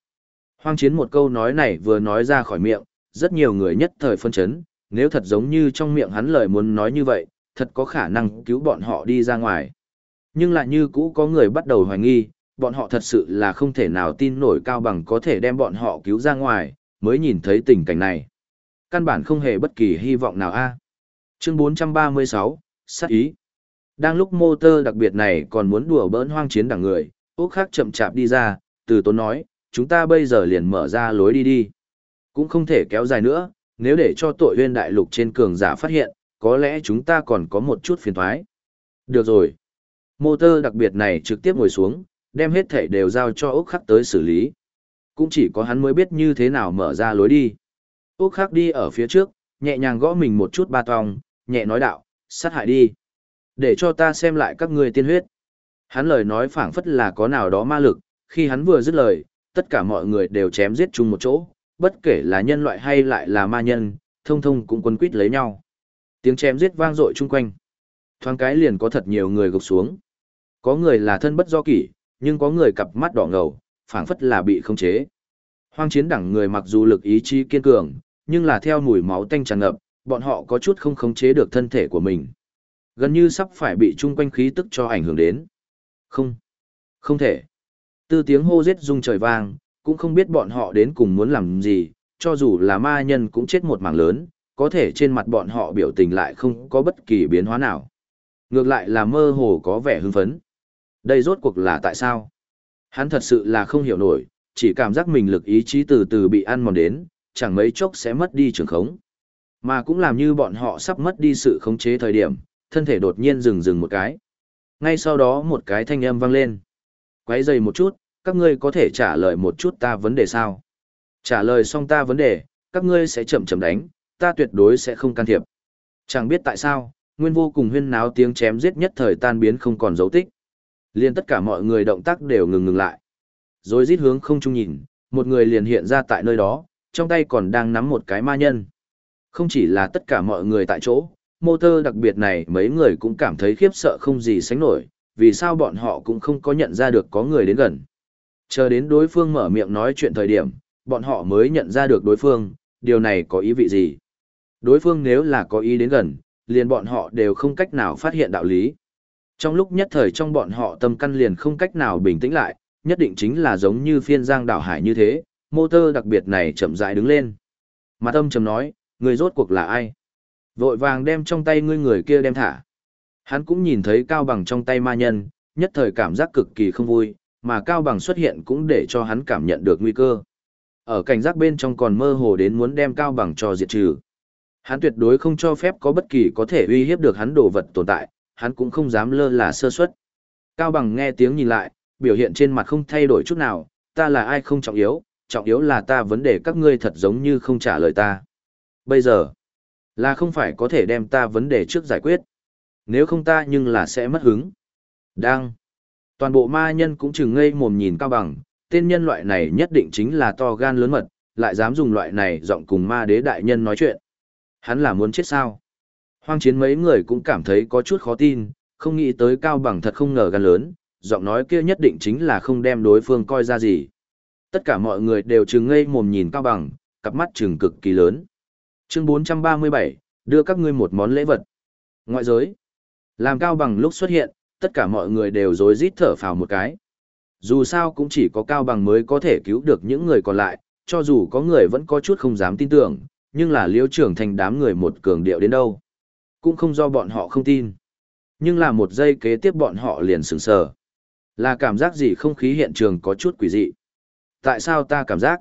Hoang chiến một câu nói này vừa nói ra khỏi miệng, rất nhiều người nhất thời phân chấn, nếu thật giống như trong miệng hắn lời muốn nói như vậy, thật có khả năng cứu bọn họ đi ra ngoài. Nhưng lại như cũ có người bắt đầu hoài nghi, bọn họ thật sự là không thể nào tin nổi cao bằng có thể đem bọn họ cứu ra ngoài, mới nhìn thấy tình cảnh này. Căn bản không hề bất kỳ hy vọng nào a. Chương 436, sát ý. Đang lúc mô tơ đặc biệt này còn muốn đùa bỡn hoang chiến đảng người, Úc khác chậm chạp đi ra, từ tốn nói, chúng ta bây giờ liền mở ra lối đi đi. Cũng không thể kéo dài nữa, nếu để cho tội huyên đại lục trên cường giả phát hiện, có lẽ chúng ta còn có một chút phiền thoái. Được rồi. mô tơ đặc biệt này trực tiếp ngồi xuống, đem hết thể đều giao cho Úc Khắc tới xử lý. Cũng chỉ có hắn mới biết như thế nào mở ra lối đi. Úc Khắc đi ở phía trước, nhẹ nhàng gõ mình một chút ba tòng, nhẹ nói đạo, sát hại đi. Để cho ta xem lại các ngươi tiên huyết. Hắn lời nói phảng phất là có nào đó ma lực, khi hắn vừa dứt lời, tất cả mọi người đều chém giết chung một chỗ, bất kể là nhân loại hay lại là ma nhân, thông thông cũng quân quýt lấy nhau. Tiếng chém giết vang dội chung quanh. Thoáng cái liền có thật nhiều người gục xuống. Có người là thân bất do kỷ, nhưng có người cặp mắt đỏ ngầu, phảng phất là bị khống chế. Hoang chiến đẳng người mặc dù lực ý chí kiên cường, nhưng là theo mùi máu tanh tràn ngập, bọn họ có chút không khống chế được thân thể của mình. Gần như sắp phải bị chung quanh khí tức cho ảnh hưởng đến. Không. Không thể. Tư tiếng hô giết rung trời vang, cũng không biết bọn họ đến cùng muốn làm gì, cho dù là ma nhân cũng chết một mảng lớn, có thể trên mặt bọn họ biểu tình lại không có bất kỳ biến hóa nào. Ngược lại là mơ hồ có vẻ hưng phấn. Đây rốt cuộc là tại sao? Hắn thật sự là không hiểu nổi, chỉ cảm giác mình lực ý chí từ từ bị ăn mòn đến, chẳng mấy chốc sẽ mất đi trường khống. Mà cũng làm như bọn họ sắp mất đi sự khống chế thời điểm, thân thể đột nhiên dừng dừng một cái. Ngay sau đó một cái thanh âm vang lên. Quấy dày một chút, các ngươi có thể trả lời một chút ta vấn đề sao? Trả lời xong ta vấn đề, các ngươi sẽ chậm chậm đánh, ta tuyệt đối sẽ không can thiệp. Chẳng biết tại sao, nguyên vô cùng huyên náo tiếng chém giết nhất thời tan biến không còn dấu tích. Liên tất cả mọi người động tác đều ngừng ngừng lại. Rồi rít hướng không trung nhìn, một người liền hiện ra tại nơi đó, trong tay còn đang nắm một cái ma nhân. Không chỉ là tất cả mọi người tại chỗ, mô tơ đặc biệt này mấy người cũng cảm thấy khiếp sợ không gì sánh nổi, vì sao bọn họ cũng không có nhận ra được có người đến gần. Chờ đến đối phương mở miệng nói chuyện thời điểm, bọn họ mới nhận ra được đối phương, điều này có ý vị gì. Đối phương nếu là có ý đến gần, liền bọn họ đều không cách nào phát hiện đạo lý. Trong lúc nhất thời trong bọn họ tâm căn liền không cách nào bình tĩnh lại, nhất định chính là giống như phiên giang đảo hải như thế, mô tơ đặc biệt này chậm rãi đứng lên. Mặt âm trầm nói, người rốt cuộc là ai? Vội vàng đem trong tay ngươi người kia đem thả. Hắn cũng nhìn thấy cao bằng trong tay ma nhân, nhất thời cảm giác cực kỳ không vui, mà cao bằng xuất hiện cũng để cho hắn cảm nhận được nguy cơ. Ở cảnh giác bên trong còn mơ hồ đến muốn đem cao bằng cho diệt trừ. Hắn tuyệt đối không cho phép có bất kỳ có thể uy hiếp được hắn đồ vật tồn tại, hắn cũng không dám lơ là sơ suất. Cao bằng nghe tiếng nhìn lại, biểu hiện trên mặt không thay đổi chút nào, ta là ai không trọng yếu, trọng yếu là ta vấn đề các ngươi thật giống như không trả lời ta. Bây giờ, là không phải có thể đem ta vấn đề trước giải quyết. Nếu không ta nhưng là sẽ mất hứng. Đang. Toàn bộ ma nhân cũng chừng ngây mồm nhìn cao bằng, tên nhân loại này nhất định chính là to gan lớn mật, lại dám dùng loại này giọng cùng ma đế đại nhân nói chuyện. Hắn là muốn chết sao? Hoang chiến mấy người cũng cảm thấy có chút khó tin, không nghĩ tới cao bằng thật không ngờ gan lớn, giọng nói kia nhất định chính là không đem đối phương coi ra gì. Tất cả mọi người đều chừng ngây mồm nhìn cao bằng, cặp mắt chừng cực kỳ lớn. Chương 437, đưa các ngươi một món lễ vật. Ngoại giới. Làm cao bằng lúc xuất hiện, tất cả mọi người đều rối rít thở phào một cái. Dù sao cũng chỉ có cao bằng mới có thể cứu được những người còn lại, cho dù có người vẫn có chút không dám tin tưởng, nhưng là liêu trưởng thành đám người một cường điệu đến đâu. Cũng không do bọn họ không tin. Nhưng là một giây kế tiếp bọn họ liền sửng sờ. Là cảm giác gì không khí hiện trường có chút quỷ dị. Tại sao ta cảm giác?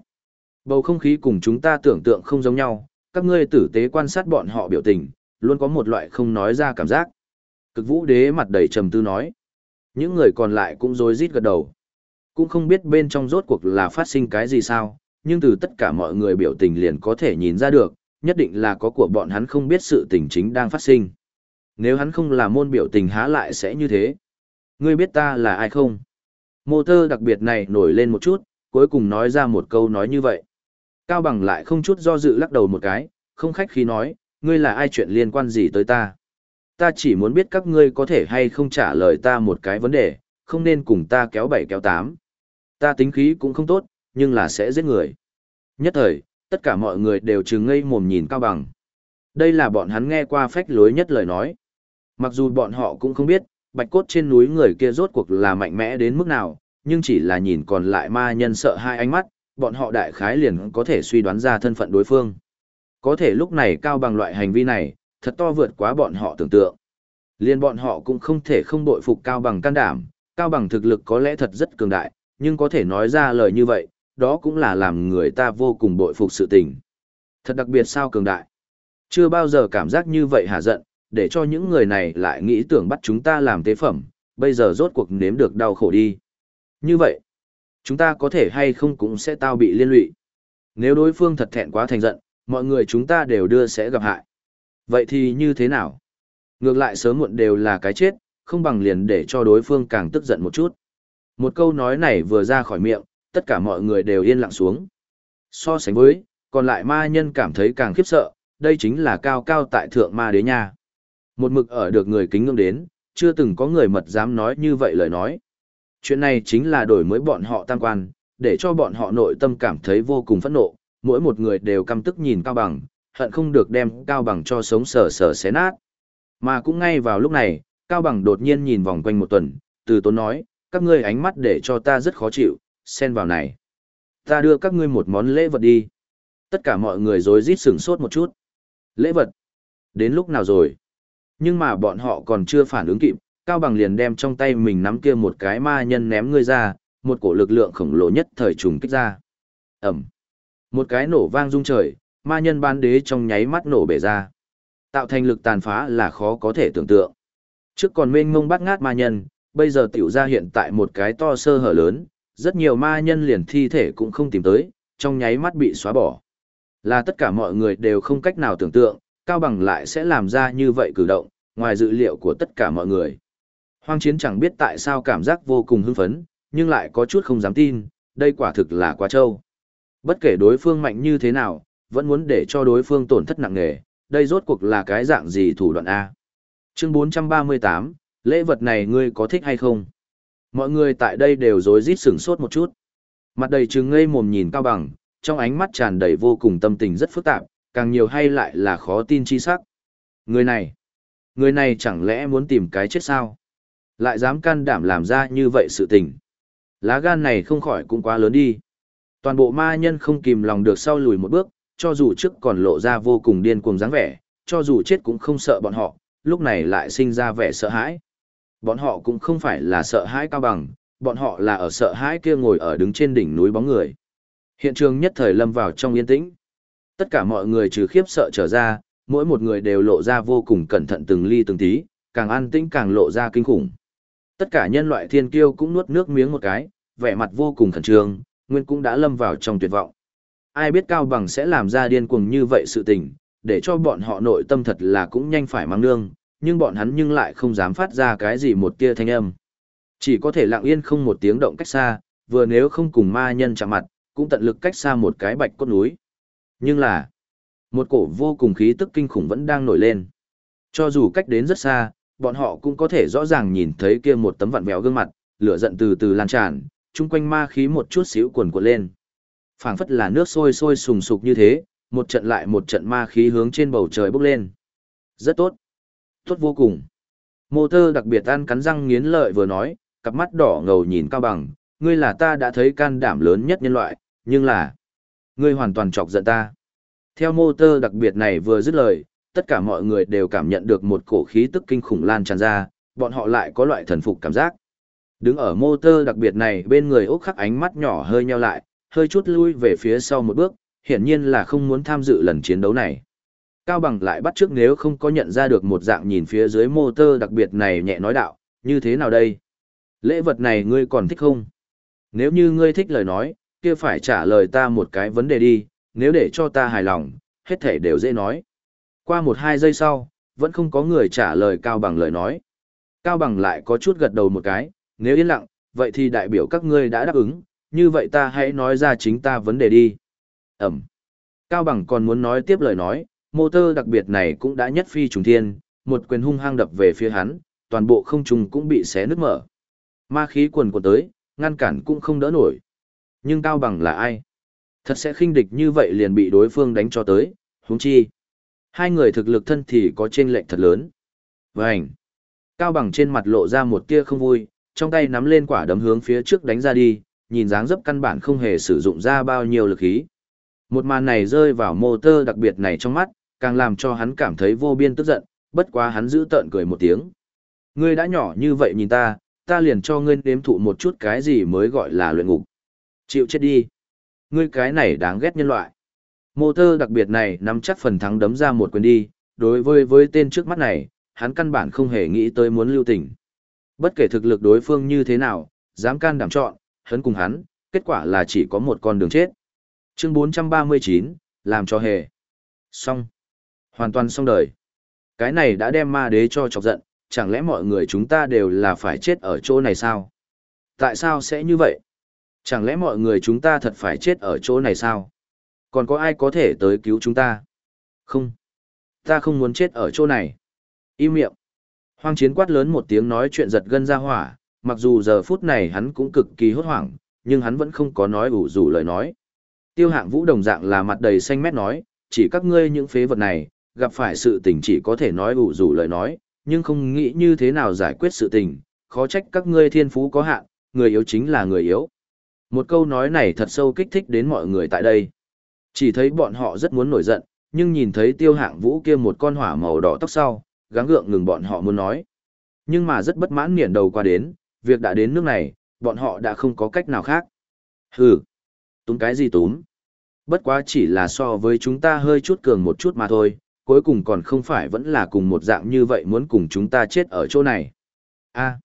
Bầu không khí cùng chúng ta tưởng tượng không giống nhau, các ngươi tử tế quan sát bọn họ biểu tình, luôn có một loại không nói ra cảm giác. Cực vũ đế mặt đầy trầm tư nói. Những người còn lại cũng rối rít gật đầu. Cũng không biết bên trong rốt cuộc là phát sinh cái gì sao, nhưng từ tất cả mọi người biểu tình liền có thể nhìn ra được, nhất định là có của bọn hắn không biết sự tình chính đang phát sinh. Nếu hắn không là môn biểu tình há lại sẽ như thế. Ngươi biết ta là ai không? Mô tơ đặc biệt này nổi lên một chút, cuối cùng nói ra một câu nói như vậy. Cao bằng lại không chút do dự lắc đầu một cái, không khách khí nói, ngươi là ai chuyện liên quan gì tới ta? Ta chỉ muốn biết các ngươi có thể hay không trả lời ta một cái vấn đề, không nên cùng ta kéo bảy kéo tám. Ta tính khí cũng không tốt, nhưng là sẽ giết người. Nhất thời, tất cả mọi người đều trừng ngây mồm nhìn Cao Bằng. Đây là bọn hắn nghe qua phách lối nhất lời nói. Mặc dù bọn họ cũng không biết, bạch cốt trên núi người kia rốt cuộc là mạnh mẽ đến mức nào, nhưng chỉ là nhìn còn lại ma nhân sợ hai ánh mắt, bọn họ đại khái liền có thể suy đoán ra thân phận đối phương. Có thể lúc này Cao Bằng loại hành vi này, thật to vượt quá bọn họ tưởng tượng. Liên bọn họ cũng không thể không bội phục Cao Bằng can đảm, Cao Bằng thực lực có lẽ thật rất cường đại, nhưng có thể nói ra lời như vậy, đó cũng là làm người ta vô cùng bội phục sự tình. Thật đặc biệt sao cường đại. Chưa bao giờ cảm giác như vậy hả giận, để cho những người này lại nghĩ tưởng bắt chúng ta làm tế phẩm, bây giờ rốt cuộc nếm được đau khổ đi. Như vậy, chúng ta có thể hay không cũng sẽ tao bị liên lụy. Nếu đối phương thật thẹn quá thành giận, mọi người chúng ta đều đưa sẽ gặp hại. Vậy thì như thế nào? Ngược lại sớm muộn đều là cái chết, không bằng liền để cho đối phương càng tức giận một chút. Một câu nói này vừa ra khỏi miệng, tất cả mọi người đều yên lặng xuống. So sánh với, còn lại ma nhân cảm thấy càng khiếp sợ, đây chính là cao cao tại thượng ma đế nha. Một mực ở được người kính ngưỡng đến, chưa từng có người mật dám nói như vậy lời nói. Chuyện này chính là đổi mới bọn họ tam quan, để cho bọn họ nội tâm cảm thấy vô cùng phẫn nộ, mỗi một người đều căm tức nhìn Cao Bằng, hận không được đem Cao Bằng cho sống sờ sờ xé nát. Mà cũng ngay vào lúc này, Cao Bằng đột nhiên nhìn vòng quanh một tuần, từ tốn nói, các ngươi ánh mắt để cho ta rất khó chịu, xen vào này. Ta đưa các ngươi một món lễ vật đi. Tất cả mọi người rối rít sửng sốt một chút. Lễ vật? Đến lúc nào rồi? Nhưng mà bọn họ còn chưa phản ứng kịp, Cao Bằng liền đem trong tay mình nắm kia một cái ma nhân ném ngươi ra, một cổ lực lượng khổng lồ nhất thời trùng kích ra. Ẩm. Một cái nổ vang rung trời, ma nhân ban đế trong nháy mắt nổ bể ra. Tạo thành lực tàn phá là khó có thể tưởng tượng. Trước còn mênh mông bắt ngát ma nhân, bây giờ tiểu ra hiện tại một cái to sơ hở lớn, rất nhiều ma nhân liền thi thể cũng không tìm tới, trong nháy mắt bị xóa bỏ. Là tất cả mọi người đều không cách nào tưởng tượng, Cao Bằng lại sẽ làm ra như vậy cử động, ngoài dự liệu của tất cả mọi người. Hoang chiến chẳng biết tại sao cảm giác vô cùng hưng phấn, nhưng lại có chút không dám tin, đây quả thực là quá trâu. Bất kể đối phương mạnh như thế nào, vẫn muốn để cho đối phương tổn thất nặng nề, đây rốt cuộc là cái dạng gì thủ đoạn A. Chương 438, lễ vật này ngươi có thích hay không? Mọi người tại đây đều rối rít sửng sốt một chút. Mặt đầy trừng ngây mồm nhìn Cao Bằng, trong ánh mắt tràn đầy vô cùng tâm tình rất phức tạp, càng nhiều hay lại là khó tin chi sắc. Người này, người này chẳng lẽ muốn tìm cái chết sao? Lại dám can đảm làm ra như vậy sự tình. Lá gan này không khỏi cũng quá lớn đi. Toàn bộ ma nhân không kìm lòng được sau lùi một bước, cho dù trước còn lộ ra vô cùng điên cuồng dáng vẻ, cho dù chết cũng không sợ bọn họ, lúc này lại sinh ra vẻ sợ hãi. Bọn họ cũng không phải là sợ hãi cao bằng, bọn họ là ở sợ hãi kia ngồi ở đứng trên đỉnh núi bóng người. Hiện trường nhất thời lâm vào trong yên tĩnh. Tất cả mọi người trừ khiếp sợ trở ra, mỗi một người đều lộ ra vô cùng cẩn thận từng ly từng tí, càng an tĩnh càng lộ ra kinh khủng. Tất cả nhân loại thiên kiêu cũng nuốt nước miếng một cái, vẻ mặt vô cùng khẩn trương, nguyên cũng đã lâm vào trong tuyệt vọng. Ai biết Cao Bằng sẽ làm ra điên cuồng như vậy sự tình, để cho bọn họ nội tâm thật là cũng nhanh phải mang nương, nhưng bọn hắn nhưng lại không dám phát ra cái gì một tia thanh âm. Chỉ có thể lặng yên không một tiếng động cách xa, vừa nếu không cùng ma nhân chạm mặt, cũng tận lực cách xa một cái bạch cốt núi. Nhưng là, một cổ vô cùng khí tức kinh khủng vẫn đang nổi lên. Cho dù cách đến rất xa, bọn họ cũng có thể rõ ràng nhìn thấy kia một tấm vặn vẹo gương mặt, lửa giận từ từ lan tràn, chung quanh ma khí một chút xíu cuồn cuộn lên. phảng phất là nước sôi sôi sùng sục như thế, một trận lại một trận ma khí hướng trên bầu trời bốc lên. Rất tốt. Tốt vô cùng. Mô tơ đặc biệt ăn cắn răng nghiến lợi vừa nói, cặp mắt đỏ ngầu nhìn cao bằng, ngươi là ta đã thấy can đảm lớn nhất nhân loại, nhưng là, ngươi hoàn toàn chọc giận ta. Theo mô tơ đặc biệt này vừa dứt lời, tất cả mọi người đều cảm nhận được một cổ khí tức kinh khủng lan tràn ra, bọn họ lại có loại thần phục cảm giác. Đứng ở mô tơ đặc biệt này bên người ốc khắc ánh mắt nhỏ hơi nheo lại, hơi chút lui về phía sau một bước, hiển nhiên là không muốn tham dự lần chiến đấu này. Cao bằng lại bắt trước nếu không có nhận ra được một dạng nhìn phía dưới mô tơ đặc biệt này nhẹ nói đạo, như thế nào đây? Lễ vật này ngươi còn thích không? Nếu như ngươi thích lời nói, kia phải trả lời ta một cái vấn đề đi, nếu để cho ta hài lòng, hết thể đều dễ nói. Qua một hai giây sau, vẫn không có người trả lời Cao Bằng lời nói. Cao Bằng lại có chút gật đầu một cái, nếu yên lặng, vậy thì đại biểu các ngươi đã đáp ứng, như vậy ta hãy nói ra chính ta vấn đề đi. Ẩm. Cao Bằng còn muốn nói tiếp lời nói, mô tơ đặc biệt này cũng đã nhất phi trùng thiên, một quyền hung hăng đập về phía hắn, toàn bộ không trùng cũng bị xé nứt mở. Ma khí quần quần tới, ngăn cản cũng không đỡ nổi. Nhưng Cao Bằng là ai? Thật sẽ khinh địch như vậy liền bị đối phương đánh cho tới, huống chi. Hai người thực lực thân thì có chênh lệch thật lớn. Vành. Cao Bằng trên mặt lộ ra một tia không vui, trong tay nắm lên quả đấm hướng phía trước đánh ra đi, nhìn dáng dấp căn bản không hề sử dụng ra bao nhiêu lực khí. Một màn này rơi vào mô tơ đặc biệt này trong mắt, càng làm cho hắn cảm thấy vô biên tức giận, bất quá hắn giữ tợn cười một tiếng. Ngươi đã nhỏ như vậy nhìn ta, ta liền cho ngươi nếm thụ một chút cái gì mới gọi là luyện ngục. Chịu chết đi. Ngươi cái này đáng ghét nhân loại. Mô tơ đặc biệt này nắm chắc phần thắng đấm ra một quyền đi, đối với với tên trước mắt này, hắn căn bản không hề nghĩ tới muốn lưu tình. Bất kể thực lực đối phương như thế nào, dám can đảm chọn, hắn cùng hắn, kết quả là chỉ có một con đường chết. Chương 439, làm cho hề. Xong. Hoàn toàn xong đời. Cái này đã đem ma đế cho chọc giận, chẳng lẽ mọi người chúng ta đều là phải chết ở chỗ này sao? Tại sao sẽ như vậy? Chẳng lẽ mọi người chúng ta thật phải chết ở chỗ này sao? Còn có ai có thể tới cứu chúng ta? Không. Ta không muốn chết ở chỗ này. Im miệng. Hoang chiến quát lớn một tiếng nói chuyện giật gân ra hỏa, mặc dù giờ phút này hắn cũng cực kỳ hốt hoảng, nhưng hắn vẫn không có nói ủ rủ lời nói. Tiêu hạng vũ đồng dạng là mặt đầy xanh mét nói, chỉ các ngươi những phế vật này, gặp phải sự tình chỉ có thể nói ủ rủ lời nói, nhưng không nghĩ như thế nào giải quyết sự tình, khó trách các ngươi thiên phú có hạn, người yếu chính là người yếu. Một câu nói này thật sâu kích thích đến mọi người tại đây. Chỉ thấy bọn họ rất muốn nổi giận, nhưng nhìn thấy tiêu hạng vũ kia một con hỏa màu đỏ tóc sau, gắng gượng ngừng bọn họ muốn nói. Nhưng mà rất bất mãn niển đầu qua đến, việc đã đến nước này, bọn họ đã không có cách nào khác. Hừ, túm cái gì túm? Bất quá chỉ là so với chúng ta hơi chút cường một chút mà thôi, cuối cùng còn không phải vẫn là cùng một dạng như vậy muốn cùng chúng ta chết ở chỗ này. a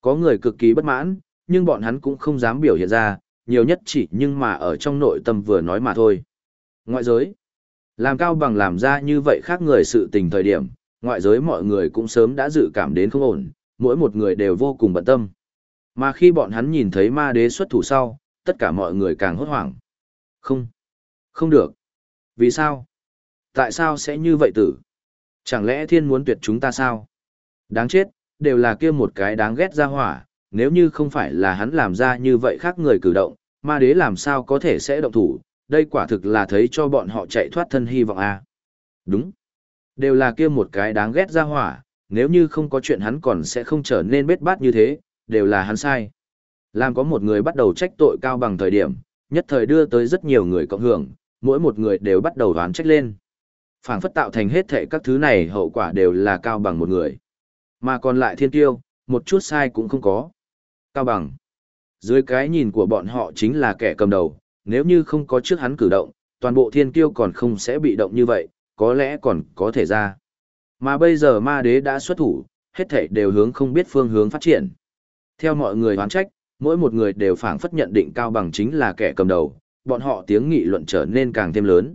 có người cực kỳ bất mãn, nhưng bọn hắn cũng không dám biểu hiện ra, nhiều nhất chỉ nhưng mà ở trong nội tâm vừa nói mà thôi. Ngoại giới, làm cao bằng làm ra như vậy khác người sự tình thời điểm, ngoại giới mọi người cũng sớm đã dự cảm đến không ổn, mỗi một người đều vô cùng bận tâm. Mà khi bọn hắn nhìn thấy ma đế xuất thủ sau, tất cả mọi người càng hốt hoảng. Không, không được. Vì sao? Tại sao sẽ như vậy tử? Chẳng lẽ thiên muốn tuyệt chúng ta sao? Đáng chết, đều là kia một cái đáng ghét ra hỏa, nếu như không phải là hắn làm ra như vậy khác người cử động, ma đế làm sao có thể sẽ động thủ, đây quả thực là thấy cho bọn họ chạy thoát thân hy vọng a. À? Đúng. Đều là kia một cái đáng ghét ra hỏa, nếu như không có chuyện hắn còn sẽ không trở nên bết bát như thế, đều là hắn sai. Làm có một người bắt đầu trách tội cao bằng thời điểm, nhất thời đưa tới rất nhiều người cộng hưởng, mỗi một người đều bắt đầu đoán trách lên. phảng phất tạo thành hết thệ các thứ này hậu quả đều là cao bằng một người. Mà còn lại thiên tiêu, một chút sai cũng không có. Cao bằng. Dưới cái nhìn của bọn họ chính là kẻ cầm đầu, nếu như không có trước hắn cử động, toàn bộ thiên kiêu còn không sẽ bị động như vậy, có lẽ còn có thể ra. Mà bây giờ ma đế đã xuất thủ, hết thảy đều hướng không biết phương hướng phát triển. Theo mọi người hoán trách, mỗi một người đều phảng phất nhận định cao bằng chính là kẻ cầm đầu, bọn họ tiếng nghị luận trở nên càng thêm lớn.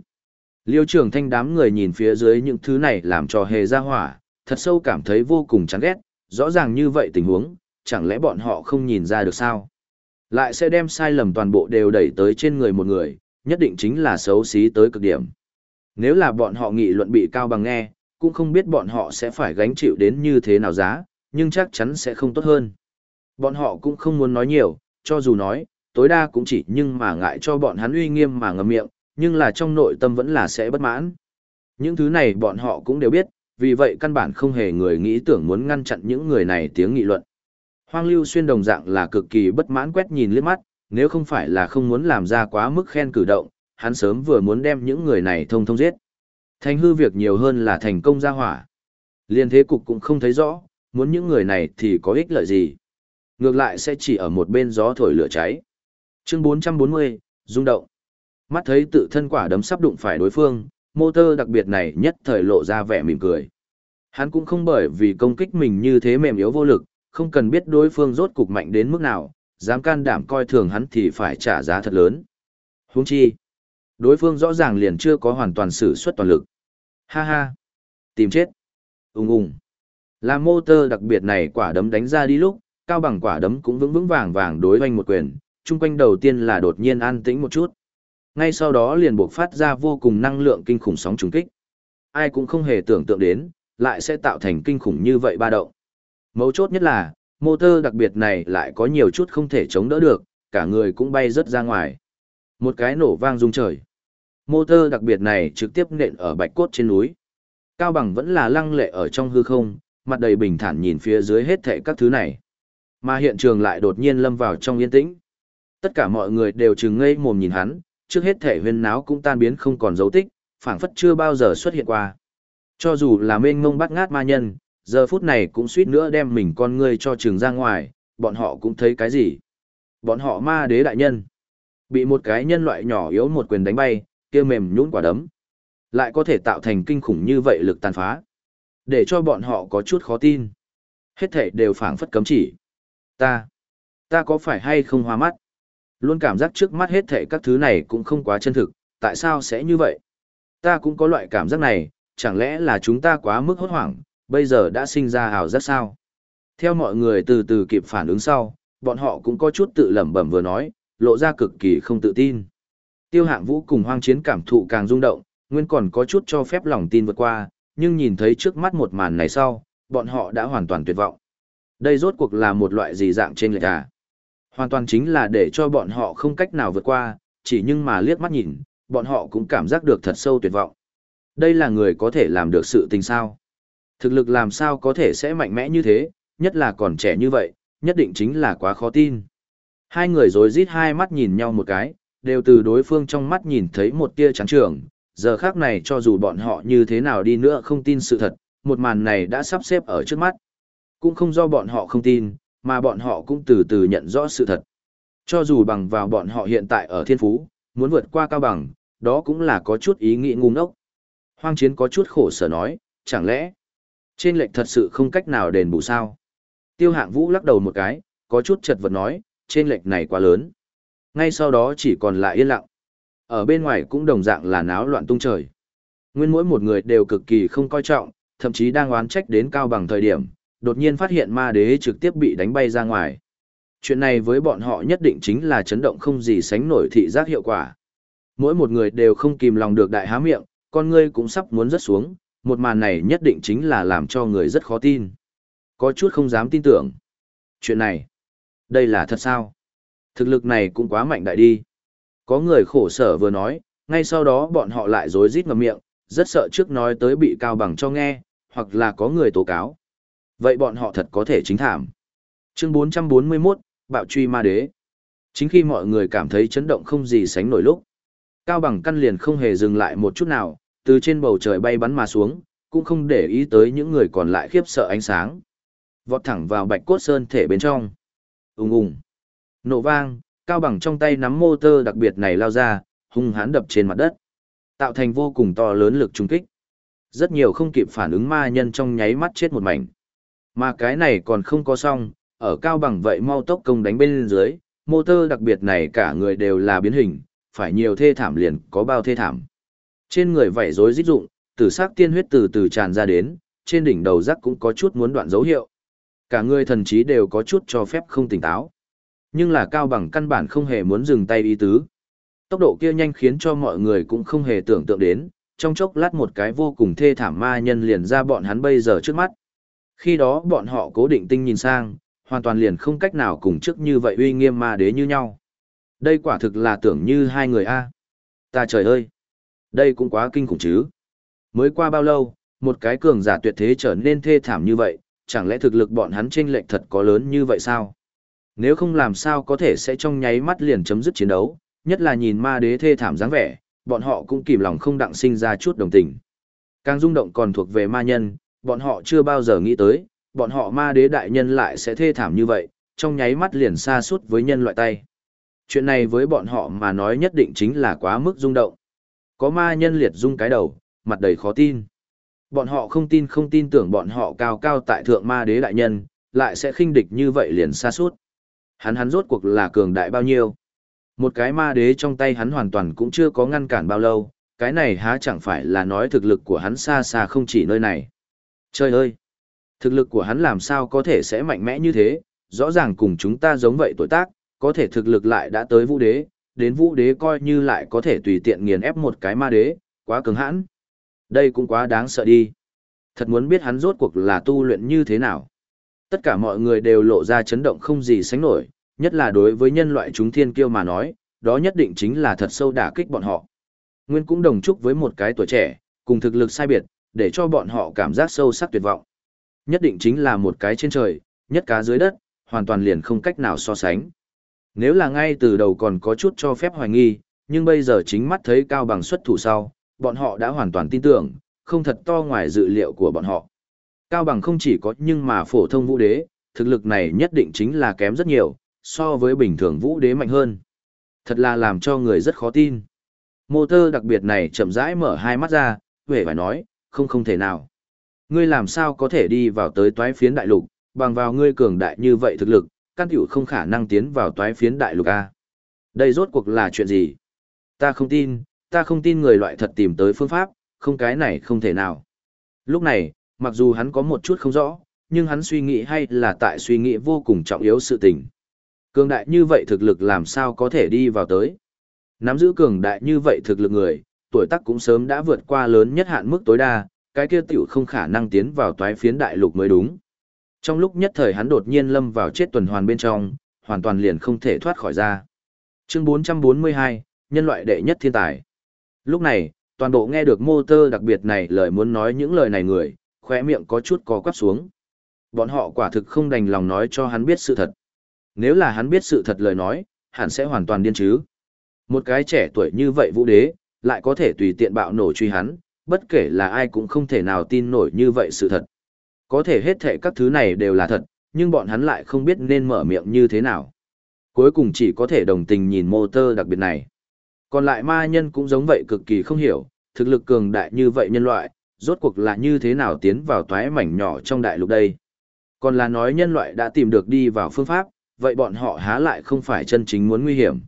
Liêu trường thanh đám người nhìn phía dưới những thứ này làm cho hề ra hỏa, thật sâu cảm thấy vô cùng chán ghét, rõ ràng như vậy tình huống, chẳng lẽ bọn họ không nhìn ra được sao? Lại sẽ đem sai lầm toàn bộ đều đẩy tới trên người một người, nhất định chính là xấu xí tới cực điểm. Nếu là bọn họ nghị luận bị cao bằng nghe, cũng không biết bọn họ sẽ phải gánh chịu đến như thế nào giá, nhưng chắc chắn sẽ không tốt hơn. Bọn họ cũng không muốn nói nhiều, cho dù nói, tối đa cũng chỉ nhưng mà ngại cho bọn hắn uy nghiêm mà ngậm miệng, nhưng là trong nội tâm vẫn là sẽ bất mãn. Những thứ này bọn họ cũng đều biết, vì vậy căn bản không hề người nghĩ tưởng muốn ngăn chặn những người này tiếng nghị luận. Hoang Lưu Xuyên đồng dạng là cực kỳ bất mãn quét nhìn liếc mắt, nếu không phải là không muốn làm ra quá mức khen cử động, hắn sớm vừa muốn đem những người này thông thông giết. Thành hư việc nhiều hơn là thành công ra hỏa. Liên thế cục cũng không thấy rõ, muốn những người này thì có ích lợi gì. Ngược lại sẽ chỉ ở một bên gió thổi lửa cháy. Chương 440, rung động. Mắt thấy tự thân quả đấm sắp đụng phải đối phương, motor đặc biệt này nhất thời lộ ra vẻ mỉm cười. Hắn cũng không bởi vì công kích mình như thế mềm yếu vô lực, không cần biết đối phương rốt cục mạnh đến mức nào, dám can đảm coi thường hắn thì phải trả giá thật lớn. Huống chi, đối phương rõ ràng liền chưa có hoàn toàn sử xuất toàn lực. Ha ha, tìm chết. Ung ung. Là motor đặc biệt này quả đấm đánh ra đi lúc, cao bằng quả đấm cũng vững vững vàng vàng đối hoành một quyền, chung quanh đầu tiên là đột nhiên an tĩnh một chút. Ngay sau đó liền buộc phát ra vô cùng năng lượng kinh khủng sóng trùng kích. Ai cũng không hề tưởng tượng đến, lại sẽ tạo thành kinh khủng như vậy ba động. Mấu chốt nhất là, motor đặc biệt này lại có nhiều chút không thể chống đỡ được, cả người cũng bay rất ra ngoài. Một cái nổ vang rung trời. Motor đặc biệt này trực tiếp nện ở bạch cốt trên núi. Cao bằng vẫn là lăng lệ ở trong hư không, mặt đầy bình thản nhìn phía dưới hết thảy các thứ này. Mà hiện trường lại đột nhiên lâm vào trong yên tĩnh. Tất cả mọi người đều trừng ngây mồm nhìn hắn, trước hết thể huyên náo cũng tan biến không còn dấu tích, phảng phất chưa bao giờ xuất hiện qua. Cho dù là mênh mông bắt ngát ma nhân, giờ phút này cũng suýt nữa đem mình con ngươi cho trường ra ngoài, bọn họ cũng thấy cái gì. Bọn họ ma đế đại nhân. Bị một cái nhân loại nhỏ yếu một quyền đánh bay, kia mềm nhũn quả đấm. Lại có thể tạo thành kinh khủng như vậy lực tàn phá. Để cho bọn họ có chút khó tin. Hết thảy đều phảng phất cấm chỉ. Ta, ta có phải hay không hoa mắt? Luôn cảm giác trước mắt hết thảy các thứ này cũng không quá chân thực, tại sao sẽ như vậy? Ta cũng có loại cảm giác này, chẳng lẽ là chúng ta quá mức hốt hoảng, bây giờ đã sinh ra hào giác sao? Theo mọi người từ từ kịp phản ứng sau, bọn họ cũng có chút tự lẩm bẩm vừa nói, lộ ra cực kỳ không tự tin. Tiêu hạng vũ cùng hoang chiến cảm thụ càng rung động, nguyên còn có chút cho phép lòng tin vượt qua, nhưng nhìn thấy trước mắt một màn này sau, bọn họ đã hoàn toàn tuyệt vọng. Đây rốt cuộc là một loại gì dạng trên lệch à? Hoàn toàn chính là để cho bọn họ không cách nào vượt qua, chỉ nhưng mà liếc mắt nhìn, bọn họ cũng cảm giác được thật sâu tuyệt vọng. Đây là người có thể làm được sự tình sao? Thực lực làm sao có thể sẽ mạnh mẽ như thế, nhất là còn trẻ như vậy, nhất định chính là quá khó tin. Hai người rồi rít hai mắt nhìn nhau một cái, đều từ đối phương trong mắt nhìn thấy một tia trắng trường, giờ khác này cho dù bọn họ như thế nào đi nữa không tin sự thật, một màn này đã sắp xếp ở trước mắt. Cũng không do bọn họ không tin, mà bọn họ cũng từ từ nhận rõ sự thật. Cho dù bằng vào bọn họ hiện tại ở thiên phú, muốn vượt qua cao bằng, đó cũng là có chút ý nghĩ ngu ngốc. Hoang chiến có chút khổ sở nói, chẳng lẽ, trên lệnh thật sự không cách nào đền bù sao? Tiêu hạng vũ lắc đầu một cái, có chút chật vật nói, trên lệnh này quá lớn. Ngay sau đó chỉ còn lại yên lặng. Ở bên ngoài cũng đồng dạng là náo loạn tung trời. Nguyên mỗi một người đều cực kỳ không coi trọng, thậm chí đang oán trách đến cao bằng thời điểm, đột nhiên phát hiện ma đế trực tiếp bị đánh bay ra ngoài. Chuyện này với bọn họ nhất định chính là chấn động không gì sánh nổi thị giác hiệu quả. Mỗi một người đều không kìm lòng được đại há miệng, con ngươi cũng sắp muốn rớt xuống, một màn này nhất định chính là làm cho người rất khó tin. Có chút không dám tin tưởng. Chuyện này, đây là thật sao? Thực lực này cũng quá mạnh đại đi. Có người khổ sở vừa nói, ngay sau đó bọn họ lại rối rít ngậm miệng, rất sợ trước nói tới bị cao bằng cho nghe, hoặc là có người tố cáo. Vậy bọn họ thật có thể chính thảm. Chương 441, Bạo truy ma đế. Chính khi mọi người cảm thấy chấn động không gì sánh nổi lúc. Cao bằng căn liền không hề dừng lại một chút nào, từ trên bầu trời bay bắn mà xuống, cũng không để ý tới những người còn lại khiếp sợ ánh sáng. Vọt thẳng vào bạch cốt sơn thể bên trong. Ùng ùng. Nổ vang, cao bằng trong tay nắm motor đặc biệt này lao ra, hung hãn đập trên mặt đất. Tạo thành vô cùng to lớn lực trung kích. Rất nhiều không kịp phản ứng ma nhân trong nháy mắt chết một mảnh. Mà cái này còn không có xong, ở cao bằng vậy mau tốc công đánh bên dưới, motor đặc biệt này cả người đều là biến hình, phải nhiều thê thảm liền có bao thê thảm. Trên người vảy rối rít rụng, tử sắc tiên huyết từ từ tràn ra đến, trên đỉnh đầu rắc cũng có chút muốn đoạn dấu hiệu. Cả người thần trí đều có chút cho phép không tỉnh táo. Nhưng là cao bằng căn bản không hề muốn dừng tay ý tứ. Tốc độ kia nhanh khiến cho mọi người cũng không hề tưởng tượng đến, trong chốc lát một cái vô cùng thê thảm ma nhân liền ra bọn hắn bây giờ trước mắt. Khi đó bọn họ cố định tinh nhìn sang, hoàn toàn liền không cách nào cùng trước như vậy uy nghiêm ma đế như nhau. Đây quả thực là tưởng như hai người a. Ta trời ơi! Đây cũng quá kinh khủng chứ. Mới qua bao lâu, một cái cường giả tuyệt thế trở nên thê thảm như vậy, chẳng lẽ thực lực bọn hắn chênh lệch thật có lớn như vậy sao? Nếu không làm sao có thể sẽ trong nháy mắt liền chấm dứt chiến đấu, nhất là nhìn ma đế thê thảm dáng vẻ, bọn họ cũng kìm lòng không đặng sinh ra chút đồng tình. Càng rung động còn thuộc về ma nhân, bọn họ chưa bao giờ nghĩ tới, bọn họ ma đế đại nhân lại sẽ thê thảm như vậy, trong nháy mắt liền xa suốt với nhân loại tay. Chuyện này với bọn họ mà nói nhất định chính là quá mức rung động. Có ma nhân liệt dung cái đầu, mặt đầy khó tin. Bọn họ không tin không tin tưởng bọn họ cao cao tại thượng ma đế đại nhân, lại sẽ khinh địch như vậy liền xa suốt. Hắn hắn rốt cuộc là cường đại bao nhiêu. Một cái ma đế trong tay hắn hoàn toàn cũng chưa có ngăn cản bao lâu, cái này há chẳng phải là nói thực lực của hắn xa xa không chỉ nơi này. Trời ơi! Thực lực của hắn làm sao có thể sẽ mạnh mẽ như thế, rõ ràng cùng chúng ta giống vậy tuổi tác, có thể thực lực lại đã tới vũ đế, đến vũ đế coi như lại có thể tùy tiện nghiền ép một cái ma đế, quá cứng hãn. Đây cũng quá đáng sợ đi. Thật muốn biết hắn rốt cuộc là tu luyện như thế nào. Tất cả mọi người đều lộ ra chấn động không gì sánh nổi, nhất là đối với nhân loại chúng thiên kiêu mà nói, đó nhất định chính là thật sâu đả kích bọn họ. Nguyên cũng đồng chúc với một cái tuổi trẻ, cùng thực lực sai biệt, để cho bọn họ cảm giác sâu sắc tuyệt vọng. Nhất định chính là một cái trên trời, nhất cá dưới đất, hoàn toàn liền không cách nào so sánh. Nếu là ngay từ đầu còn có chút cho phép hoài nghi, nhưng bây giờ chính mắt thấy cao bằng xuất thủ sau, bọn họ đã hoàn toàn tin tưởng, không thật to ngoài dự liệu của bọn họ. Cao bằng không chỉ có nhưng mà phổ thông vũ đế, thực lực này nhất định chính là kém rất nhiều, so với bình thường vũ đế mạnh hơn. Thật là làm cho người rất khó tin. Mô Tơ đặc biệt này chậm rãi mở hai mắt ra, vẻ phải nói, không không thể nào. Ngươi làm sao có thể đi vào tới toái phiến đại lục, bằng vào ngươi cường đại như vậy thực lực, căn tiểu không khả năng tiến vào toái phiến đại lục A. Đây rốt cuộc là chuyện gì? Ta không tin, ta không tin người loại thật tìm tới phương pháp, không cái này không thể nào. Lúc này, mặc dù hắn có một chút không rõ, nhưng hắn suy nghĩ hay là tại suy nghĩ vô cùng trọng yếu sự tình. Cường đại như vậy thực lực làm sao có thể đi vào tới. Nắm giữ cường đại như vậy thực lực người, tuổi tác cũng sớm đã vượt qua lớn nhất hạn mức tối đa, cái kia tiểu không khả năng tiến vào toái phiến đại lục mới đúng. Trong lúc nhất thời hắn đột nhiên lâm vào chết tuần hoàn bên trong, hoàn toàn liền không thể thoát khỏi ra. Chương 442, nhân loại đệ nhất thiên tài. Lúc này, toàn bộ nghe được mô tơ đặc biệt này lời muốn nói những lời này người, khóe miệng có chút có quắp xuống. Bọn họ quả thực không đành lòng nói cho hắn biết sự thật. Nếu là hắn biết sự thật lời nói, hẳn sẽ hoàn toàn điên chứ. Một cái trẻ tuổi như vậy vũ đế, lại có thể tùy tiện bạo nổ truy hắn, bất kể là ai cũng không thể nào tin nổi như vậy sự thật. Có thể hết thệ các thứ này đều là thật, nhưng bọn hắn lại không biết nên mở miệng như thế nào. Cuối cùng chỉ có thể đồng tình nhìn mô tơ đặc biệt này. Còn lại ma nhân cũng giống vậy cực kỳ không hiểu, thực lực cường đại như vậy nhân loại, rốt cuộc là như thế nào tiến vào toái mảnh nhỏ trong đại lục đây. Còn là nói nhân loại đã tìm được đi vào phương pháp, vậy bọn họ há lại không phải chân chính muốn nguy hiểm.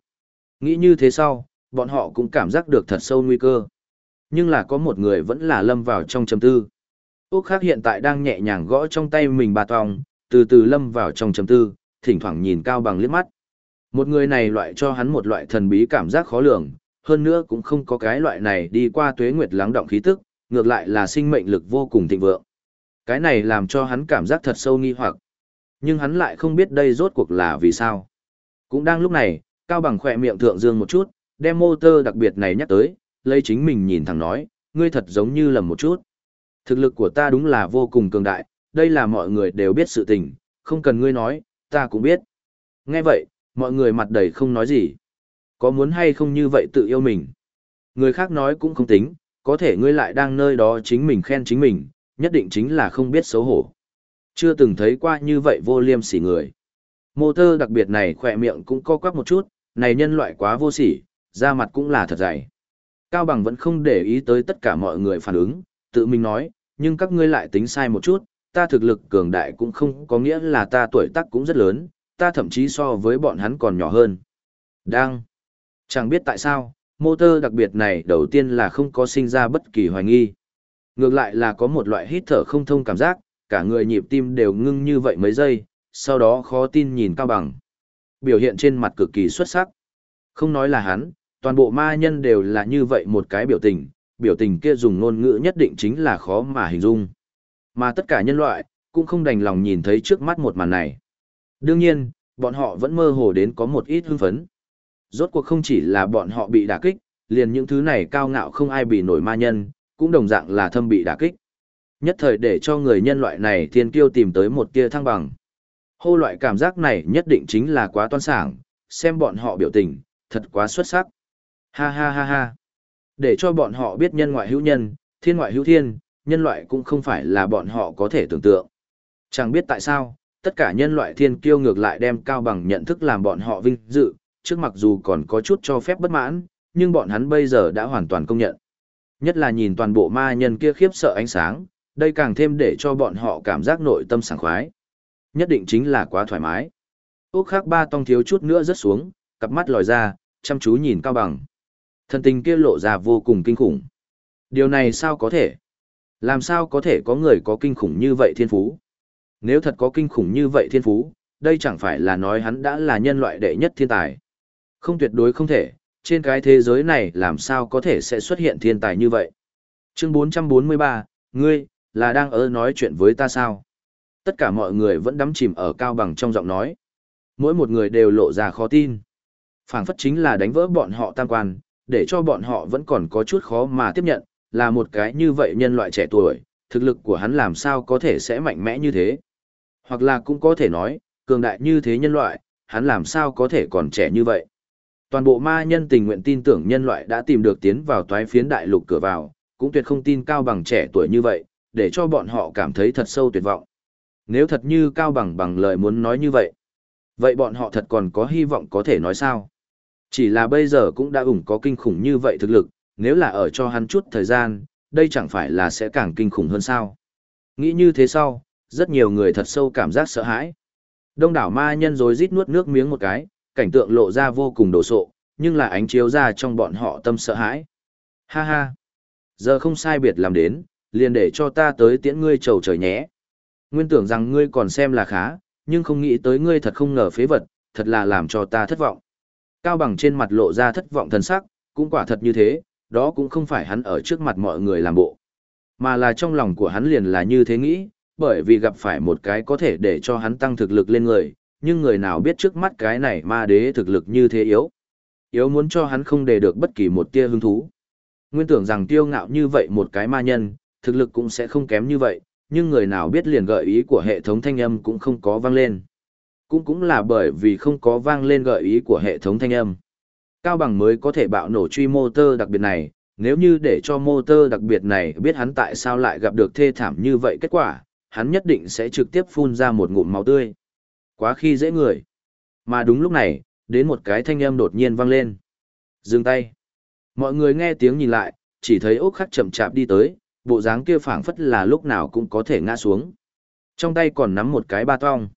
Nghĩ như thế sau, bọn họ cũng cảm giác được thật sâu nguy cơ. Nhưng là có một người vẫn là lâm vào trong chấm tư. Úc khắc hiện tại đang nhẹ nhàng gõ trong tay mình bà tòng, từ từ lâm vào trong trầm tư, thỉnh thoảng nhìn cao bằng liếc mắt. Một người này loại cho hắn một loại thần bí cảm giác khó lường, hơn nữa cũng không có cái loại này đi qua tuế nguyệt lắng động khí tức, ngược lại là sinh mệnh lực vô cùng thịnh vượng. Cái này làm cho hắn cảm giác thật sâu nghi hoặc. Nhưng hắn lại không biết đây rốt cuộc là vì sao. Cũng đang lúc này, Cao Bằng khỏe miệng thượng dương một chút, đem motor đặc biệt này nhắc tới, lấy chính mình nhìn thẳng nói, ngươi thật giống như lầm một chút. Thực lực của ta đúng là vô cùng cường đại, đây là mọi người đều biết sự tình, không cần ngươi nói, ta cũng biết. Nghe vậy, mọi người mặt đầy không nói gì. Có muốn hay không như vậy tự yêu mình. Người khác nói cũng không tính, có thể ngươi lại đang nơi đó chính mình khen chính mình, nhất định chính là không biết xấu hổ. Chưa từng thấy qua như vậy vô liêm sỉ người. Mô tơ đặc biệt này khỏe miệng cũng co quắp một chút, này nhân loại quá vô sỉ, da mặt cũng là thật dày. Cao Bằng vẫn không để ý tới tất cả mọi người phản ứng, tự mình nói, nhưng các ngươi lại tính sai một chút, ta thực lực cường đại cũng không có nghĩa là ta tuổi tác cũng rất lớn, ta thậm chí so với bọn hắn còn nhỏ hơn. Đang. Chẳng biết tại sao, motor đặc biệt này đầu tiên là không có sinh ra bất kỳ hoài nghi. Ngược lại là có một loại hít thở không thông cảm giác, cả người nhịp tim đều ngưng như vậy mấy giây, sau đó khó tin nhìn Cao Bằng. Biểu hiện trên mặt cực kỳ xuất sắc. Không nói là hắn, toàn bộ ma nhân đều là như vậy một cái biểu tình, biểu tình kia dùng ngôn ngữ nhất định chính là khó mà hình dung. Mà tất cả nhân loại, cũng không đành lòng nhìn thấy trước mắt một màn này. Đương nhiên, bọn họ vẫn mơ hồ đến có một ít hưng phấn. Rốt cuộc không chỉ là bọn họ bị đả kích, liền những thứ này cao ngạo không ai bị nổi ma nhân, cũng đồng dạng là thâm bị đả kích. Nhất thời để cho người nhân loại này thiên kiêu tìm tới một tia thăng bằng. Hô loại cảm giác này nhất định chính là quá toan sảng, xem bọn họ biểu tình, thật quá xuất sắc. Ha ha ha ha. Để cho bọn họ biết nhân ngoại hữu nhân, thiên ngoại hữu thiên, nhân loại cũng không phải là bọn họ có thể tưởng tượng. Chẳng biết tại sao, tất cả nhân loại thiên kiêu ngược lại đem cao bằng nhận thức làm bọn họ vinh dự, trước mặc dù còn có chút cho phép bất mãn, nhưng bọn hắn bây giờ đã hoàn toàn công nhận. Nhất là nhìn toàn bộ ma nhân kia khiếp sợ ánh sáng, đây càng thêm để cho bọn họ cảm giác nội tâm sảng khoái. Nhất định chính là quá thoải mái. Úc khắc ba tông thiếu chút nữa rớt xuống, cặp mắt lòi ra, chăm chú nhìn cao bằng. Thần tình kia lộ ra vô cùng kinh khủng. Điều này sao có thể? Làm sao có thể có người có kinh khủng như vậy thiên phú? Nếu thật có kinh khủng như vậy thiên phú, đây chẳng phải là nói hắn đã là nhân loại đệ nhất thiên tài. Không tuyệt đối không thể, trên cái thế giới này làm sao có thể sẽ xuất hiện thiên tài như vậy. Chương 443, ngươi, là đang ở nói chuyện với ta sao? Tất cả mọi người vẫn đắm chìm ở cao bằng trong giọng nói. Mỗi một người đều lộ ra khó tin. phảng phất chính là đánh vỡ bọn họ tam quan, để cho bọn họ vẫn còn có chút khó mà tiếp nhận, là một cái như vậy nhân loại trẻ tuổi, thực lực của hắn làm sao có thể sẽ mạnh mẽ như thế. Hoặc là cũng có thể nói, cường đại như thế nhân loại, hắn làm sao có thể còn trẻ như vậy. Toàn bộ ma nhân tình nguyện tin tưởng nhân loại đã tìm được tiến vào toái phiến đại lục cửa vào, cũng tuyệt không tin cao bằng trẻ tuổi như vậy, để cho bọn họ cảm thấy thật sâu tuyệt vọng. Nếu thật như cao bằng bằng lời muốn nói như vậy, vậy bọn họ thật còn có hy vọng có thể nói sao? Chỉ là bây giờ cũng đã ủng có kinh khủng như vậy thực lực, nếu là ở cho hắn chút thời gian, đây chẳng phải là sẽ càng kinh khủng hơn sao? Nghĩ như thế sau, rất nhiều người thật sâu cảm giác sợ hãi. Đông đảo ma nhân rồi rít nuốt nước miếng một cái, cảnh tượng lộ ra vô cùng đồ sộ, nhưng là ánh chiếu ra trong bọn họ tâm sợ hãi. Ha ha! Giờ không sai biệt làm đến, liền để cho ta tới tiễn ngươi trầu trời nhé. Nguyên tưởng rằng ngươi còn xem là khá, nhưng không nghĩ tới ngươi thật không ngờ phế vật, thật là làm cho ta thất vọng. Cao bằng trên mặt lộ ra thất vọng thần sắc, cũng quả thật như thế, đó cũng không phải hắn ở trước mặt mọi người làm bộ. Mà là trong lòng của hắn liền là như thế nghĩ, bởi vì gặp phải một cái có thể để cho hắn tăng thực lực lên người, nhưng người nào biết trước mắt cái này ma đế thực lực như thế yếu. Yếu muốn cho hắn không để được bất kỳ một tia hứng thú. Nguyên tưởng rằng tiêu ngạo như vậy một cái ma nhân, thực lực cũng sẽ không kém như vậy, nhưng người nào biết liền gợi ý của hệ thống thanh âm cũng không có vang lên. Cũng cũng là bởi vì không có vang lên gợi ý của hệ thống thanh âm. Cao bằng mới có thể bạo nổ truy motor đặc biệt này, nếu như để cho motor đặc biệt này biết hắn tại sao lại gặp được thê thảm như vậy kết quả, hắn nhất định sẽ trực tiếp phun ra một ngụm máu tươi. Quá khi dễ người. Mà đúng lúc này, đến một cái thanh âm đột nhiên vang lên. Dừng tay. Mọi người nghe tiếng nhìn lại, chỉ thấy ốc khắc chậm chạp đi tới, bộ dáng kia phảng phất là lúc nào cũng có thể ngã xuống. Trong tay còn nắm một cái ba tong.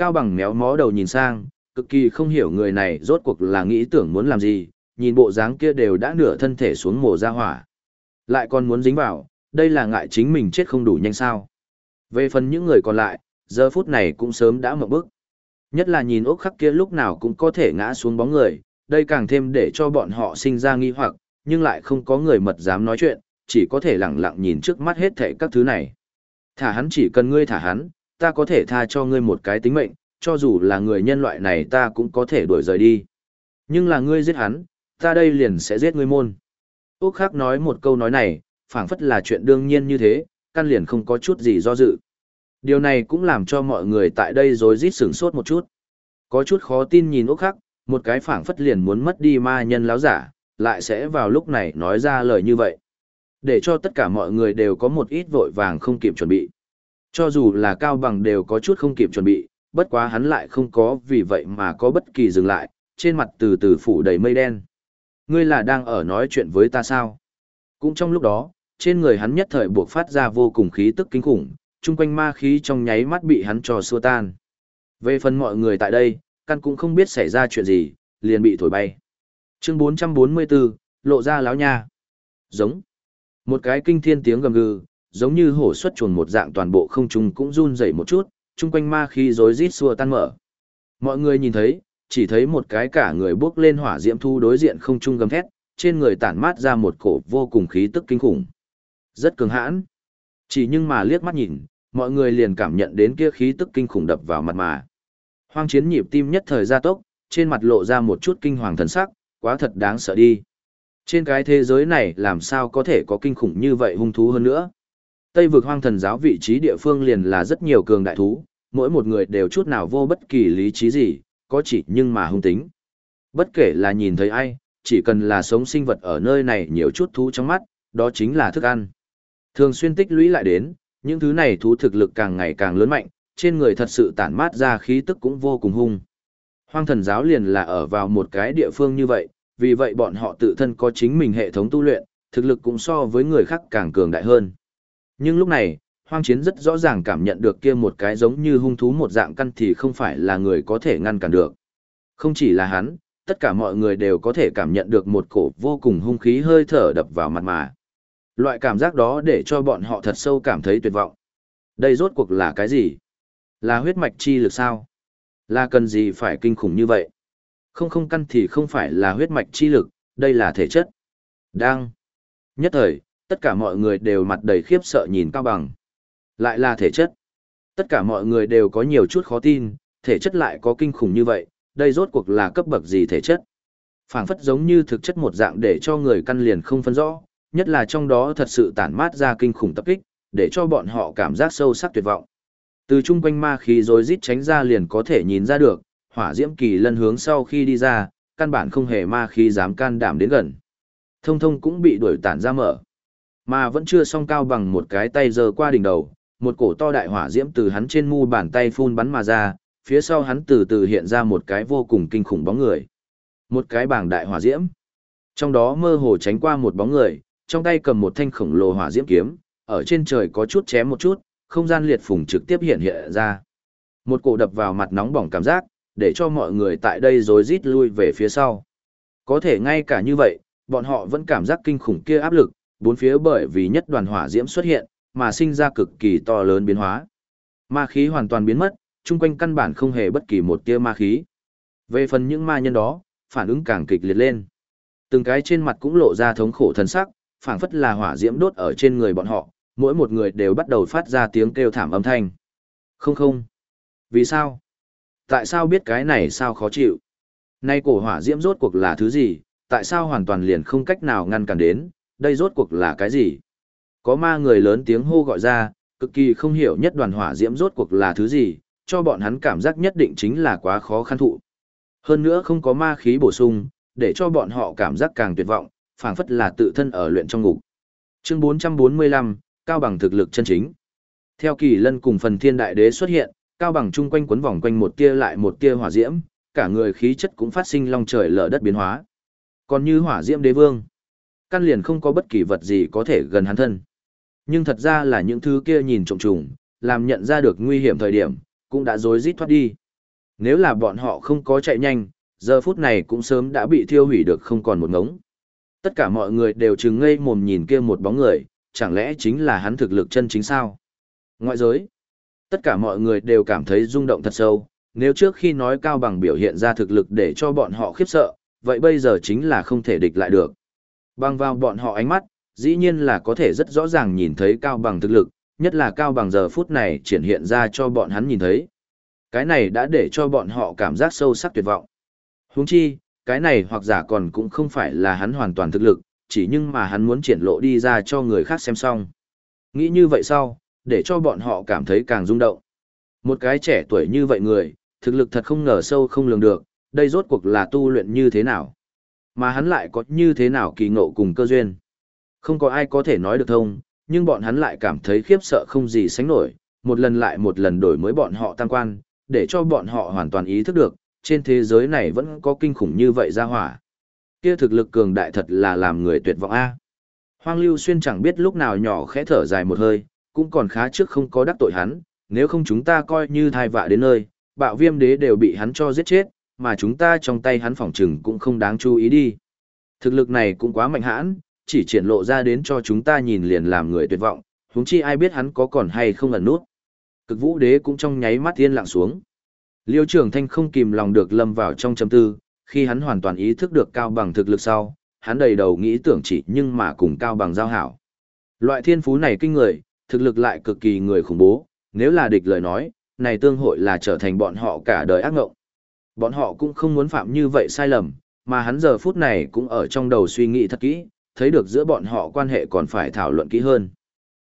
Cao bằng méo mó đầu nhìn sang, cực kỳ không hiểu người này rốt cuộc là nghĩ tưởng muốn làm gì, nhìn bộ dáng kia đều đã nửa thân thể xuống mồ ra hỏa. Lại còn muốn dính vào, đây là ngại chính mình chết không đủ nhanh sao. Về phần những người còn lại, giờ phút này cũng sớm đã mộng bức. Nhất là nhìn ốc khắc kia lúc nào cũng có thể ngã xuống bóng người, đây càng thêm để cho bọn họ sinh ra nghi hoặc, nhưng lại không có người mật dám nói chuyện, chỉ có thể lặng lặng nhìn trước mắt hết thảy các thứ này. Thả hắn chỉ cần ngươi thả hắn, ta có thể tha cho ngươi một cái tính mệnh, cho dù là người nhân loại này ta cũng có thể đuổi rời đi. Nhưng là ngươi giết hắn, ta đây liền sẽ giết ngươi môn. Úc Khắc nói một câu nói này, phảng phất là chuyện đương nhiên như thế, căn liền không có chút gì do dự. Điều này cũng làm cho mọi người tại đây rồi rít sửng sốt một chút. Có chút khó tin nhìn Úc Khắc, một cái phảng phất liền muốn mất đi ma nhân láo giả, lại sẽ vào lúc này nói ra lời như vậy. Để cho tất cả mọi người đều có một ít vội vàng không kịp chuẩn bị. Cho dù là cao bằng đều có chút không kịp chuẩn bị, bất quá hắn lại không có vì vậy mà có bất kỳ dừng lại, trên mặt từ từ phủ đầy mây đen. Ngươi là đang ở nói chuyện với ta sao? Cũng trong lúc đó, trên người hắn nhất thời buộc phát ra vô cùng khí tức kinh khủng, chung quanh ma khí trong nháy mắt bị hắn trò xua tan. Về phần mọi người tại đây, căn cũng không biết xảy ra chuyện gì, liền bị thổi bay. Chương 444, lộ ra láo nha. Giống. Một cái kinh thiên tiếng gầm gừ, giống như hổ xuất chuồn một dạng toàn bộ không trung cũng run rẩy một chút, chung quanh ma khí rối rít xua tan mở. Mọi người nhìn thấy, chỉ thấy một cái cả người bước lên hỏa diễm thu đối diện không trung gầm thét, trên người tản mát ra một cổ vô cùng khí tức kinh khủng. Rất cường hãn. Chỉ nhưng mà liếc mắt nhìn, mọi người liền cảm nhận đến kia khí tức kinh khủng đập vào mặt mà. Hoang chiến nhịp tim nhất thời gia tốc, trên mặt lộ ra một chút kinh hoàng thần sắc, quá thật đáng sợ đi. Trên cái thế giới này làm sao có thể có kinh khủng như vậy hung thú hơn nữa. Tây vực hoang thần giáo vị trí địa phương liền là rất nhiều cường đại thú, mỗi một người đều chút nào vô bất kỳ lý trí gì, có chỉ nhưng mà hung tính. Bất kể là nhìn thấy ai, chỉ cần là sống sinh vật ở nơi này nhiều chút thú trong mắt, đó chính là thức ăn. Thường xuyên tích lũy lại đến, những thứ này thú thực lực càng ngày càng lớn mạnh, trên người thật sự tản mát ra khí tức cũng vô cùng hung. Hoang thần giáo liền là ở vào một cái địa phương như vậy, vì vậy bọn họ tự thân có chính mình hệ thống tu luyện, thực lực cũng so với người khác càng cường đại hơn. Nhưng lúc này, hoang chiến rất rõ ràng cảm nhận được kia một cái giống như hung thú một dạng căn thì không phải là người có thể ngăn cản được. Không chỉ là hắn, tất cả mọi người đều có thể cảm nhận được một cổ vô cùng hung khí hơi thở đập vào mặt mà. Loại cảm giác đó để cho bọn họ thật sâu cảm thấy tuyệt vọng. Đây rốt cuộc là cái gì? Là huyết mạch chi lực sao? Là cần gì phải kinh khủng như vậy? Không không căn thì không phải là huyết mạch chi lực, đây là thể chất. Đang. Nhất thời, tất cả mọi người đều mặt đầy khiếp sợ nhìn Cao Bằng. Lại là thể chất. Tất cả mọi người đều có nhiều chút khó tin, thể chất lại có kinh khủng như vậy, đây rốt cuộc là cấp bậc gì thể chất. phảng phất giống như thực chất một dạng để cho người căn liền không phân rõ, nhất là trong đó thật sự tản mát ra kinh khủng tập kích, để cho bọn họ cảm giác sâu sắc tuyệt vọng. Từ chung quanh ma khí rồi rít tránh ra liền có thể nhìn ra được, hỏa diễm kỳ lân hướng sau khi đi ra, căn bản không hề ma khí dám can đảm đến gần. Thông thông cũng bị đuổi tản ra mở. Mà vẫn chưa xong cao bằng một cái tay giơ qua đỉnh đầu, một cổ to đại hỏa diễm từ hắn trên mu bàn tay phun bắn mà ra, phía sau hắn từ từ hiện ra một cái vô cùng kinh khủng bóng người. Một cái bảng đại hỏa diễm. Trong đó mơ hồ tránh qua một bóng người, trong tay cầm một thanh khổng lồ hỏa diễm kiếm, ở trên trời có chút chém một chút, không gian liệt phùng trực tiếp hiện hiện ra. Một cổ đập vào mặt nóng bỏng cảm giác, để cho mọi người tại đây rối rít lui về phía sau. Có thể ngay cả như vậy, bọn họ vẫn cảm giác kinh khủng kia áp lực, bốn phía bởi vì nhất đoàn hỏa diễm xuất hiện, mà sinh ra cực kỳ to lớn biến hóa. Ma khí hoàn toàn biến mất, chung quanh căn bản không hề bất kỳ một tia ma khí. Về phần những ma nhân đó, phản ứng càng kịch liệt lên. Từng cái trên mặt cũng lộ ra thống khổ thần sắc, phảng phất là hỏa diễm đốt ở trên người bọn họ, mỗi một người đều bắt đầu phát ra tiếng kêu thảm âm thanh. Không không. Vì sao? Tại sao biết cái này sao khó chịu? Nay cổ hỏa diễm rốt cuộc là thứ gì? Tại sao hoàn toàn liền không cách nào ngăn cản đến? Đây rốt cuộc là cái gì? Có ma người lớn tiếng hô gọi ra, cực kỳ không hiểu nhất đoàn hỏa diễm rốt cuộc là thứ gì, cho bọn hắn cảm giác nhất định chính là quá khó khăn thụ. Hơn nữa không có ma khí bổ sung, để cho bọn họ cảm giác càng tuyệt vọng, phảng phất là tự thân ở luyện trong ngục. Chương 445, cao bằng thực lực chân chính. Theo kỳ lân cùng phần thiên đại đế xuất hiện, cao bằng chung quanh quấn vòng quanh một tia lại một tia hỏa diễm, cả người khí chất cũng phát sinh long trời lở đất biến hóa. Còn như hỏa diễm đế vương, căn liền không có bất kỳ vật gì có thể gần hắn thân. Nhưng thật ra là những thứ kia nhìn trộm trùng, làm nhận ra được nguy hiểm thời điểm, cũng đã rối rít thoát đi. Nếu là bọn họ không có chạy nhanh, giờ phút này cũng sớm đã bị thiêu hủy được không còn một ngống. Tất cả mọi người đều trừng ngây mồm nhìn kia một bóng người, chẳng lẽ chính là hắn thực lực chân chính sao? Ngoại giới, tất cả mọi người đều cảm thấy rung động thật sâu, nếu trước khi nói Cao Bằng biểu hiện ra thực lực để cho bọn họ khiếp sợ, vậy bây giờ chính là không thể địch lại được. Bằng vào bọn họ ánh mắt, dĩ nhiên là có thể rất rõ ràng nhìn thấy Cao Bằng thực lực, nhất là Cao Bằng giờ phút này triển hiện ra cho bọn hắn nhìn thấy. Cái này đã để cho bọn họ cảm giác sâu sắc tuyệt vọng. Huống chi, cái này hoặc giả còn cũng không phải là hắn hoàn toàn thực lực, chỉ nhưng mà hắn muốn triển lộ đi ra cho người khác xem xong. Nghĩ như vậy sau, để cho bọn họ cảm thấy càng rung động. Một cái trẻ tuổi như vậy người, thực lực thật không ngờ sâu không lường được, đây rốt cuộc là tu luyện như thế nào. Mà hắn lại có như thế nào kỳ ngộ cùng cơ duyên. Không có ai có thể nói được thông, nhưng bọn hắn lại cảm thấy khiếp sợ không gì sánh nổi, một lần lại một lần đổi mới bọn họ tăng quan, để cho bọn họ hoàn toàn ý thức được, trên thế giới này vẫn có kinh khủng như vậy ra hỏa. Kia thực lực cường đại thật là làm người tuyệt vọng a. Hoang Lưu Xuyên chẳng biết lúc nào nhỏ khẽ thở dài một hơi, cũng còn khá trước không có đắc tội hắn, nếu không chúng ta coi như thai vạ đến nơi, bạo viêm đế đều bị hắn cho giết chết, mà chúng ta trong tay hắn phỏng trừng cũng không đáng chú ý đi. Thực lực này cũng quá mạnh hãn, chỉ triển lộ ra đến cho chúng ta nhìn liền làm người tuyệt vọng, huống chi ai biết hắn có còn hay không ẩn nút. Cực vũ đế cũng trong nháy mắt yên lặng xuống. Liêu trưởng thanh không kìm lòng được lâm vào trong chấm tư, khi hắn hoàn toàn ý thức được cao bằng thực lực sau, hắn đầy đầu nghĩ tưởng chỉ nhưng mà cùng cao bằng giao hảo. Loại thiên phú này kinh người, thực lực lại cực kỳ người khủng bố, nếu là địch lời nói, này tương hội là trở thành bọn họ cả đời ác ngộng. Bọn họ cũng không muốn phạm như vậy sai lầm, mà hắn giờ phút này cũng ở trong đầu suy nghĩ thật kỹ, thấy được giữa bọn họ quan hệ còn phải thảo luận kỹ hơn.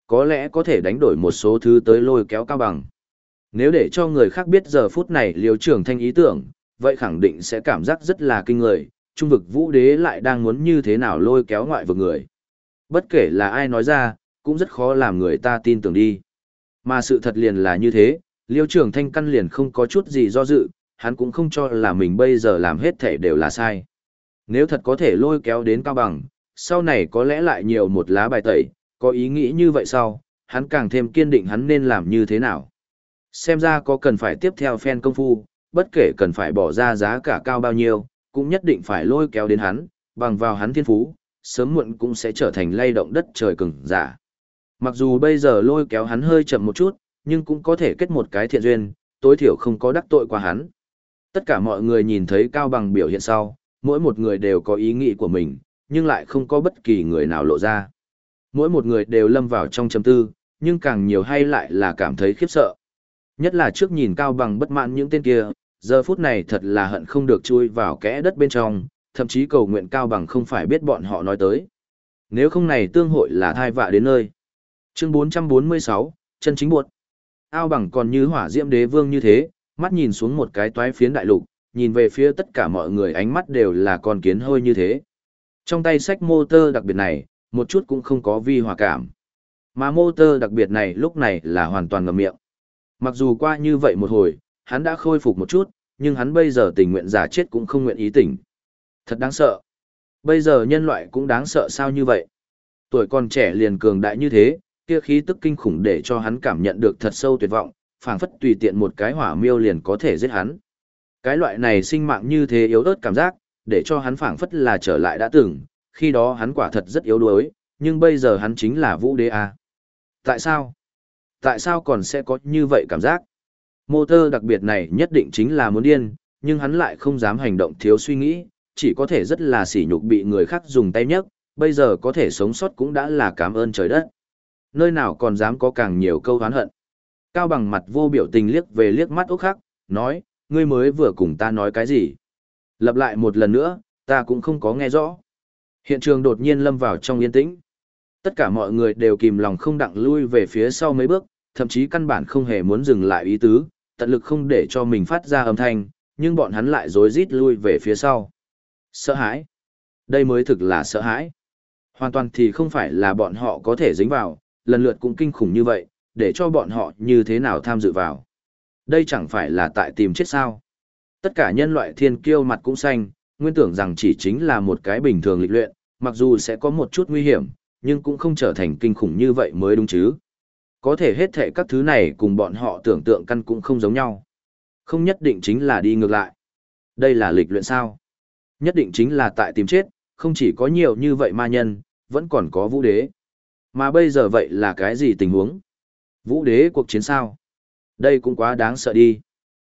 Có lẽ có thể đánh đổi một số thứ tới lôi kéo cao bằng. Nếu để cho người khác biết giờ phút này liều trưởng thanh ý tưởng, vậy khẳng định sẽ cảm giác rất là kinh người, trung vực vũ đế lại đang muốn như thế nào lôi kéo ngoại vực người. Bất kể là ai nói ra, cũng rất khó làm người ta tin tưởng đi. Mà sự thật liền là như thế, liêu trưởng thanh căn liền không có chút gì do dự, hắn cũng không cho là mình bây giờ làm hết thể đều là sai. Nếu thật có thể lôi kéo đến cao bằng, sau này có lẽ lại nhiều một lá bài tẩy, có ý nghĩ như vậy sau, hắn càng thêm kiên định hắn nên làm như thế nào. Xem ra có cần phải tiếp theo phen công phu, bất kể cần phải bỏ ra giá cả cao bao nhiêu, cũng nhất định phải lôi kéo đến hắn, bằng vào hắn thiên phú, sớm muộn cũng sẽ trở thành lay động đất trời cứng giả. Mặc dù bây giờ lôi kéo hắn hơi chậm một chút, nhưng cũng có thể kết một cái thiện duyên, tối thiểu không có đắc tội qua hắn. Tất cả mọi người nhìn thấy Cao Bằng biểu hiện sau, mỗi một người đều có ý nghĩ của mình, nhưng lại không có bất kỳ người nào lộ ra. Mỗi một người đều lâm vào trong chấm tư, nhưng càng nhiều hay lại là cảm thấy khiếp sợ. Nhất là trước nhìn Cao Bằng bất mãn những tên kia, giờ phút này thật là hận không được chui vào kẽ đất bên trong, thậm chí cầu nguyện Cao Bằng không phải biết bọn họ nói tới. Nếu không này tương hội là thai vạ đến nơi. Chương 446, chân chính buộc. Ao Bằng còn như hỏa diễm đế vương như thế, mắt nhìn xuống một cái toái phiến đại lục, nhìn về phía tất cả mọi người ánh mắt đều là con kiến hơi như thế. Trong tay sách motor đặc biệt này, một chút cũng không có vi hòa cảm. Mà motor đặc biệt này lúc này là hoàn toàn ngậm miệng. Mặc dù qua như vậy một hồi, hắn đã khôi phục một chút, nhưng hắn bây giờ tình nguyện giả chết cũng không nguyện ý tỉnh. Thật đáng sợ. Bây giờ nhân loại cũng đáng sợ sao như vậy. Tuổi còn trẻ liền cường đại như thế, kia khí tức kinh khủng để cho hắn cảm nhận được thật sâu tuyệt vọng, phảng phất tùy tiện một cái hỏa miêu liền có thể giết hắn. Cái loại này sinh mạng như thế yếu ớt cảm giác, để cho hắn phảng phất là trở lại đã từng, khi đó hắn quả thật rất yếu đuối, nhưng bây giờ hắn chính là vũ đế à. Tại sao? Tại sao còn sẽ có như vậy cảm giác? Mô Tơ đặc biệt này nhất định chính là muốn điên, nhưng hắn lại không dám hành động thiếu suy nghĩ, chỉ có thể rất là sỉ nhục bị người khác dùng tay nhấc, bây giờ có thể sống sót cũng đã là cảm ơn trời đất. Nơi nào còn dám có càng nhiều câu oán hận. Cao bằng mặt vô biểu tình liếc về liếc mắt ốc khắc, nói, ngươi mới vừa cùng ta nói cái gì? Lặp lại một lần nữa, ta cũng không có nghe rõ. Hiện trường đột nhiên lâm vào trong yên tĩnh. Tất cả mọi người đều kìm lòng không đặng lui về phía sau mấy bước, thậm chí căn bản không hề muốn dừng lại ý tứ, tận lực không để cho mình phát ra âm thanh, nhưng bọn hắn lại rối rít lui về phía sau. Sợ hãi. Đây mới thực là sợ hãi. Hoàn toàn thì không phải là bọn họ có thể dính vào, lần lượt cũng kinh khủng như vậy, để cho bọn họ như thế nào tham dự vào. Đây chẳng phải là tại tìm chết sao. Tất cả nhân loại thiên kiêu mặt cũng xanh, nguyên tưởng rằng chỉ chính là một cái bình thường lịch luyện, mặc dù sẽ có một chút nguy hiểm, nhưng cũng không trở thành kinh khủng như vậy mới đúng chứ. Có thể hết thệ các thứ này cùng bọn họ tưởng tượng căn cũng không giống nhau. Không nhất định chính là đi ngược lại. Đây là lịch luyện sao? Nhất định chính là tại tìm chết, không chỉ có nhiều như vậy ma nhân, vẫn còn có vũ đế. Mà bây giờ vậy là cái gì tình huống? Vũ đế cuộc chiến sao? Đây cũng quá đáng sợ đi.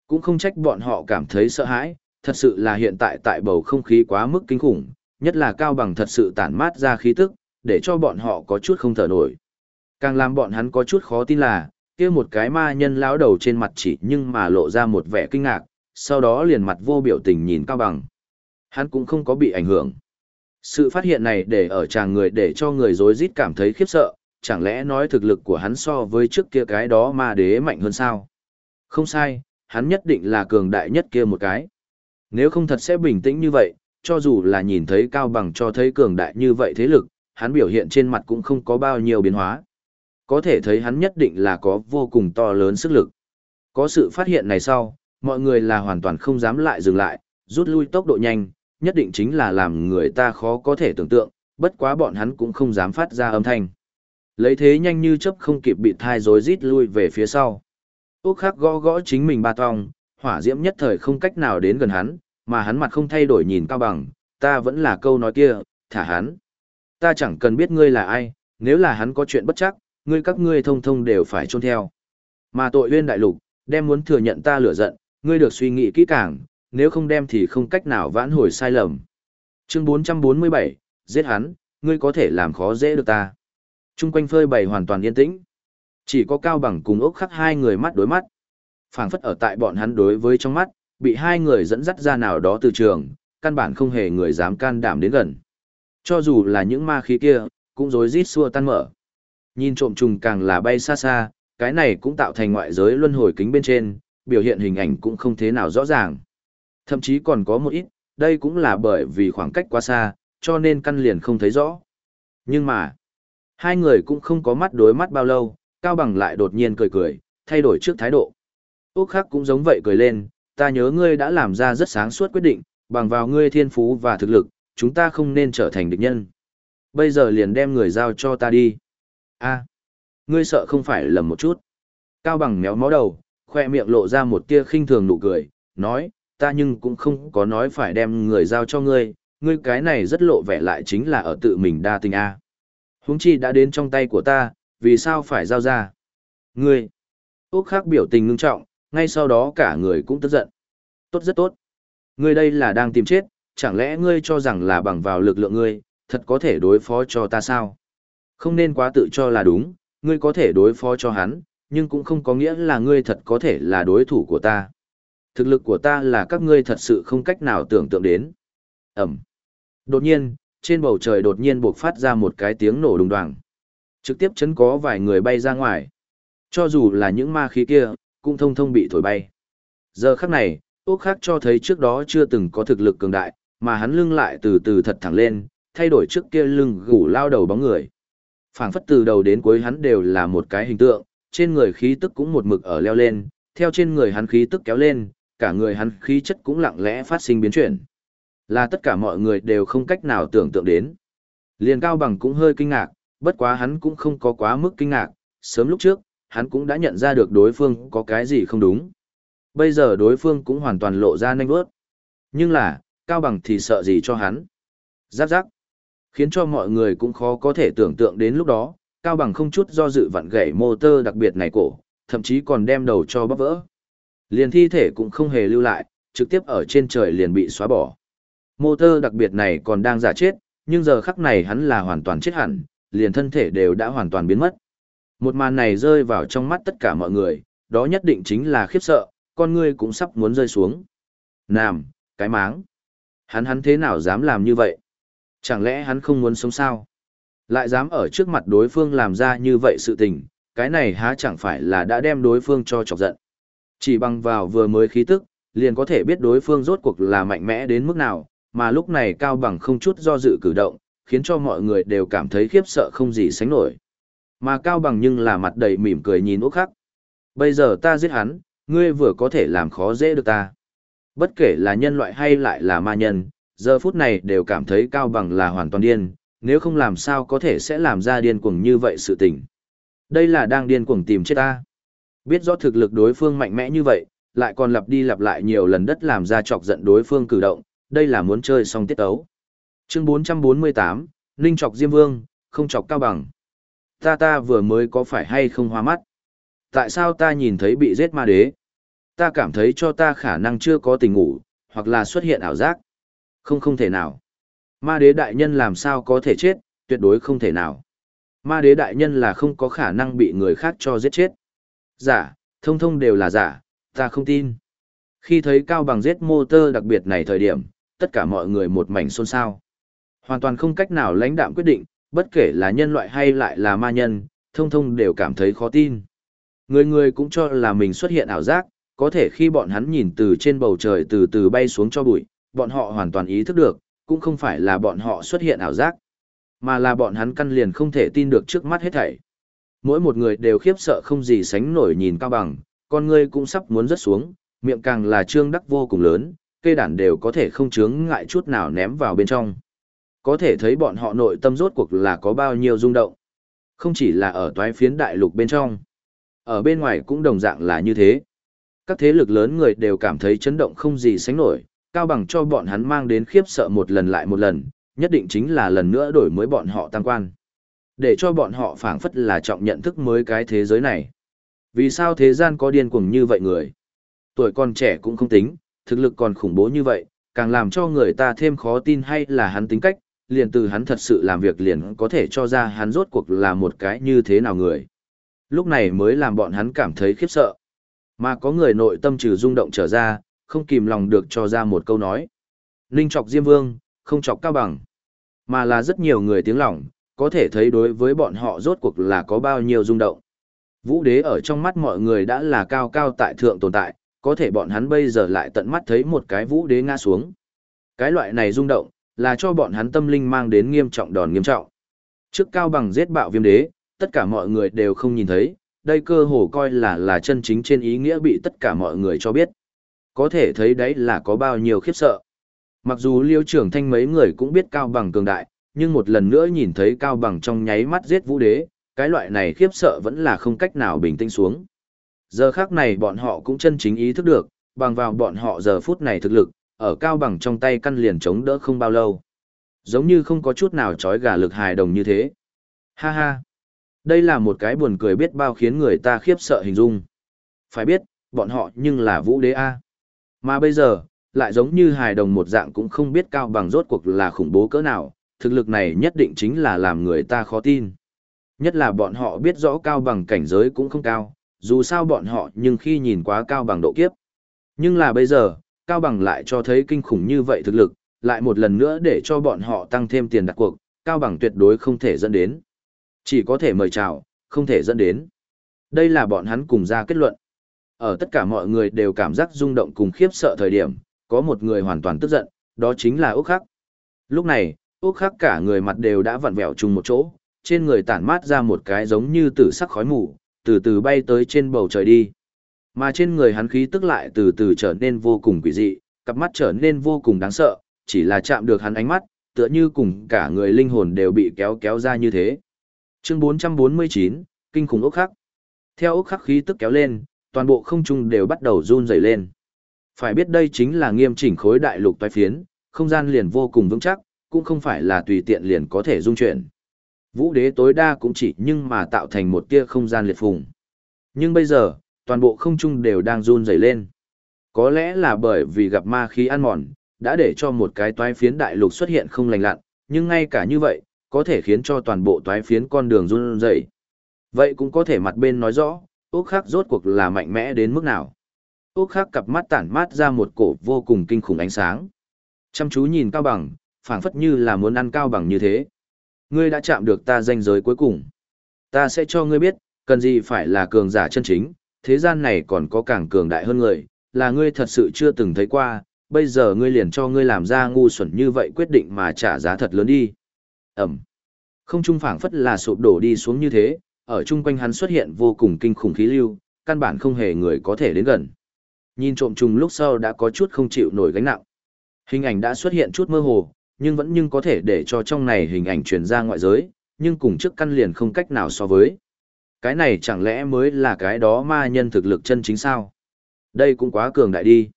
Cũng không trách bọn họ cảm thấy sợ hãi, thật sự là hiện tại tại bầu không khí quá mức kinh khủng, nhất là cao bằng thật sự tản mát ra khí tức, để cho bọn họ có chút không thở nổi. Càng làm bọn hắn có chút khó tin là, kia một cái ma nhân lão đầu trên mặt chỉ nhưng mà lộ ra một vẻ kinh ngạc, sau đó liền mặt vô biểu tình nhìn cao bằng. Hắn cũng không có bị ảnh hưởng. Sự phát hiện này để ở chàng người để cho người rối rít cảm thấy khiếp sợ, chẳng lẽ nói thực lực của hắn so với trước kia cái đó ma đế mạnh hơn sao? Không sai, hắn nhất định là cường đại nhất kia một cái. Nếu không thật sẽ bình tĩnh như vậy, cho dù là nhìn thấy cao bằng cho thấy cường đại như vậy thế lực, hắn biểu hiện trên mặt cũng không có bao nhiêu biến hóa. Có thể thấy hắn nhất định là có vô cùng to lớn sức lực. Có sự phát hiện này sau, mọi người là hoàn toàn không dám lại dừng lại, rút lui tốc độ nhanh, nhất định chính là làm người ta khó có thể tưởng tượng, bất quá bọn hắn cũng không dám phát ra âm thanh. Lấy thế nhanh như chớp không kịp bị thai rối rít lui về phía sau. Úc khắc gõ gõ chính mình ba tong, hỏa diễm nhất thời không cách nào đến gần hắn, mà hắn mặt không thay đổi nhìn cao bằng, ta vẫn là câu nói kia, thả hắn. Ta chẳng cần biết ngươi là ai, nếu là hắn có chuyện bất chắc, ngươi các ngươi thông thông đều phải trôn theo. Mà tội uyên đại lục, đem muốn thừa nhận ta lửa giận, ngươi được suy nghĩ kỹ càng, nếu không đem thì không cách nào vãn hồi sai lầm. Chương 447, giết hắn, ngươi có thể làm khó dễ được ta. Trung quanh phơi bày hoàn toàn yên tĩnh. Chỉ có Cao Bằng cùng ốc khắc hai người mắt đối mắt. phảng phất ở tại bọn hắn đối với trong mắt, bị hai người dẫn dắt ra nào đó từ trường, căn bản không hề người dám can đảm đến gần. Cho dù là những ma khí kia, cũng rối rít xua tan mở. Nhìn trộm trùng càng là bay xa xa, cái này cũng tạo thành ngoại giới luân hồi kính bên trên, biểu hiện hình ảnh cũng không thế nào rõ ràng. Thậm chí còn có một ít, đây cũng là bởi vì khoảng cách quá xa, cho nên căn liền không thấy rõ. Nhưng mà, hai người cũng không có mắt đối mắt bao lâu, Cao Bằng lại đột nhiên cười cười, thay đổi trước thái độ. Úc Khắc cũng giống vậy cười lên, ta nhớ ngươi đã làm ra rất sáng suốt quyết định, bằng vào ngươi thiên phú và thực lực, chúng ta không nên trở thành địch nhân. Bây giờ liền đem người giao cho ta đi. a ngươi sợ không phải lầm một chút. Cao Bằng méo mó đầu, khoe miệng lộ ra một tia khinh thường nụ cười, nói, ta nhưng cũng không có nói phải đem người giao cho ngươi, ngươi cái này rất lộ vẻ lại chính là ở tự mình đa tình a. À. Huống chi đã đến trong tay của ta, vì sao phải giao ra? Ngươi. Úc Khắc biểu tình ngưng trọng, ngay sau đó cả người cũng tức giận. Tốt rất tốt. Ngươi đây là đang tìm chết, chẳng lẽ ngươi cho rằng là bằng vào lực lượng ngươi, thật có thể đối phó cho ta sao? Không nên quá tự cho là đúng, ngươi có thể đối phó cho hắn, nhưng cũng không có nghĩa là ngươi thật có thể là đối thủ của ta. Thực lực của ta là các ngươi thật sự không cách nào tưởng tượng đến. Ẩm. Đột nhiên, trên bầu trời đột nhiên buộc phát ra một cái tiếng nổ đùng đoàng. Trực tiếp chấn có vài người bay ra ngoài. Cho dù là những ma khí kia, cũng thông thông bị thổi bay. Giờ khắc này, Úc Khắc cho thấy trước đó chưa từng có thực lực cường đại, mà hắn lưng lại từ từ thật thẳng lên, thay đổi trước kia lưng gủ lao đầu bóng người. phảng phất từ đầu đến cuối hắn đều là một cái hình tượng, trên người khí tức cũng một mực ở leo lên, theo trên người hắn khí tức kéo lên, cả người hắn khí chất cũng lặng lẽ phát sinh biến chuyển. Là tất cả mọi người đều không cách nào tưởng tượng đến. Liền Cao Bằng cũng hơi kinh ngạc, bất quá hắn cũng không có quá mức kinh ngạc, sớm lúc trước, hắn cũng đã nhận ra được đối phương có cái gì không đúng. Bây giờ đối phương cũng hoàn toàn lộ ra nanh vớt. Nhưng là, Cao Bằng thì sợ gì cho hắn. Giáp giáp. Khiến cho mọi người cũng khó có thể tưởng tượng đến lúc đó, Cao Bằng không chút do dự vặn gãy motor đặc biệt này cổ, thậm chí còn đem đầu cho bắp vỡ. Liền thi thể cũng không hề lưu lại, trực tiếp ở trên trời liền bị xóa bỏ. Motor đặc biệt này còn đang giả chết, nhưng giờ khắc này hắn là hoàn toàn chết hẳn, liền thân thể đều đã hoàn toàn biến mất. Một màn này rơi vào trong mắt tất cả mọi người, đó nhất định chính là khiếp sợ, con ngươi cũng sắp muốn rơi xuống. Nam, cái máng. Hắn hắn thế nào dám làm như vậy? Chẳng lẽ hắn không muốn sống sao? Lại dám ở trước mặt đối phương làm ra như vậy sự tình, cái này há chẳng phải là đã đem đối phương cho chọc giận. Chỉ bằng vào vừa mới khí tức, liền có thể biết đối phương rốt cuộc là mạnh mẽ đến mức nào, mà lúc này Cao Bằng không chút do dự cử động, khiến cho mọi người đều cảm thấy khiếp sợ không gì sánh nổi. Mà Cao Bằng nhưng là mặt đầy mỉm cười nhìn Úc Khắc. Bây giờ ta giết hắn, ngươi vừa có thể làm khó dễ được ta. Bất kể là nhân loại hay lại là ma nhân, giờ phút này đều cảm thấy Cao Bằng là hoàn toàn điên, nếu không làm sao có thể sẽ làm ra điên cuồng như vậy sự tình. Đây là đang điên cuồng tìm chết ta. Biết rõ thực lực đối phương mạnh mẽ như vậy, lại còn lặp đi lặp lại nhiều lần đất làm ra chọc giận đối phương cử động, đây là muốn chơi xong tiết tấu. Chương 448, Ninh chọc Diêm Vương, không chọc Cao Bằng. Ta ta vừa mới có phải hay không hoa mắt? Tại sao ta nhìn thấy bị giết ma đế? Ta cảm thấy cho ta khả năng chưa có tình ngủ, hoặc là xuất hiện ảo giác. Không không thể nào. Ma đế đại nhân làm sao có thể chết, tuyệt đối không thể nào. Ma đế đại nhân là không có khả năng bị người khác cho giết chết. Giả, thông thông đều là giả, ta không tin. Khi thấy Cao Bằng giết mô tơ đặc biệt này thời điểm, tất cả mọi người một mảnh xôn xao. Hoàn toàn không cách nào lãnh đạm quyết định, bất kể là nhân loại hay lại là ma nhân, thông thông đều cảm thấy khó tin. Người người cũng cho là mình xuất hiện ảo giác, có thể khi bọn hắn nhìn từ trên bầu trời từ từ bay xuống cho bụi, bọn họ hoàn toàn ý thức được, cũng không phải là bọn họ xuất hiện ảo giác, mà là bọn hắn căn liền không thể tin được trước mắt hết thảy. Mỗi một người đều khiếp sợ không gì sánh nổi nhìn cao bằng, con người cũng sắp muốn rớt xuống, miệng càng là trương đắc vô cùng lớn, cây đản đều có thể không chướng ngại chút nào ném vào bên trong. Có thể thấy bọn họ nội tâm rốt cuộc là có bao nhiêu rung động. Không chỉ là ở toái phiến đại lục bên trong. Ở bên ngoài cũng đồng dạng là như thế. Các thế lực lớn người đều cảm thấy chấn động không gì sánh nổi, cao bằng cho bọn hắn mang đến khiếp sợ một lần lại một lần, nhất định chính là lần nữa đổi mới bọn họ tăng quan. Để cho bọn họ phảng phất là trọng nhận thức mới cái thế giới này. Vì sao thế gian có điên cuồng như vậy người? Tuổi còn trẻ cũng không tính, thực lực còn khủng bố như vậy, càng làm cho người ta thêm khó tin hay là hắn tính cách, liền từ hắn thật sự làm việc liền có thể cho ra hắn rốt cuộc là một cái như thế nào người. Lúc này mới làm bọn hắn cảm thấy khiếp sợ. Mà có người nội tâm trừ rung động trở ra, không kìm lòng được cho ra một câu nói. Ninh chọc Diêm Vương, không chọc cao bằng. Mà là rất nhiều người tiếng lòng, có thể thấy đối với bọn họ rốt cuộc là có bao nhiêu rung động. Vũ đế ở trong mắt mọi người đã là cao cao tại thượng tồn tại, có thể bọn hắn bây giờ lại tận mắt thấy một cái vũ đế ngã xuống. Cái loại này rung động, là cho bọn hắn tâm linh mang đến nghiêm trọng đòn nghiêm trọng. Trước cao bằng giết bạo viêm đế, tất cả mọi người đều không nhìn thấy, đây cơ hồ coi là là chân chính trên ý nghĩa bị tất cả mọi người cho biết. Có thể thấy đấy là có bao nhiêu khiếp sợ. Mặc dù liêu trưởng thanh mấy người cũng biết cao bằng cường đại, nhưng một lần nữa nhìn thấy cao bằng trong nháy mắt giết vũ đế, cái loại này khiếp sợ vẫn là không cách nào bình tĩnh xuống. Giờ khác này bọn họ cũng chân chính ý thức được, bằng vào bọn họ giờ phút này thực lực, ở cao bằng trong tay căn liền chống đỡ không bao lâu. Giống như không có chút nào trói gà lực hài đồng như thế. Ha ha! Đây là một cái buồn cười biết bao khiến người ta khiếp sợ hình dung. Phải biết, bọn họ nhưng là vũ đế A. Mà bây giờ, lại giống như hài đồng một dạng cũng không biết cao bằng rốt cuộc là khủng bố cỡ nào, thực lực này nhất định chính là làm người ta khó tin. Nhất là bọn họ biết rõ cao bằng cảnh giới cũng không cao, dù sao bọn họ nhưng khi nhìn quá cao bằng độ kiếp. Nhưng là bây giờ, cao bằng lại cho thấy kinh khủng như vậy thực lực, lại một lần nữa để cho bọn họ tăng thêm tiền đặt cuộc, cao bằng tuyệt đối không thể dẫn đến. Chỉ có thể mời chào, không thể dẫn đến. Đây là bọn hắn cùng ra kết luận. Ở tất cả mọi người đều cảm giác rung động cùng khiếp sợ thời điểm, có một người hoàn toàn tức giận, đó chính là Úc Khắc. Lúc này, Úc Khắc cả người mặt đều đã vặn vẹo chung một chỗ, trên người tản mát ra một cái giống như tử sắc khói mù, từ từ bay tới trên bầu trời đi. Mà trên người hắn khí tức lại từ từ trở nên vô cùng quỷ dị, cặp mắt trở nên vô cùng đáng sợ, chỉ là chạm được hắn ánh mắt, tựa như cùng cả người linh hồn đều bị kéo kéo ra như thế. Chương 449, kinh khủng ốc khắc. Theo ốc khắc khí tức kéo lên, toàn bộ không trung đều bắt đầu run rẩy lên. Phải biết đây chính là nghiêm chỉnh khối đại lục toái phiến, không gian liền vô cùng vững chắc, cũng không phải là tùy tiện liền có thể dung chuyển. Vũ đế tối đa cũng chỉ nhưng mà tạo thành một tia không gian liệt phùng. Nhưng bây giờ, toàn bộ không trung đều đang run rẩy lên. Có lẽ là bởi vì gặp ma khí ăn mòn, đã để cho một cái toái phiến đại lục xuất hiện không lành lặn, nhưng ngay cả như vậy, có thể khiến cho toàn bộ toái phiến con đường run rẩy. Vậy cũng có thể mặt bên nói rõ, Úc Khắc rốt cuộc là mạnh mẽ đến mức nào. Úc Khắc cặp mắt tản mát ra một cổ vô cùng kinh khủng ánh sáng. Chăm chú nhìn Cao Bằng, phảng phất như là muốn ăn Cao Bằng như thế. Ngươi đã chạm được ta danh giới cuối cùng. Ta sẽ cho ngươi biết, cần gì phải là cường giả chân chính, thế gian này còn có càng cường đại hơn người, là ngươi thật sự chưa từng thấy qua, bây giờ ngươi liền cho ngươi làm ra ngu xuẩn như vậy quyết định mà trả giá thật lớn đi. Ẩm. Không trung phảng phất là sụp đổ đi xuống như thế, ở chung quanh hắn xuất hiện vô cùng kinh khủng khí lưu, căn bản không hề người có thể đến gần. Nhìn trộm trùng lúc sau đã có chút không chịu nổi gánh nặng. Hình ảnh đã xuất hiện chút mơ hồ, nhưng vẫn nhưng có thể để cho trong này hình ảnh truyền ra ngoại giới, nhưng cùng trước căn liền không cách nào so với. Cái này chẳng lẽ mới là cái đó ma nhân thực lực chân chính sao? Đây cũng quá cường đại đi.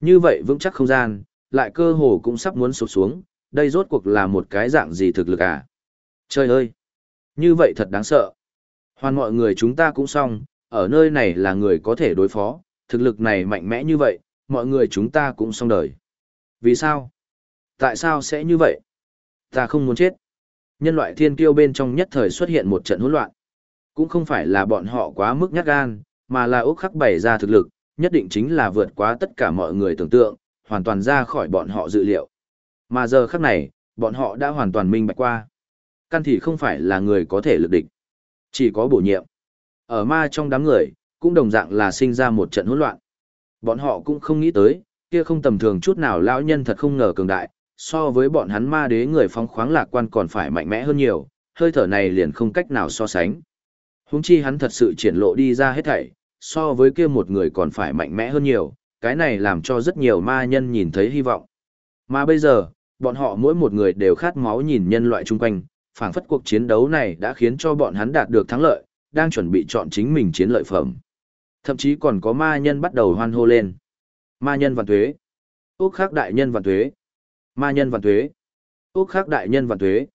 Như vậy vững chắc không gian, lại cơ hồ cũng sắp muốn sụp xuống, đây rốt cuộc là một cái dạng gì thực lực à? Trời ơi! Như vậy thật đáng sợ. Hoàn mọi người chúng ta cũng xong, ở nơi này là người có thể đối phó, thực lực này mạnh mẽ như vậy, mọi người chúng ta cũng xong đời. Vì sao? Tại sao sẽ như vậy? Ta không muốn chết. Nhân loại thiên kiêu bên trong nhất thời xuất hiện một trận hỗn loạn. Cũng không phải là bọn họ quá mức nhát gan, mà là ốc khắc bày ra thực lực, nhất định chính là vượt quá tất cả mọi người tưởng tượng, hoàn toàn ra khỏi bọn họ dự liệu. Mà giờ khắc này, bọn họ đã hoàn toàn minh bạch qua. Căn thì không phải là người có thể lực địch. Chỉ có bổ nhiệm. Ở ma trong đám người, cũng đồng dạng là sinh ra một trận hỗn loạn. Bọn họ cũng không nghĩ tới, kia không tầm thường chút nào lão nhân thật không ngờ cường đại, so với bọn hắn ma đế người phong khoáng lạc quan còn phải mạnh mẽ hơn nhiều, hơi thở này liền không cách nào so sánh. Húng chi hắn thật sự triển lộ đi ra hết thảy, so với kia một người còn phải mạnh mẽ hơn nhiều, cái này làm cho rất nhiều ma nhân nhìn thấy hy vọng. Mà bây giờ, bọn họ mỗi một người đều khát máu nhìn nhân loại chung quanh, phảng phất cuộc chiến đấu này đã khiến cho bọn hắn đạt được thắng lợi, đang chuẩn bị chọn chính mình chiến lợi phẩm. Thậm chí còn có ma nhân bắt đầu hoan hô lên. Ma nhân vạn tuế. Úc khắc đại nhân vạn tuế. Ma nhân vạn thuế. Úc khắc đại nhân vạn thuế.